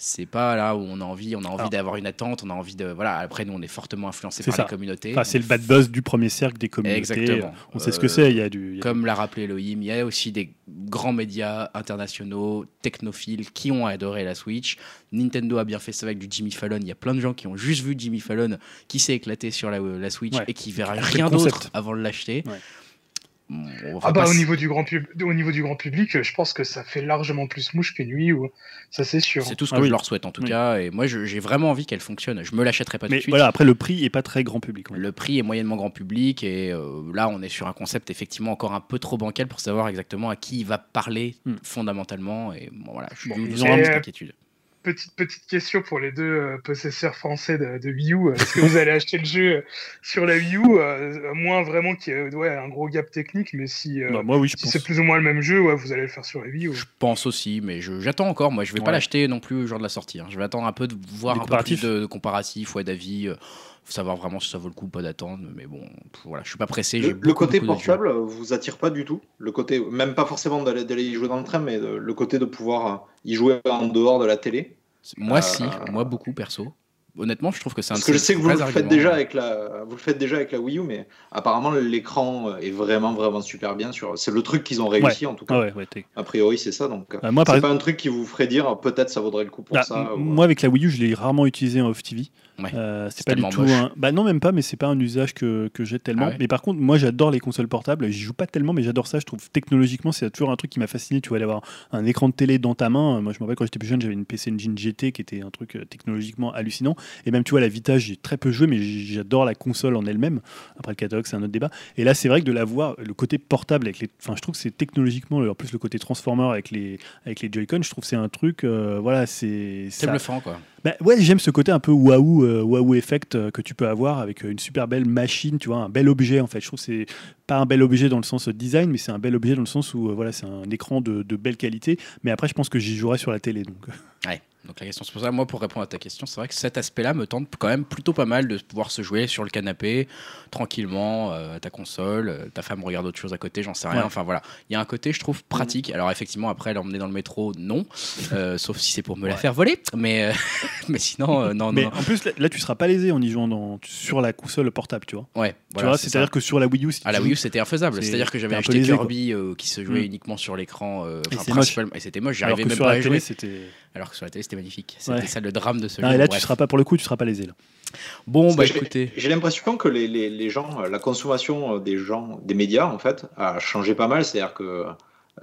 C'est pas là où on a envie, on a envie d'avoir une attente, on a envie de voilà. Après nous, on est fortement influencé par ça. les communautés. Enfin, c'est le bad buzz du premier cercle des communautés. Exactement. On sait ce que c'est. Il y a du. il y a Comme l'a rappelé Elohim, il y a aussi des grands médias internationaux, technophiles, qui ont adoré la Switch. Nintendo a bien fait ça avec du Jimmy Fallon. Il y a plein de gens qui ont juste vu Jimmy Fallon qui s'est éclaté sur la, la Switch Ouais. et qui verra rien d'autre avant de l'acheter. Ouais. Ah bah au niveau du grand pub... au niveau du grand public, je pense que ça fait largement plus mouche qu'une Wii U. Ça c'est sûr. C'est tout ce que Ah oui. je leur souhaite en tout Oui. cas. Et moi, j'ai vraiment envie qu'elle fonctionne. Je me l'achèterai pas tout Mais de suite. voilà, après le prix est pas très grand public. ouais. Le prix est moyennement grand public et euh, là on est sur un concept effectivement encore un peu trop bancal pour savoir exactement à qui il va parler Hmm. fondamentalement et bon, voilà je suis Bon, un- petite inquiétude. Petite petite question pour les deux euh, possesseurs français de, de Wii U. Est-ce que vous allez acheter le jeu euh, sur la Wii U, euh, moins vraiment qu'il y ait ouais, un gros gap technique, mais si, euh, Bah, moi, oui, je si pense. c'est plus ou moins le même jeu, ouais, vous allez le faire sur la Wii U. Je pense aussi mais j'attends encore moi je vais pas l'acheter non plus au jour de la sortie hein. je vais attendre un peu de voir Des un peu plus de, de comparatifs ouais d'avis euh, faut savoir vraiment si ça vaut le coup ou pas d'attendre mais bon voilà je suis pas pressé Le, côté portable euh, vous attire pas du tout. Le côté, même pas forcément d'aller d'aller y jouer dans le train, mais de- le côté de pouvoir euh, y jouer en dehors de la télé. moi Euh, si moi beaucoup perso honnêtement je trouve que c'est un Parce que je sais que vous le faites déjà avec la, vous le faites déjà avec la Wii U, mais apparemment l'écran euh, est vraiment vraiment super bien sur. C'est le truc qu'ils ont réussi en tout cas. Ah ouais, ouais, t'es- A priori c'est ça donc. euh, par c'est pas un truc qui vous ferait dire peut-être ça vaudrait le coup pour Ah, ça. m- ou- Moi, avec la Wii U, je l'ai rarement utilisé en off TV. Ouais. Euh, c'est pas du tout moche. un. Bah non, même pas, mais c'est pas un usage que, que j'ai tellement. Ah ouais Mais par contre, moi, j'adore les consoles portables. J'y joue pas tellement, mais j'adore ça. Je trouve technologiquement, c'est toujours un truc qui m'a fasciné. Tu vois, d'avoir un écran de télé dans ta main. Moi, je me rappelle quand j'étais plus jeune, j'avais une PC Engine GT qui était un truc euh, technologiquement hallucinant. Et même, tu vois, la Vita, j'ai très peu joué, mais j'adore la console en elle-même. Après le catalogue, c'est un autre débat. Et là, c'est vrai que de la voir, le côté portable avec les. Enfin, je trouve que c'est technologiquement, en plus, le côté Transformer avec les, avec les Joy-Con, je trouve que c'est un truc. euh, voilà, c'est. c'est bluffant quoi bah, ouais, j'aime ce côté un peu waouh, euh, waouh effect euh, que tu peux avoir avec euh, une super belle machine, tu vois, un bel objet en fait. Je trouve que c'est pas un bel objet dans le sens design, mais c'est un bel objet dans le sens où voilà, c'est un écran de, belle qualité. Mais après, je pense que j'y jouerai sur la télé. Donc. Donc la question c'est pour ça. Moi, pour répondre à ta question, c'est vrai que cet aspect-là me tente quand même plutôt pas mal de pouvoir se jouer sur le canapé tranquillement, euh, à ta console, euh, ta femme regarde autre chose à côté, j'en sais rien. Ouais. Enfin voilà, il y a un côté je trouve pratique. Alors effectivement après l'emmener dans le métro, non, <laughs> Euh, sauf si c'est pour me la faire voler. Mais <laughs> mais sinon non mais non. en plus, là, là, tu seras pas lésé en y jouant dans, sur la console portable, tu vois. Ouais. tu Voilà, c'est-à-dire que sur la Wii U, si À tu la Wii U, c'était infaisable. c'est- C'est-à-dire que j'avais acheté lésé. Kirby qui se jouait Mm. uniquement sur l'écran, Et enfin, c'est moche. principalement- et c'était moche. alors J'arrivais même sur pas la à jouer. Alors que sur la télé, c'était magnifique. C'était Ouais. ça le drame de ce Non, jeu. et là, Bref. tu seras pas pour le coup, tu seras pas lésé. Là. Bon, bah écoutez. J'ai l'impression que les, les, les gens, euh, la consommation euh, des gens, des médias en fait, a changé pas mal. C'est-à-dire que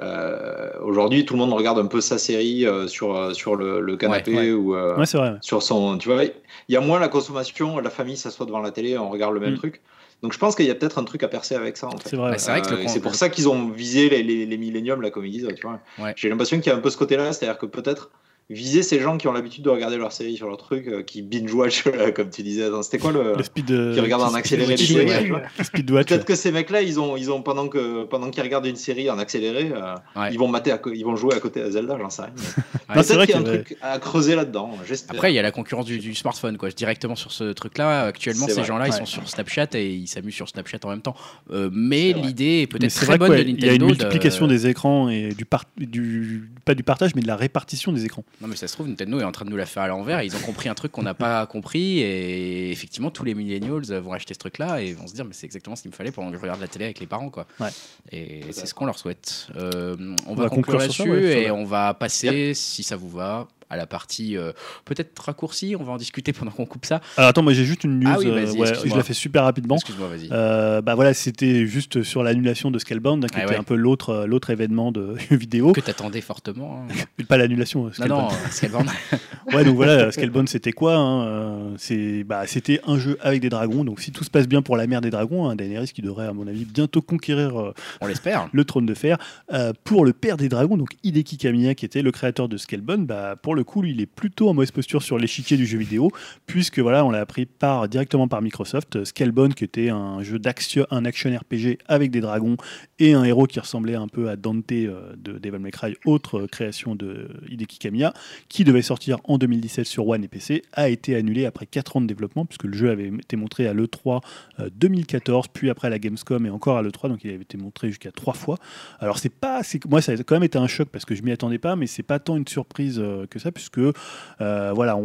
euh, aujourd'hui, tout le monde regarde un peu sa série euh, sur, euh, sur le, le canapé ouais. ou euh, Ouais, c'est vrai. ouais. sur son. Tu vois, il y a moins la consommation, la famille s'assoit devant la télé, on regarde le même Mm. truc. Donc je pense qu'il y a peut-être un truc à percer avec ça en fait. C'est vrai. Bah, ouais. c'est Euh, pour ça qu'ils ont visé les, les, les milléniums, là, comme ils disent. Tu vois. Ouais. J'ai l'impression qu'il y a un peu ce côté-là, c'est-à-dire que peut-être viser ces gens qui ont l'habitude de regarder leur série sur leur truc, euh, qui binge-watch, <laughs> euh, comme tu disais. Attends, C'était quoi le. Le speed. euh, qui regardent en accéléré les séries, ouais, speed watch. Peut-être que ces mecs-là, ils ont, ils ont pendant que pendant qu'ils regardent une série en accéléré, euh, Ouais. ils vont mater, à ils vont jouer à côté à Zelda, j'en sais rien. <laughs> Ouais, Non, c'est Peut-être vrai qu'il y a un truc à creuser là-dedans. j'espère. Après, il y a la concurrence du, du smartphone, quoi. Directement sur ce truc-là. Actuellement, ces gens-là, ils ouais. sont sur Snapchat et ils s'amusent sur Snapchat en même temps. Euh, mais l'idée est Mais peut-être très vrai bonne de ouais, Nintendo. Il y a une multiplication des écrans et du, par- du pas du partage, mais de la répartition des écrans. Non, mais ça se trouve, Nintendo est en train de nous la faire à l'envers. Ils ont compris un truc qu'on n'a pas <laughs> compris. Et effectivement, tous les millennials vont acheter ce truc-là et vont se dire, mais c'est exactement ce qu'il me fallait pendant que je regarde la télé avec les parents, quoi. Ouais. Et c'est ce qu'on leur souhite. Euh, on, On va, va conclure là-dessus ouais, et on va passer, si ça vous va, à la partie euh, peut-être raccourcie. On va en discuter pendant qu'on coupe ça. Alors attends, moi j'ai juste une news. Ah oui, euh, ouais, je la fais super rapidement. Excuse-moi, vas-y. Euh, bah voilà, c'était juste sur l'annulation de Scalebound, hein, qui Ah était ouais. un peu l'autre l'autre événement de <laughs> vidéo. que t'attendais fortement. hein. <laughs> Pas l'annulation. euh, non, Scalebound. non, Scalebound. <laughs> Ouais, donc voilà, Scalebound c'était quoi hein, C'est bah, c'était un jeu avec des dragons. Donc si tout se passe bien pour la mère des dragons, hein, Daenerys qui devrait à mon avis bientôt conquérir on l'espère. le trône de fer. Pour le père des dragons, donc Hideki Kamiya, qui était le créateur de Scalebound, bah, pour le coup, il est plutôt en mauvaise posture sur l'échiquier du jeu vidéo, puisque voilà, on l'a appris par, directement par Microsoft. Euh, Scalebound, qui était un jeu d'action, un action RPG avec des dragons et un héros qui ressemblait un peu à Dante euh, de Devil May Cry, autre euh, création de Hideki Kamiya, qui devait sortir en 2017 sur One et PC, a été annulé après 4 ans de développement, puisque le jeu avait été montré à l'E3 euh, 2014, puis après à la Gamescom et encore à l'E3, donc il avait été montré jusqu'à 3 fois. Alors c'est pas, moi ça a quand même été un choc parce que je m'y attendais pas, mais c'est pas tant une surprise euh, que ça puisque euh, voilà,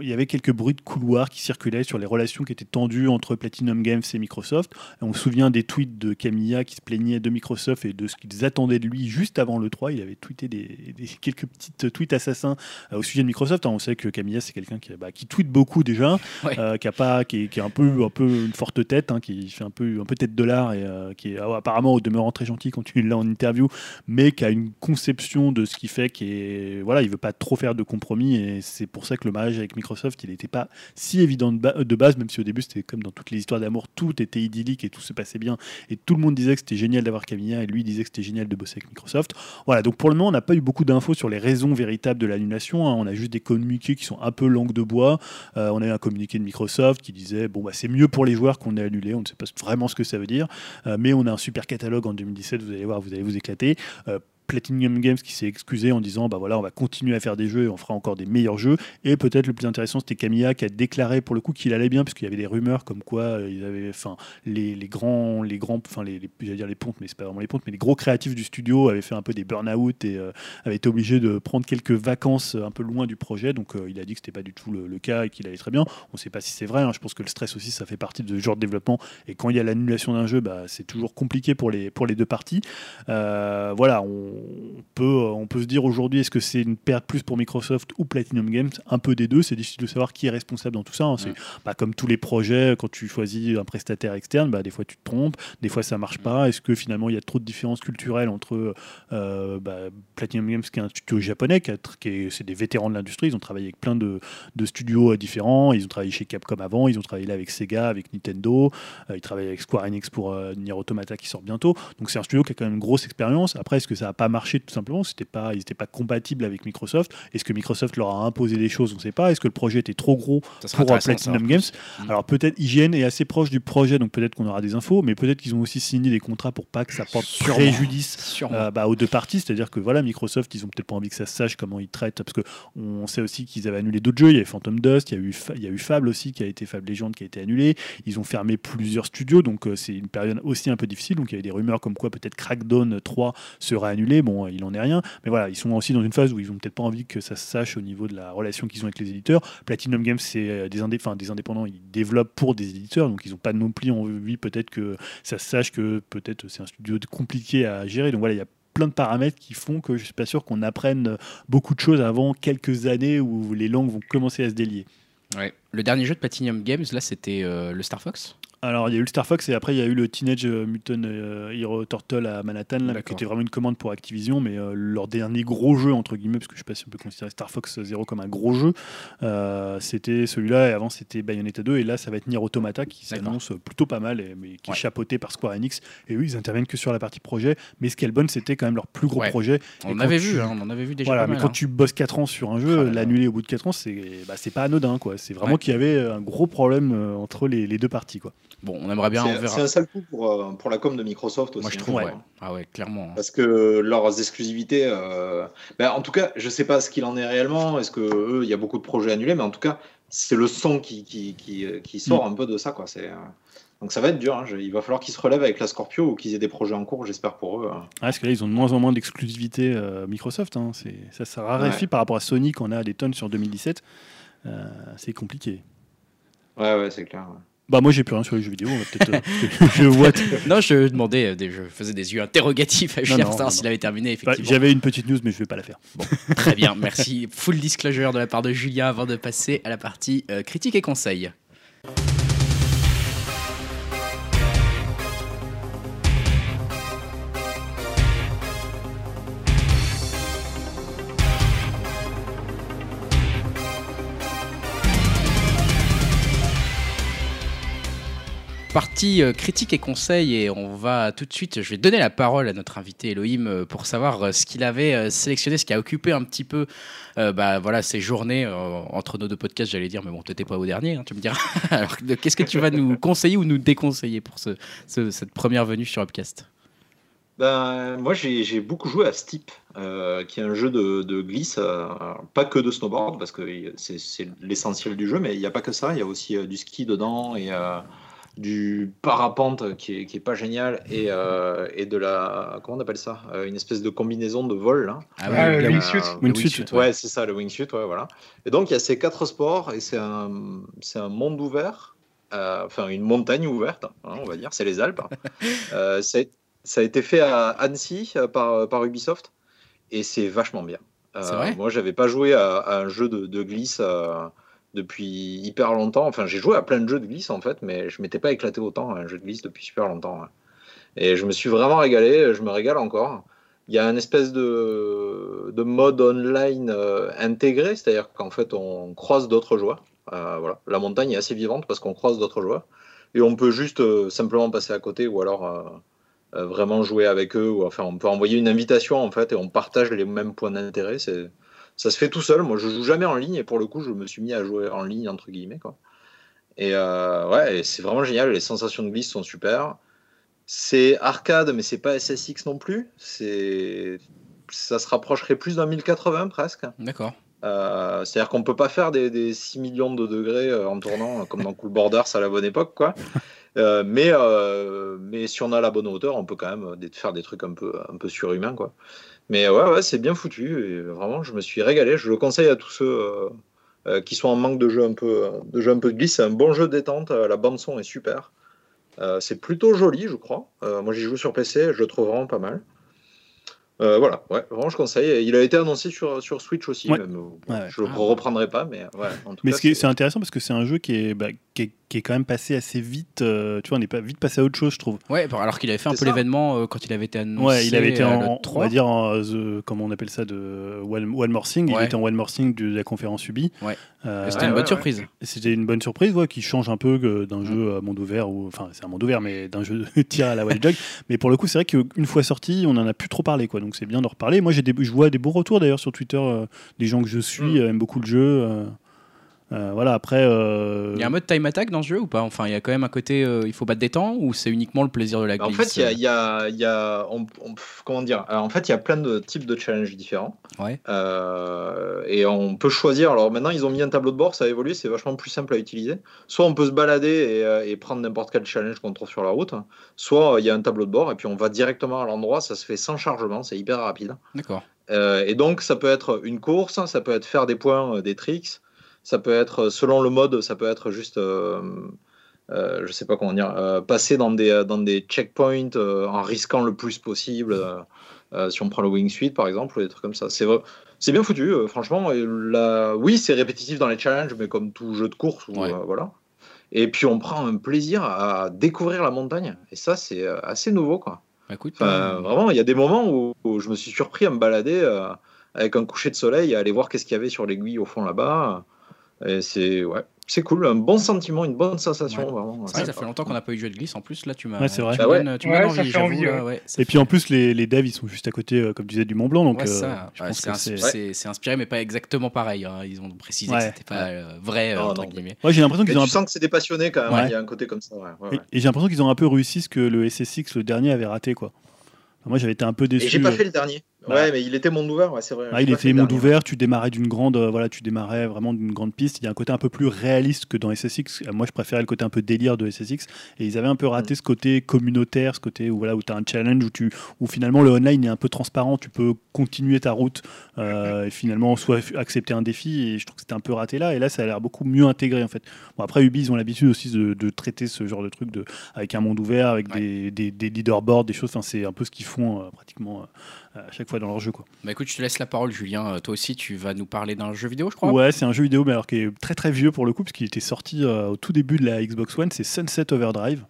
il y avait quelques bruits de couloir qui circulaient sur les relations qui étaient tendues entre Platinum Games et Microsoft. On se souvient des tweets de Camilla qui se plaignait de Microsoft et de ce qu'ils attendaient de lui juste avant le 3. Il avait tweeté des, des- quelques petites tweets assassins euh, au sujet de Microsoft. hein. On sait que Camilla c'est quelqu'un qui, bah, qui beaucoup déjà, Ouais. euh, qui a pas, qui est, qui est un peu, un peu une forte tête, hein, qui fait un peu, un peu tête de l'art et euh, qui est ah, apparemment au demeurant très gentil quand tu l'as en interview, mais qui a une conception de ce qu'il fait qui est, voilà, il veut pas trop faire de compromis et c'est pour ça que le mariage avec Microsoft, il n'était pas si évident de, ba- de base, même si au début c'était comme dans toutes les histoires d'amour, tout était idyllique et tout se passait bien et tout le monde disait que c'était génial d'avoir Camilla et lui disait que c'était génial de bosser avec Microsoft. Voilà, donc pour le moment, on n'a pas eu beaucoup d'infos sur les raisons véritables de l'annulation. hein. On a juste des communiqués qui sont un peu langue de bois. Euh, on a eu un communiqué de Microsoft qui disait bon bah c'est mieux pour les joueurs qu'on ait annulé. On ne sait pas vraiment ce que ça veut dire, Euh, mais on a un super catalogue en 2017. Vous allez voir, vous allez vous éclater. Euh, Platinum Games qui s'est excusé en disant bah voilà on va continuer à faire des jeux et on fera encore des meilleurs jeux. Et peut-être le plus intéressant c'était Camilla qui a déclaré pour le coup qu'il allait bien puisqu'il y avait des rumeurs comme quoi euh, ils avaient enfin les, les grands les grands enfin les, les dire les pontes mais c'est pas vraiment les pontes mais les gros créatifs du studio avaient fait un peu des burn-out et euh, avaient été obligés de prendre quelques vacances euh, un peu loin du projet. Donc il a dit que c'était pas du tout le, cas et qu'il allait très bien. On sait pas si c'est vrai hein. je pense que le stress aussi ça fait partie de ce genre de développement. Et quand il y a l'annulation d'un jeu bah, c'est toujours compliqué pour les pour les deux parties. Voilà, on peut, on peut se dire aujourd'hui, est-ce que c'est une perte plus pour Microsoft ou Platinum Games? Un peu des deux, c'est difficile de savoir qui est responsable dans tout ça. hein. C'est Ouais. bah, comme tous les projets, quand tu choisis un prestataire externe, bah, des fois tu te trompes, des fois ça marche pas. Est-ce que finalement il y a trop de différences culturelles entre euh, bah, Platinum Games, qui est un studio japonais, qui, a qui est, c'est des vétérans de l'industrie, ils ont travaillé avec plein de, de studios euh, différents, ils ont travaillé chez Capcom avant, ils ont travaillé là avec Sega, avec Nintendo, euh, ils travaillent avec Square Enix pour euh, Nier Automata qui sort bientôt. Donc c'est un studio qui a quand même une grosse expérience. Après, est-ce que ça n'a pas marché tout simplement C'était pas, Ils n'étaient pas compatibles avec Microsoft. Est-ce que Microsoft leur a imposé des choses? On ne sait pas. Est-ce que le projet était trop gros pour Platinum. Games? Mm. Alors peut-être IGN est assez proche du projet, donc peut-être qu'on aura des infos, mais peut-être qu'ils ont aussi signé des contrats pour pas que ça porte Sûrement. préjudice Sûrement. euh, bah, aux deux parties, c'est-à-dire que voilà, Microsoft, ils ont peut-être pas envie que ça se sache comment ils traitent, parce que on sait aussi qu'ils avaient annulé d'autres jeux. Il y avait Phantom Dust, il y a eu, il y a eu Fable aussi qui a été Fable Legend qui a été annulé. Ils ont fermé plusieurs studios, donc euh, c'est une période aussi un peu difficile. Donc il y avait des rumeurs comme quoi peut-être Crackdown 3 sera annulé. Bon, il en est rien, mais voilà, ils sont aussi dans une phase où ils ont peut-être pas envie que ça se sache au niveau de la relation qu'ils ont avec les éditeurs. Platinum Games, c'est euh, des, indépendants, ils développent pour des éditeurs, donc ils n'ont pas non plus envie peut-être que ça se sache que peut-être c'est un studio compliqué à gérer. Donc voilà, il y a plein de paramètres qui font que je suis pas sûr qu'on apprenne beaucoup de choses avant quelques années où les langues vont commencer à se délier. Le dernier jeu de Platinum Games, là, c'était euh, le Star Fox? Alors, il y a eu le Star Fox et après, il y a eu le Teenage Mutant euh, Hero Turtle à Manhattan, là, qui était vraiment une commande pour Activision, mais euh, leur dernier gros jeu, entre guillemets, parce que je ne sais pas si on peut considérer Star Fox Zero comme un gros jeu, euh, c'était celui-là, et avant, c'était Bayonetta 2, et là, ça va être Nier Automata, qui s'annonce plutôt pas mal, et, mais qui Ouais. est chapeauté par Square Enix, et eux, ils interviennent que sur la partie projet, mais Scalebound, c'était quand même leur plus gros Ouais. projet. On Et en avait tu- vu, hein, on en avait vu déjà. Voilà, pas mais quand hein. tu bosses 4 ans sur un jeu, Ah l'annuler au bout de 4 ans, c'est bah, c'est pas anodin. quoi. C'est vraiment qu'il y avait un gros problème euh, entre les, les deux parties. Quoi. Bon, on aimerait bien, on C'est un sale coup pour, euh, pour la com de Microsoft aussi. Moi, je hein, trouve, Ouais. Ah ouais, clairement. hein. Parce que leurs exclusivités, euh, ben, en tout cas, je sais pas ce qu'il en est réellement. Est-ce que eux, il y a beaucoup de projets annulés, mais en tout cas, c'est le son qui, qui, qui, qui sort un peu de ça, quoi. C'est euh, donc ça va être dur. hein. Il va falloir qu'ils se relèvent avec la Scorpio ou qu'ils aient des projets en cours, j'espère pour eux. hein. Ah, parce que là, ils ont de moins en moins d'exclusivité euh, Microsoft. hein. C'est- Ça, ça raréfie par rapport à Sony, qu'on a des tonnes sur 2017. Euh, c'est compliqué. Ouais, ouais, c'est clair. ouais. Bah moi j'ai plus rien sur les jeux vidéo, on va peut-être. euh, <laughs> je vois. <laughs> Non, je demandais, euh, des- je faisais des yeux interrogatifs à Julien s'il avait terminé, Bah, effectivement. J'avais une petite news mais je vais pas la faire. <laughs> Très bien, merci. Full disclosure de la part de Julien avant de passer à la partie euh, critique et conseil. Partie euh, critique et conseil et on va tout de suite, je vais donner la parole à notre invité Elohim euh, pour savoir euh, ce qu'il avait sélectionné, ce qui a occupé un petit peu bah, voilà, ces journées entre nos deux podcasts, j'allais dire, mais bon, t'étais pas au dernier, hein, tu me diras. <laughs> Qu'est-ce que tu vas nous conseiller ou nous déconseiller pour ce, ce- cette première venue sur Upcast? Ben, moi, j'ai beaucoup joué à Steep, qui est un jeu de, glisse, pas que de snowboard, parce que c'est l'essentiel du jeu, mais il n'y a pas que ça. Il y a aussi du ski dedans et du parapente qui est, qui est pas génial et, euh, et de la. Comment on appelle ça Euh, Une espèce de combinaison de vol. Là. Ah ouais, le bien- wingsuit. le Wingsuit, ouais. Ouais, c'est ça, le wingsuit, ouais, voilà. Et donc, il y a ces quatre sports et c'est un, c'est un monde ouvert, euh, enfin, une montagne ouverte, hein, on va dire, c'est les Alpes. <laughs> Euh, ça a été fait à Annecy euh, par, par Ubisoft et c'est vachement bien. Euh, vrai? Moi, j'avais pas joué à, à un jeu de, de glisse euh, depuis hyper longtemps. Enfin, j'ai joué à plein de jeux de glisse en fait, mais je m'étais pas éclaté autant à un jeu de glisse depuis super longtemps. ouais. Et je me suis vraiment régalé, je me régale encore. Il y a une espèce de, de mode online euh, intégré, c'est-à-dire qu'en fait on croise d'autres joueurs. Voilà. La montagne est assez vivante parce qu'on croise d'autres joueurs. Et on peut juste euh, simplement passer à côté ou alors euh, vraiment jouer avec eux. Ou, enfin, on peut envoyer une invitation en fait et on partage les mêmes points d'intérêt. C'est, ça se fait tout seul. Moi je joue jamais en ligne et pour le coup je me suis mis à jouer en ligne entre guillemets. Quoi. Et euh, ouais, c'est vraiment génial. Les sensations de glisse sont super. C'est arcade, mais c'est pas SSX non plus. C'est, ça se rapprocherait plus d'un 1080 presque. D'accord. Euh, C'est-à-dire qu'on peut pas faire des, des 6 millions de degrés euh, en tournant comme dans Cool Borders à la bonne époque, quoi. <laughs> Euh, mais, euh, mais si on a la bonne hauteur, on peut quand même euh, faire des trucs un peu, un peu surhumains, quoi. Mais ouais, ouais, c'est bien foutu. Et vraiment, je me suis régalé. Je le conseille à tous ceux euh, qui sont en manque de jeux un peu, de jeux un peu de glisse. C'est un bon jeu de détente. La bande son est super. C'est plutôt joli, je crois. Moi, j'y joue sur PC. Je le trouve vraiment pas mal. Euh, voilà, ouais, vraiment, je conseille. Il a été annoncé sur, sur Switch aussi. Ouais. même. Ouais, ouais. Je le Ah. reprendrai pas, mais ouais. En tout Mais c'est- c'est intéressant parce que c'est un jeu qui est, bah, qui est, qui est quand même passé assez vite. euh, tu vois, on est pas vite passé à autre chose, je trouve. Ouais, bon, alors qu'il avait fait un peu l'événement euh, quand il avait été annoncé. Ouais, il avait été à en, on 3. va dire, en, the- comment on appelle ça, de One, one More Thing. Il Ouais. était en One More Thing de la conférence Ubi. Ouais. Euh, C'était Ouais, une bonne ouais, surprise. C'était une bonne surprise, ouais, qui change un peu d'un Mm. jeu à monde ouvert, ou enfin c'est un monde ouvert, mais d'un jeu de <laughs> tir à la Wild Jog. Mais pour le coup, c'est vrai qu'une fois sorti, on en a plus trop parlé, quoi. Donc c'est bien de reparler. Moi, j'ai des, je vois des beaux retours d'ailleurs sur Twitter, euh, des gens que je suis Mm. euh, aiment beaucoup le jeu. Euh, voilà, après. euh, Il y a un mode time attack dans ce jeu ou pas? Enfin, il y a quand même un côté, euh, il faut battre des temps ou c'est uniquement le plaisir de la Bah, En glisse fait, il y a, y a- il y a- on- on- comment dire? Alors, En fait, il y a plein de types de challenges différents. Ouais. Euh, et on peut choisir. Alors maintenant, ils ont mis un tableau de bord, ça a évolué, c'est vachement plus simple à utiliser. Soit on peut se balader et, et prendre n'importe quel challenge qu'on trouve sur la route. Soit euh, il y a un tableau de bord et puis on va directement à l'endroit. Ça se fait sans chargement, c'est hyper rapide. D'accord. Euh, et donc, ça peut être une course, ça peut être faire des points, euh, des tricks, ça peut être, euh, selon le mode, ça peut être juste, euh, euh, je sais pas comment dire, euh, passer dans des, euh, dans des checkpoints en risquant le plus possible. si on prend le wingsuit, par exemple, ou des trucs comme ça. C'est vrai- c'est bien foutu, franchement. Et la- Oui, c'est répétitif dans les challenges, mais comme tout jeu de course, Ouais. voilà. Et puis, on prend un plaisir à découvrir la montagne. Et ça, c'est assez nouveau, quoi. Bah, écoute, Enfin, vraiment, il y a des moments où, où je me suis surpris à me balader avec un coucher de soleil, à aller voir qu'est-ce qu'il y avait sur l'aiguille au fond là-bas. Et c'est ouais, c'est cool, un bon sentiment, une bonne sensation, Ouais. vraiment. vrai ça fait longtemps qu'on n'a pas eu de jeu de glisse. En plus, là, tu m'as. Ouais. Tu Bah donnes, tu Ouais, envie, là, Et fait- puis en plus, les, les devs, ils sont juste à côté, euh, comme tu disais, du Mont Blanc. Donc, Ouais, euh, c'est inspiré, mais pas exactement pareil. hein. Ils ont précisé Ouais. que c'était pas euh, vrai, euh, Non, entre non. guillemets. Ouais, j'ai l'impression qu'ils ont un tu sens que c'est des passionnés quand même, Ouais. hein, il y a un côté comme ça. Ouais, ouais, Et, ouais. et j'ai l'impression qu'ils ont un peu réussi ce que le SSX, le dernier, avait raté. Quoi. Moi, j'avais été un peu déçu. Et j'ai pas fait le dernier. Ouais, mais il était monde ouvert, ouais, c'est vrai. Ah, il était monde ouvert, tu démarrais d'une grande, euh, voilà, tu démarrais vraiment d'une grande piste. Il y a un côté un peu plus réaliste que dans SSX. Moi, je préférais le côté un peu délire de SSX. Et ils avaient un peu raté mm. ce côté communautaire, ce côté où voilà, où tu as un challenge, où, tu, où finalement le online est un peu transparent. Tu peux continuer ta route euh, et finalement soit accepter un défi. Et je trouve que c'était un peu raté là. Et là, ça a l'air beaucoup mieux intégré en fait. Bon, après, Ubi, ils ont l'habitude aussi de, de, traiter ce genre de truc de, avec un monde ouvert, avec des, des, des, leaderboards, des choses. Enfin, c'est un peu ce qu'ils font euh, pratiquement à chaque fois dans leur jeu. Quoi. Bah écoute, je te laisse la parole, Julien. Euh, toi aussi, tu vas nous parler d'un jeu vidéo, je crois. Ouais, c'est un jeu vidéo, mais alors qui est très très vieux pour le coup, parce qu'il était sorti euh, au tout début de la Xbox One. C'est Sunset Overdrive.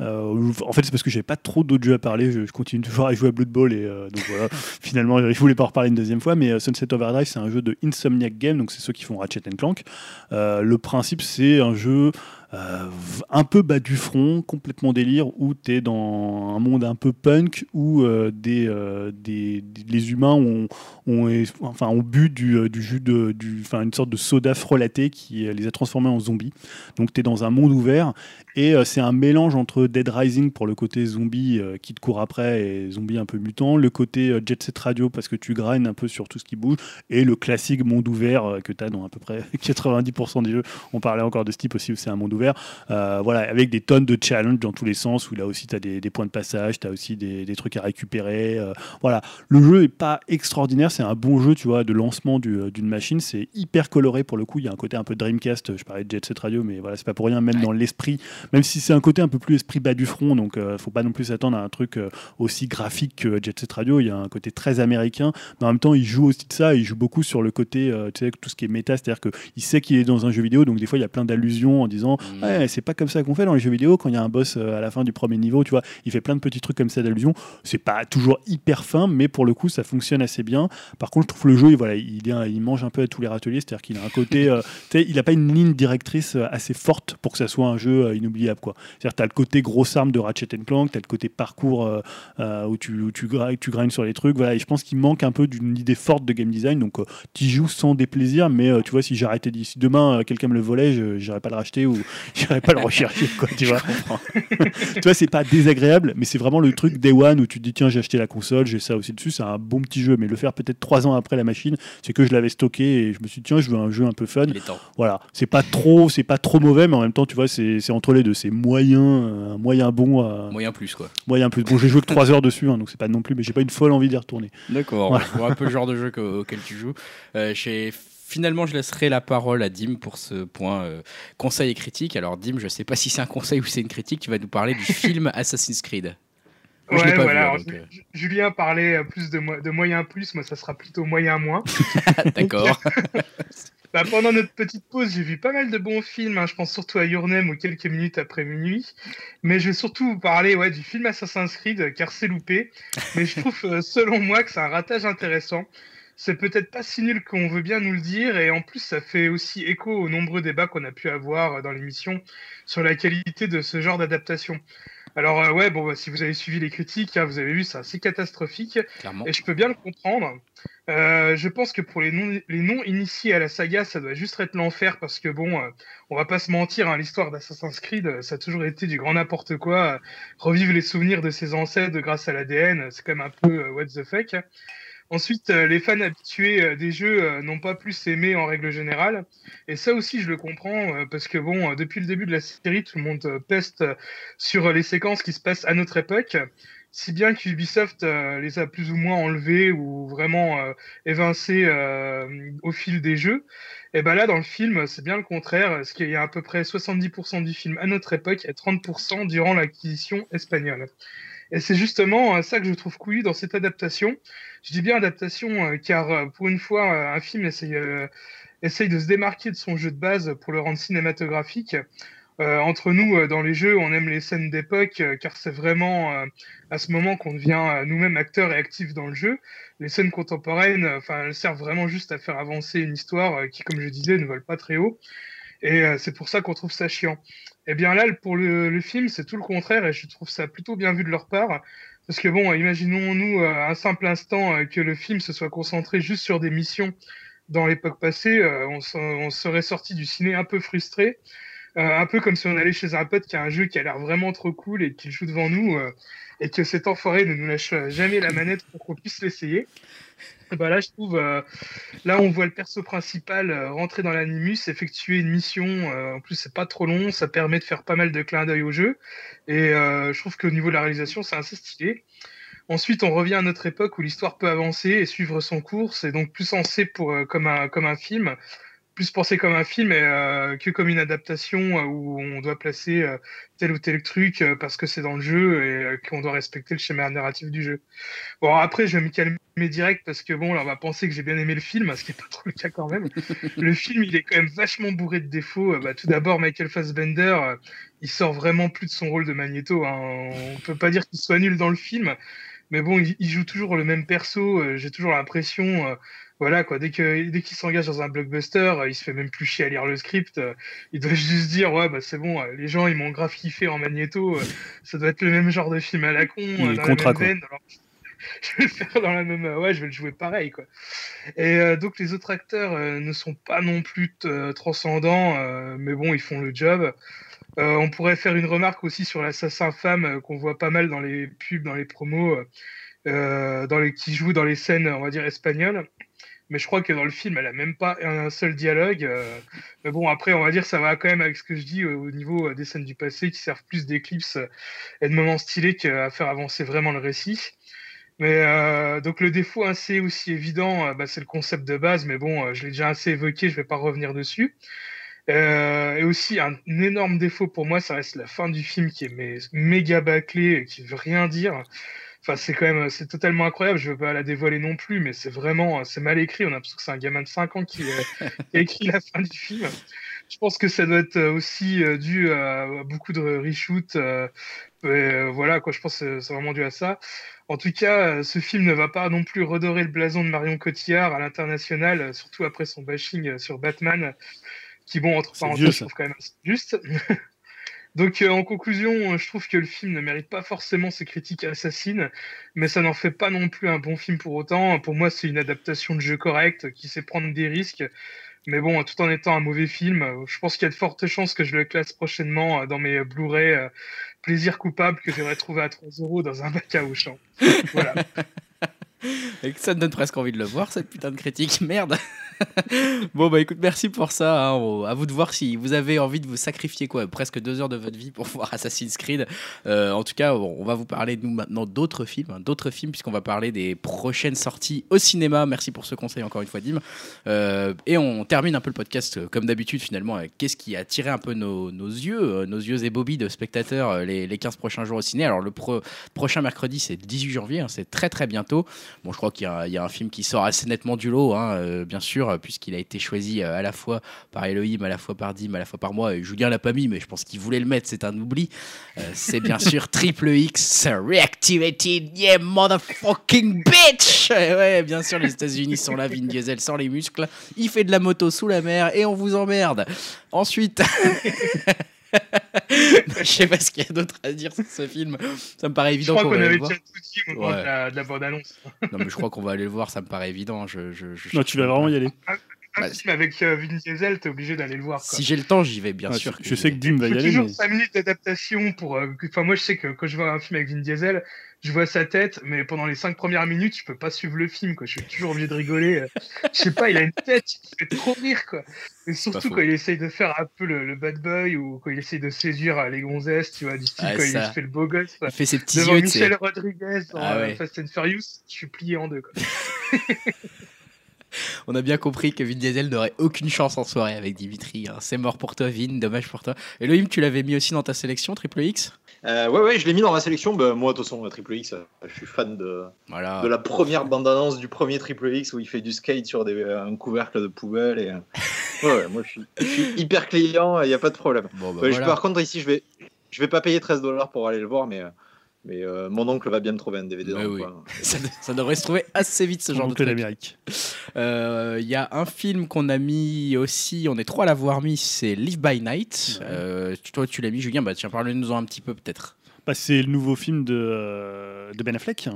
Euh, en fait, c'est parce que j'avais pas trop d'autres jeux à parler. Je, continue toujours à jouer à Blood Bowl et donc voilà. <laughs> Finalement, je voulais pas en reparler une deuxième fois. Mais Sunset Overdrive, c'est un jeu de Insomniac Game, donc c'est ceux qui font Ratchet Clank. le principe, c'est un jeu euh, un peu bas du front, complètement délire, où tu es dans un monde un peu punk, où euh, euh, des, les humains ont, enfin, ont bu du, jus de. Enfin, une sorte de soda frelaté qui les a transformés en zombies. Donc tu es dans un monde ouvert, et c'est un mélange entre Dead Rising pour le côté zombie qui te court après et zombie un peu mutant, le côté Jet Set Radio parce que tu graines un peu sur tout ce qui bouge, et le classique monde ouvert que tu as dans à peu près <laughs> 90% des jeux. On parlait encore de ce type aussi c'est un monde ouvert euh, voilà, avec des tonnes de challenges dans tous les sens, où là aussi tu as des, points de passage, tu as aussi des, trucs à récupérer. Euh, voilà, le jeu est pas extraordinaire, c'est un bon jeu, tu vois, de lancement euh, d'une machine, c'est hyper coloré pour le coup, il y a un côté un peu Dreamcast, je parlais de Jet Set Radio, mais voilà, c'est pas pour rien, même dans l'esprit, même si c'est un côté un peu plus esprit bas du front, donc faut pas non plus s'attendre à un truc aussi graphique que Jet Set Radio, il y a un côté très américain, mais en même temps il joue aussi de ça, il joue beaucoup sur le côté, tu sais, tout ce qui est méta, c'est-à-dire qu'il sait qu'il est dans un jeu vidéo, donc des fois il y a plein d'allusions en disant mm. Ouais, c'est pas comme ça qu'on fait dans les jeux vidéo. Quand il y a un boss euh, à la fin du premier niveau, tu vois, il fait plein de petits trucs comme ça d'allusion. C'est pas toujours hyper fin, mais pour le coup, ça fonctionne assez bien. Par contre, je trouve le jeu, voilà, il, il mange un peu à tous les râteliers, c'est-à-dire qu'il a un côté, euh, <laughs> il a pas une ligne directrice euh, assez forte pour que ça soit un jeu inoubliable, quoi. C'est-à-dire, tu as le côté grosse arme de Ratchet Clank, tu as le côté parcours où tu, où tu, tu grindes sur les trucs, voilà. Et je pense qu'il manque un peu d'une idée forte de game design, donc tu joues sans déplaisir, mais tu vois, si j'arrêtais d'ici demain, quelqu'un me le volait, je n'irais pas le racheter ou <laughs> j'irais pas le rechercher, quoi, tu <laughs> vois. <laughs> tu vois, c'est pas désagréable, mais c'est vraiment le truc Day One où tu te dis, tiens, j'ai acheté la console, j'ai ça aussi dessus, c'est un bon petit jeu, mais le faire peut-être trois ans après la machine, c'est que je l'avais stocké et je me suis dit, tiens, je veux un jeu un peu fun. Voilà, c'est pas trop, c'est pas trop mauvais, mais en même temps, tu vois, c'est entre les deux, c'est moyen, un moyen bon. Moyen plus, quoi. Moyen plus. Bon, j'ai joué que trois heures dessus, hein, donc c'est pas non plus, mais j'ai pas une folle envie d'y retourner. D'accord, vois un peu le genre de jeu auquel tu joues. Euh, chez finalement, je laisserai la parole à Dim pour ce point euh, conseil et critique. Alors, Dim, je ne sais pas si c'est un conseil ou c'est une critique. Tu vas nous parler du <laughs> film Assassin's Creed. ouais, voilà. Euh. Julien parlait euh, plus de, de moyen plus, moi ça sera plutôt moyen moins. <laughs> D'accord. <laughs> bah, pendant notre petite pause, j'ai vu pas mal de bons films. Hein. Je pense surtout à Your Name ou quelques minutes après minuit. Mais je vais surtout vous parler ouais, du film Assassin's Creed, car c'est loupé. Mais je trouve, selon moi, que c'est un ratage intéressant c'est peut-être pas si nul qu'on veut bien nous le dire, et en plus ça fait aussi écho aux nombreux débats qu'on a pu avoir dans l'émission sur la qualité de ce genre d'adaptation. Alors euh, ouais, bon, bah, si vous avez suivi les critiques, hein, vous avez vu, c'est assez catastrophique, et je peux bien le comprendre. Euh, je pense que pour les non, les non initiés à la saga, ça doit juste être l'enfer parce que bon, euh, on va pas se mentir, hein, l'histoire d'Assassin's Creed, ça a toujours été du grand n'importe quoi. revivre les souvenirs de ses ancêtres grâce à l'ADN, c'est quand même un peu what the fuck. Ensuite, euh, les fans habitués euh, des jeux euh, n'ont pas plus aimé en règle générale. Et ça aussi, je le comprends, parce que bon, depuis le début de la série, tout le monde peste sur les séquences qui se passent à notre époque. Si bien qu'Ubisoft les a plus ou moins enlevées ou vraiment évincées au fil des jeux. Et ben là, dans le film, c'est bien le contraire, parce qu'il y a à peu près 70% du film à notre époque et 30% durant l'acquisition espagnole. Et c'est justement ça que je trouve couillu dans cette adaptation. Je dis bien adaptation euh, car euh, pour une fois, un film essaye, de se démarquer de son jeu de base pour le rendre cinématographique. entre nous, dans les jeux, on aime les scènes d'époque car c'est vraiment à ce moment qu'on devient nous-mêmes acteurs et actifs dans le jeu. Les scènes contemporaines, enfin, elles servent vraiment juste à faire avancer une histoire qui, comme je disais, ne vole pas très haut. Et c'est pour ça qu'on trouve ça chiant. Eh bien là, pour le, film, c'est tout le contraire et je trouve ça plutôt bien vu de leur part. Parce que bon, imaginons-nous euh, un simple instant euh, que le film se soit concentré juste sur des missions dans l'époque passée, euh, on, serait sorti du ciné un peu frustré. Euh, un peu comme si on allait chez un pote qui a un jeu qui a l'air vraiment trop cool et qui joue devant nous euh, et que cet enfoiré ne nous lâche jamais la manette pour qu'on puisse l'essayer. Bah là, je trouve, euh, là, on voit le perso principal rentrer dans l'animus, effectuer une mission. en plus, c'est pas trop long, ça permet de faire pas mal de clins d'œil au jeu. Et je trouve qu'au niveau de la réalisation, c'est assez stylé. Ensuite, on revient à notre époque où l'histoire peut avancer et suivre son cours. C'est donc plus sensé pour, comme un film, plus pensé comme un film euh, que comme une adaptation euh, où on doit placer euh, tel ou tel truc parce que c'est dans le jeu et qu'on doit respecter le schéma narratif du jeu. Bon, après, je vais me calmer direct parce que bon, là, on va penser que j'ai bien aimé le film, ce qui est pas trop le cas quand même. <laughs> le film, il est quand même vachement bourré de défauts. Bah, tout d'abord, Michael Fassbender, il sort vraiment plus de son rôle de Magneto. Hein. On peut pas dire qu'il soit nul dans le film, mais bon, il, il joue toujours le même perso. euh, J'ai toujours l'impression, euh, voilà quoi, dès que dès qu'il s'engage dans un blockbuster, euh, il se fait même plus chier à lire le script. il doit <laughs> juste dire ouais bah c'est bon, les gens ils m'ont grave kiffé en Magneto. ça doit être le même genre de film à la con. Il est dans la même veine, alors <laughs> je vais le faire dans la même ouais je vais le jouer pareil quoi et donc les autres acteurs ne sont pas non plus transcendants mais bon ils font le job Euh, on pourrait faire une remarque aussi sur l'assassin femme euh, qu'on voit pas mal dans les pubs dans les promos euh, dans les qui joue dans les scènes on va dire espagnoles. Mais je crois que dans le film elle a même pas un seul dialogue mais bon après on va dire ça va quand même avec ce que je dis au niveau des scènes du passé qui servent plus d'éclipses et de moments stylés qu'à faire avancer vraiment le récit. Mais donc le défaut assez aussi évident, bah, c'est le concept de base, mais bon, je l'ai déjà assez évoqué, je vais pas revenir dessus. Euh, et aussi un, énorme défaut pour moi, ça reste la fin du film qui est méga bâclée, et qui veut rien dire. Enfin, c'est quand même, c'est totalement incroyable. Je veux pas la dévoiler non plus, mais c'est vraiment, c'est mal écrit. On a l'impression que c'est un gamin de 5 ans qui, euh, qui <laughs> a écrit la fin du film. Je pense que ça doit être euh, aussi dû à, à beaucoup de reshoot. Euh, euh, voilà, quoi. Je pense que c'est- vraiment dû à ça. En tout cas, ce film ne va pas non plus redorer le blason de Marion Cotillard à l'international, surtout après son bashing sur Batman, qui, bon, entre parenthèses, je trouve quand même assez juste. <laughs> Donc, euh, en conclusion, euh, je trouve que le film ne mérite pas forcément ces critiques assassines, mais ça n'en fait pas non plus un bon film pour autant. Pour moi, c'est une adaptation de jeu correcte qui sait prendre des risques. Mais bon, tout en étant un mauvais film, euh, je pense qu'il y a de fortes chances que je le classe prochainement dans mes Blu-ray euh, plaisir coupable que j'aurais trouvé à 3 euros dans un bac à Auchan. Voilà. <laughs> Et que ça me donne presque envie de le voir, cette putain de critique. Merde. <laughs> bon, bah écoute, merci pour ça. hein. À vous de voir si vous avez envie de vous sacrifier quoi, presque deux heures de votre vie pour <laughs> voir Assassin's Creed. Euh, en tout cas, on va vous parler, nous, maintenant, d'autres films. hein, d'autres films, puisqu'on va parler des prochaines sorties au cinéma. Merci pour ce conseil, encore une fois, Dim. Euh, et on termine un peu le podcast, euh, comme d'habitude, finalement, qu'est-ce qui a attiré un peu nos, yeux, nos yeux et Bobby de spectateurs les, les 15 prochains jours au ciné. Alors, le pro- prochain mercredi, c'est le 18 janvier, hein, c'est très très bientôt. Bon, je crois qu'il y, a- un film qui sort assez nettement du lot, hein, bien sûr, euh, puisqu'il a été choisi euh, à la fois par Elohim, à la fois par Dim, à la fois par moi. Et Julien l'a pas mis, mais je pense qu'il voulait le mettre, c'est un oubli. Euh, c'est bien sûr <laughs> Triple X Reactivated, yeah, motherfucking bitch! Et ouais, bien sûr, les États-Unis sont là, Vin Diesel sans les muscles. Il fait de la moto sous la mer et on vous emmerde. Ensuite. <laughs> <laughs> Je sais pas ce qu'il y a d'autre à dire sur ce film. Ça me paraît Je évident crois qu'on aller avait le voir. déjà tout dit au moment Ouais. de la, de la bande-annonce. Non, mais je crois qu'on va aller le voir, ça me paraît évident. Je, je, je Non, tu vas vraiment y aller. Un Bah, film avec euh, Vin Diesel, t'es obligé d'aller le voir. Quoi. Si j'ai le temps, j'y vais, bien Ouais, sûr. je sais que. Dim va Il y aller, toujours mais 5 minutes d'adaptation pour. euh, Enfin, moi, je sais que quand je vois un film avec Vin Diesel, je vois sa tête, mais pendant les 5 premières minutes, je peux pas suivre le film. Quoi. Je suis toujours obligé de rigoler. euh. Je sais pas, il a une tête qui fait trop rire. Quoi. Et surtout quand il essaye de faire un peu le, le bad boy ou quand il essaye de séduire les gonzesses, tu vois, du style quand ça. il fait le beau gosse. quoi. Il fait ses petits Devant yeux. Michel Rodriguez dans Ah ouais. Fast and Furious, je suis plié en deux. Quoi. <laughs> <laughs> On a bien compris que Vin Diesel n'aurait aucune chance en soirée avec Dimitri. hein. C'est mort pour toi, Vin. Dommage pour toi. Elohim, tu l'avais mis aussi dans ta sélection, Triple X? Euh, ouais, ouais, je l'ai mis dans ma sélection. Bah, moi, de toute façon, Triple X, euh, je suis fan de, Voilà. de la première bande-annonce du premier Triple X où il fait du skate sur des, euh, un couvercle de poubelle. Et... Ouais, ouais, moi, je suis, je suis hyper client, il n'y a pas de problème. Bon, bah, Ouais, je- voilà. par contre, ici, je vais, je vais pas payer 13 dollars pour aller le voir, mais, mais euh, mon oncle va bien me trouver un DVD. Dans le oui. coin. <laughs> ça, ça devrait se trouver assez vite ce genre de oncle truc. Euh, Il y a un film qu'on a mis aussi, on est trois à l'avoir mis, c'est Live by Night. Ouais. Euh, toi, tu l'as mis, Julien. Bah tiens, parle-nous-en un petit peu peut-être. Bah, c'est le nouveau film de, euh, de Ben Affleck.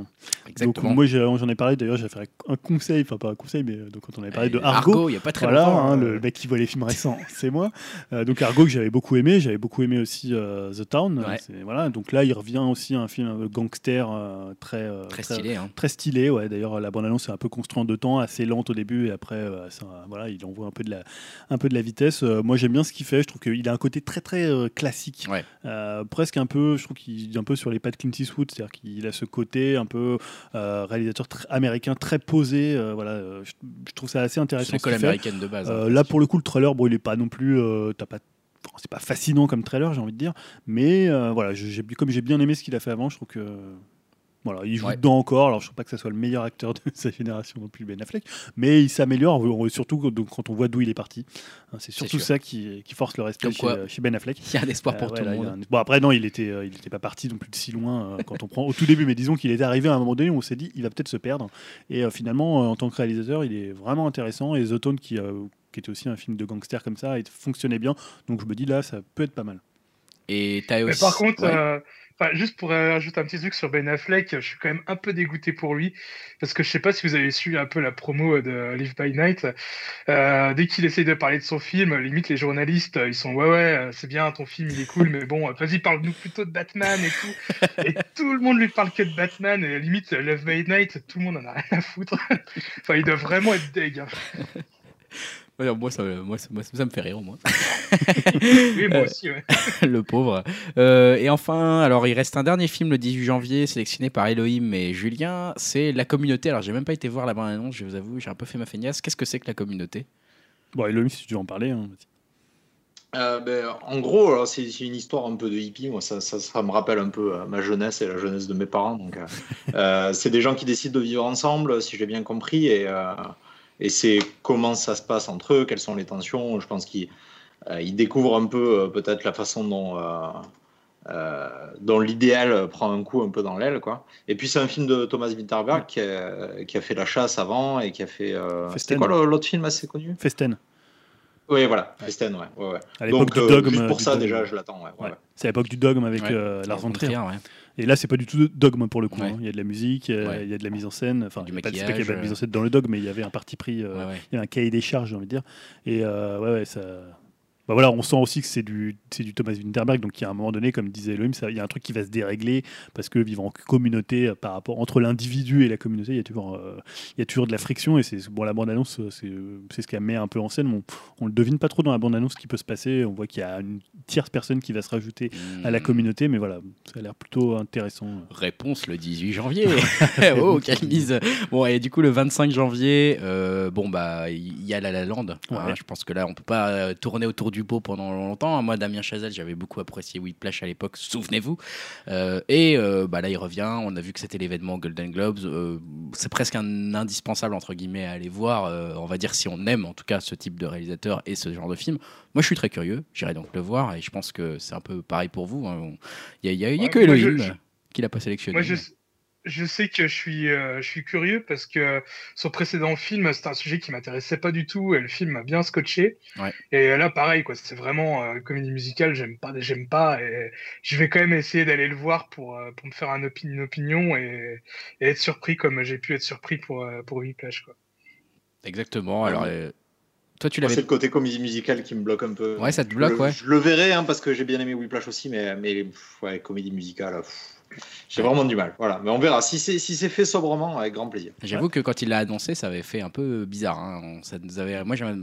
Exactement. Donc moi j'en ai parlé d'ailleurs, j'ai fait un conseil, enfin pas un conseil, mais euh, donc, quand on avait parlé de Et Argo, il n'y a pas très voilà, longtemps. hein, euh, le mec qui voit les films récents, <laughs> c'est moi. Euh, donc Argo que j'avais beaucoup aimé, j'avais beaucoup aimé aussi euh, The Town. Ouais. Voilà, donc là il revient aussi à un film euh, gangster euh, très, euh, Très stylé. hein. Très stylé, ouais. D'ailleurs, la bande-annonce est un peu construite en deux temps, assez lente au début, et après, euh, ça, voilà, il envoie un peu de la, un peu de la vitesse. Euh, moi, j'aime bien ce qu'il fait. Je trouve qu'il a un côté très, très euh, classique, Ouais. Euh, presque un peu. Je trouve qu'il est un peu sur les pas de Clint Eastwood, c'est-à-dire qu'il a ce côté un peu euh, réalisateur tr- américain, très posé. euh, voilà, euh, je, je trouve ça assez C'est intéressant. ce l'école américaine de base. Hein. là, pour le coup, le trailer, bon, il est pas non plus. t'as pas c'est pas fascinant comme trailer, j'ai envie de dire, mais euh, voilà, comme j'ai bien aimé ce qu'il a fait avant, je trouve que voilà, il joue Ouais. dedans encore. Alors, je trouve pas que ce soit le meilleur acteur de <laughs> sa génération non plus, Ben Affleck, mais il s'améliore, on- surtout quand- on voit d'où il est parti. Hein, C'est surtout ça qui, qui force le respect Comme chez, quoi. chez Ben Affleck. Il y a un espoir pour Euh, tout ouais, le là, monde. un- Bon, après, non, il était, euh, il était pas parti non plus de si loin euh, quand on prend au tout début, mais disons qu'il était arrivé à un moment donné où on s'est dit il va peut-être se perdre. Et euh, finalement, euh, en tant que réalisateur, il est vraiment intéressant. Et The Tone, qui, euh, qui était aussi un film de gangster comme ça, il fonctionnait bien. Donc je me dis là, ça peut être pas mal. Et Mais par contre, Ouais. Juste pour euh, rajouter un petit truc sur Ben Affleck, je suis quand même un peu dégoûté pour lui parce que je sais pas si vous avez suivi un peu la promo de Live by Night. Euh, dès qu'il essaye de parler de son film, limite les journalistes, euh, ils sont ouais ouais, c'est bien ton film, il est cool, mais bon, vas-y parle-nous plutôt de Batman et tout. Et tout le monde lui parle que de Batman et limite Live by Night, tout le monde en a rien à foutre. <laughs> enfin, il doit vraiment être deg. Ouais, moi, ça, moi, ça, moi, ça me fait rire au moins. <laughs> Oui, moi Euh, aussi. Ouais. <laughs> le pauvre. Euh, et enfin, alors il reste un dernier film le 18 janvier, sélectionné par Elohim et Julien. C'est La Communauté. Alors j'ai même pas été voir la bande-annonce, je vous avoue, j'ai un peu fait ma feignasse. Qu'est-ce que c'est que La Communauté? Bon, Elohim, si tu veux en parler. hein. Euh, ben, en gros, alors, c'est c'est une histoire un peu de hippie. Moi, ça, ça, ça me rappelle un peu euh, ma jeunesse et la jeunesse de mes parents. Donc, euh, <laughs> c'est des gens qui décident de vivre ensemble, si j'ai bien compris, et, euh, et c'est comment ça se passe entre eux, quelles sont les tensions. Je pense qu'ils euh, ils découvrent un peu euh, peut-être la façon dont, euh, euh, dont l'idéal prend un coup un peu dans l'aile, quoi. Et puis c'est un film de Thomas Winterberg qui a, qui a fait La Chasse avant et qui a fait. euh, C'était Festen. quoi l'autre film assez connu? Festen, Oui, voilà, Festen, ouais. ouais, ouais. à l'époque Donc, du euh, dogme. juste pour du ça, dogme. déjà, je l'attends. Ouais, ouais, Ouais. ouais. C'est à l'époque du dogme avec Ouais. euh, Lars von Trier. Et là, c'est pas du tout dogme pour le coup. Ouais. hein. Il y a de la musique, euh, Ouais. il y a de la mise en scène. Enfin, Du il y a pas de- c'est pas qu'il y avait maquillage, pas de mise en scène dans le dogme, mais il y avait un parti pris. euh. Il y a un cahier des charges, j'ai envie de dire. Et euh, ouais, ouais, ça. Bah voilà, on sent aussi que c'est du, c'est du Thomas Winterberg, donc il y a un moment donné, comme disait Elohim, il y a un truc qui va se dérégler parce que vivant en communauté euh, par rapport entre l'individu et la communauté, il y a toujours, euh, il y a toujours de la friction et c'est bon la bande annonce, c'est, c'est ce qu'elle met un peu en scène. on, on le devine pas trop dans la bande annonce ce qui peut se passer. On voit qu'il y a une tierce personne qui va se rajouter à la Hmm. communauté, mais voilà, ça a l'air plutôt intéressant. Réponse le 18 janvier. <laughs> <laughs> oh, quelle mise. Bon, et du coup, le 25 janvier, euh, bon, bah, il y a La La Land. hein. Je pense que là, on peut pas euh, tourner autour du pot pendant longtemps. Moi, Damien Chazelle, j'avais beaucoup apprécié Whiplash à l'époque, souvenez-vous. Euh, et euh, bah, là, il revient. On a vu que c'était l'événement Golden Globes. Euh, c'est presque un indispensable, entre guillemets, à aller voir. on va dire si on aime, en tout cas, ce type de réalisateur et ce genre de film. Moi, je suis très curieux. J'irai donc le voir. Et je pense que c'est un peu pareil pour vous. hein. Il y a, y a- il y a Ouais, que Elohim je- qui l'a pas sélectionné. Moi, je, je sais que je suis, euh, je suis curieux parce que son précédent film, c'était un sujet qui m'intéressait pas du tout et le film m'a bien scotché. Ouais. Et là, pareil, quoi, c'est vraiment euh, comédie musicale, j'aime pas, j'aime pas et je vais quand même essayer d'aller le voir pour, euh, pour me faire un opi- une opinion et, et être surpris comme j'ai pu être surpris pour, euh, pour Whiplash, quoi. Exactement. Alors, euh, toi, tu l'avais. C'est le côté comédie musicale qui me bloque un peu. Ouais, ça te Je bloque, le- ouais. Je le verrai hein, parce que j'ai bien aimé Whiplash aussi, mais, mais pff, ouais, comédie musicale, pff, j'ai vraiment du mal. Voilà. Mais on verra. Si c'est si c'est fait sobrement, avec grand plaisir. J'avoue que quand il l'a annoncé, ça avait fait un peu bizarre. hein. On- Ça nous avait... Moi, j'avais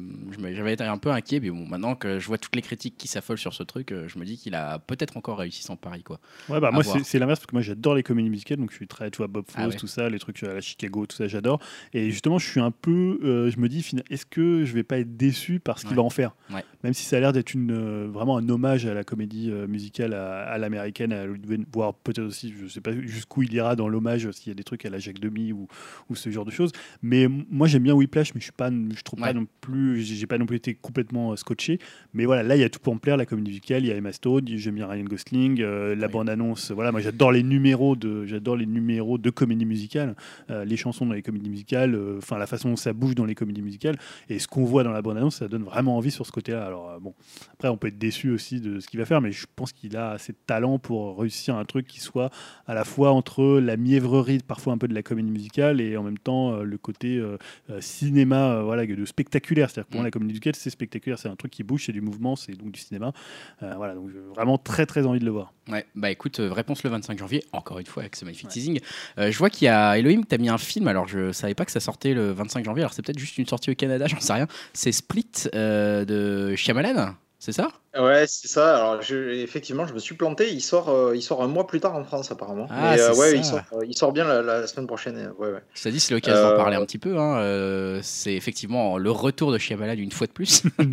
j'avais été un peu inquiet, mais bon, maintenant que je vois toutes les critiques qui s'affolent sur ce truc, euh, je me dis qu'il a peut-être encore réussi son pari. Quoi. Ouais, bah À moi c'est c'est l'inverse parce que moi j'adore les comédies musicales donc je suis très tu vois Bob Fosse Ah ouais. tout ça les trucs à la Chicago tout ça j'adore et justement je suis un peu euh, je me dis est-ce que je vais pas être déçu par ce qu'il Ouais. va en faire? Ouais. même si ça a l'air d'être une euh, vraiment un hommage à la comédie euh, musicale à, à l'américaine à voire peut-être aussi je sais pas jusqu'où il ira dans l'hommage s'il y a des trucs à la Jacques Demy ou, ou ce genre de choses mais moi j'aime bien Whiplash mais je suis pas je trouve Ouais. pas non plus j'ai pas non plus été complètement euh, scotché mais voilà là il y a tout pour me plaire la comédie musicale il y a Emma Stone j'aime bien Ryan Gosling euh, la Oui. bande annonce voilà moi j'adore les numéros de j'adore les numéros de comédie musicale euh, les chansons dans les comédies musicales enfin la façon dont ça bouge dans les comédies musicales et ce qu'on voit dans la bande annonce ça donne vraiment envie sur ce côté là Alors bon, après on peut être déçu aussi de ce qu'il va faire, mais je pense qu'il a assez de talent pour réussir un truc qui soit à la fois entre la mièvrerie, parfois un peu de la comédie musicale, et en même temps euh, le côté euh, euh, cinéma, voilà, de spectaculaire. C'est-à-dire que pour moi, Mm. la comédie musicale, c'est spectaculaire, c'est un truc qui bouge, c'est du mouvement, c'est donc du cinéma. Voilà, donc vraiment très très envie de le voir. Ouais, bah écoute, réponse le 25 janvier, encore une fois avec ce magnifique teasing. Euh, je vois qu'il y a Elohim, t'as mis un film, alors je savais pas que ça sortait le 25 janvier, alors c'est peut-être juste une sortie au Canada, <laughs> j'en sais rien. C'est Split euh, de Shyamalan, c'est ça? Ouais, c'est ça. Alors, je- effectivement, je me suis planté. Il sort, euh, il sort un mois plus tard en France, apparemment. Ah, euh, c'est ouais, ça. il sort, euh, il sort bien la, la semaine prochaine. Ouais, ouais. T'ai dit, c'est l'occasion d'en parler un petit peu. hein, c'est effectivement le retour de Shyamalan une fois de plus. <laughs> Le-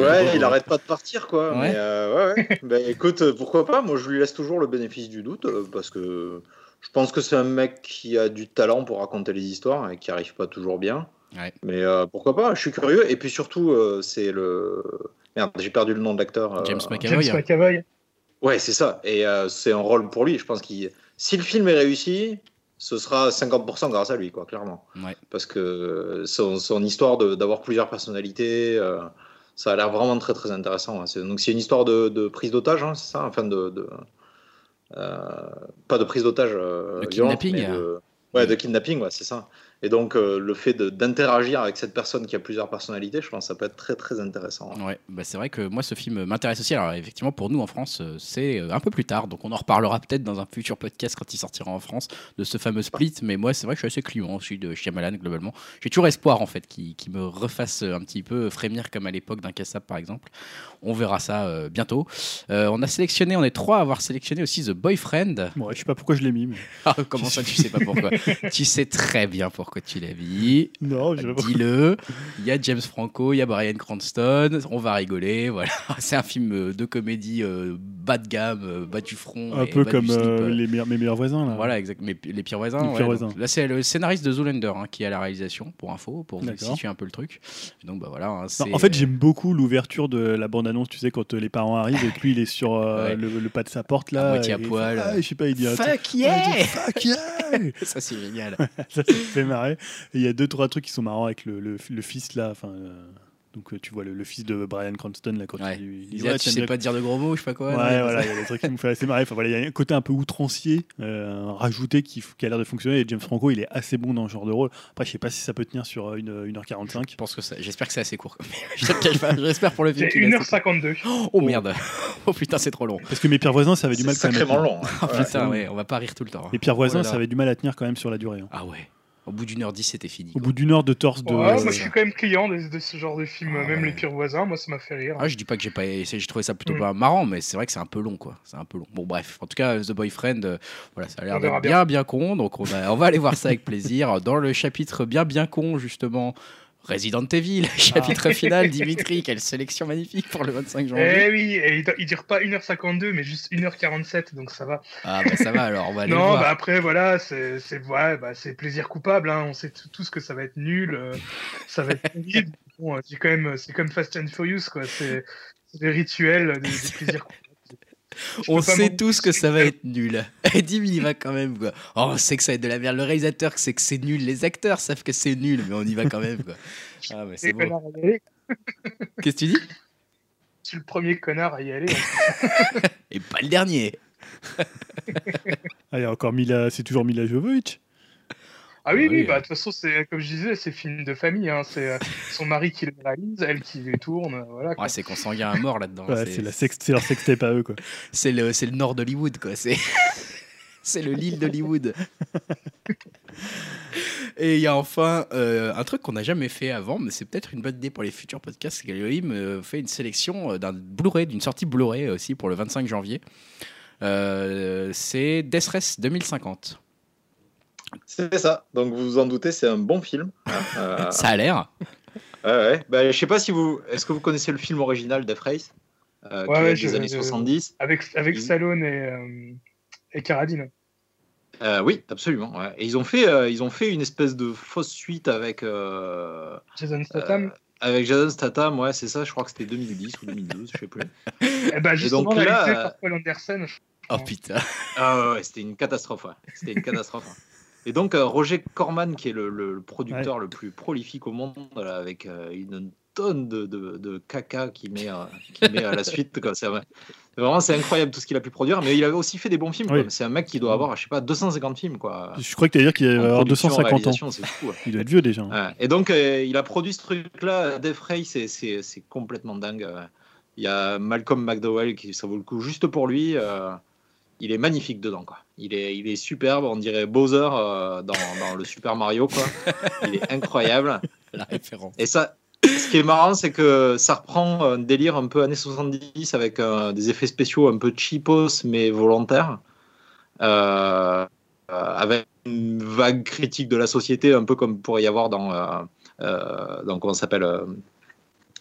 Ouais, il arrête pas de partir, quoi. Ouais. Mais, ouais, <laughs> bah, écoute, pourquoi pas Moi, je lui laisse toujours le bénéfice du doute parce que je pense que c'est un mec qui a du talent pour raconter les histoires et qui arrive pas toujours bien. Ouais. Mais euh, pourquoi pas Je suis curieux. Et puis surtout, euh, c'est le. Merde, j'ai perdu le nom de l'acteur. euh, James James McAvoy. McAvoy. Ouais, c'est ça. Et euh, c'est un rôle pour lui. Je pense qu'il. Si le film est réussi, ce sera 50% grâce à lui, quoi, clairement. Ouais. Parce que son, son histoire de- d'avoir plusieurs personnalités, euh, ça a l'air vraiment très très intéressant. hein. Donc c'est une histoire de, de prise d'otage, hein, c'est ça? Enfin, de. de- euh, pas de prise d'otage. euh, De violente, kidnapping, mais de- Ouais, de kidnapping, ouais, c'est ça. Et donc, euh, le fait d'interagir avec cette personne qui a plusieurs personnalités, je pense que ça peut être très très intéressant. Ouais, bah c'est vrai que moi ce film m'intéresse aussi. Alors effectivement pour nous en France euh, c'est euh, un peu plus tard, donc on en reparlera peut-être dans un futur podcast quand il sortira en France de ce fameux split. Mais moi c'est vrai que je suis assez client aussi de Shyamalan globalement. J'ai toujours espoir en fait qui me refasse un petit peu frémir comme à l'époque d'un Cassab par exemple. On verra ça euh, bientôt. Euh, on a sélectionné, on est trois à avoir sélectionné aussi The Boyfriend. Bon, ouais, je sais pas pourquoi je l'ai mis. mais- <laughs> Ah, comment ça tu sais pas pourquoi? <laughs> Tu sais très bien pourquoi tu l'as mis. Non, je. Dis-le. Il y a James Franco, il y a Brian Cranston. On va rigoler. Voilà. <laughs> C'est un film euh, de comédie euh, bas de gamme, euh, bas du front. Un et peu bas comme du slip, euh, les meilleurs, mes meilleurs voisins. Là. Voilà, exact. Mais les pires voisins. Les ouais, pires donc voisins. là, c'est le scénariste de Zoolander hein, qui est à la réalisation, pour info, pour situer un peu le truc. Donc, bah voilà. hein, Non, c'est- en fait, j'aime beaucoup l'ouverture de la bande-annonce, tu sais, quand les parents arrivent et que lui, il est sur euh, <laughs> Ouais. le, le pas de sa porte, là. À moitié à poil. Ah, je sais pas, il dit. Fuck yeah Fuck yeah <laughs> Ça, c'est génial. Ça, me fait marrer. Et il y a deux, trois trucs qui sont marrants avec le, le, le fils, là. Enfin, euh, donc, euh, tu vois le, le fils de Brian Cranston, là, quand Ouais. il, il Il dit, Ouais, ah, tu sais pas dire de gros mots, je sais pas quoi. Ouais, voilà, il y a des trucs qui me font assez marrer. Enfin, voilà, il y a un côté un peu outrancier, euh, rajouté qui, a l'air de fonctionner. Et James Franco, il est assez bon dans ce genre de rôle. Après, je sais pas si ça peut tenir sur une, 1h45. Je pense que ça. J'espère que c'est assez court. <laughs> J'espère pour le film. C'est qu'il est assez court. 1h52. Oh merde. <laughs> Oh putain, c'est trop long. Parce que mes pires voisins, ça avait du mal quand même. à sacrément tenir. long. hein. <laughs> Oh Ouais. putain, ouais, on va pas rire tout le temps. hein. Les pires voisins, Oh là là. ça avait du mal à tenir quand même sur la durée. hein. Ah ouais. Au bout d'une heure dix, c'était fini. Au quoi. bout d'une heure de torse de. Ouais, moi je suis quand même client de, de ce genre de film, Ah même ouais. les pires voisins, moi ça m'a fait rire. Ah, je dis pas que j'ai pas j'ai trouvé ça plutôt Mm. pas marrant, mais c'est vrai que c'est un peu long, quoi. C'est un peu long. Bon, bref. En tout cas, The Boyfriend, euh, voilà, ça a l'air d'être bien, bien con. Donc, on, a- on va aller voir ça avec plaisir. Dans le chapitre bien, bien con, justement, Resident Evil, <laughs> chapitre final, Dimitri, quelle sélection magnifique pour le 25 janvier. Eh oui, et il, dure pas 1h52, mais juste 1h47, donc ça va. Ah, bah ça va alors, on va <laughs> aller le Non, voir. bah après, voilà, c'est ouais, bah, plaisir coupable, hein. on sait tous que ça va être nul, euh, ça va être <laughs> horrible. Bon, euh, c'est quand même, c'est comme Fast and Furious, quoi. C'est c'est des rituels, des, des plaisirs coupables. On sait tous que ça va être nul. Et Dim, il y va quand même, quoi. Oh, on sait que ça va être de la merde. Le réalisateur sait que c'est nul. Les acteurs savent que c'est nul, mais on y va quand même, quoi. <laughs> Ah, mais c'est Et beau. connard à y aller. <laughs> Qu'est-ce que tu dis? Je suis le premier connard à y aller. <laughs> Et pas le dernier. Ah, il y a encore Mila, c'est toujours Mila Jovovich? Ah oui, Ah oui, oui, bah de toute façon, c'est comme je disais, c'est film de famille. Hein. C'est euh, son mari qui le réalise, elle qui les tourne, euh, voilà. quoi. Ouais, c'est consanguin à mort là-dedans. Ouais, c'est la sex- leur sextape à eux, quoi. <laughs> C'est le, c'est le nord d'Hollywood, quoi. C'est, <laughs> c'est le Lille d'Hollywood. <laughs> Et il y a enfin euh, un truc qu'on n'a jamais fait avant, mais c'est peut-être une bonne idée pour les futurs podcasts. C'est qu'Elohim euh, fait une sélection d'un Blu-ray, d'une sortie Blu-ray aussi pour le 25 janvier. Euh, c'est Death Race 2050. C'est ça. Donc vous vous en doutez, c'est un bon film. hein. <laughs> Euh, Ça a l'air. ouais, ouais. Bah, je sais pas si vous. Est-ce que vous connaissez le film original Death Race euh, Ouais, ouais, des je- années je- 70 Avec, avec Stallone et, euh, et Carradine. Euh, Oui, absolument. ouais. Et ils ont fait, euh, ils ont fait une espèce de fausse suite avec. euh, Jason Statham. euh, avec Jason Statham, ouais, c'est ça, je crois que c'était 2010 ou 2012, je sais plus. <laughs> Eh ben, justement, donc là, euh, par Paul Anderson. je Oh putain. Ah ouais, ouais, c'était une catastrophe. ouais. C'était une <laughs> catastrophe. Et donc euh, Roger Corman, qui est le, producteur le plus prolifique au monde, là, avec euh, une tonnes de, de, de caca qu'il met, euh, qu'il met à la suite. quoi. C'est vrai- vraiment, c'est incroyable tout ce qu'il a pu produire. Mais il avait aussi fait des bons films. Oui. C'est un mec qui doit avoir, je sais pas, 250 films. Quoi. Je crois que tu allais dire qu'il production, 250 ans. C'est fou. ouais. Il doit être vieux déjà. hein. Et donc, euh, il a produit ce truc-là. Death Ray, c'est- c'est c'est complètement dingue. euh. Il y a Malcolm McDowell qui ça vaut le coup juste pour lui. Il est magnifique dedans, quoi. Il est, il est superbe. On dirait Bowser euh, dans, dans le Super Mario, quoi. Il est incroyable. <laughs> La référence. Et ça, ce qui est marrant, c'est que ça reprend un délire un peu années 70 avec euh, des effets spéciaux un peu cheapos mais volontaires. Euh, avec une vague critique de la société, un peu comme pourrait y avoir dans, dans comment s'appelle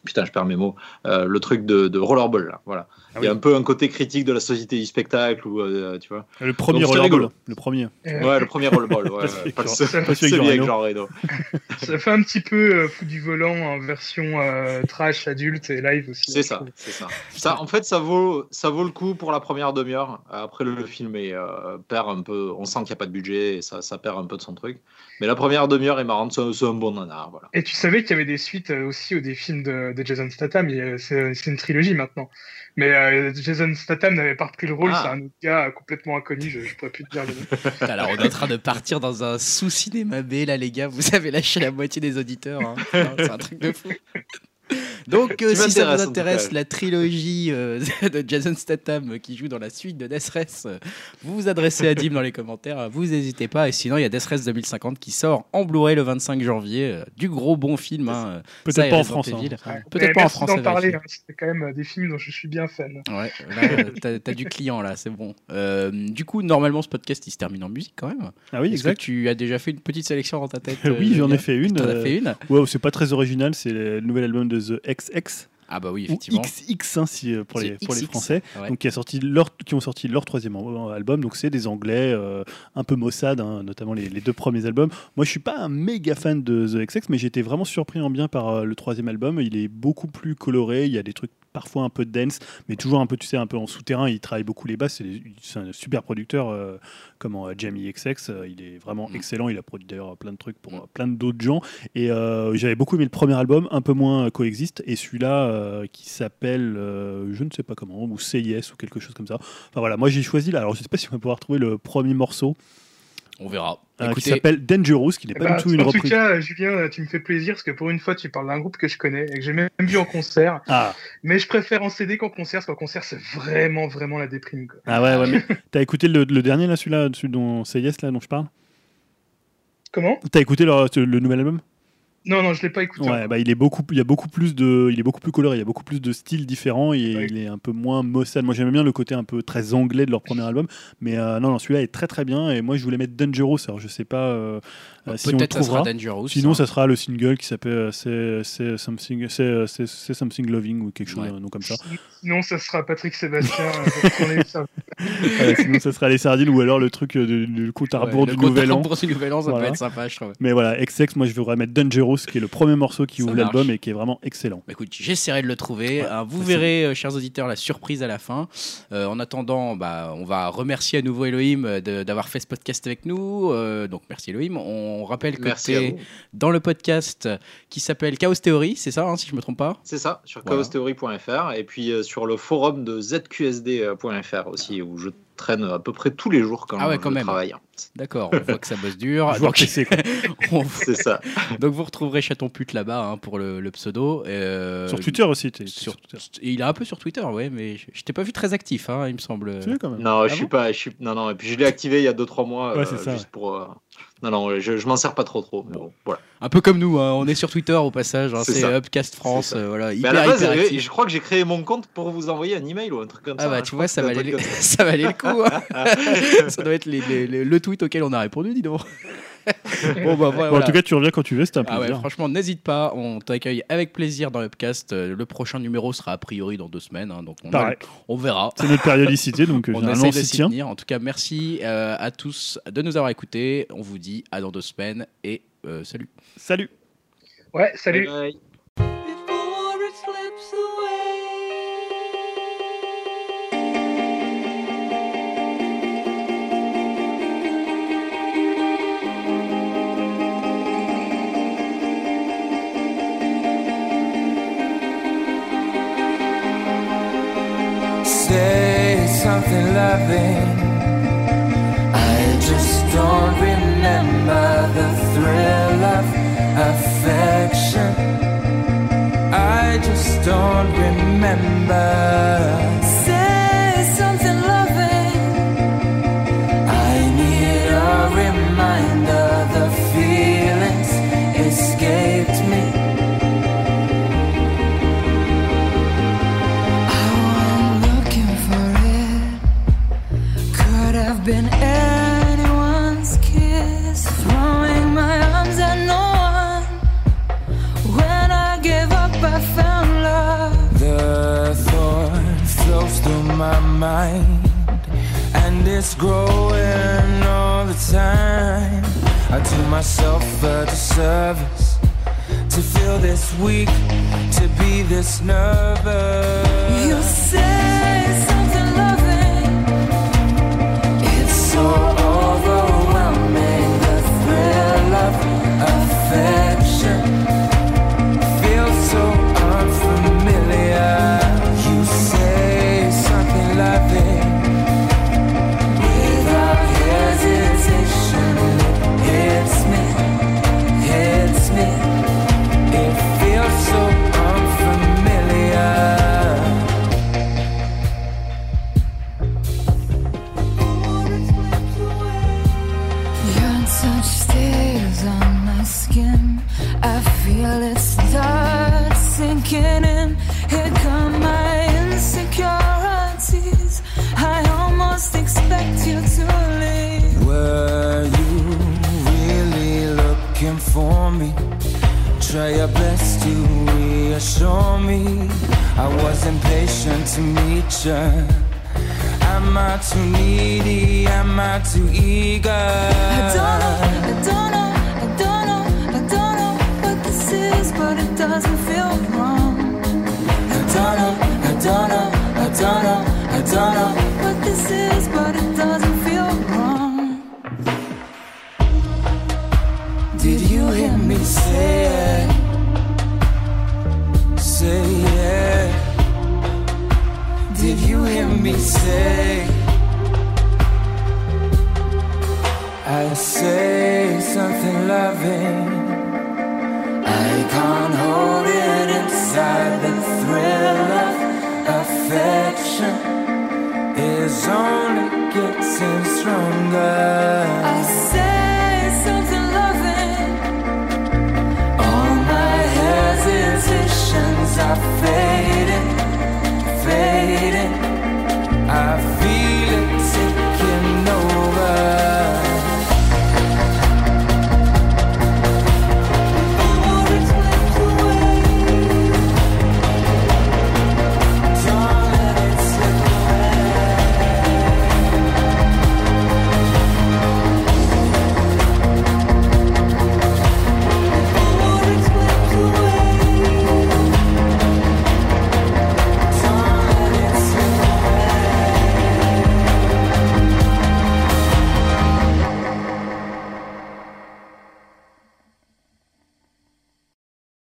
Putain, je perds mes mots. Le truc de, de Rollerball, là, voilà. Ah Il y a oui. un peu un côté critique de la société du spectacle, ou euh, tu vois. Le premier Donc, rollerball. Le premier. Euh, Ouais, le premier Rollerball, ouais, <laughs> Pas ouais, celui pas avec Jean- celui avec Reno. <laughs> Ça fait un petit peu euh, fou du volant en version euh, trash adulte et live aussi. C'est ça, c'est ça. ça. En fait, ça vaut, ça vaut le coup pour la première demi-heure. Après, le, le film est, euh, perd un peu. On sent qu'il n'y a pas de budget et ça, ça perd un peu de son truc. Mais la première demi-heure est marrante. C'est un bon nanar. Voilà. Et tu savais qu'il y avait des suites aussi aux des films de, de Jason Statham. c'est une trilogie maintenant. Mais euh, Jason Statham n'avait pas repris le rôle. Ah. C'est un autre gars complètement inconnu. Je, je pourrais plus te dire le nom. <laughs> Alors, on est en train de partir dans un sous-cinéma B, là, les gars. Vous avez lâché la moitié des auditeurs. hein. C'est un truc de fou. Donc, <laughs> euh, si ça vous intéresse, la trilogie euh, <laughs> de Jason Statham euh, qui joue dans la suite de Death Race, euh, vous vous adressez à Dim dans les commentaires. Vous n'hésitez pas. Et sinon, il y a Death Race 2050 qui sort en Blu-ray le 25 janvier. euh, du gros bon film. hein. Peut-être pas en France. hein. Peut-être pas en France. d'en parler. hein. C'est quand même des films dont je suis bien fan. Ouais, là, euh, t'as, du client là, c'est bon. Euh, du coup, normalement, ce podcast il se termine en musique quand même. Ah oui, Est-ce que exact. tu as déjà fait une petite sélection dans ta tête <laughs> Oui, j'en ai fait une. T'en as euh, fait une? Ouais, c'est pas très original. C'est le nouvel album de The XX. Ah bah oui, Ou effectivement. XX hein, si, euh, pour, les, pour les. Français. Ouais. Donc, qui, a sorti leur, qui ont sorti leur troisième al- album. Donc, c'est des Anglais euh, un peu Mossad, hein, notamment les, les deux premiers albums. Moi, je suis pas un méga fan de The XX, mais j'étais vraiment surpris en bien par euh, le troisième album. Il est beaucoup plus coloré. Il y a des trucs parfois un peu dense, mais toujours un peu, tu sais, un peu en souterrain. Il travaille beaucoup les basses. C'est un super producteur, euh, comme euh, Jamie XX. euh, il est vraiment Mm. excellent. Il a produit d'ailleurs plein de trucs pour Mm. plein d'autres gens. Et j'avais beaucoup aimé le premier album, un peu moins coexiste, et celui-là qui s'appelle, je ne sais pas comment, ou CIS ou quelque chose comme ça. Enfin voilà, moi j'ai choisi là. Alors je sais pas si on va pouvoir trouver le premier morceau On verra. euh, qui Écoutez, s'appelle Dangerous, qui n'est pas ben, du tout une en tout reprise. cas, euh, Julien, euh, tu me fais plaisir parce que pour une fois, tu parles d'un groupe que je connais et que j'ai même vu en concert. Ah, Mais je préfère en CD qu'en concert parce qu'en concert, c'est vraiment, vraiment la déprime. quoi. ah ouais, ouais, mais t'as écouté le, le dernier là, celui-là, celui dont CIS là dont je parle? Comment? T'as écouté le nouvel album? Non, non, je l'ai pas écouté. Ouais, bah il est beaucoup, il y a beaucoup plus de, il est beaucoup plus coloré, il y a beaucoup plus de styles différents et Ouais. il est un peu moins Mossad. Moi j'aimais bien le côté un peu très anglais de leur premier album, mais euh, non, non celui-là est très très bien et moi je voulais mettre Dangerous. Alors je sais pas euh, euh, si on le peut-être ça sera trouvera. Dangerous. Sinon, hein. ça sera le single qui s'appelle euh, c'est c'est something, c'est c'est- c'est something loving ou quelque chose, Ouais. nom comme ça. Sinon, ça sera Patrick Sébastien. euh, <laughs> sinon, ça sera les sardines ou alors le truc du, du compte à rebours le du compte à Nouvel An. rebours du Nouvel An, ça Voilà. peut être sympa, je trouve. Mais voilà, XX, moi je voudrais mettre Dangerous, qui est le premier morceau qui Ça ouvre marche. l'album et qui est vraiment excellent. Bah, écoute, j'essaierai de le trouver. Ouais, Euh, vous verrez, euh, chers auditeurs, la surprise à la fin. Euh, en attendant, bah, on va remercier à nouveau Elohim de- d'avoir fait ce podcast avec nous. Euh, donc merci Elohim. On rappelle que Merci vous. dans le podcast qui s'appelle Chaos Theory, c'est ça, hein, si je me trompe pas? C'est ça, sur Voilà. chaostheory.fr et puis euh, sur le forum de zqsd.fr aussi, où je traîne à peu près tous les jours quand, Ah ouais, je quand même. travaille. D'accord, on voit que ça bosse dur. Je vois Donc, que c'est <laughs> on- C'est ça. donc vous retrouverez Chaton Pute là-bas hein, pour le, le pseudo. Euh, Sur Twitter aussi. t'es- t'es sur- sur Twitter. il est un peu sur Twitter, ouais, mais je, t'ai pas vu très actif, hein, il me semble. Quand même. Non, je Ah suis bon pas. Je suis... Non, non, et puis je l'ai activé il y a 2-3 mois. Ouais, euh, c'est ça, juste ouais. pour. euh, Non, non, je, je m'en sers pas trop trop. Mais bon, voilà. Un peu comme nous, hein, on est sur Twitter au passage, hein, C'est. Upcast France, euh, voilà, Mais à la base, hyper actif. je crois que j'ai créé mon compte pour vous envoyer un email ou un truc comme Ah ça. bah hein, tu vois, ça valait, <laughs> le... ça valait le coup. hein. ça. <laughs> ça doit être les- les- les- le tweet auquel on a répondu, dis donc. <laughs> bon bah voilà. Bon, en tout cas, tu reviens quand tu veux, c'était un Ah ouais, plaisir. franchement, n'hésite pas, on t'accueille avec plaisir dans Upcast. Euh, Le prochain numéro sera a priori dans deux semaines, hein, donc on, a- Pareil. on verra. C'est notre périodicité, donc <laughs> On on de s'y tenir. En tout cas, merci euh, à tous de nous avoir écoutés. On vous dit à dans deux semaines et euh, salut. Salut Ouais, salut. Bye bye. Loving. I just don't remember the thrill of affection. I just don't remember. Mind, and it's growing all the time. I do myself a disservice to feel this weak, to be this nervous. You say something loving. It's so overwhelming. The thrill of affection reassure me. I was impatient to meet you. Am I too needy? Am I too eager? I don't know, I don't know, I don't know, I don't know what this is, but it doesn't feel wrong. I don't know, I don't know, I don't know, I don't know what this is, but it doesn't feel wrong. Did you hear me? Say me say. I say something loving. I can't hold it inside. The thrill of affection is only getting stronger.